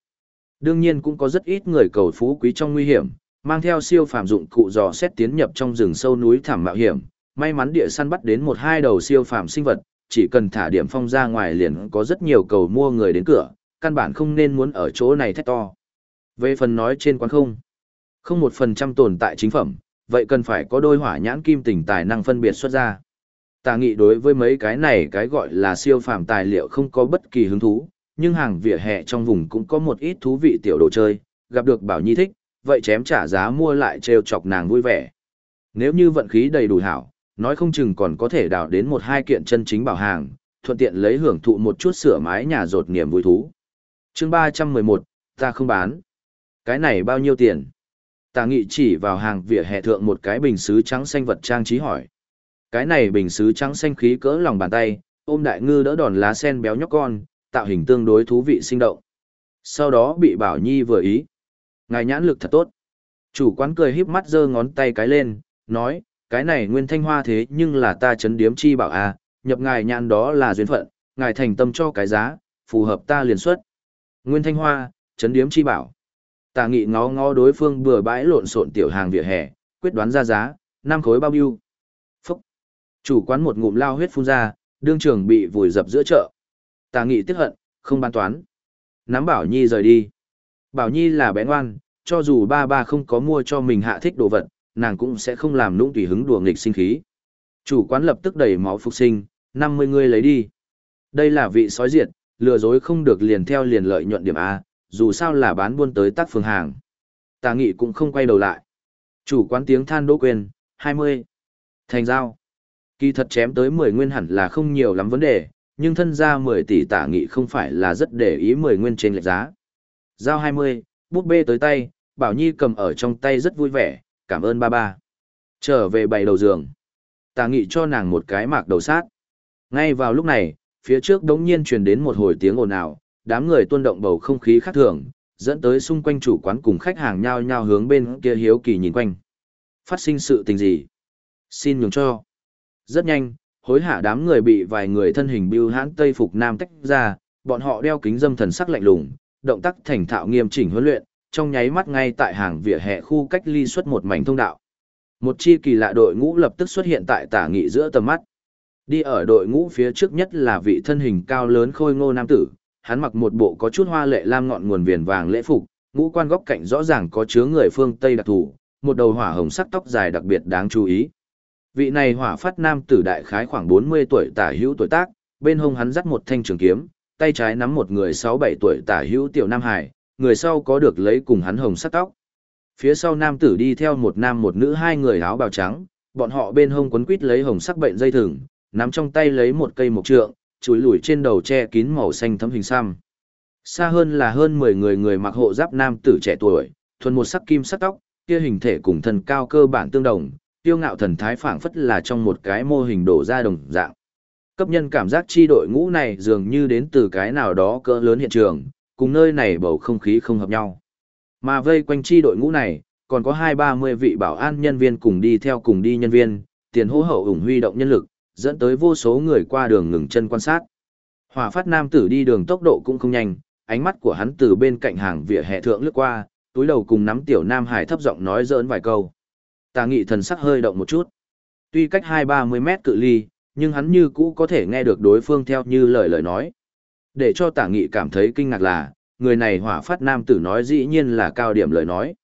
Đương nhiên cũng có rất ít người cầu phú quý trong nguy hiểm, mang theo siêu phàm dụng cụ dò xét tiến nhập trong rừng sâu núi thảm mạo hiểm, may mắn địa săn bắt đến một hai đầu siêu phàm sinh vật, chỉ cần thả điểm phong ra ngoài liền có rất nhiều cầu mua người đến cửa, căn bản không nên muốn ở chỗ này thét to. Về phần nói trên quán không, không một phần trăm tồn tại chính phẩm, vậy cần phải có đôi hỏa nhãn kim tình tài năng phân biệt xuất ra. Ta nghĩ đối với mấy cái này cái gọi là siêu phàm tài liệu không có bất kỳ hứng thú, nhưng hàng vỉa hè trong vùng cũng có một ít thú vị tiểu đồ chơi, gặp được bảo nhi thích, vậy chém trả giá mua lại trêu chọc nàng vui vẻ. Nếu như vận khí đầy đủ hảo, nói không chừng còn có thể đào đến một hai kiện chân chính bảo hàng, thuận tiện lấy hưởng thụ một chút sửa mái nhà rột niềm vui thú. chương 311, ta không bán. Cái này bao nhiêu tiền? Tà nghị chỉ vào hàng vỉa hè thượng một cái bình sứ trắng xanh vật trang trí hỏi. Cái này bình sứ trắng xanh khí cỡ lòng bàn tay, ôm đại ngư đỡ đòn lá sen béo nhóc con, tạo hình tương đối thú vị sinh động. Sau đó bị Bảo Nhi vừa ý. Ngài nhãn lực thật tốt. Chủ quán cười híp mắt giơ ngón tay cái lên, nói, cái này nguyên thanh hoa thế nhưng là ta chấn điếm chi bảo a, nhập ngài nhãn đó là duyên phận, ngài thành tâm cho cái giá, phù hợp ta liền xuất. Nguyên Thanh Hoa, chấn điếm chi bảo. Tà nghị ngó ngó đối phương vừa bãi lộn xộn tiểu hàng vỉa hè, quyết đoán ra giá, năm khối bao nhiêu. Phúc. Chủ quán một ngụm lao huyết phun ra, đương trường bị vùi dập giữa chợ. Tà nghị tiếc hận, không ban toán. Nắm Bảo Nhi rời đi. Bảo Nhi là bé ngoan, cho dù ba ba không có mua cho mình hạ thích đồ vật, nàng cũng sẽ không làm nũng tùy hứng đùa nghịch sinh khí. Chủ quán lập tức đẩy máu phục sinh, 50 người lấy đi. Đây là vị sói diệt, lừa dối không được liền theo liền lợi nhuận điểm A, dù sao là bán buôn tới tác phương hàng. Tà nghị cũng không quay đầu lại. Chủ quán tiếng than đỗ quyền, 20. Thành giao. Kỳ thật chém tới 10 nguyên hẳn là không nhiều lắm vấn đề, nhưng thân ra 10 tỷ tả nghị không phải là rất để ý 10 nguyên trên lệch giá. Giao 20, bút bê tới tay, Bảo Nhi cầm ở trong tay rất vui vẻ, cảm ơn ba ba. Trở về bày đầu giường. Tà nghị cho nàng một cái mạc đầu sát. Ngay vào lúc này, phía trước đống nhiên truyền đến một hồi tiếng ồn ào, đám người tuôn động bầu không khí khác thường, dẫn tới xung quanh chủ quán cùng khách hàng nhao nhao hướng bên kia hiếu kỳ nhìn quanh. Phát sinh sự tình gì? Xin nhường cho. Rất nhanh, hối hả đám người bị vài người thân hình bưu hãn tây phục nam tách ra, bọn họ đeo kính dâm thần sắc lạnh lùng, động tác thành thạo nghiêm chỉnh huấn luyện, trong nháy mắt ngay tại hàng vỉa hè khu cách ly xuất một mảnh thông đạo. Một chi kỳ lạ đội ngũ lập tức xuất hiện tại tả nghị giữa tầm mắt. Đi ở đội ngũ phía trước nhất là vị thân hình cao lớn khôi ngô nam tử, hắn mặc một bộ có chút hoa lệ lam ngọn nguồn viền vàng lễ phục, ngũ quan góc cạnh rõ ràng có chứa người phương Tây đặc thù, một đầu hỏa hồng sắc tóc dài đặc biệt đáng chú ý. Vị này hỏa phát nam tử đại khái khoảng 40 tuổi tả hữu tuổi tác, bên hông hắn dắt một thanh trường kiếm, tay trái nắm một người 6-7 tuổi tả hữu tiểu nam hải, người sau có được lấy cùng hắn hồng sắc tóc. Phía sau nam tử đi theo một nam một nữ hai người áo bào trắng, bọn họ bên hông quấn quít lấy hồng sắc bệnh dây thừng, nắm trong tay lấy một cây mộc trượng, chùi lùi trên đầu che kín màu xanh thấm hình xăm. Xa hơn là hơn 10 người người mặc hộ giáp nam tử trẻ tuổi, thuần một sắc kim sắc tóc, kia hình thể cùng thân cao cơ bản tương đồng, tiêu ngạo thần thái phảng phất là trong một cái mô hình đổ ra đồng dạng. Cấp nhân cảm giác chi đội ngũ này dường như đến từ cái nào đó cỡ lớn hiện trường, cùng nơi này bầu không khí không hợp nhau. Mà vây quanh chi đội ngũ này, còn có hai ba mươi vị bảo an nhân viên cùng đi theo cùng đi nhân viên, tiền hô hậu ủng huy động nhân lực, dẫn tới vô số người qua đường ngừng chân quan sát. Hỏa phát nam tử đi đường tốc độ cũng không nhanh, ánh mắt của hắn từ bên cạnh hàng vỉa hè thượng lướt qua, túi đầu cùng nắm tiểu nam hải thấp giọng nói dỡn vài câu. Tà nghị thần sắc hơi động một chút. Tuy cách hai ba mươi mét cự ly, nhưng hắn như cũ có thể nghe được đối phương theo như lời lời nói. Để cho tả nghị cảm thấy kinh ngạc là, người này hỏa phát nam tử nói dĩ nhiên là cao điểm lời nói.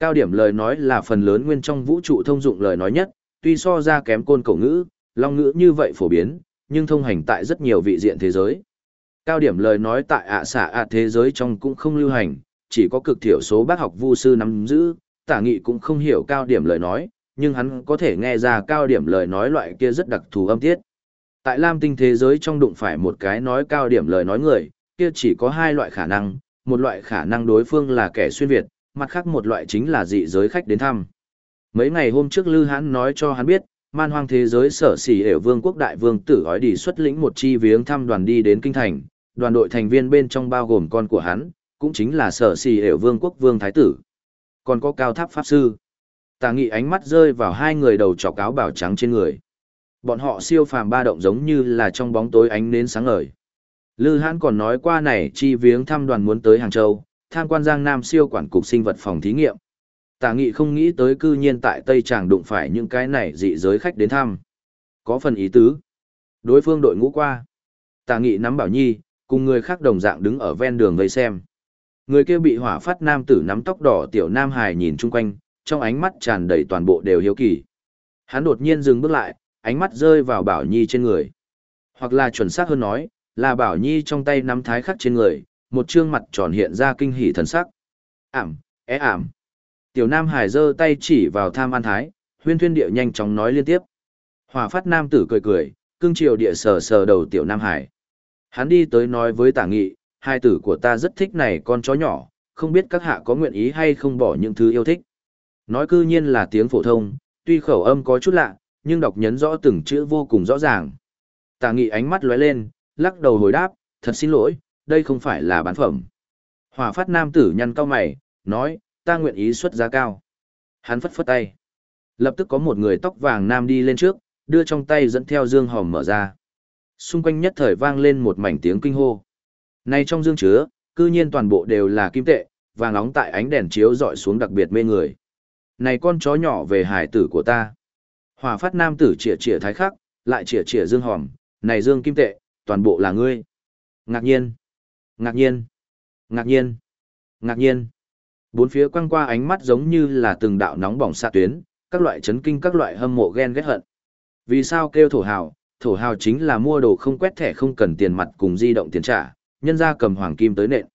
Cao điểm lời nói là phần lớn nguyên trong vũ trụ thông dụng lời nói nhất, tuy so ra kém côn cổ ngữ, long ngữ như vậy phổ biến, nhưng thông hành tại rất nhiều vị diện thế giới. Cao điểm lời nói tại ạ xạ ạ thế giới trong cũng không lưu hành, chỉ có cực thiểu số bác học vu sư nắm giữ, tả nghị cũng không hiểu cao điểm lời nói, nhưng hắn có thể nghe ra cao điểm lời nói loại kia rất đặc thù âm tiết. Tại Lam tinh thế giới trong đụng phải một cái nói cao điểm lời nói người, kia chỉ có hai loại khả năng, một loại khả năng đối phương là kẻ xuyên Việt, mặt khác một loại chính là dị giới khách đến thăm. Mấy ngày hôm trước Lư Hãn nói cho hắn biết, man hoang thế giới sở xỉ ểu vương quốc đại vương tử ói đi xuất lĩnh một chi viếng thăm đoàn đi đến kinh thành, đoàn đội thành viên bên trong bao gồm con của hắn, cũng chính là sở xỉ ểu vương quốc vương thái tử. Còn có cao tháp pháp sư. Tà nghị ánh mắt rơi vào hai người đầu trọc áo bảo trắng trên người. Bọn họ siêu phàm ba động giống như là trong bóng tối ánh nến sáng ngời. Lư Hãn còn nói qua này chi viếng thăm đoàn muốn tới Hàng Châu, tham quan Giang Nam siêu quản cục sinh vật phòng thí nghiệm. Tả nghị không nghĩ tới cư nhiên tại Tây Tràng đụng phải những cái này dị giới khách đến thăm. Có phần ý tứ. Đối phương đội ngũ qua. Tả nghị nắm bảo nhi, cùng người khác đồng dạng đứng ở ven đường vây xem. Người kia bị hỏa phát nam tử nắm tóc đỏ tiểu nam hài nhìn chung quanh, trong ánh mắt tràn đầy toàn bộ đều hiếu kỳ. Hắn đột nhiên dừng bước lại, ánh mắt rơi vào Bảo Nhi trên người. Hoặc là chuẩn xác hơn nói, là Bảo Nhi trong tay nắm thái khắc trên người, một trương mặt tròn hiện ra kinh hỉ thần sắc. Ảm, é ảm. Tiểu Nam Hải giơ tay chỉ vào tham an thái, huyên thuyên địa nhanh chóng nói liên tiếp. Hỏa phát nam tử cười cười, cưng triều địa sờ sờ đầu Tiểu Nam Hải. Hắn đi tới nói với tả nghị, hai tử của ta rất thích này con chó nhỏ, không biết các hạ có nguyện ý hay không bỏ những thứ yêu thích. Nói cư nhiên là tiếng phổ thông, tuy khẩu âm có chút lạ, nhưng đọc nhấn rõ từng chữ vô cùng rõ ràng. Tà nghị ánh mắt lóe lên, lắc đầu hồi đáp, thật xin lỗi, đây không phải là bán phẩm. Hỏa phát nam tử nhăn cao mày, nói, ta nguyện ý xuất giá cao. Hắn phất phất tay. Lập tức có một người tóc vàng nam đi lên trước, đưa trong tay dẫn theo dương hòm mở ra. xung quanh nhất thời vang lên một mảnh tiếng kinh hô. Này trong dương chứa, cư nhiên toàn bộ đều là kim tệ, vàng nóng tại ánh đèn chiếu dọi xuống đặc biệt mê người. Này con chó nhỏ về hải tử của ta. Hỏa phát nam tử chỉa chỉa thái khắc, lại chỉa chỉa dương hòm, này dương kim tệ, toàn bộ là ngươi. Ngạc nhiên, ngạc nhiên, ngạc nhiên, ngạc nhiên. Bốn phía quăng qua ánh mắt giống như là từng đạo nóng bỏng xạ tuyến, các loại chấn kinh các loại hâm mộ ghen ghét hận. Vì sao kêu thổ hào, thổ hào chính là mua đồ không quét thẻ không cần tiền mặt cùng di động tiền trả, nhân ra cầm hoàng kim tới nện.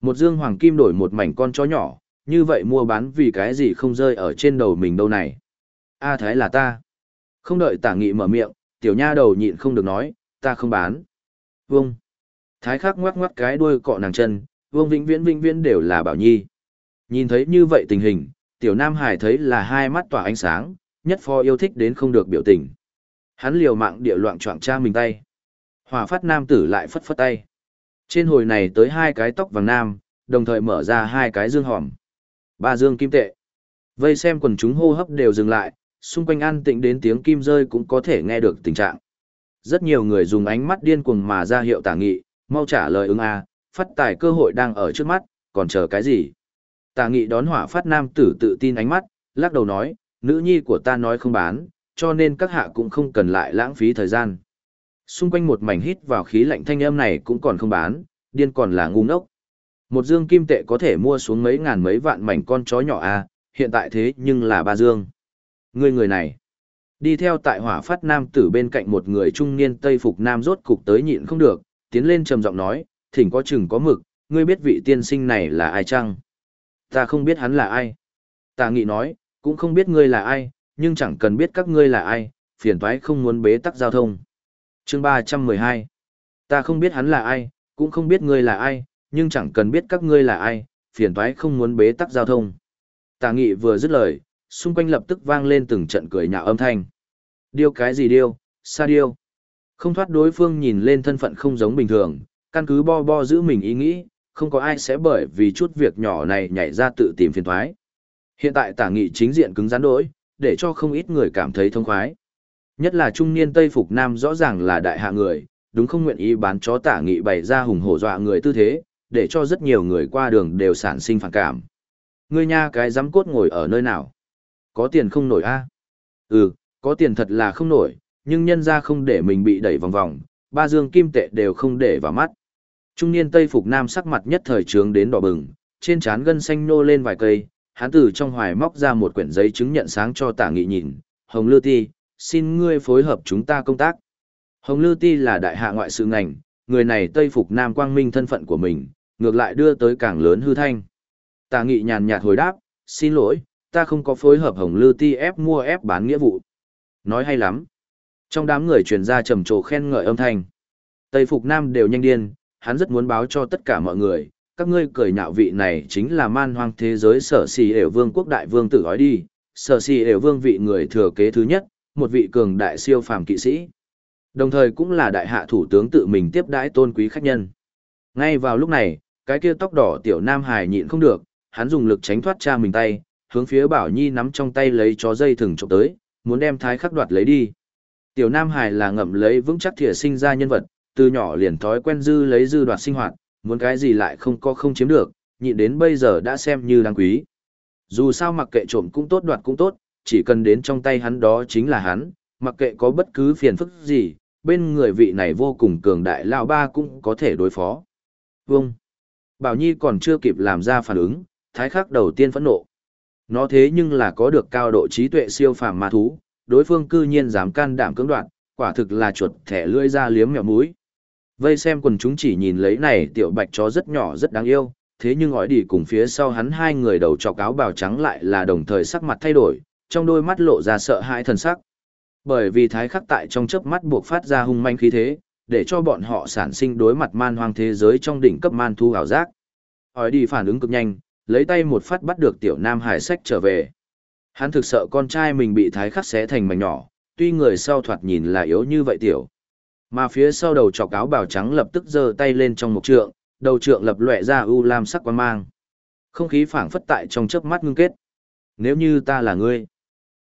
Một dương hoàng kim đổi một mảnh con chó nhỏ, như vậy mua bán vì cái gì không rơi ở trên đầu mình đâu này. A thái là ta. Không đợi tả nghị mở miệng, tiểu nha đầu nhịn không được nói, ta không bán. Vông. Thái khắc ngoắc ngoắc cái đuôi cọ nàng chân, vương vĩnh viễn vĩnh viễn đều là bảo nhi. Nhìn thấy như vậy tình hình, tiểu nam hải thấy là hai mắt tỏa ánh sáng, nhất Pho yêu thích đến không được biểu tình. Hắn liều mạng địa loạn choạng cha mình tay. Hòa phát nam tử lại phất phất tay. Trên hồi này tới hai cái tóc vàng nam, đồng thời mở ra hai cái dương hòm. Ba dương kim tệ. Vây xem quần chúng hô hấp đều dừng lại, xung quanh an tĩnh đến tiếng kim rơi cũng có thể nghe được tình trạng. Rất nhiều người dùng ánh mắt điên cuồng mà ra hiệu tả nghị, mau trả lời ứng a, phát tài cơ hội đang ở trước mắt, còn chờ cái gì? Tả nghị đón hỏa phát nam tử tự tin ánh mắt, lắc đầu nói, nữ nhi của ta nói không bán, cho nên các hạ cũng không cần lại lãng phí thời gian. Xung quanh một mảnh hít vào khí lạnh thanh âm này cũng còn không bán, điên còn là ngu ngốc. Một dương kim tệ có thể mua xuống mấy ngàn mấy vạn mảnh con chó nhỏ a, hiện tại thế nhưng là ba dương. Người người này, đi theo tại hỏa phát nam tử bên cạnh một người trung niên tây phục nam rốt cục tới nhịn không được, tiến lên trầm giọng nói, thỉnh có chừng có mực, ngươi biết vị tiên sinh này là ai chăng? Ta không biết hắn là ai. Tà nghị nói, cũng không biết ngươi là ai, nhưng chẳng cần biết các ngươi là ai, phiền toái không muốn bế tắc giao thông. Chương 312 Ta không biết hắn là ai, cũng không biết ngươi là ai, nhưng chẳng cần biết các ngươi là ai, phiền toái không muốn bế tắc giao thông. Tà nghị vừa dứt lời, xung quanh lập tức vang lên từng trận cười nhạo âm thanh. Điêu cái gì điêu, sa điêu. Không thoát đối phương nhìn lên thân phận không giống bình thường, căn cứ bo bo giữ mình ý nghĩ, không có ai sẽ bởi vì chút việc nhỏ này nhảy ra tự tìm phiền thoái. Hiện tại tả nghị chính diện cứng rắn đối, để cho không ít người cảm thấy thông khoái. Nhất là trung niên Tây Phục Nam rõ ràng là đại hạ người, đúng không nguyện ý bán chó tả nghị bày ra hùng hổ dọa người tư thế, để cho rất nhiều người qua đường đều sản sinh phản cảm. Ngươi nha cái dám cốt ngồi ở nơi nào? Có tiền không nổi a? Ừ, có tiền thật là không nổi, nhưng nhân ra không để mình bị đẩy vòng vòng, ba dương kim tệ đều không để vào mắt. Trung niên Tây Phục Nam sắc mặt nhất thời trướng đến đỏ bừng, trên trán gân xanh nô lên vài cây, hắn từ trong hoài móc ra một quyển giấy chứng nhận sáng cho tả nghị nhìn, Hồng Lư Ti, xin ngươi phối hợp chúng ta công tác. Hồng Lư Ti là đại hạ ngoại sự ngành, người này Tây Phục Nam quang minh thân phận của mình, ngược lại đưa tới càng lớn hư thanh. Tả nghị nhàn nhạt hồi đáp, xin lỗi, ta không có phối hợp Hồng Lư Ti ép mua ép bán nghĩa vụ. Nói hay lắm. Trong đám người truyền ra trầm trồ khen ngợi âm thanh. Tây Phục Nam đều nhanh điên, hắn rất muốn báo cho tất cả mọi người, các ngươi cười nhạo vị này chính là man hoang thế giới sở xì đều vương quốc đại vương tử gói đi, sở xì đều vương vị người thừa kế thứ nhất, một vị cường đại siêu phàm kỵ sĩ. Đồng thời cũng là đại hạ thủ tướng tự mình tiếp đãi tôn quý khách nhân. Ngay vào lúc này, cái kia tóc đỏ tiểu nam hài nhịn không được, hắn dùng lực tránh thoát cha mình tay, hướng phía Bảo Nhi nắm trong tay lấy chó dây thừng trộm tới, muốn đem thái khắc đoạt lấy đi. Tiểu nam Hải là ngậm lấy vững chắc thìa sinh ra nhân vật, từ nhỏ liền thói quen dư lấy dư đoạt sinh hoạt, muốn cái gì lại không có không chiếm được, nhịn đến bây giờ đã xem như đáng quý. Dù sao mặc kệ trộm cũng tốt đoạt cũng tốt, chỉ cần đến trong tay hắn đó chính là hắn, mặc kệ có bất cứ phiền phức gì, bên người vị này vô cùng cường đại lão ba cũng có thể đối phó. Vâng. Bảo Nhi còn chưa kịp làm ra phản ứng, thái khắc đầu tiên phẫn nộ. Nó thế nhưng là có được cao độ trí tuệ siêu phàm ma thú, đối phương cư nhiên dám can đảm cưỡng đoạt, quả thực là chuột thẻ lưỡi ra liếm mèo mũi. Vây xem quần chúng chỉ nhìn lấy này tiểu bạch chó rất nhỏ rất đáng yêu, thế nhưng ngói đi cùng phía sau hắn hai người đầu trọc áo bào trắng lại là đồng thời sắc mặt thay đổi, trong đôi mắt lộ ra sợ hãi thần sắc. Bởi vì thái khắc tại trong chớp mắt buộc phát ra hung manh khí thế, để cho bọn họ sản sinh đối mặt man hoang thế giới trong đỉnh cấp man thu ảo giác. Hỏi đi phản ứng cực nhanh, lấy tay một phát bắt được tiểu nam hải sách trở về. Hắn thực sợ con trai mình bị thái khắc xé thành mảnh nhỏ, tuy người sau thoạt nhìn là yếu như vậy tiểu. Mà phía sau đầu trọc áo bào trắng lập tức giơ tay lên trong một trượng, đầu trượng lập lòe ra u lam sắc quan mang. Không khí phảng phất tại trong chớp mắt ngưng kết. Nếu như ta là ngươi,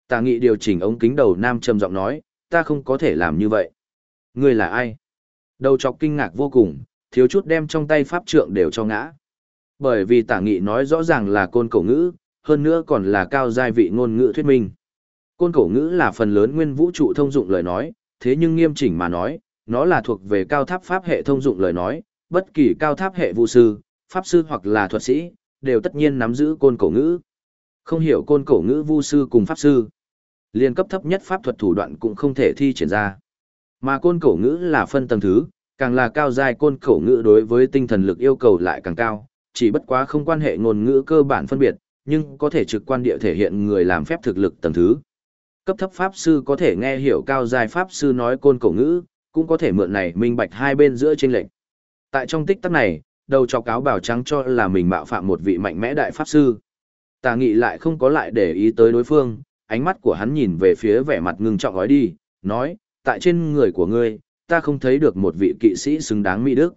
ta nghĩ điều chỉnh ống kính đầu nam trầm giọng nói, ta không có thể làm như vậy. Ngươi là ai? Đầu trọc kinh ngạc vô cùng, thiếu chút đem trong tay pháp trượng đều cho ngã. Bởi vì tả nghị nói rõ ràng là côn cổ ngữ, hơn nữa còn là cao giai vị ngôn ngữ thuyết minh. Côn cổ ngữ là phần lớn nguyên vũ trụ thông dụng lời nói, thế nhưng nghiêm chỉnh mà nói, nó là thuộc về cao tháp pháp hệ thông dụng lời nói, bất kỳ cao tháp hệ vũ sư, pháp sư hoặc là thuật sĩ, đều tất nhiên nắm giữ côn cổ ngữ. Không hiểu côn cổ ngữ vu sư cùng pháp sư. Liên cấp thấp nhất pháp thuật thủ đoạn cũng không thể thi triển ra. Mà côn cổ ngữ là phân tầng thứ, càng là cao giai côn cổ ngữ đối với tinh thần lực yêu cầu lại càng cao, chỉ bất quá không quan hệ ngôn ngữ cơ bản phân biệt, nhưng có thể trực quan địa thể hiện người làm phép thực lực tầng thứ. Cấp thấp pháp sư có thể nghe hiểu cao giai pháp sư nói côn cổ ngữ, cũng có thể mượn này minh bạch hai bên giữa chênh lệnh. Tại trong tích tắc này, đầu chọc cáo bảo trắng cho là mình mạo phạm một vị mạnh mẽ đại pháp sư. Tà nghị lại không có lại để ý tới đối phương, ánh mắt của hắn nhìn về phía vẻ mặt ngưng trọng gói đi, nói, tại trên người của ngươi, ta không thấy được một vị kỵ sĩ xứng đáng mỹ đức.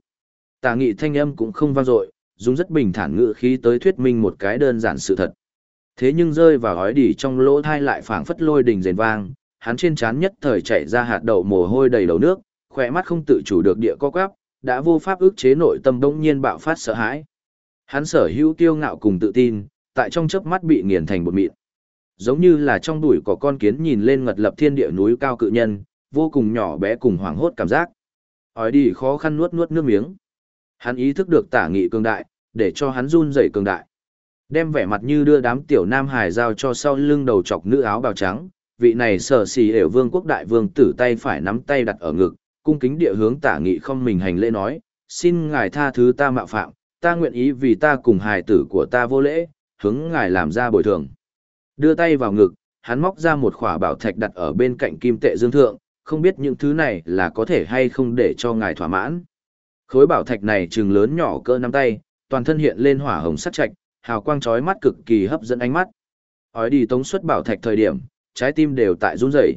Tà nghị thanh âm cũng không vang dội, dùng rất bình thản ngữ khí tới thuyết minh một cái đơn giản sự thật. Thế nhưng rơi vào hói đỉ trong lỗ thai lại phảng phất lôi đình rền vang, hắn trên trán nhất thời chạy ra hạt đậu mồ hôi đầy đầu nước, khỏe mắt không tự chủ được địa co quắp, đã vô pháp ức chế nội tâm đông nhiên bạo phát sợ hãi. Hắn sở hữu tiêu ngạo cùng tự tin, tại trong chớp mắt bị nghiền thành bột mịn. Giống như là trong đùi có con kiến nhìn lên ngật lập thiên địa núi cao cự nhân, vô cùng nhỏ bé cùng hoảng hốt cảm giác. Hói đi khó khăn nuốt nuốt nước miếng. Hắn ý thức được tả nghị cường đại, để cho hắn run rẩy cường đại. Đem vẻ mặt như đưa đám tiểu nam hải giao cho sau lưng đầu chọc nữ áo bào trắng, vị này sở xì đều vương quốc đại vương tử tay phải nắm tay đặt ở ngực, cung kính địa hướng tả nghị không mình hành lễ nói, xin ngài tha thứ ta mạo phạm, ta nguyện ý vì ta cùng hài tử của ta vô lễ, hướng ngài làm ra bồi thường. Đưa tay vào ngực, hắn móc ra một khỏa bảo thạch đặt ở bên cạnh kim tệ dương thượng, không biết những thứ này là có thể hay không để cho ngài thỏa mãn. Khối bảo thạch này trừng lớn nhỏ cỡ nắm tay, toàn thân hiện lên hỏa hồng sắc trạch, hào quang chói mắt cực kỳ hấp dẫn ánh mắt. Ói đi tống xuất bảo thạch thời điểm, trái tim đều tại run rẩy.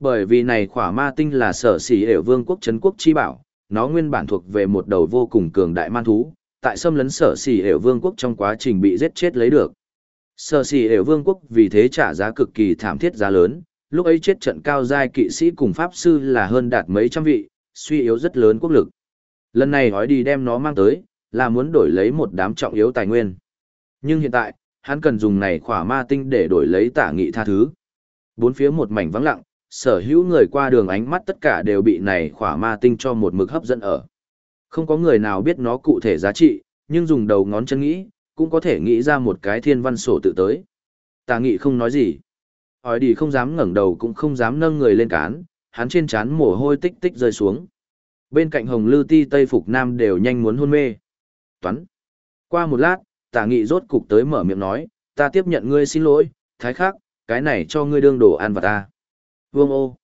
Bởi vì này khỏa ma tinh là sở sĩ ểu vương quốc chấn quốc chi bảo, nó nguyên bản thuộc về một đầu vô cùng cường đại man thú, tại xâm lấn sở sĩ ểu vương quốc trong quá trình bị giết chết lấy được. Sở sĩ ểu vương quốc vì thế trả giá cực kỳ thảm thiết giá lớn, lúc ấy chết trận cao giai kỵ sĩ cùng pháp sư là hơn đạt mấy trăm vị, suy yếu rất lớn quốc lực. Lần này hỏi đi đem nó mang tới, là muốn đổi lấy một đám trọng yếu tài nguyên. Nhưng hiện tại, hắn cần dùng này khỏa ma tinh để đổi lấy tả nghị tha thứ. Bốn phía một mảnh vắng lặng, sở hữu người qua đường ánh mắt tất cả đều bị này khỏa ma tinh cho một mực hấp dẫn ở. Không có người nào biết nó cụ thể giá trị, nhưng dùng đầu ngón chân nghĩ, cũng có thể nghĩ ra một cái thiên văn sổ tự tới. Tà nghị không nói gì. Hỏi đi không dám ngẩng đầu cũng không dám nâng người lên cán, hắn trên trán mồ hôi tích tích rơi xuống. Bên cạnh hồng lư ti tây phục nam đều nhanh muốn hôn mê. Toán. Qua một lát, tả nghị rốt cục tới mở miệng nói, ta tiếp nhận ngươi xin lỗi, thái khắc, cái này cho ngươi đương đồ ăn vào ta. Vương ô.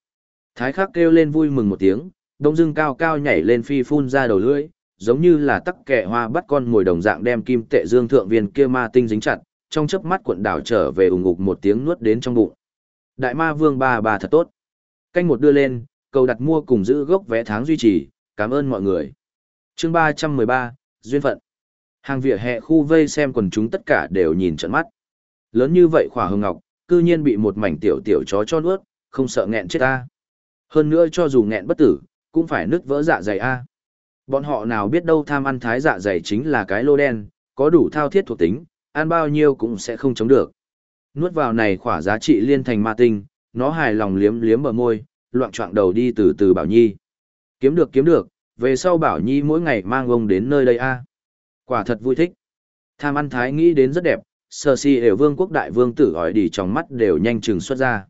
Thái khắc kêu lên vui mừng một tiếng, đông dưng cao cao nhảy lên phi phun ra đầu lưỡi, giống như là tắc kẹ hoa bắt con ngồi đồng dạng đem kim tệ dương thượng viên kia ma tinh dính chặt, trong chớp mắt cuộn đảo trở về ủng ngục một tiếng nuốt đến trong bụng. Đại ma vương ba bà thật tốt. Canh một đưa lên, cầu đặt mua cùng giữ gốc vé tháng duy trì, cảm ơn mọi người. chương ba trăm mười ba Duyên phận. Hàng vỉa hè khu vây xem quần chúng tất cả đều nhìn trận mắt. Lớn như vậy khỏa hương ngọc, cư nhiên bị một mảnh tiểu tiểu chó cho nuốt, không sợ nghẹn chết ta. Hơn nữa cho dù nghẹn bất tử, cũng phải nứt vỡ dạ dày a. Bọn họ nào biết đâu tham ăn thái dạ dày chính là cái lô đen, có đủ thao thiết thuộc tính, ăn bao nhiêu cũng sẽ không chống được. Nuốt vào này khỏa giá trị liên thành ma tinh, nó hài lòng liếm liếm bờ môi, loạn trọng đầu đi từ từ Bảo Nhi. Kiếm được kiếm được, về sau Bảo Nhi mỗi ngày mang ông đến nơi đây a. Quả thật vui thích. Tham ăn thái nghĩ đến rất đẹp, sơ si đều vương quốc đại vương tử hỏi đi trong mắt đều nhanh chừng xuất ra.